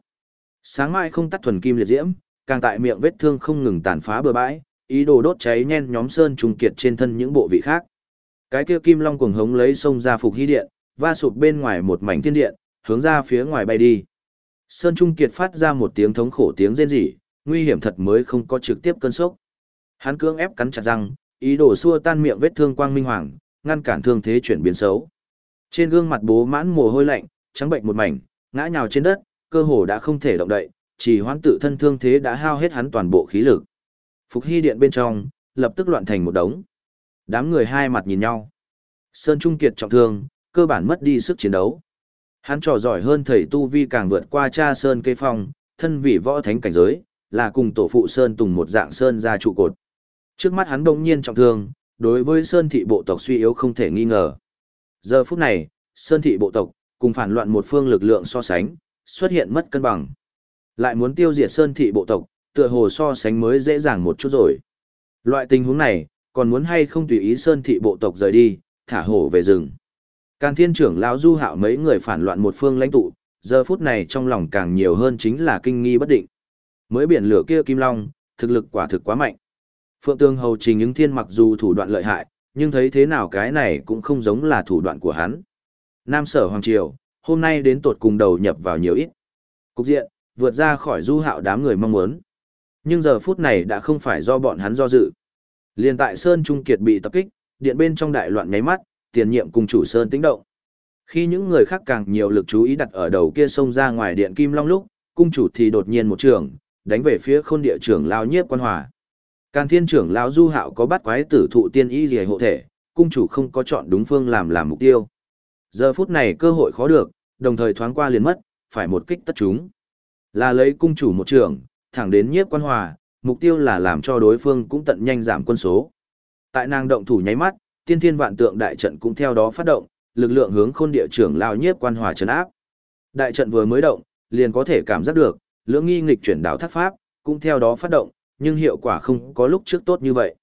Sáng mai không tắt thuần kim liệt diễm, càng tại miệng vết thương không ngừng tàn phá bừa bãi, ý đồ đốt cháy nhen nhóm sơn trùng kiệt trên thân những bộ vị khác. Cái kia kim long cuồng hống lấy sông ra phục hy điện, va sụp bên ngoài một mảnh thiên điện, hướng ra phía ngoài bay đi. Sơn Trung Kiệt phát ra một tiếng thống khổ tiếng rên rỉ, nguy hiểm thật mới không có trực tiếp cơn sốc. Hắn cưỡng ép cắn chặt răng, ý đồ xua tan miệng vết thương quang minh hoàng, ngăn cản thương thế chuyển biến xấu. Trên gương mặt bố mãn mồ hôi lạnh, trắng bệnh một mảnh, ngã nhào trên đất, cơ hồ đã không thể động đậy, chỉ hoãn tự thân thương thế đã hao hết hắn toàn bộ khí lực. Phục hy điện bên trong, lập tức loạn thành một đống. Đám người hai mặt nhìn nhau. Sơn Trung Kiệt trọng thương, cơ bản mất đi sức chiến đấu. Hắn trò giỏi hơn thầy Tu Vi càng vượt qua cha Sơn cây phong, thân vị võ thánh cảnh giới, là cùng tổ phụ Sơn Tùng một dạng Sơn ra trụ cột. Trước mắt hắn đông nhiên trọng thương, đối với Sơn thị bộ tộc suy yếu không thể nghi ngờ. Giờ phút này, Sơn thị bộ tộc, cùng phản loạn một phương lực lượng so sánh, xuất hiện mất cân bằng. Lại muốn tiêu diệt Sơn thị bộ tộc, tựa hồ so sánh mới dễ dàng một chút rồi. Loại tình huống này, còn muốn hay không tùy ý Sơn thị bộ tộc rời đi, thả hổ về rừng. Càn thiên trưởng lão du hạo mấy người phản loạn một phương lãnh tụ, giờ phút này trong lòng càng nhiều hơn chính là kinh nghi bất định. Mới biển lửa kia kim long, thực lực quả thực quá mạnh. Phượng Tương Hầu Trình ứng thiên mặc dù thủ đoạn lợi hại, nhưng thấy thế nào cái này cũng không giống là thủ đoạn của hắn. Nam Sở Hoàng Triều, hôm nay đến tột cùng đầu nhập vào nhiều ít. Cục diện, vượt ra khỏi du hạo đám người mong muốn. Nhưng giờ phút này đã không phải do bọn hắn do dự. Liên tại Sơn Trung Kiệt bị tập kích, điện bên trong đại loạn nháy mắt, tiền nhiệm cùng chủ Sơn tính động. Khi những người khác càng nhiều lực chú ý đặt ở đầu kia sông ra ngoài điện Kim Long lúc, cung chủ thì đột nhiên một trường, đánh về phía khôn địa trưởng lao nhiếp quan hòa. Càn thiên trưởng lão du hạo có bắt quái tử thụ tiên y gì hộ thể, cung chủ không có chọn đúng phương làm làm mục tiêu. Giờ phút này cơ hội khó được, đồng thời thoáng qua liền mất, phải một kích tất chúng. Là lấy cung chủ một trường, thẳng đến nhiếp quan hòa, mục tiêu là làm cho đối phương cũng tận nhanh giảm quân số. Tại nàng động thủ nháy mắt, tiên thiên vạn tượng đại trận cũng theo đó phát động, lực lượng hướng khôn địa trưởng lao nhiếp quan hòa trấn áp. Đại trận vừa mới động, liền có thể cảm giác được, lưỡng nghi nghịch chuyển đảo thác pháp, cũng theo đó phát động, nhưng hiệu quả không có lúc trước tốt như vậy.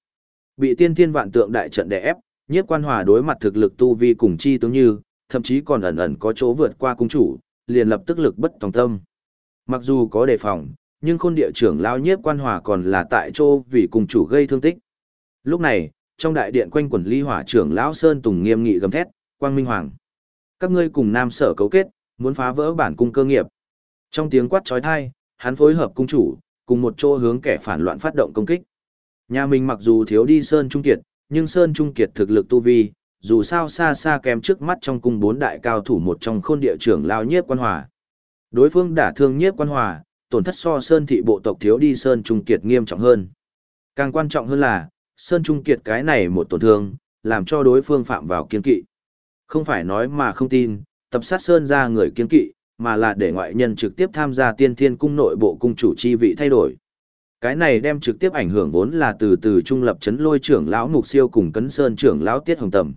Bị tiên thiên vạn tượng đại trận đè ép, nhiếp quan hòa đối mặt thực lực tu vi cùng chi tướng như, thậm chí còn ẩn ẩn có chỗ vượt qua cung chủ, liền lập tức lực bất tòng tâm. Mặc dù có đề phòng, nhưng khôn địa trưởng lao nhiếp quan hòa còn là tại chỗ vì cùng chủ gây thương tích. Lúc này, trong đại điện quanh quần ly hỏa trưởng lão Sơn Tùng nghiêm nghị gầm thét, quang minh hoàng. Các ngươi cùng nam sở cấu kết, muốn phá vỡ bản cung cơ nghiệp. Trong tiếng quát trói thai, hắn phối hợp cung chủ, cùng một chỗ hướng kẻ phản loạn phát động công kích. Nhà mình mặc dù thiếu đi Sơn Trung Kiệt, nhưng Sơn Trung Kiệt thực lực tu vi, dù sao xa xa kém trước mắt trong cung bốn đại cao thủ một trong khôn địa trưởng lao nhiếp quan hòa. Đối phương đả thương nhiếp quan hòa, tổn thất so Sơn thị bộ tộc thiếu đi Sơn Trung Kiệt nghiêm trọng hơn. Càng quan trọng hơn là, Sơn Trung Kiệt cái này một tổn thương, làm cho đối phương phạm vào kiên kỵ. Không phải nói mà không tin, tập sát Sơn ra người kiên kỵ, mà là để ngoại nhân trực tiếp tham gia tiên thiên cung nội bộ cung chủ chi vị thay đổi. Cái này đem trực tiếp ảnh hưởng vốn là từ từ trung lập chấn lôi trưởng lão mục siêu cùng cấn sơn trưởng lão tiết hồng tầm.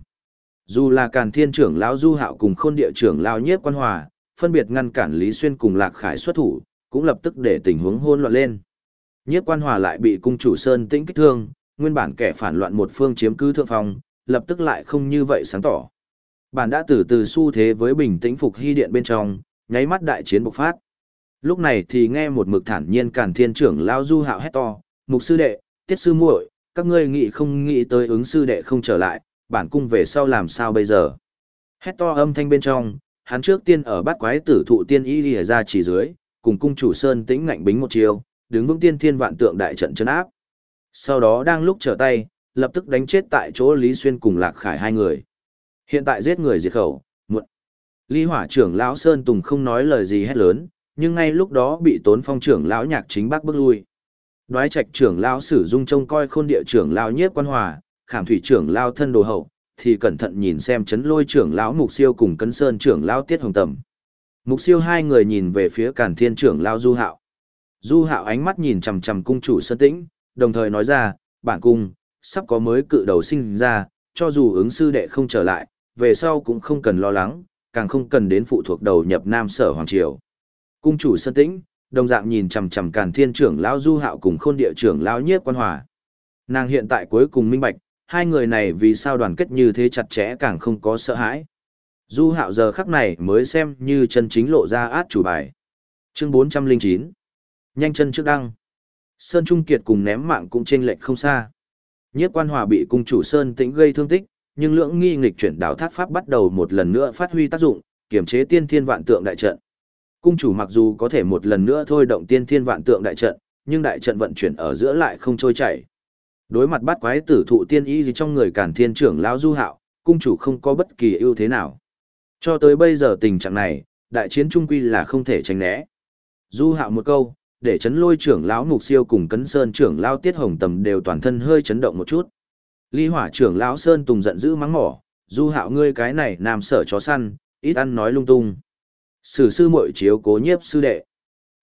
Dù là càn thiên trưởng lão du hạo cùng khôn địa trưởng lão nhiếp quan hòa, phân biệt ngăn cản Lý Xuyên cùng lạc khải xuất thủ, cũng lập tức để tình huống hỗn loạn lên. Nhiếp quan hòa lại bị cung chủ sơn tĩnh kích thương, nguyên bản kẻ phản loạn một phương chiếm cứ thượng phong, lập tức lại không như vậy sáng tỏ. Bản đã từ từ xu thế với bình tĩnh phục hy điện bên trong, nháy mắt đại chiến bộc phát. Lúc này thì nghe một mực thản nhiên cản thiên trưởng lao du hạo hét to, mục sư đệ, tiết sư muội, các ngươi nghĩ không nghĩ tới ứng sư đệ không trở lại, bản cung về sau làm sao bây giờ. Hét to âm thanh bên trong, hắn trước tiên ở bát quái tử thụ tiên y lìa ra chỉ dưới, cùng cung chủ Sơn tĩnh ngạnh bính một chiều, đứng vững tiên thiên vạn tượng đại trận chân áp. Sau đó đang lúc trở tay, lập tức đánh chết tại chỗ Lý Xuyên cùng Lạc Khải hai người. Hiện tại giết người diệt khẩu, muộn. Lý Hỏa trưởng lão Sơn Tùng không nói lời gì hết lớn, nhưng ngay lúc đó bị Tốn Phong trưởng lão Nhạc Chính Bắc bước lui. Đoái Trạch trưởng lão sử dung trông coi khôn địa trưởng lão Nhiếp Quan Hòa, Khảm Thủy trưởng lão thân đồ hậu, thì cẩn thận nhìn xem chấn lôi trưởng lão Mục Siêu cùng Cấn Sơn trưởng lão Tiết Hồng Tầm. Mục Siêu hai người nhìn về phía Càn Thiên trưởng lão Du Hạo. Du Hạo ánh mắt nhìn chằm chằm cung chủ Sơn Tĩnh, đồng thời nói ra, bản cung, sắp có mới cự đầu sinh ra, cho dù ứng sư đệ không trở lại, về sau cũng không cần lo lắng, càng không cần đến phụ thuộc đầu nhập Nam Sở Hoàng Triều. Cung chủ Sơn Tĩnh, đồng dạng nhìn chằm chằm Càn Thiên trưởng lão Du Hạo cùng Khôn Địa trưởng lão Nhiếp Quan Hòa. Nàng hiện tại cuối cùng minh bạch, hai người này vì sao đoàn kết như thế chặt chẽ càng không có sợ hãi. Du Hạo giờ khắc này mới xem như chân chính lộ ra át chủ bài. Chương 409 Nhanh chân trước đăng. Sơn Trung Kiệt cùng ném mạng cũng chênh lệch không xa. Nhiếp quan hòa bị cung chủ Sơn tĩnh gây thương tích, nhưng lưỡng nghi nghịch chuyển đảo thác pháp bắt đầu một lần nữa phát huy tác dụng, kiểm chế tiên thiên vạn tượng đại trận. Cung chủ mặc dù có thể một lần nữa thôi động tiên thiên vạn tượng đại trận, nhưng đại trận vận chuyển ở giữa lại không trôi chảy. Đối mặt bắt quái tử thụ tiên y gì trong người cản thiên trưởng lão du hạo, cung chủ không có bất kỳ ưu thế nào. Cho tới bây giờ tình trạng này, đại chiến trung quy là không thể tránh né. Du hạo một câu, để chấn lôi trưởng lão mục siêu cùng cấn sơn trưởng lão tiết hồng tầm đều toàn thân hơi chấn động một chút. Ly hỏa trưởng lão sơn tùng giận dữ mắng mỏ, du hạo ngươi cái này nam sở chó săn, ít ăn nói lung tung. Sử sư muội chiếu cố nhiếp sư đệ.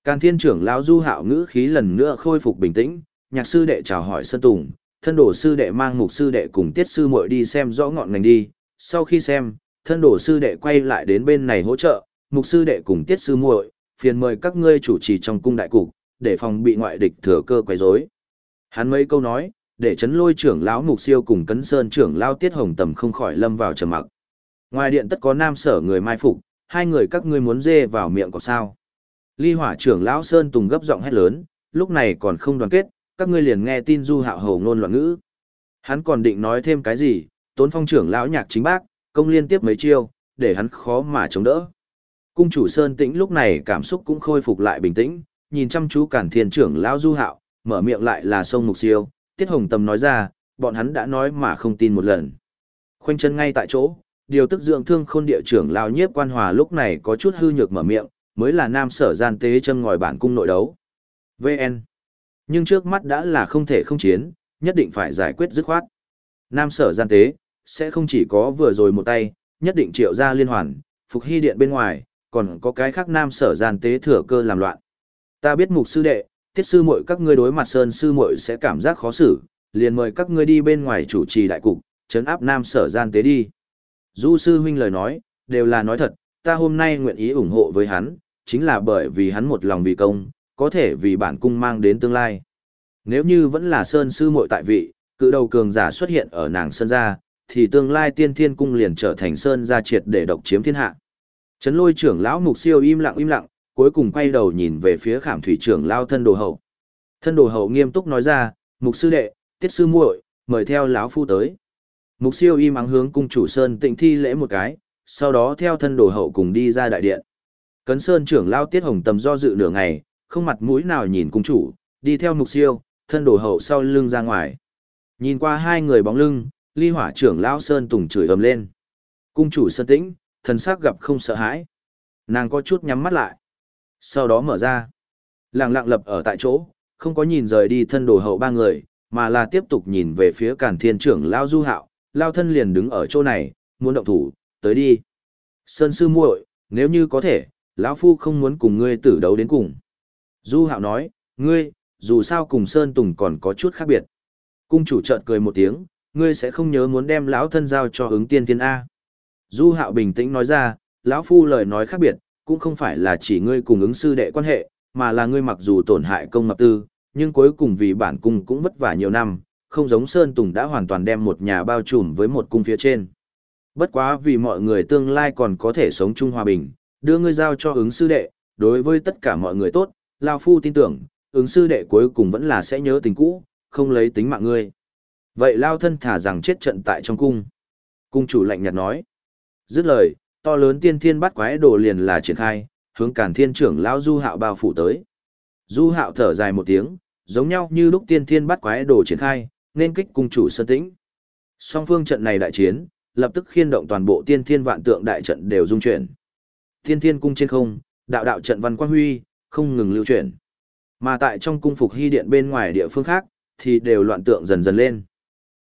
Càn thiên trưởng lão du hạo ngữ khí lần nữa khôi phục bình tĩnh, nhạc sư đệ chào hỏi sơn tùng, thân đổ sư đệ mang mục sư đệ cùng tiết sư muội đi xem rõ ngọn ngành đi. Sau khi xem, thân đổ sư đệ quay lại đến bên này hỗ trợ, mục sư đệ cùng tiết sư muội, phiền mời các ngươi chủ trì trong cung đại cục, để phòng bị ngoại địch thừa cơ quấy rối. Hắn mấy câu nói, để chấn lôi trưởng lão mục siêu cùng cấn sơn trưởng lao tiết hồng tầm không khỏi lâm vào trầm mặc. Ngoài điện tất có nam sở người mai phục, hai người các ngươi muốn dê vào miệng có sao. Ly hỏa trưởng lão sơn tùng gấp giọng hét lớn, lúc này còn không đoàn kết, các ngươi liền nghe tin du hạo hầu ngôn loạn ngữ. Hắn còn định nói thêm cái gì, tốn phong trưởng lão nhạc chính bác, công liên tiếp mấy chiêu, để hắn khó mà chống đỡ. Cung chủ Sơn Tĩnh lúc này cảm xúc cũng khôi phục lại bình tĩnh, nhìn chăm chú Cản Thiên trưởng lão Du Hạo, mở miệng lại là sông mục siêu, Tiết Hồng Tâm nói ra, bọn hắn đã nói mà không tin một lần. Khoanh chân ngay tại chỗ, điều tức dưỡng thương khôn địa trưởng lão nhiếp quan hòa lúc này có chút hư nhược mở miệng, mới là nam sở gian tế chân ngòi bản cung nội đấu. VN. Nhưng trước mắt đã là không thể không chiến, nhất định phải giải quyết dứt khoát. Nam sở gian tế, sẽ không chỉ có vừa rồi một tay, nhất định triệu ra liên hoàn, phục hy điện bên ngoài, còn có cái khác nam sở gian tế thừa cơ làm loạn. Ta biết mục sư đệ, tiết sư muội các ngươi đối mặt sơn sư muội sẽ cảm giác khó xử, liền mời các ngươi đi bên ngoài chủ trì đại cục, chấn áp nam sở gian tế đi. Du sư huynh lời nói, đều là nói thật, ta hôm nay nguyện ý ủng hộ với hắn, chính là bởi vì hắn một lòng vì công, có thể vì bản cung mang đến tương lai. Nếu như vẫn là sơn sư muội tại vị, cự đầu cường giả xuất hiện ở nàng sơn gia, thì tương lai tiên thiên cung liền trở thành sơn gia triệt để độc chiếm thiên hạ. Trấn lôi trưởng lão mục siêu im lặng im lặng, cuối cùng quay đầu nhìn về phía khảm thủy trưởng lao thân đồ hậu. Thân đồ hậu nghiêm túc nói ra, mục sư đệ, tiết sư muội, mời theo lão phu tới. Mục siêu im ắng hướng cung chủ sơn tịnh thi lễ một cái, sau đó theo thân đồ hậu cùng đi ra đại điện. Cấn sơn trưởng lao tiết hồng tầm do dự nửa ngày, không mặt mũi nào nhìn cung chủ, đi theo mục siêu, thân đồ hậu sau lưng ra ngoài. Nhìn qua hai người bóng lưng, ly hỏa trưởng lao sơn tùng chửi ầm lên. Cung chủ sơn tĩnh, thần sắc gặp không sợ hãi. Nàng có chút nhắm mắt lại. Sau đó mở ra. Lặng lặng lập ở tại chỗ, không có nhìn rời đi thân đồ hậu ba người, mà là tiếp tục nhìn về phía càn thiên trưởng Lao Du Hạo. Lao thân liền đứng ở chỗ này, muốn động thủ, tới đi. Sơn sư muội, nếu như có thể, lão Phu không muốn cùng ngươi tử đấu đến cùng. Du Hạo nói, ngươi, dù sao cùng Sơn Tùng còn có chút khác biệt. Cung chủ chợt cười một tiếng, ngươi sẽ không nhớ muốn đem lão thân giao cho ứng tiên tiên A. Du Hạo bình tĩnh nói ra, lão phu lời nói khác biệt, cũng không phải là chỉ ngươi cùng ứng sư đệ quan hệ, mà là ngươi mặc dù tổn hại công mập tư, nhưng cuối cùng vì bản cung cũng vất vả nhiều năm, không giống Sơn Tùng đã hoàn toàn đem một nhà bao trùm với một cung phía trên. Bất quá vì mọi người tương lai còn có thể sống chung hòa bình, đưa ngươi giao cho ứng sư đệ, đối với tất cả mọi người tốt, lão phu tin tưởng, ứng sư đệ cuối cùng vẫn là sẽ nhớ tình cũ, không lấy tính mạng ngươi. Vậy lao thân thả rằng chết trận tại trong cung. Cung chủ lạnh nhạt nói. Dứt lời, To lớn tiên thiên bắt quái đồ liền là triển khai, hướng cản thiên trưởng lão Du Hạo bao phủ tới. Du Hạo thở dài một tiếng, giống nhau như lúc tiên thiên bắt quái đồ triển khai, nên kích cung chủ sơn tĩnh. Song phương trận này đại chiến, lập tức khiên động toàn bộ tiên thiên vạn tượng đại trận đều dung chuyển. Tiên thiên cung trên không, đạo đạo trận văn quang huy, không ngừng lưu chuyển. Mà tại trong cung phục hy điện bên ngoài địa phương khác, thì đều loạn tượng dần dần lên.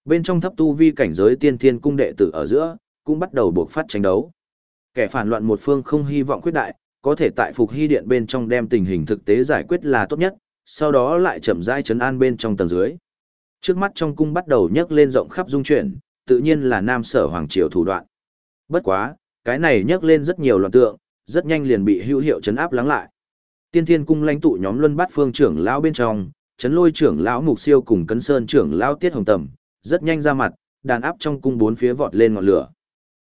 Bên trong thấp tu vi cảnh giới tiên thiên cung đệ tử ở giữa, cũng bắt đầu buộc phát tranh đấu. Kẻ phản loạn một phương không hy vọng quyết đại, có thể tại phục hy điện bên trong đem tình hình thực tế giải quyết là tốt nhất, sau đó lại chậm rãi chấn an bên trong tầng dưới. Trước mắt trong cung bắt đầu nhấc lên rộng khắp dung chuyển, tự nhiên là nam sở hoàng triều thủ đoạn. Bất quá, cái này nhấc lên rất nhiều loạn tượng, rất nhanh liền bị hữu hiệu chấn áp lắng lại. Tiên Thiên cung lãnh tụ nhóm Luân Bát Phương trưởng lão bên trong, chấn lôi trưởng lão Mục Siêu cùng Cấn Sơn trưởng lão Tiết Hồng Tầm, rất nhanh ra mặt, đàn áp trong cung bốn phía vọt lên ngọn lửa.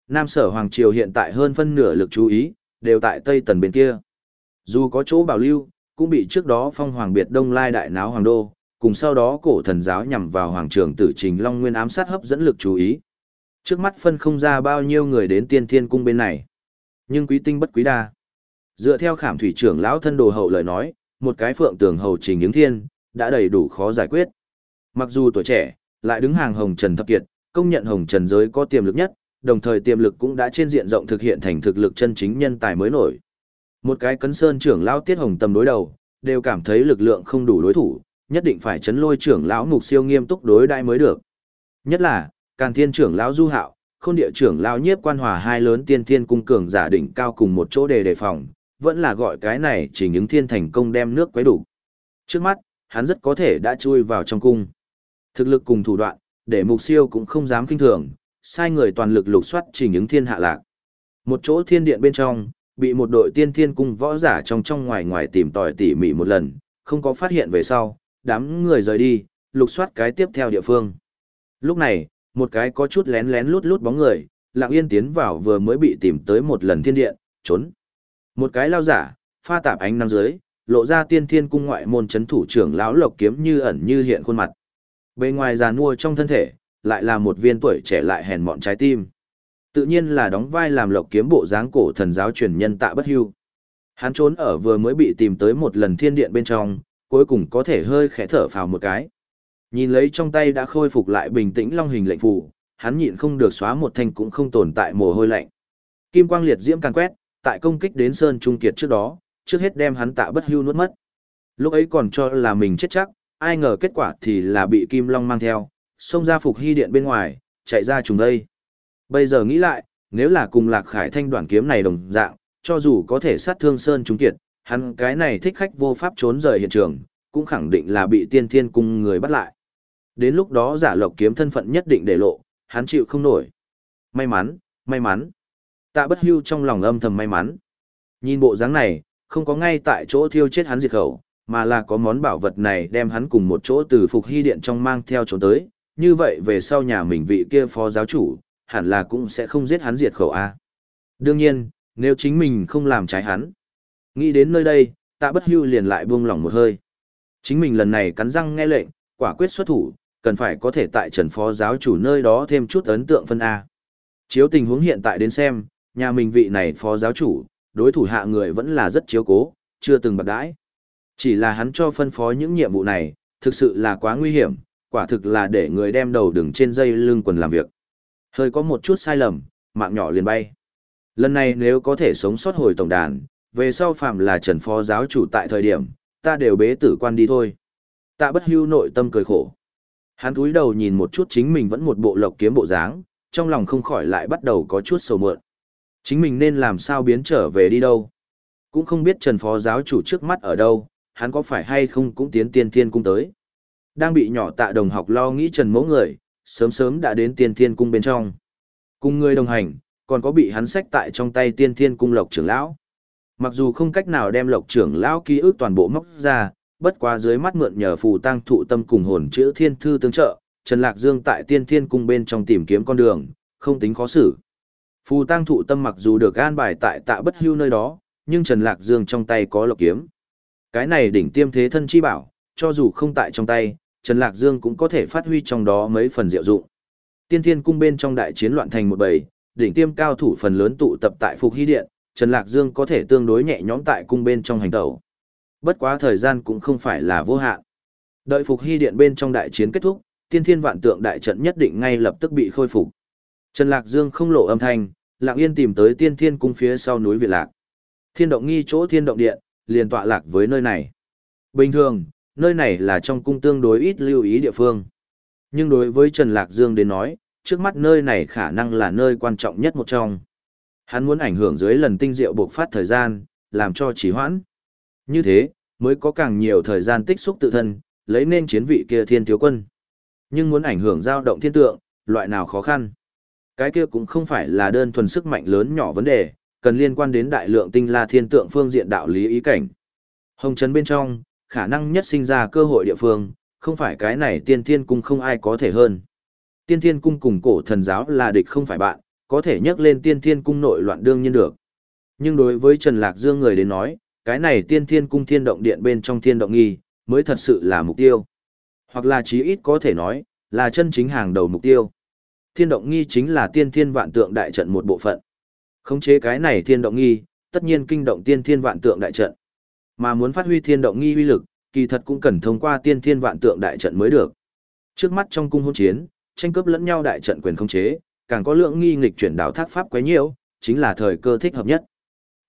Nam Sở Hoàng triều hiện tại hơn phân nửa lực chú ý đều tại Tây Tần bên kia. Dù có chỗ bảo lưu, cũng bị trước đó phong hoàng biệt Đông Lai đại náo hoàng đô, cùng sau đó cổ thần giáo nhằm vào hoàng trường tử trình Long Nguyên ám sát hấp dẫn lực chú ý. Trước mắt phân không ra bao nhiêu người đến tiên thiên cung bên này. Nhưng quý tinh bất quý đa. Dựa theo khảm thủy trưởng lão thân đồ hậu lời nói, một cái phượng tường hầu trình những thiên, đã đầy đủ khó giải quyết. Mặc dù tuổi trẻ, lại đứng hàng hồng trần thập kiệt, công nhận hồng trần giới có tiềm lực nhất, đồng thời tiềm lực cũng đã trên diện rộng thực hiện thành thực lực chân chính nhân tài mới nổi. Một cái cấn sơn trưởng lão tiết hồng tầm đối đầu, đều cảm thấy lực lượng không đủ đối thủ, nhất định phải chấn lôi trưởng lão mục siêu nghiêm túc đối đãi mới được. Nhất là, Càn Thiên trưởng lão Du Hạo, Khôn Địa trưởng lão Nhiếp Quan Hòa hai lớn tiên thiên cung cường giả đỉnh cao cùng một chỗ để đề phòng, vẫn là gọi cái này chỉ những thiên thành công đem nước quấy đủ. Trước mắt, hắn rất có thể đã chui vào trong cung. Thực lực cùng thủ đoạn, để mục siêu cũng không dám kinh thường, sai người toàn lực lục soát chỉ những thiên hạ lạc. Một chỗ thiên điện bên trong, bị một đội tiên thiên cung võ giả trong trong ngoài ngoài tìm tòi tỉ mỉ một lần, không có phát hiện về sau, đám người rời đi, lục soát cái tiếp theo địa phương. Lúc này, một cái có chút lén lén lút lút bóng người, lặng yên tiến vào vừa mới bị tìm tới một lần thiên điện, trốn. Một cái lao giả, pha tạp ánh nắng dưới, lộ ra tiên thiên cung ngoại môn chấn thủ trưởng lão lộc kiếm như ẩn như hiện khuôn mặt. Bên ngoài già nua trong thân thể, lại là một viên tuổi trẻ lại hèn mọn trái tim. Tự nhiên là đóng vai làm lộc kiếm bộ dáng cổ thần giáo truyền nhân tạ bất hưu. Hắn trốn ở vừa mới bị tìm tới một lần thiên điện bên trong, cuối cùng có thể hơi khẽ thở phào một cái. Nhìn lấy trong tay đã khôi phục lại bình tĩnh long hình lệnh phù, hắn nhịn không được xóa một thanh cũng không tồn tại mồ hôi lạnh. Kim quang liệt diễm can quét, tại công kích đến Sơn Trung Kiệt trước đó, trước hết đem hắn tạ bất hưu nuốt mất. Lúc ấy còn cho là mình chết chắc, ai ngờ kết quả thì là bị Kim Long mang theo, xông ra phục hy điện bên ngoài, chạy ra trùng đây. Bây giờ nghĩ lại, nếu là cùng Lạc Khải Thanh đoạn kiếm này đồng dạng, cho dù có thể sát thương Sơn Trung Kiệt, hắn cái này thích khách vô pháp trốn rời hiện trường, cũng khẳng định là bị tiên thiên cung người bắt lại. Đến lúc đó giả lộc kiếm thân phận nhất định để lộ, hắn chịu không nổi. May mắn, may mắn. Tạ bất hưu trong lòng âm thầm may mắn. Nhìn bộ dáng này, không có ngay tại chỗ thiêu chết hắn diệt khẩu, mà là có món bảo vật này đem hắn cùng một chỗ từ phục hy điện trong mang theo trốn tới. Như vậy về sau nhà mình vị kia phó giáo chủ, hẳn là cũng sẽ không giết hắn diệt khẩu A. Đương nhiên, nếu chính mình không làm trái hắn. Nghĩ đến nơi đây, tạ bất hưu liền lại buông lỏng một hơi. Chính mình lần này cắn răng nghe lệnh, quả quyết xuất thủ, cần phải có thể tại trần phó giáo chủ nơi đó thêm chút ấn tượng phân A. Chiếu tình huống hiện tại đến xem, nhà mình vị này phó giáo chủ, đối thủ hạ người vẫn là rất chiếu cố, chưa từng bạc đãi. Chỉ là hắn cho phân phó những nhiệm vụ này, thực sự là quá nguy hiểm, quả thực là để người đem đầu đứng trên dây lưng quần làm việc. Hơi có một chút sai lầm, mạng nhỏ liền bay. Lần này nếu có thể sống sót hồi tổng đàn, về sau phạm là trần phó giáo chủ tại thời điểm, ta đều bế tử quan đi thôi. Tạ bất hưu nội tâm cười khổ. Hắn cúi đầu nhìn một chút chính mình vẫn một bộ lộc kiếm bộ dáng, trong lòng không khỏi lại bắt đầu có chút sầu mượn. Chính mình nên làm sao biến trở về đi đâu. Cũng không biết Trần Phó giáo chủ trước mắt ở đâu, hắn có phải hay không cũng tiến tiên thiên cung tới. Đang bị nhỏ tạ đồng học lo nghĩ Trần mẫu người, sớm sớm đã đến tiên thiên cung bên trong. Cùng người đồng hành, còn có bị hắn sách tại trong tay tiên thiên cung lộc trưởng lão. Mặc dù không cách nào đem lộc trưởng lão ký ức toàn bộ móc ra, bất quá dưới mắt mượn nhờ phù tăng thụ tâm cùng hồn chữ thiên thư tương trợ, Trần Lạc Dương tại tiên thiên cung bên trong tìm kiếm con đường, không tính khó xử. Phù tăng thụ tâm mặc dù được an bài tại tạ bất hưu nơi đó, nhưng Trần Lạc Dương trong tay có lộc kiếm. Cái này đỉnh tiêm thế thân chi bảo, cho dù không tại trong tay, Trần Lạc Dương cũng có thể phát huy trong đó mấy phần diệu dụng. Tiên thiên cung bên trong đại chiến loạn thành một bầy, đỉnh tiêm cao thủ phần lớn tụ tập tại Phục Hy Điện, Trần Lạc Dương có thể tương đối nhẹ nhõm tại cung bên trong hành tẩu. Bất quá thời gian cũng không phải là vô hạn. Đợi Phục Hy Điện bên trong đại chiến kết thúc, tiên thiên vạn tượng đại trận nhất định ngay lập tức bị khôi phục. Trần Lạc Dương không lộ âm thanh, lặng yên tìm tới tiên thiên cung phía sau núi Việt Lạc. Thiên động nghi chỗ thiên động điện, liền tọa lạc với nơi này. Bình thường, nơi này là trong cung tương đối ít lưu ý địa phương. Nhưng đối với Trần Lạc Dương đến nói, trước mắt nơi này khả năng là nơi quan trọng nhất một trong. Hắn muốn ảnh hưởng dưới lần tinh diệu buộc phát thời gian, làm cho trì hoãn. Như thế, mới có càng nhiều thời gian tích xúc tự thân, lấy nên chiến vị kia thiên thiếu quân. Nhưng muốn ảnh hưởng dao động thiên tượng, loại nào khó khăn. Cái kia cũng không phải là đơn thuần sức mạnh lớn nhỏ vấn đề, cần liên quan đến đại lượng tinh la thiên tượng phương diện đạo lý ý cảnh. Hồng trấn bên trong, khả năng nhất sinh ra cơ hội địa phương, không phải cái này tiên thiên cung không ai có thể hơn. Tiên thiên cung cùng cổ thần giáo là địch không phải bạn, có thể nhắc lên tiên thiên cung nội loạn đương nhiên được. Nhưng đối với Trần Lạc Dương người đến nói, cái này tiên thiên cung thiên động điện bên trong thiên động nghi, mới thật sự là mục tiêu. Hoặc là chí ít có thể nói, là chân chính hàng đầu mục tiêu. Thiên động nghi chính là tiên thiên vạn tượng đại trận một bộ phận. Khống chế cái này thiên động nghi, tất nhiên kinh động tiên thiên vạn tượng đại trận. Mà muốn phát huy thiên động nghi uy lực, kỳ thật cũng cần thông qua tiên thiên vạn tượng đại trận mới được. Trước mắt trong cung hôn chiến, tranh cướp lẫn nhau đại trận quyền khống chế, càng có lượng nghi nghịch chuyển đảo thác pháp quấy nhiễu, chính là thời cơ thích hợp nhất.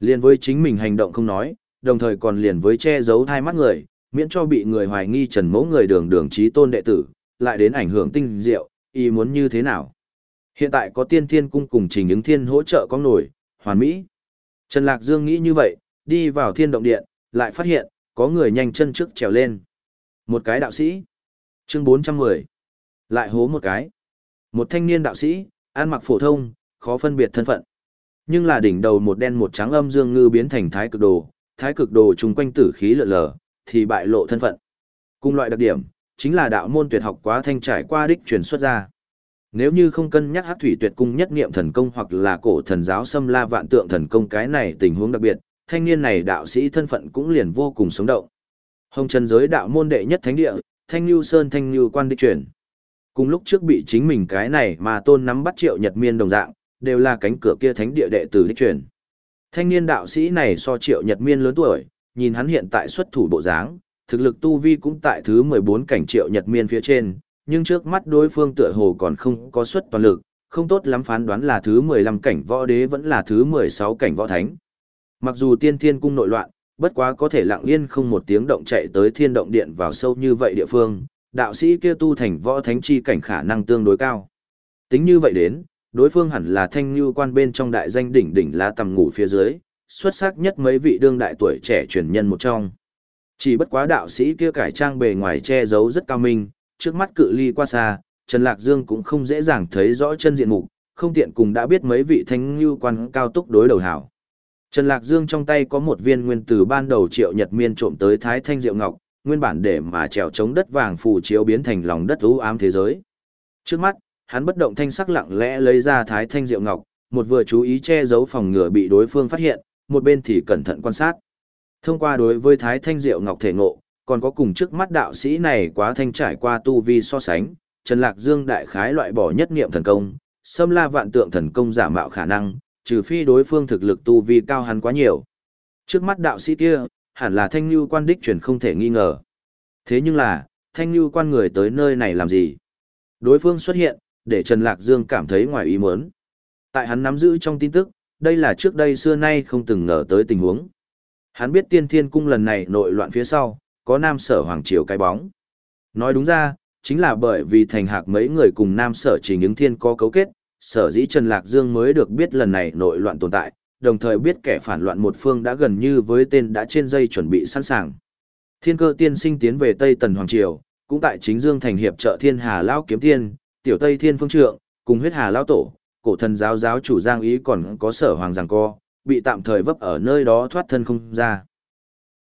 Liên với chính mình hành động không nói, đồng thời còn liền với che giấu hai mắt người, miễn cho bị người hoài nghi trần mẫu người đường đường trí tôn đệ tử, lại đến ảnh hưởng tinh diệu, ý muốn như thế nào. Hiện tại có tiên thiên cung cùng trình ứng thiên hỗ trợ con nổi, hoàn mỹ. Trần Lạc Dương nghĩ như vậy, đi vào thiên động điện, lại phát hiện, có người nhanh chân trước trèo lên. Một cái đạo sĩ. Chương 410. Lại hố một cái. Một thanh niên đạo sĩ, ăn mặc phổ thông, khó phân biệt thân phận. Nhưng là đỉnh đầu một đen một trắng âm dương ngư biến thành thái cực đồ, thái cực đồ chung quanh tử khí lượn lờ, thì bại lộ thân phận. Cùng loại đặc điểm, chính là đạo môn tuyệt học quá thanh trải qua đích truyền xuất ra. Nếu như không cân nhắc hát thủy tuyệt cung nhất niệm thần công hoặc là cổ thần giáo xâm la vạn tượng thần công cái này tình huống đặc biệt, thanh niên này đạo sĩ thân phận cũng liền vô cùng sống động. Hồng trần giới đạo môn đệ nhất thánh địa, thanh lưu sơn thanh lưu quan đích truyền. Cùng lúc trước bị chính mình cái này mà tôn nắm bắt triệu nhật miên đồng dạng, đều là cánh cửa kia thánh địa đệ tử đích truyền. Thanh niên đạo sĩ này so triệu nhật miên lớn tuổi, nhìn hắn hiện tại xuất thủ bộ dáng, thực lực tu vi cũng tại thứ 14 cảnh triệu nhật miên phía trên, nhưng trước mắt đối phương tựa hồ còn không có suất toàn lực, không tốt lắm phán đoán là thứ 15 cảnh võ đế vẫn là thứ 16 cảnh võ thánh. Mặc dù tiên thiên cung nội loạn, bất quá có thể lặng yên không một tiếng động chạy tới thiên động điện vào sâu như vậy địa phương, đạo sĩ kia tu thành võ thánh chi cảnh khả năng tương đối cao. Tính như vậy đến, đối phương hẳn là thanh như quan bên trong đại danh đỉnh đỉnh lá tầm ngủ phía dưới, xuất sắc nhất mấy vị đương đại tuổi trẻ truyền nhân một trong. Chỉ bất quá đạo sĩ kia cải trang bề ngoài che giấu rất cao minh, trước mắt cự ly qua xa, Trần Lạc Dương cũng không dễ dàng thấy rõ chân diện mục, không tiện cùng đã biết mấy vị thanh lưu quan cao túc đối đầu hảo. Trần Lạc Dương trong tay có một viên nguyên tử ban đầu triệu nhật miên trộm tới Thái Thanh Diệu Ngọc, nguyên bản để mà trèo chống đất vàng phù chiếu biến thành lòng đất u ám thế giới. Trước mắt, hắn bất động thanh sắc lặng lẽ lấy ra Thái Thanh Diệu Ngọc, một vừa chú ý che giấu phòng ngừa bị đối phương phát hiện, một bên thì cẩn thận quan sát. Thông qua đối với Thái Thanh Diệu Ngọc thể ngộ, còn có cùng trước mắt đạo sĩ này quá thanh trải qua tu vi so sánh, Trần Lạc Dương đại khái loại bỏ nhất niệm thần công, xâm la vạn tượng thần công giả mạo khả năng, trừ phi đối phương thực lực tu vi cao hắn quá nhiều. Trước mắt đạo sĩ kia, hẳn là thanh lưu quan đích chuyển không thể nghi ngờ. Thế nhưng là, thanh lưu quan người tới nơi này làm gì? Đối phương xuất hiện, để Trần Lạc Dương cảm thấy ngoài ý muốn. Tại hắn nắm giữ trong tin tức, đây là trước đây xưa nay không từng ngờ tới tình huống. Hắn biết tiên thiên cung lần này nội loạn phía sau, có nam sở hoàng triều cái bóng. Nói đúng ra, chính là bởi vì thành hạc mấy người cùng nam sở trình ứng thiên có cấu kết, sở dĩ Trần Lạc Dương mới được biết lần này nội loạn tồn tại, đồng thời biết kẻ phản loạn một phương đã gần như với tên đã trên dây chuẩn bị sẵn sàng. Thiên cơ tiên sinh tiến về Tây Tần Hoàng Triều, cũng tại chính Dương thành hiệp trợ Thiên Hà Lao Kiếm Tiên, Tiểu Tây Thiên Phương Trượng, cùng huyết Hà Lao Tổ, cổ thần giáo giáo chủ Giang Ý còn có sở hoàng giảng co, bị tạm thời vấp ở nơi đó thoát thân không ra.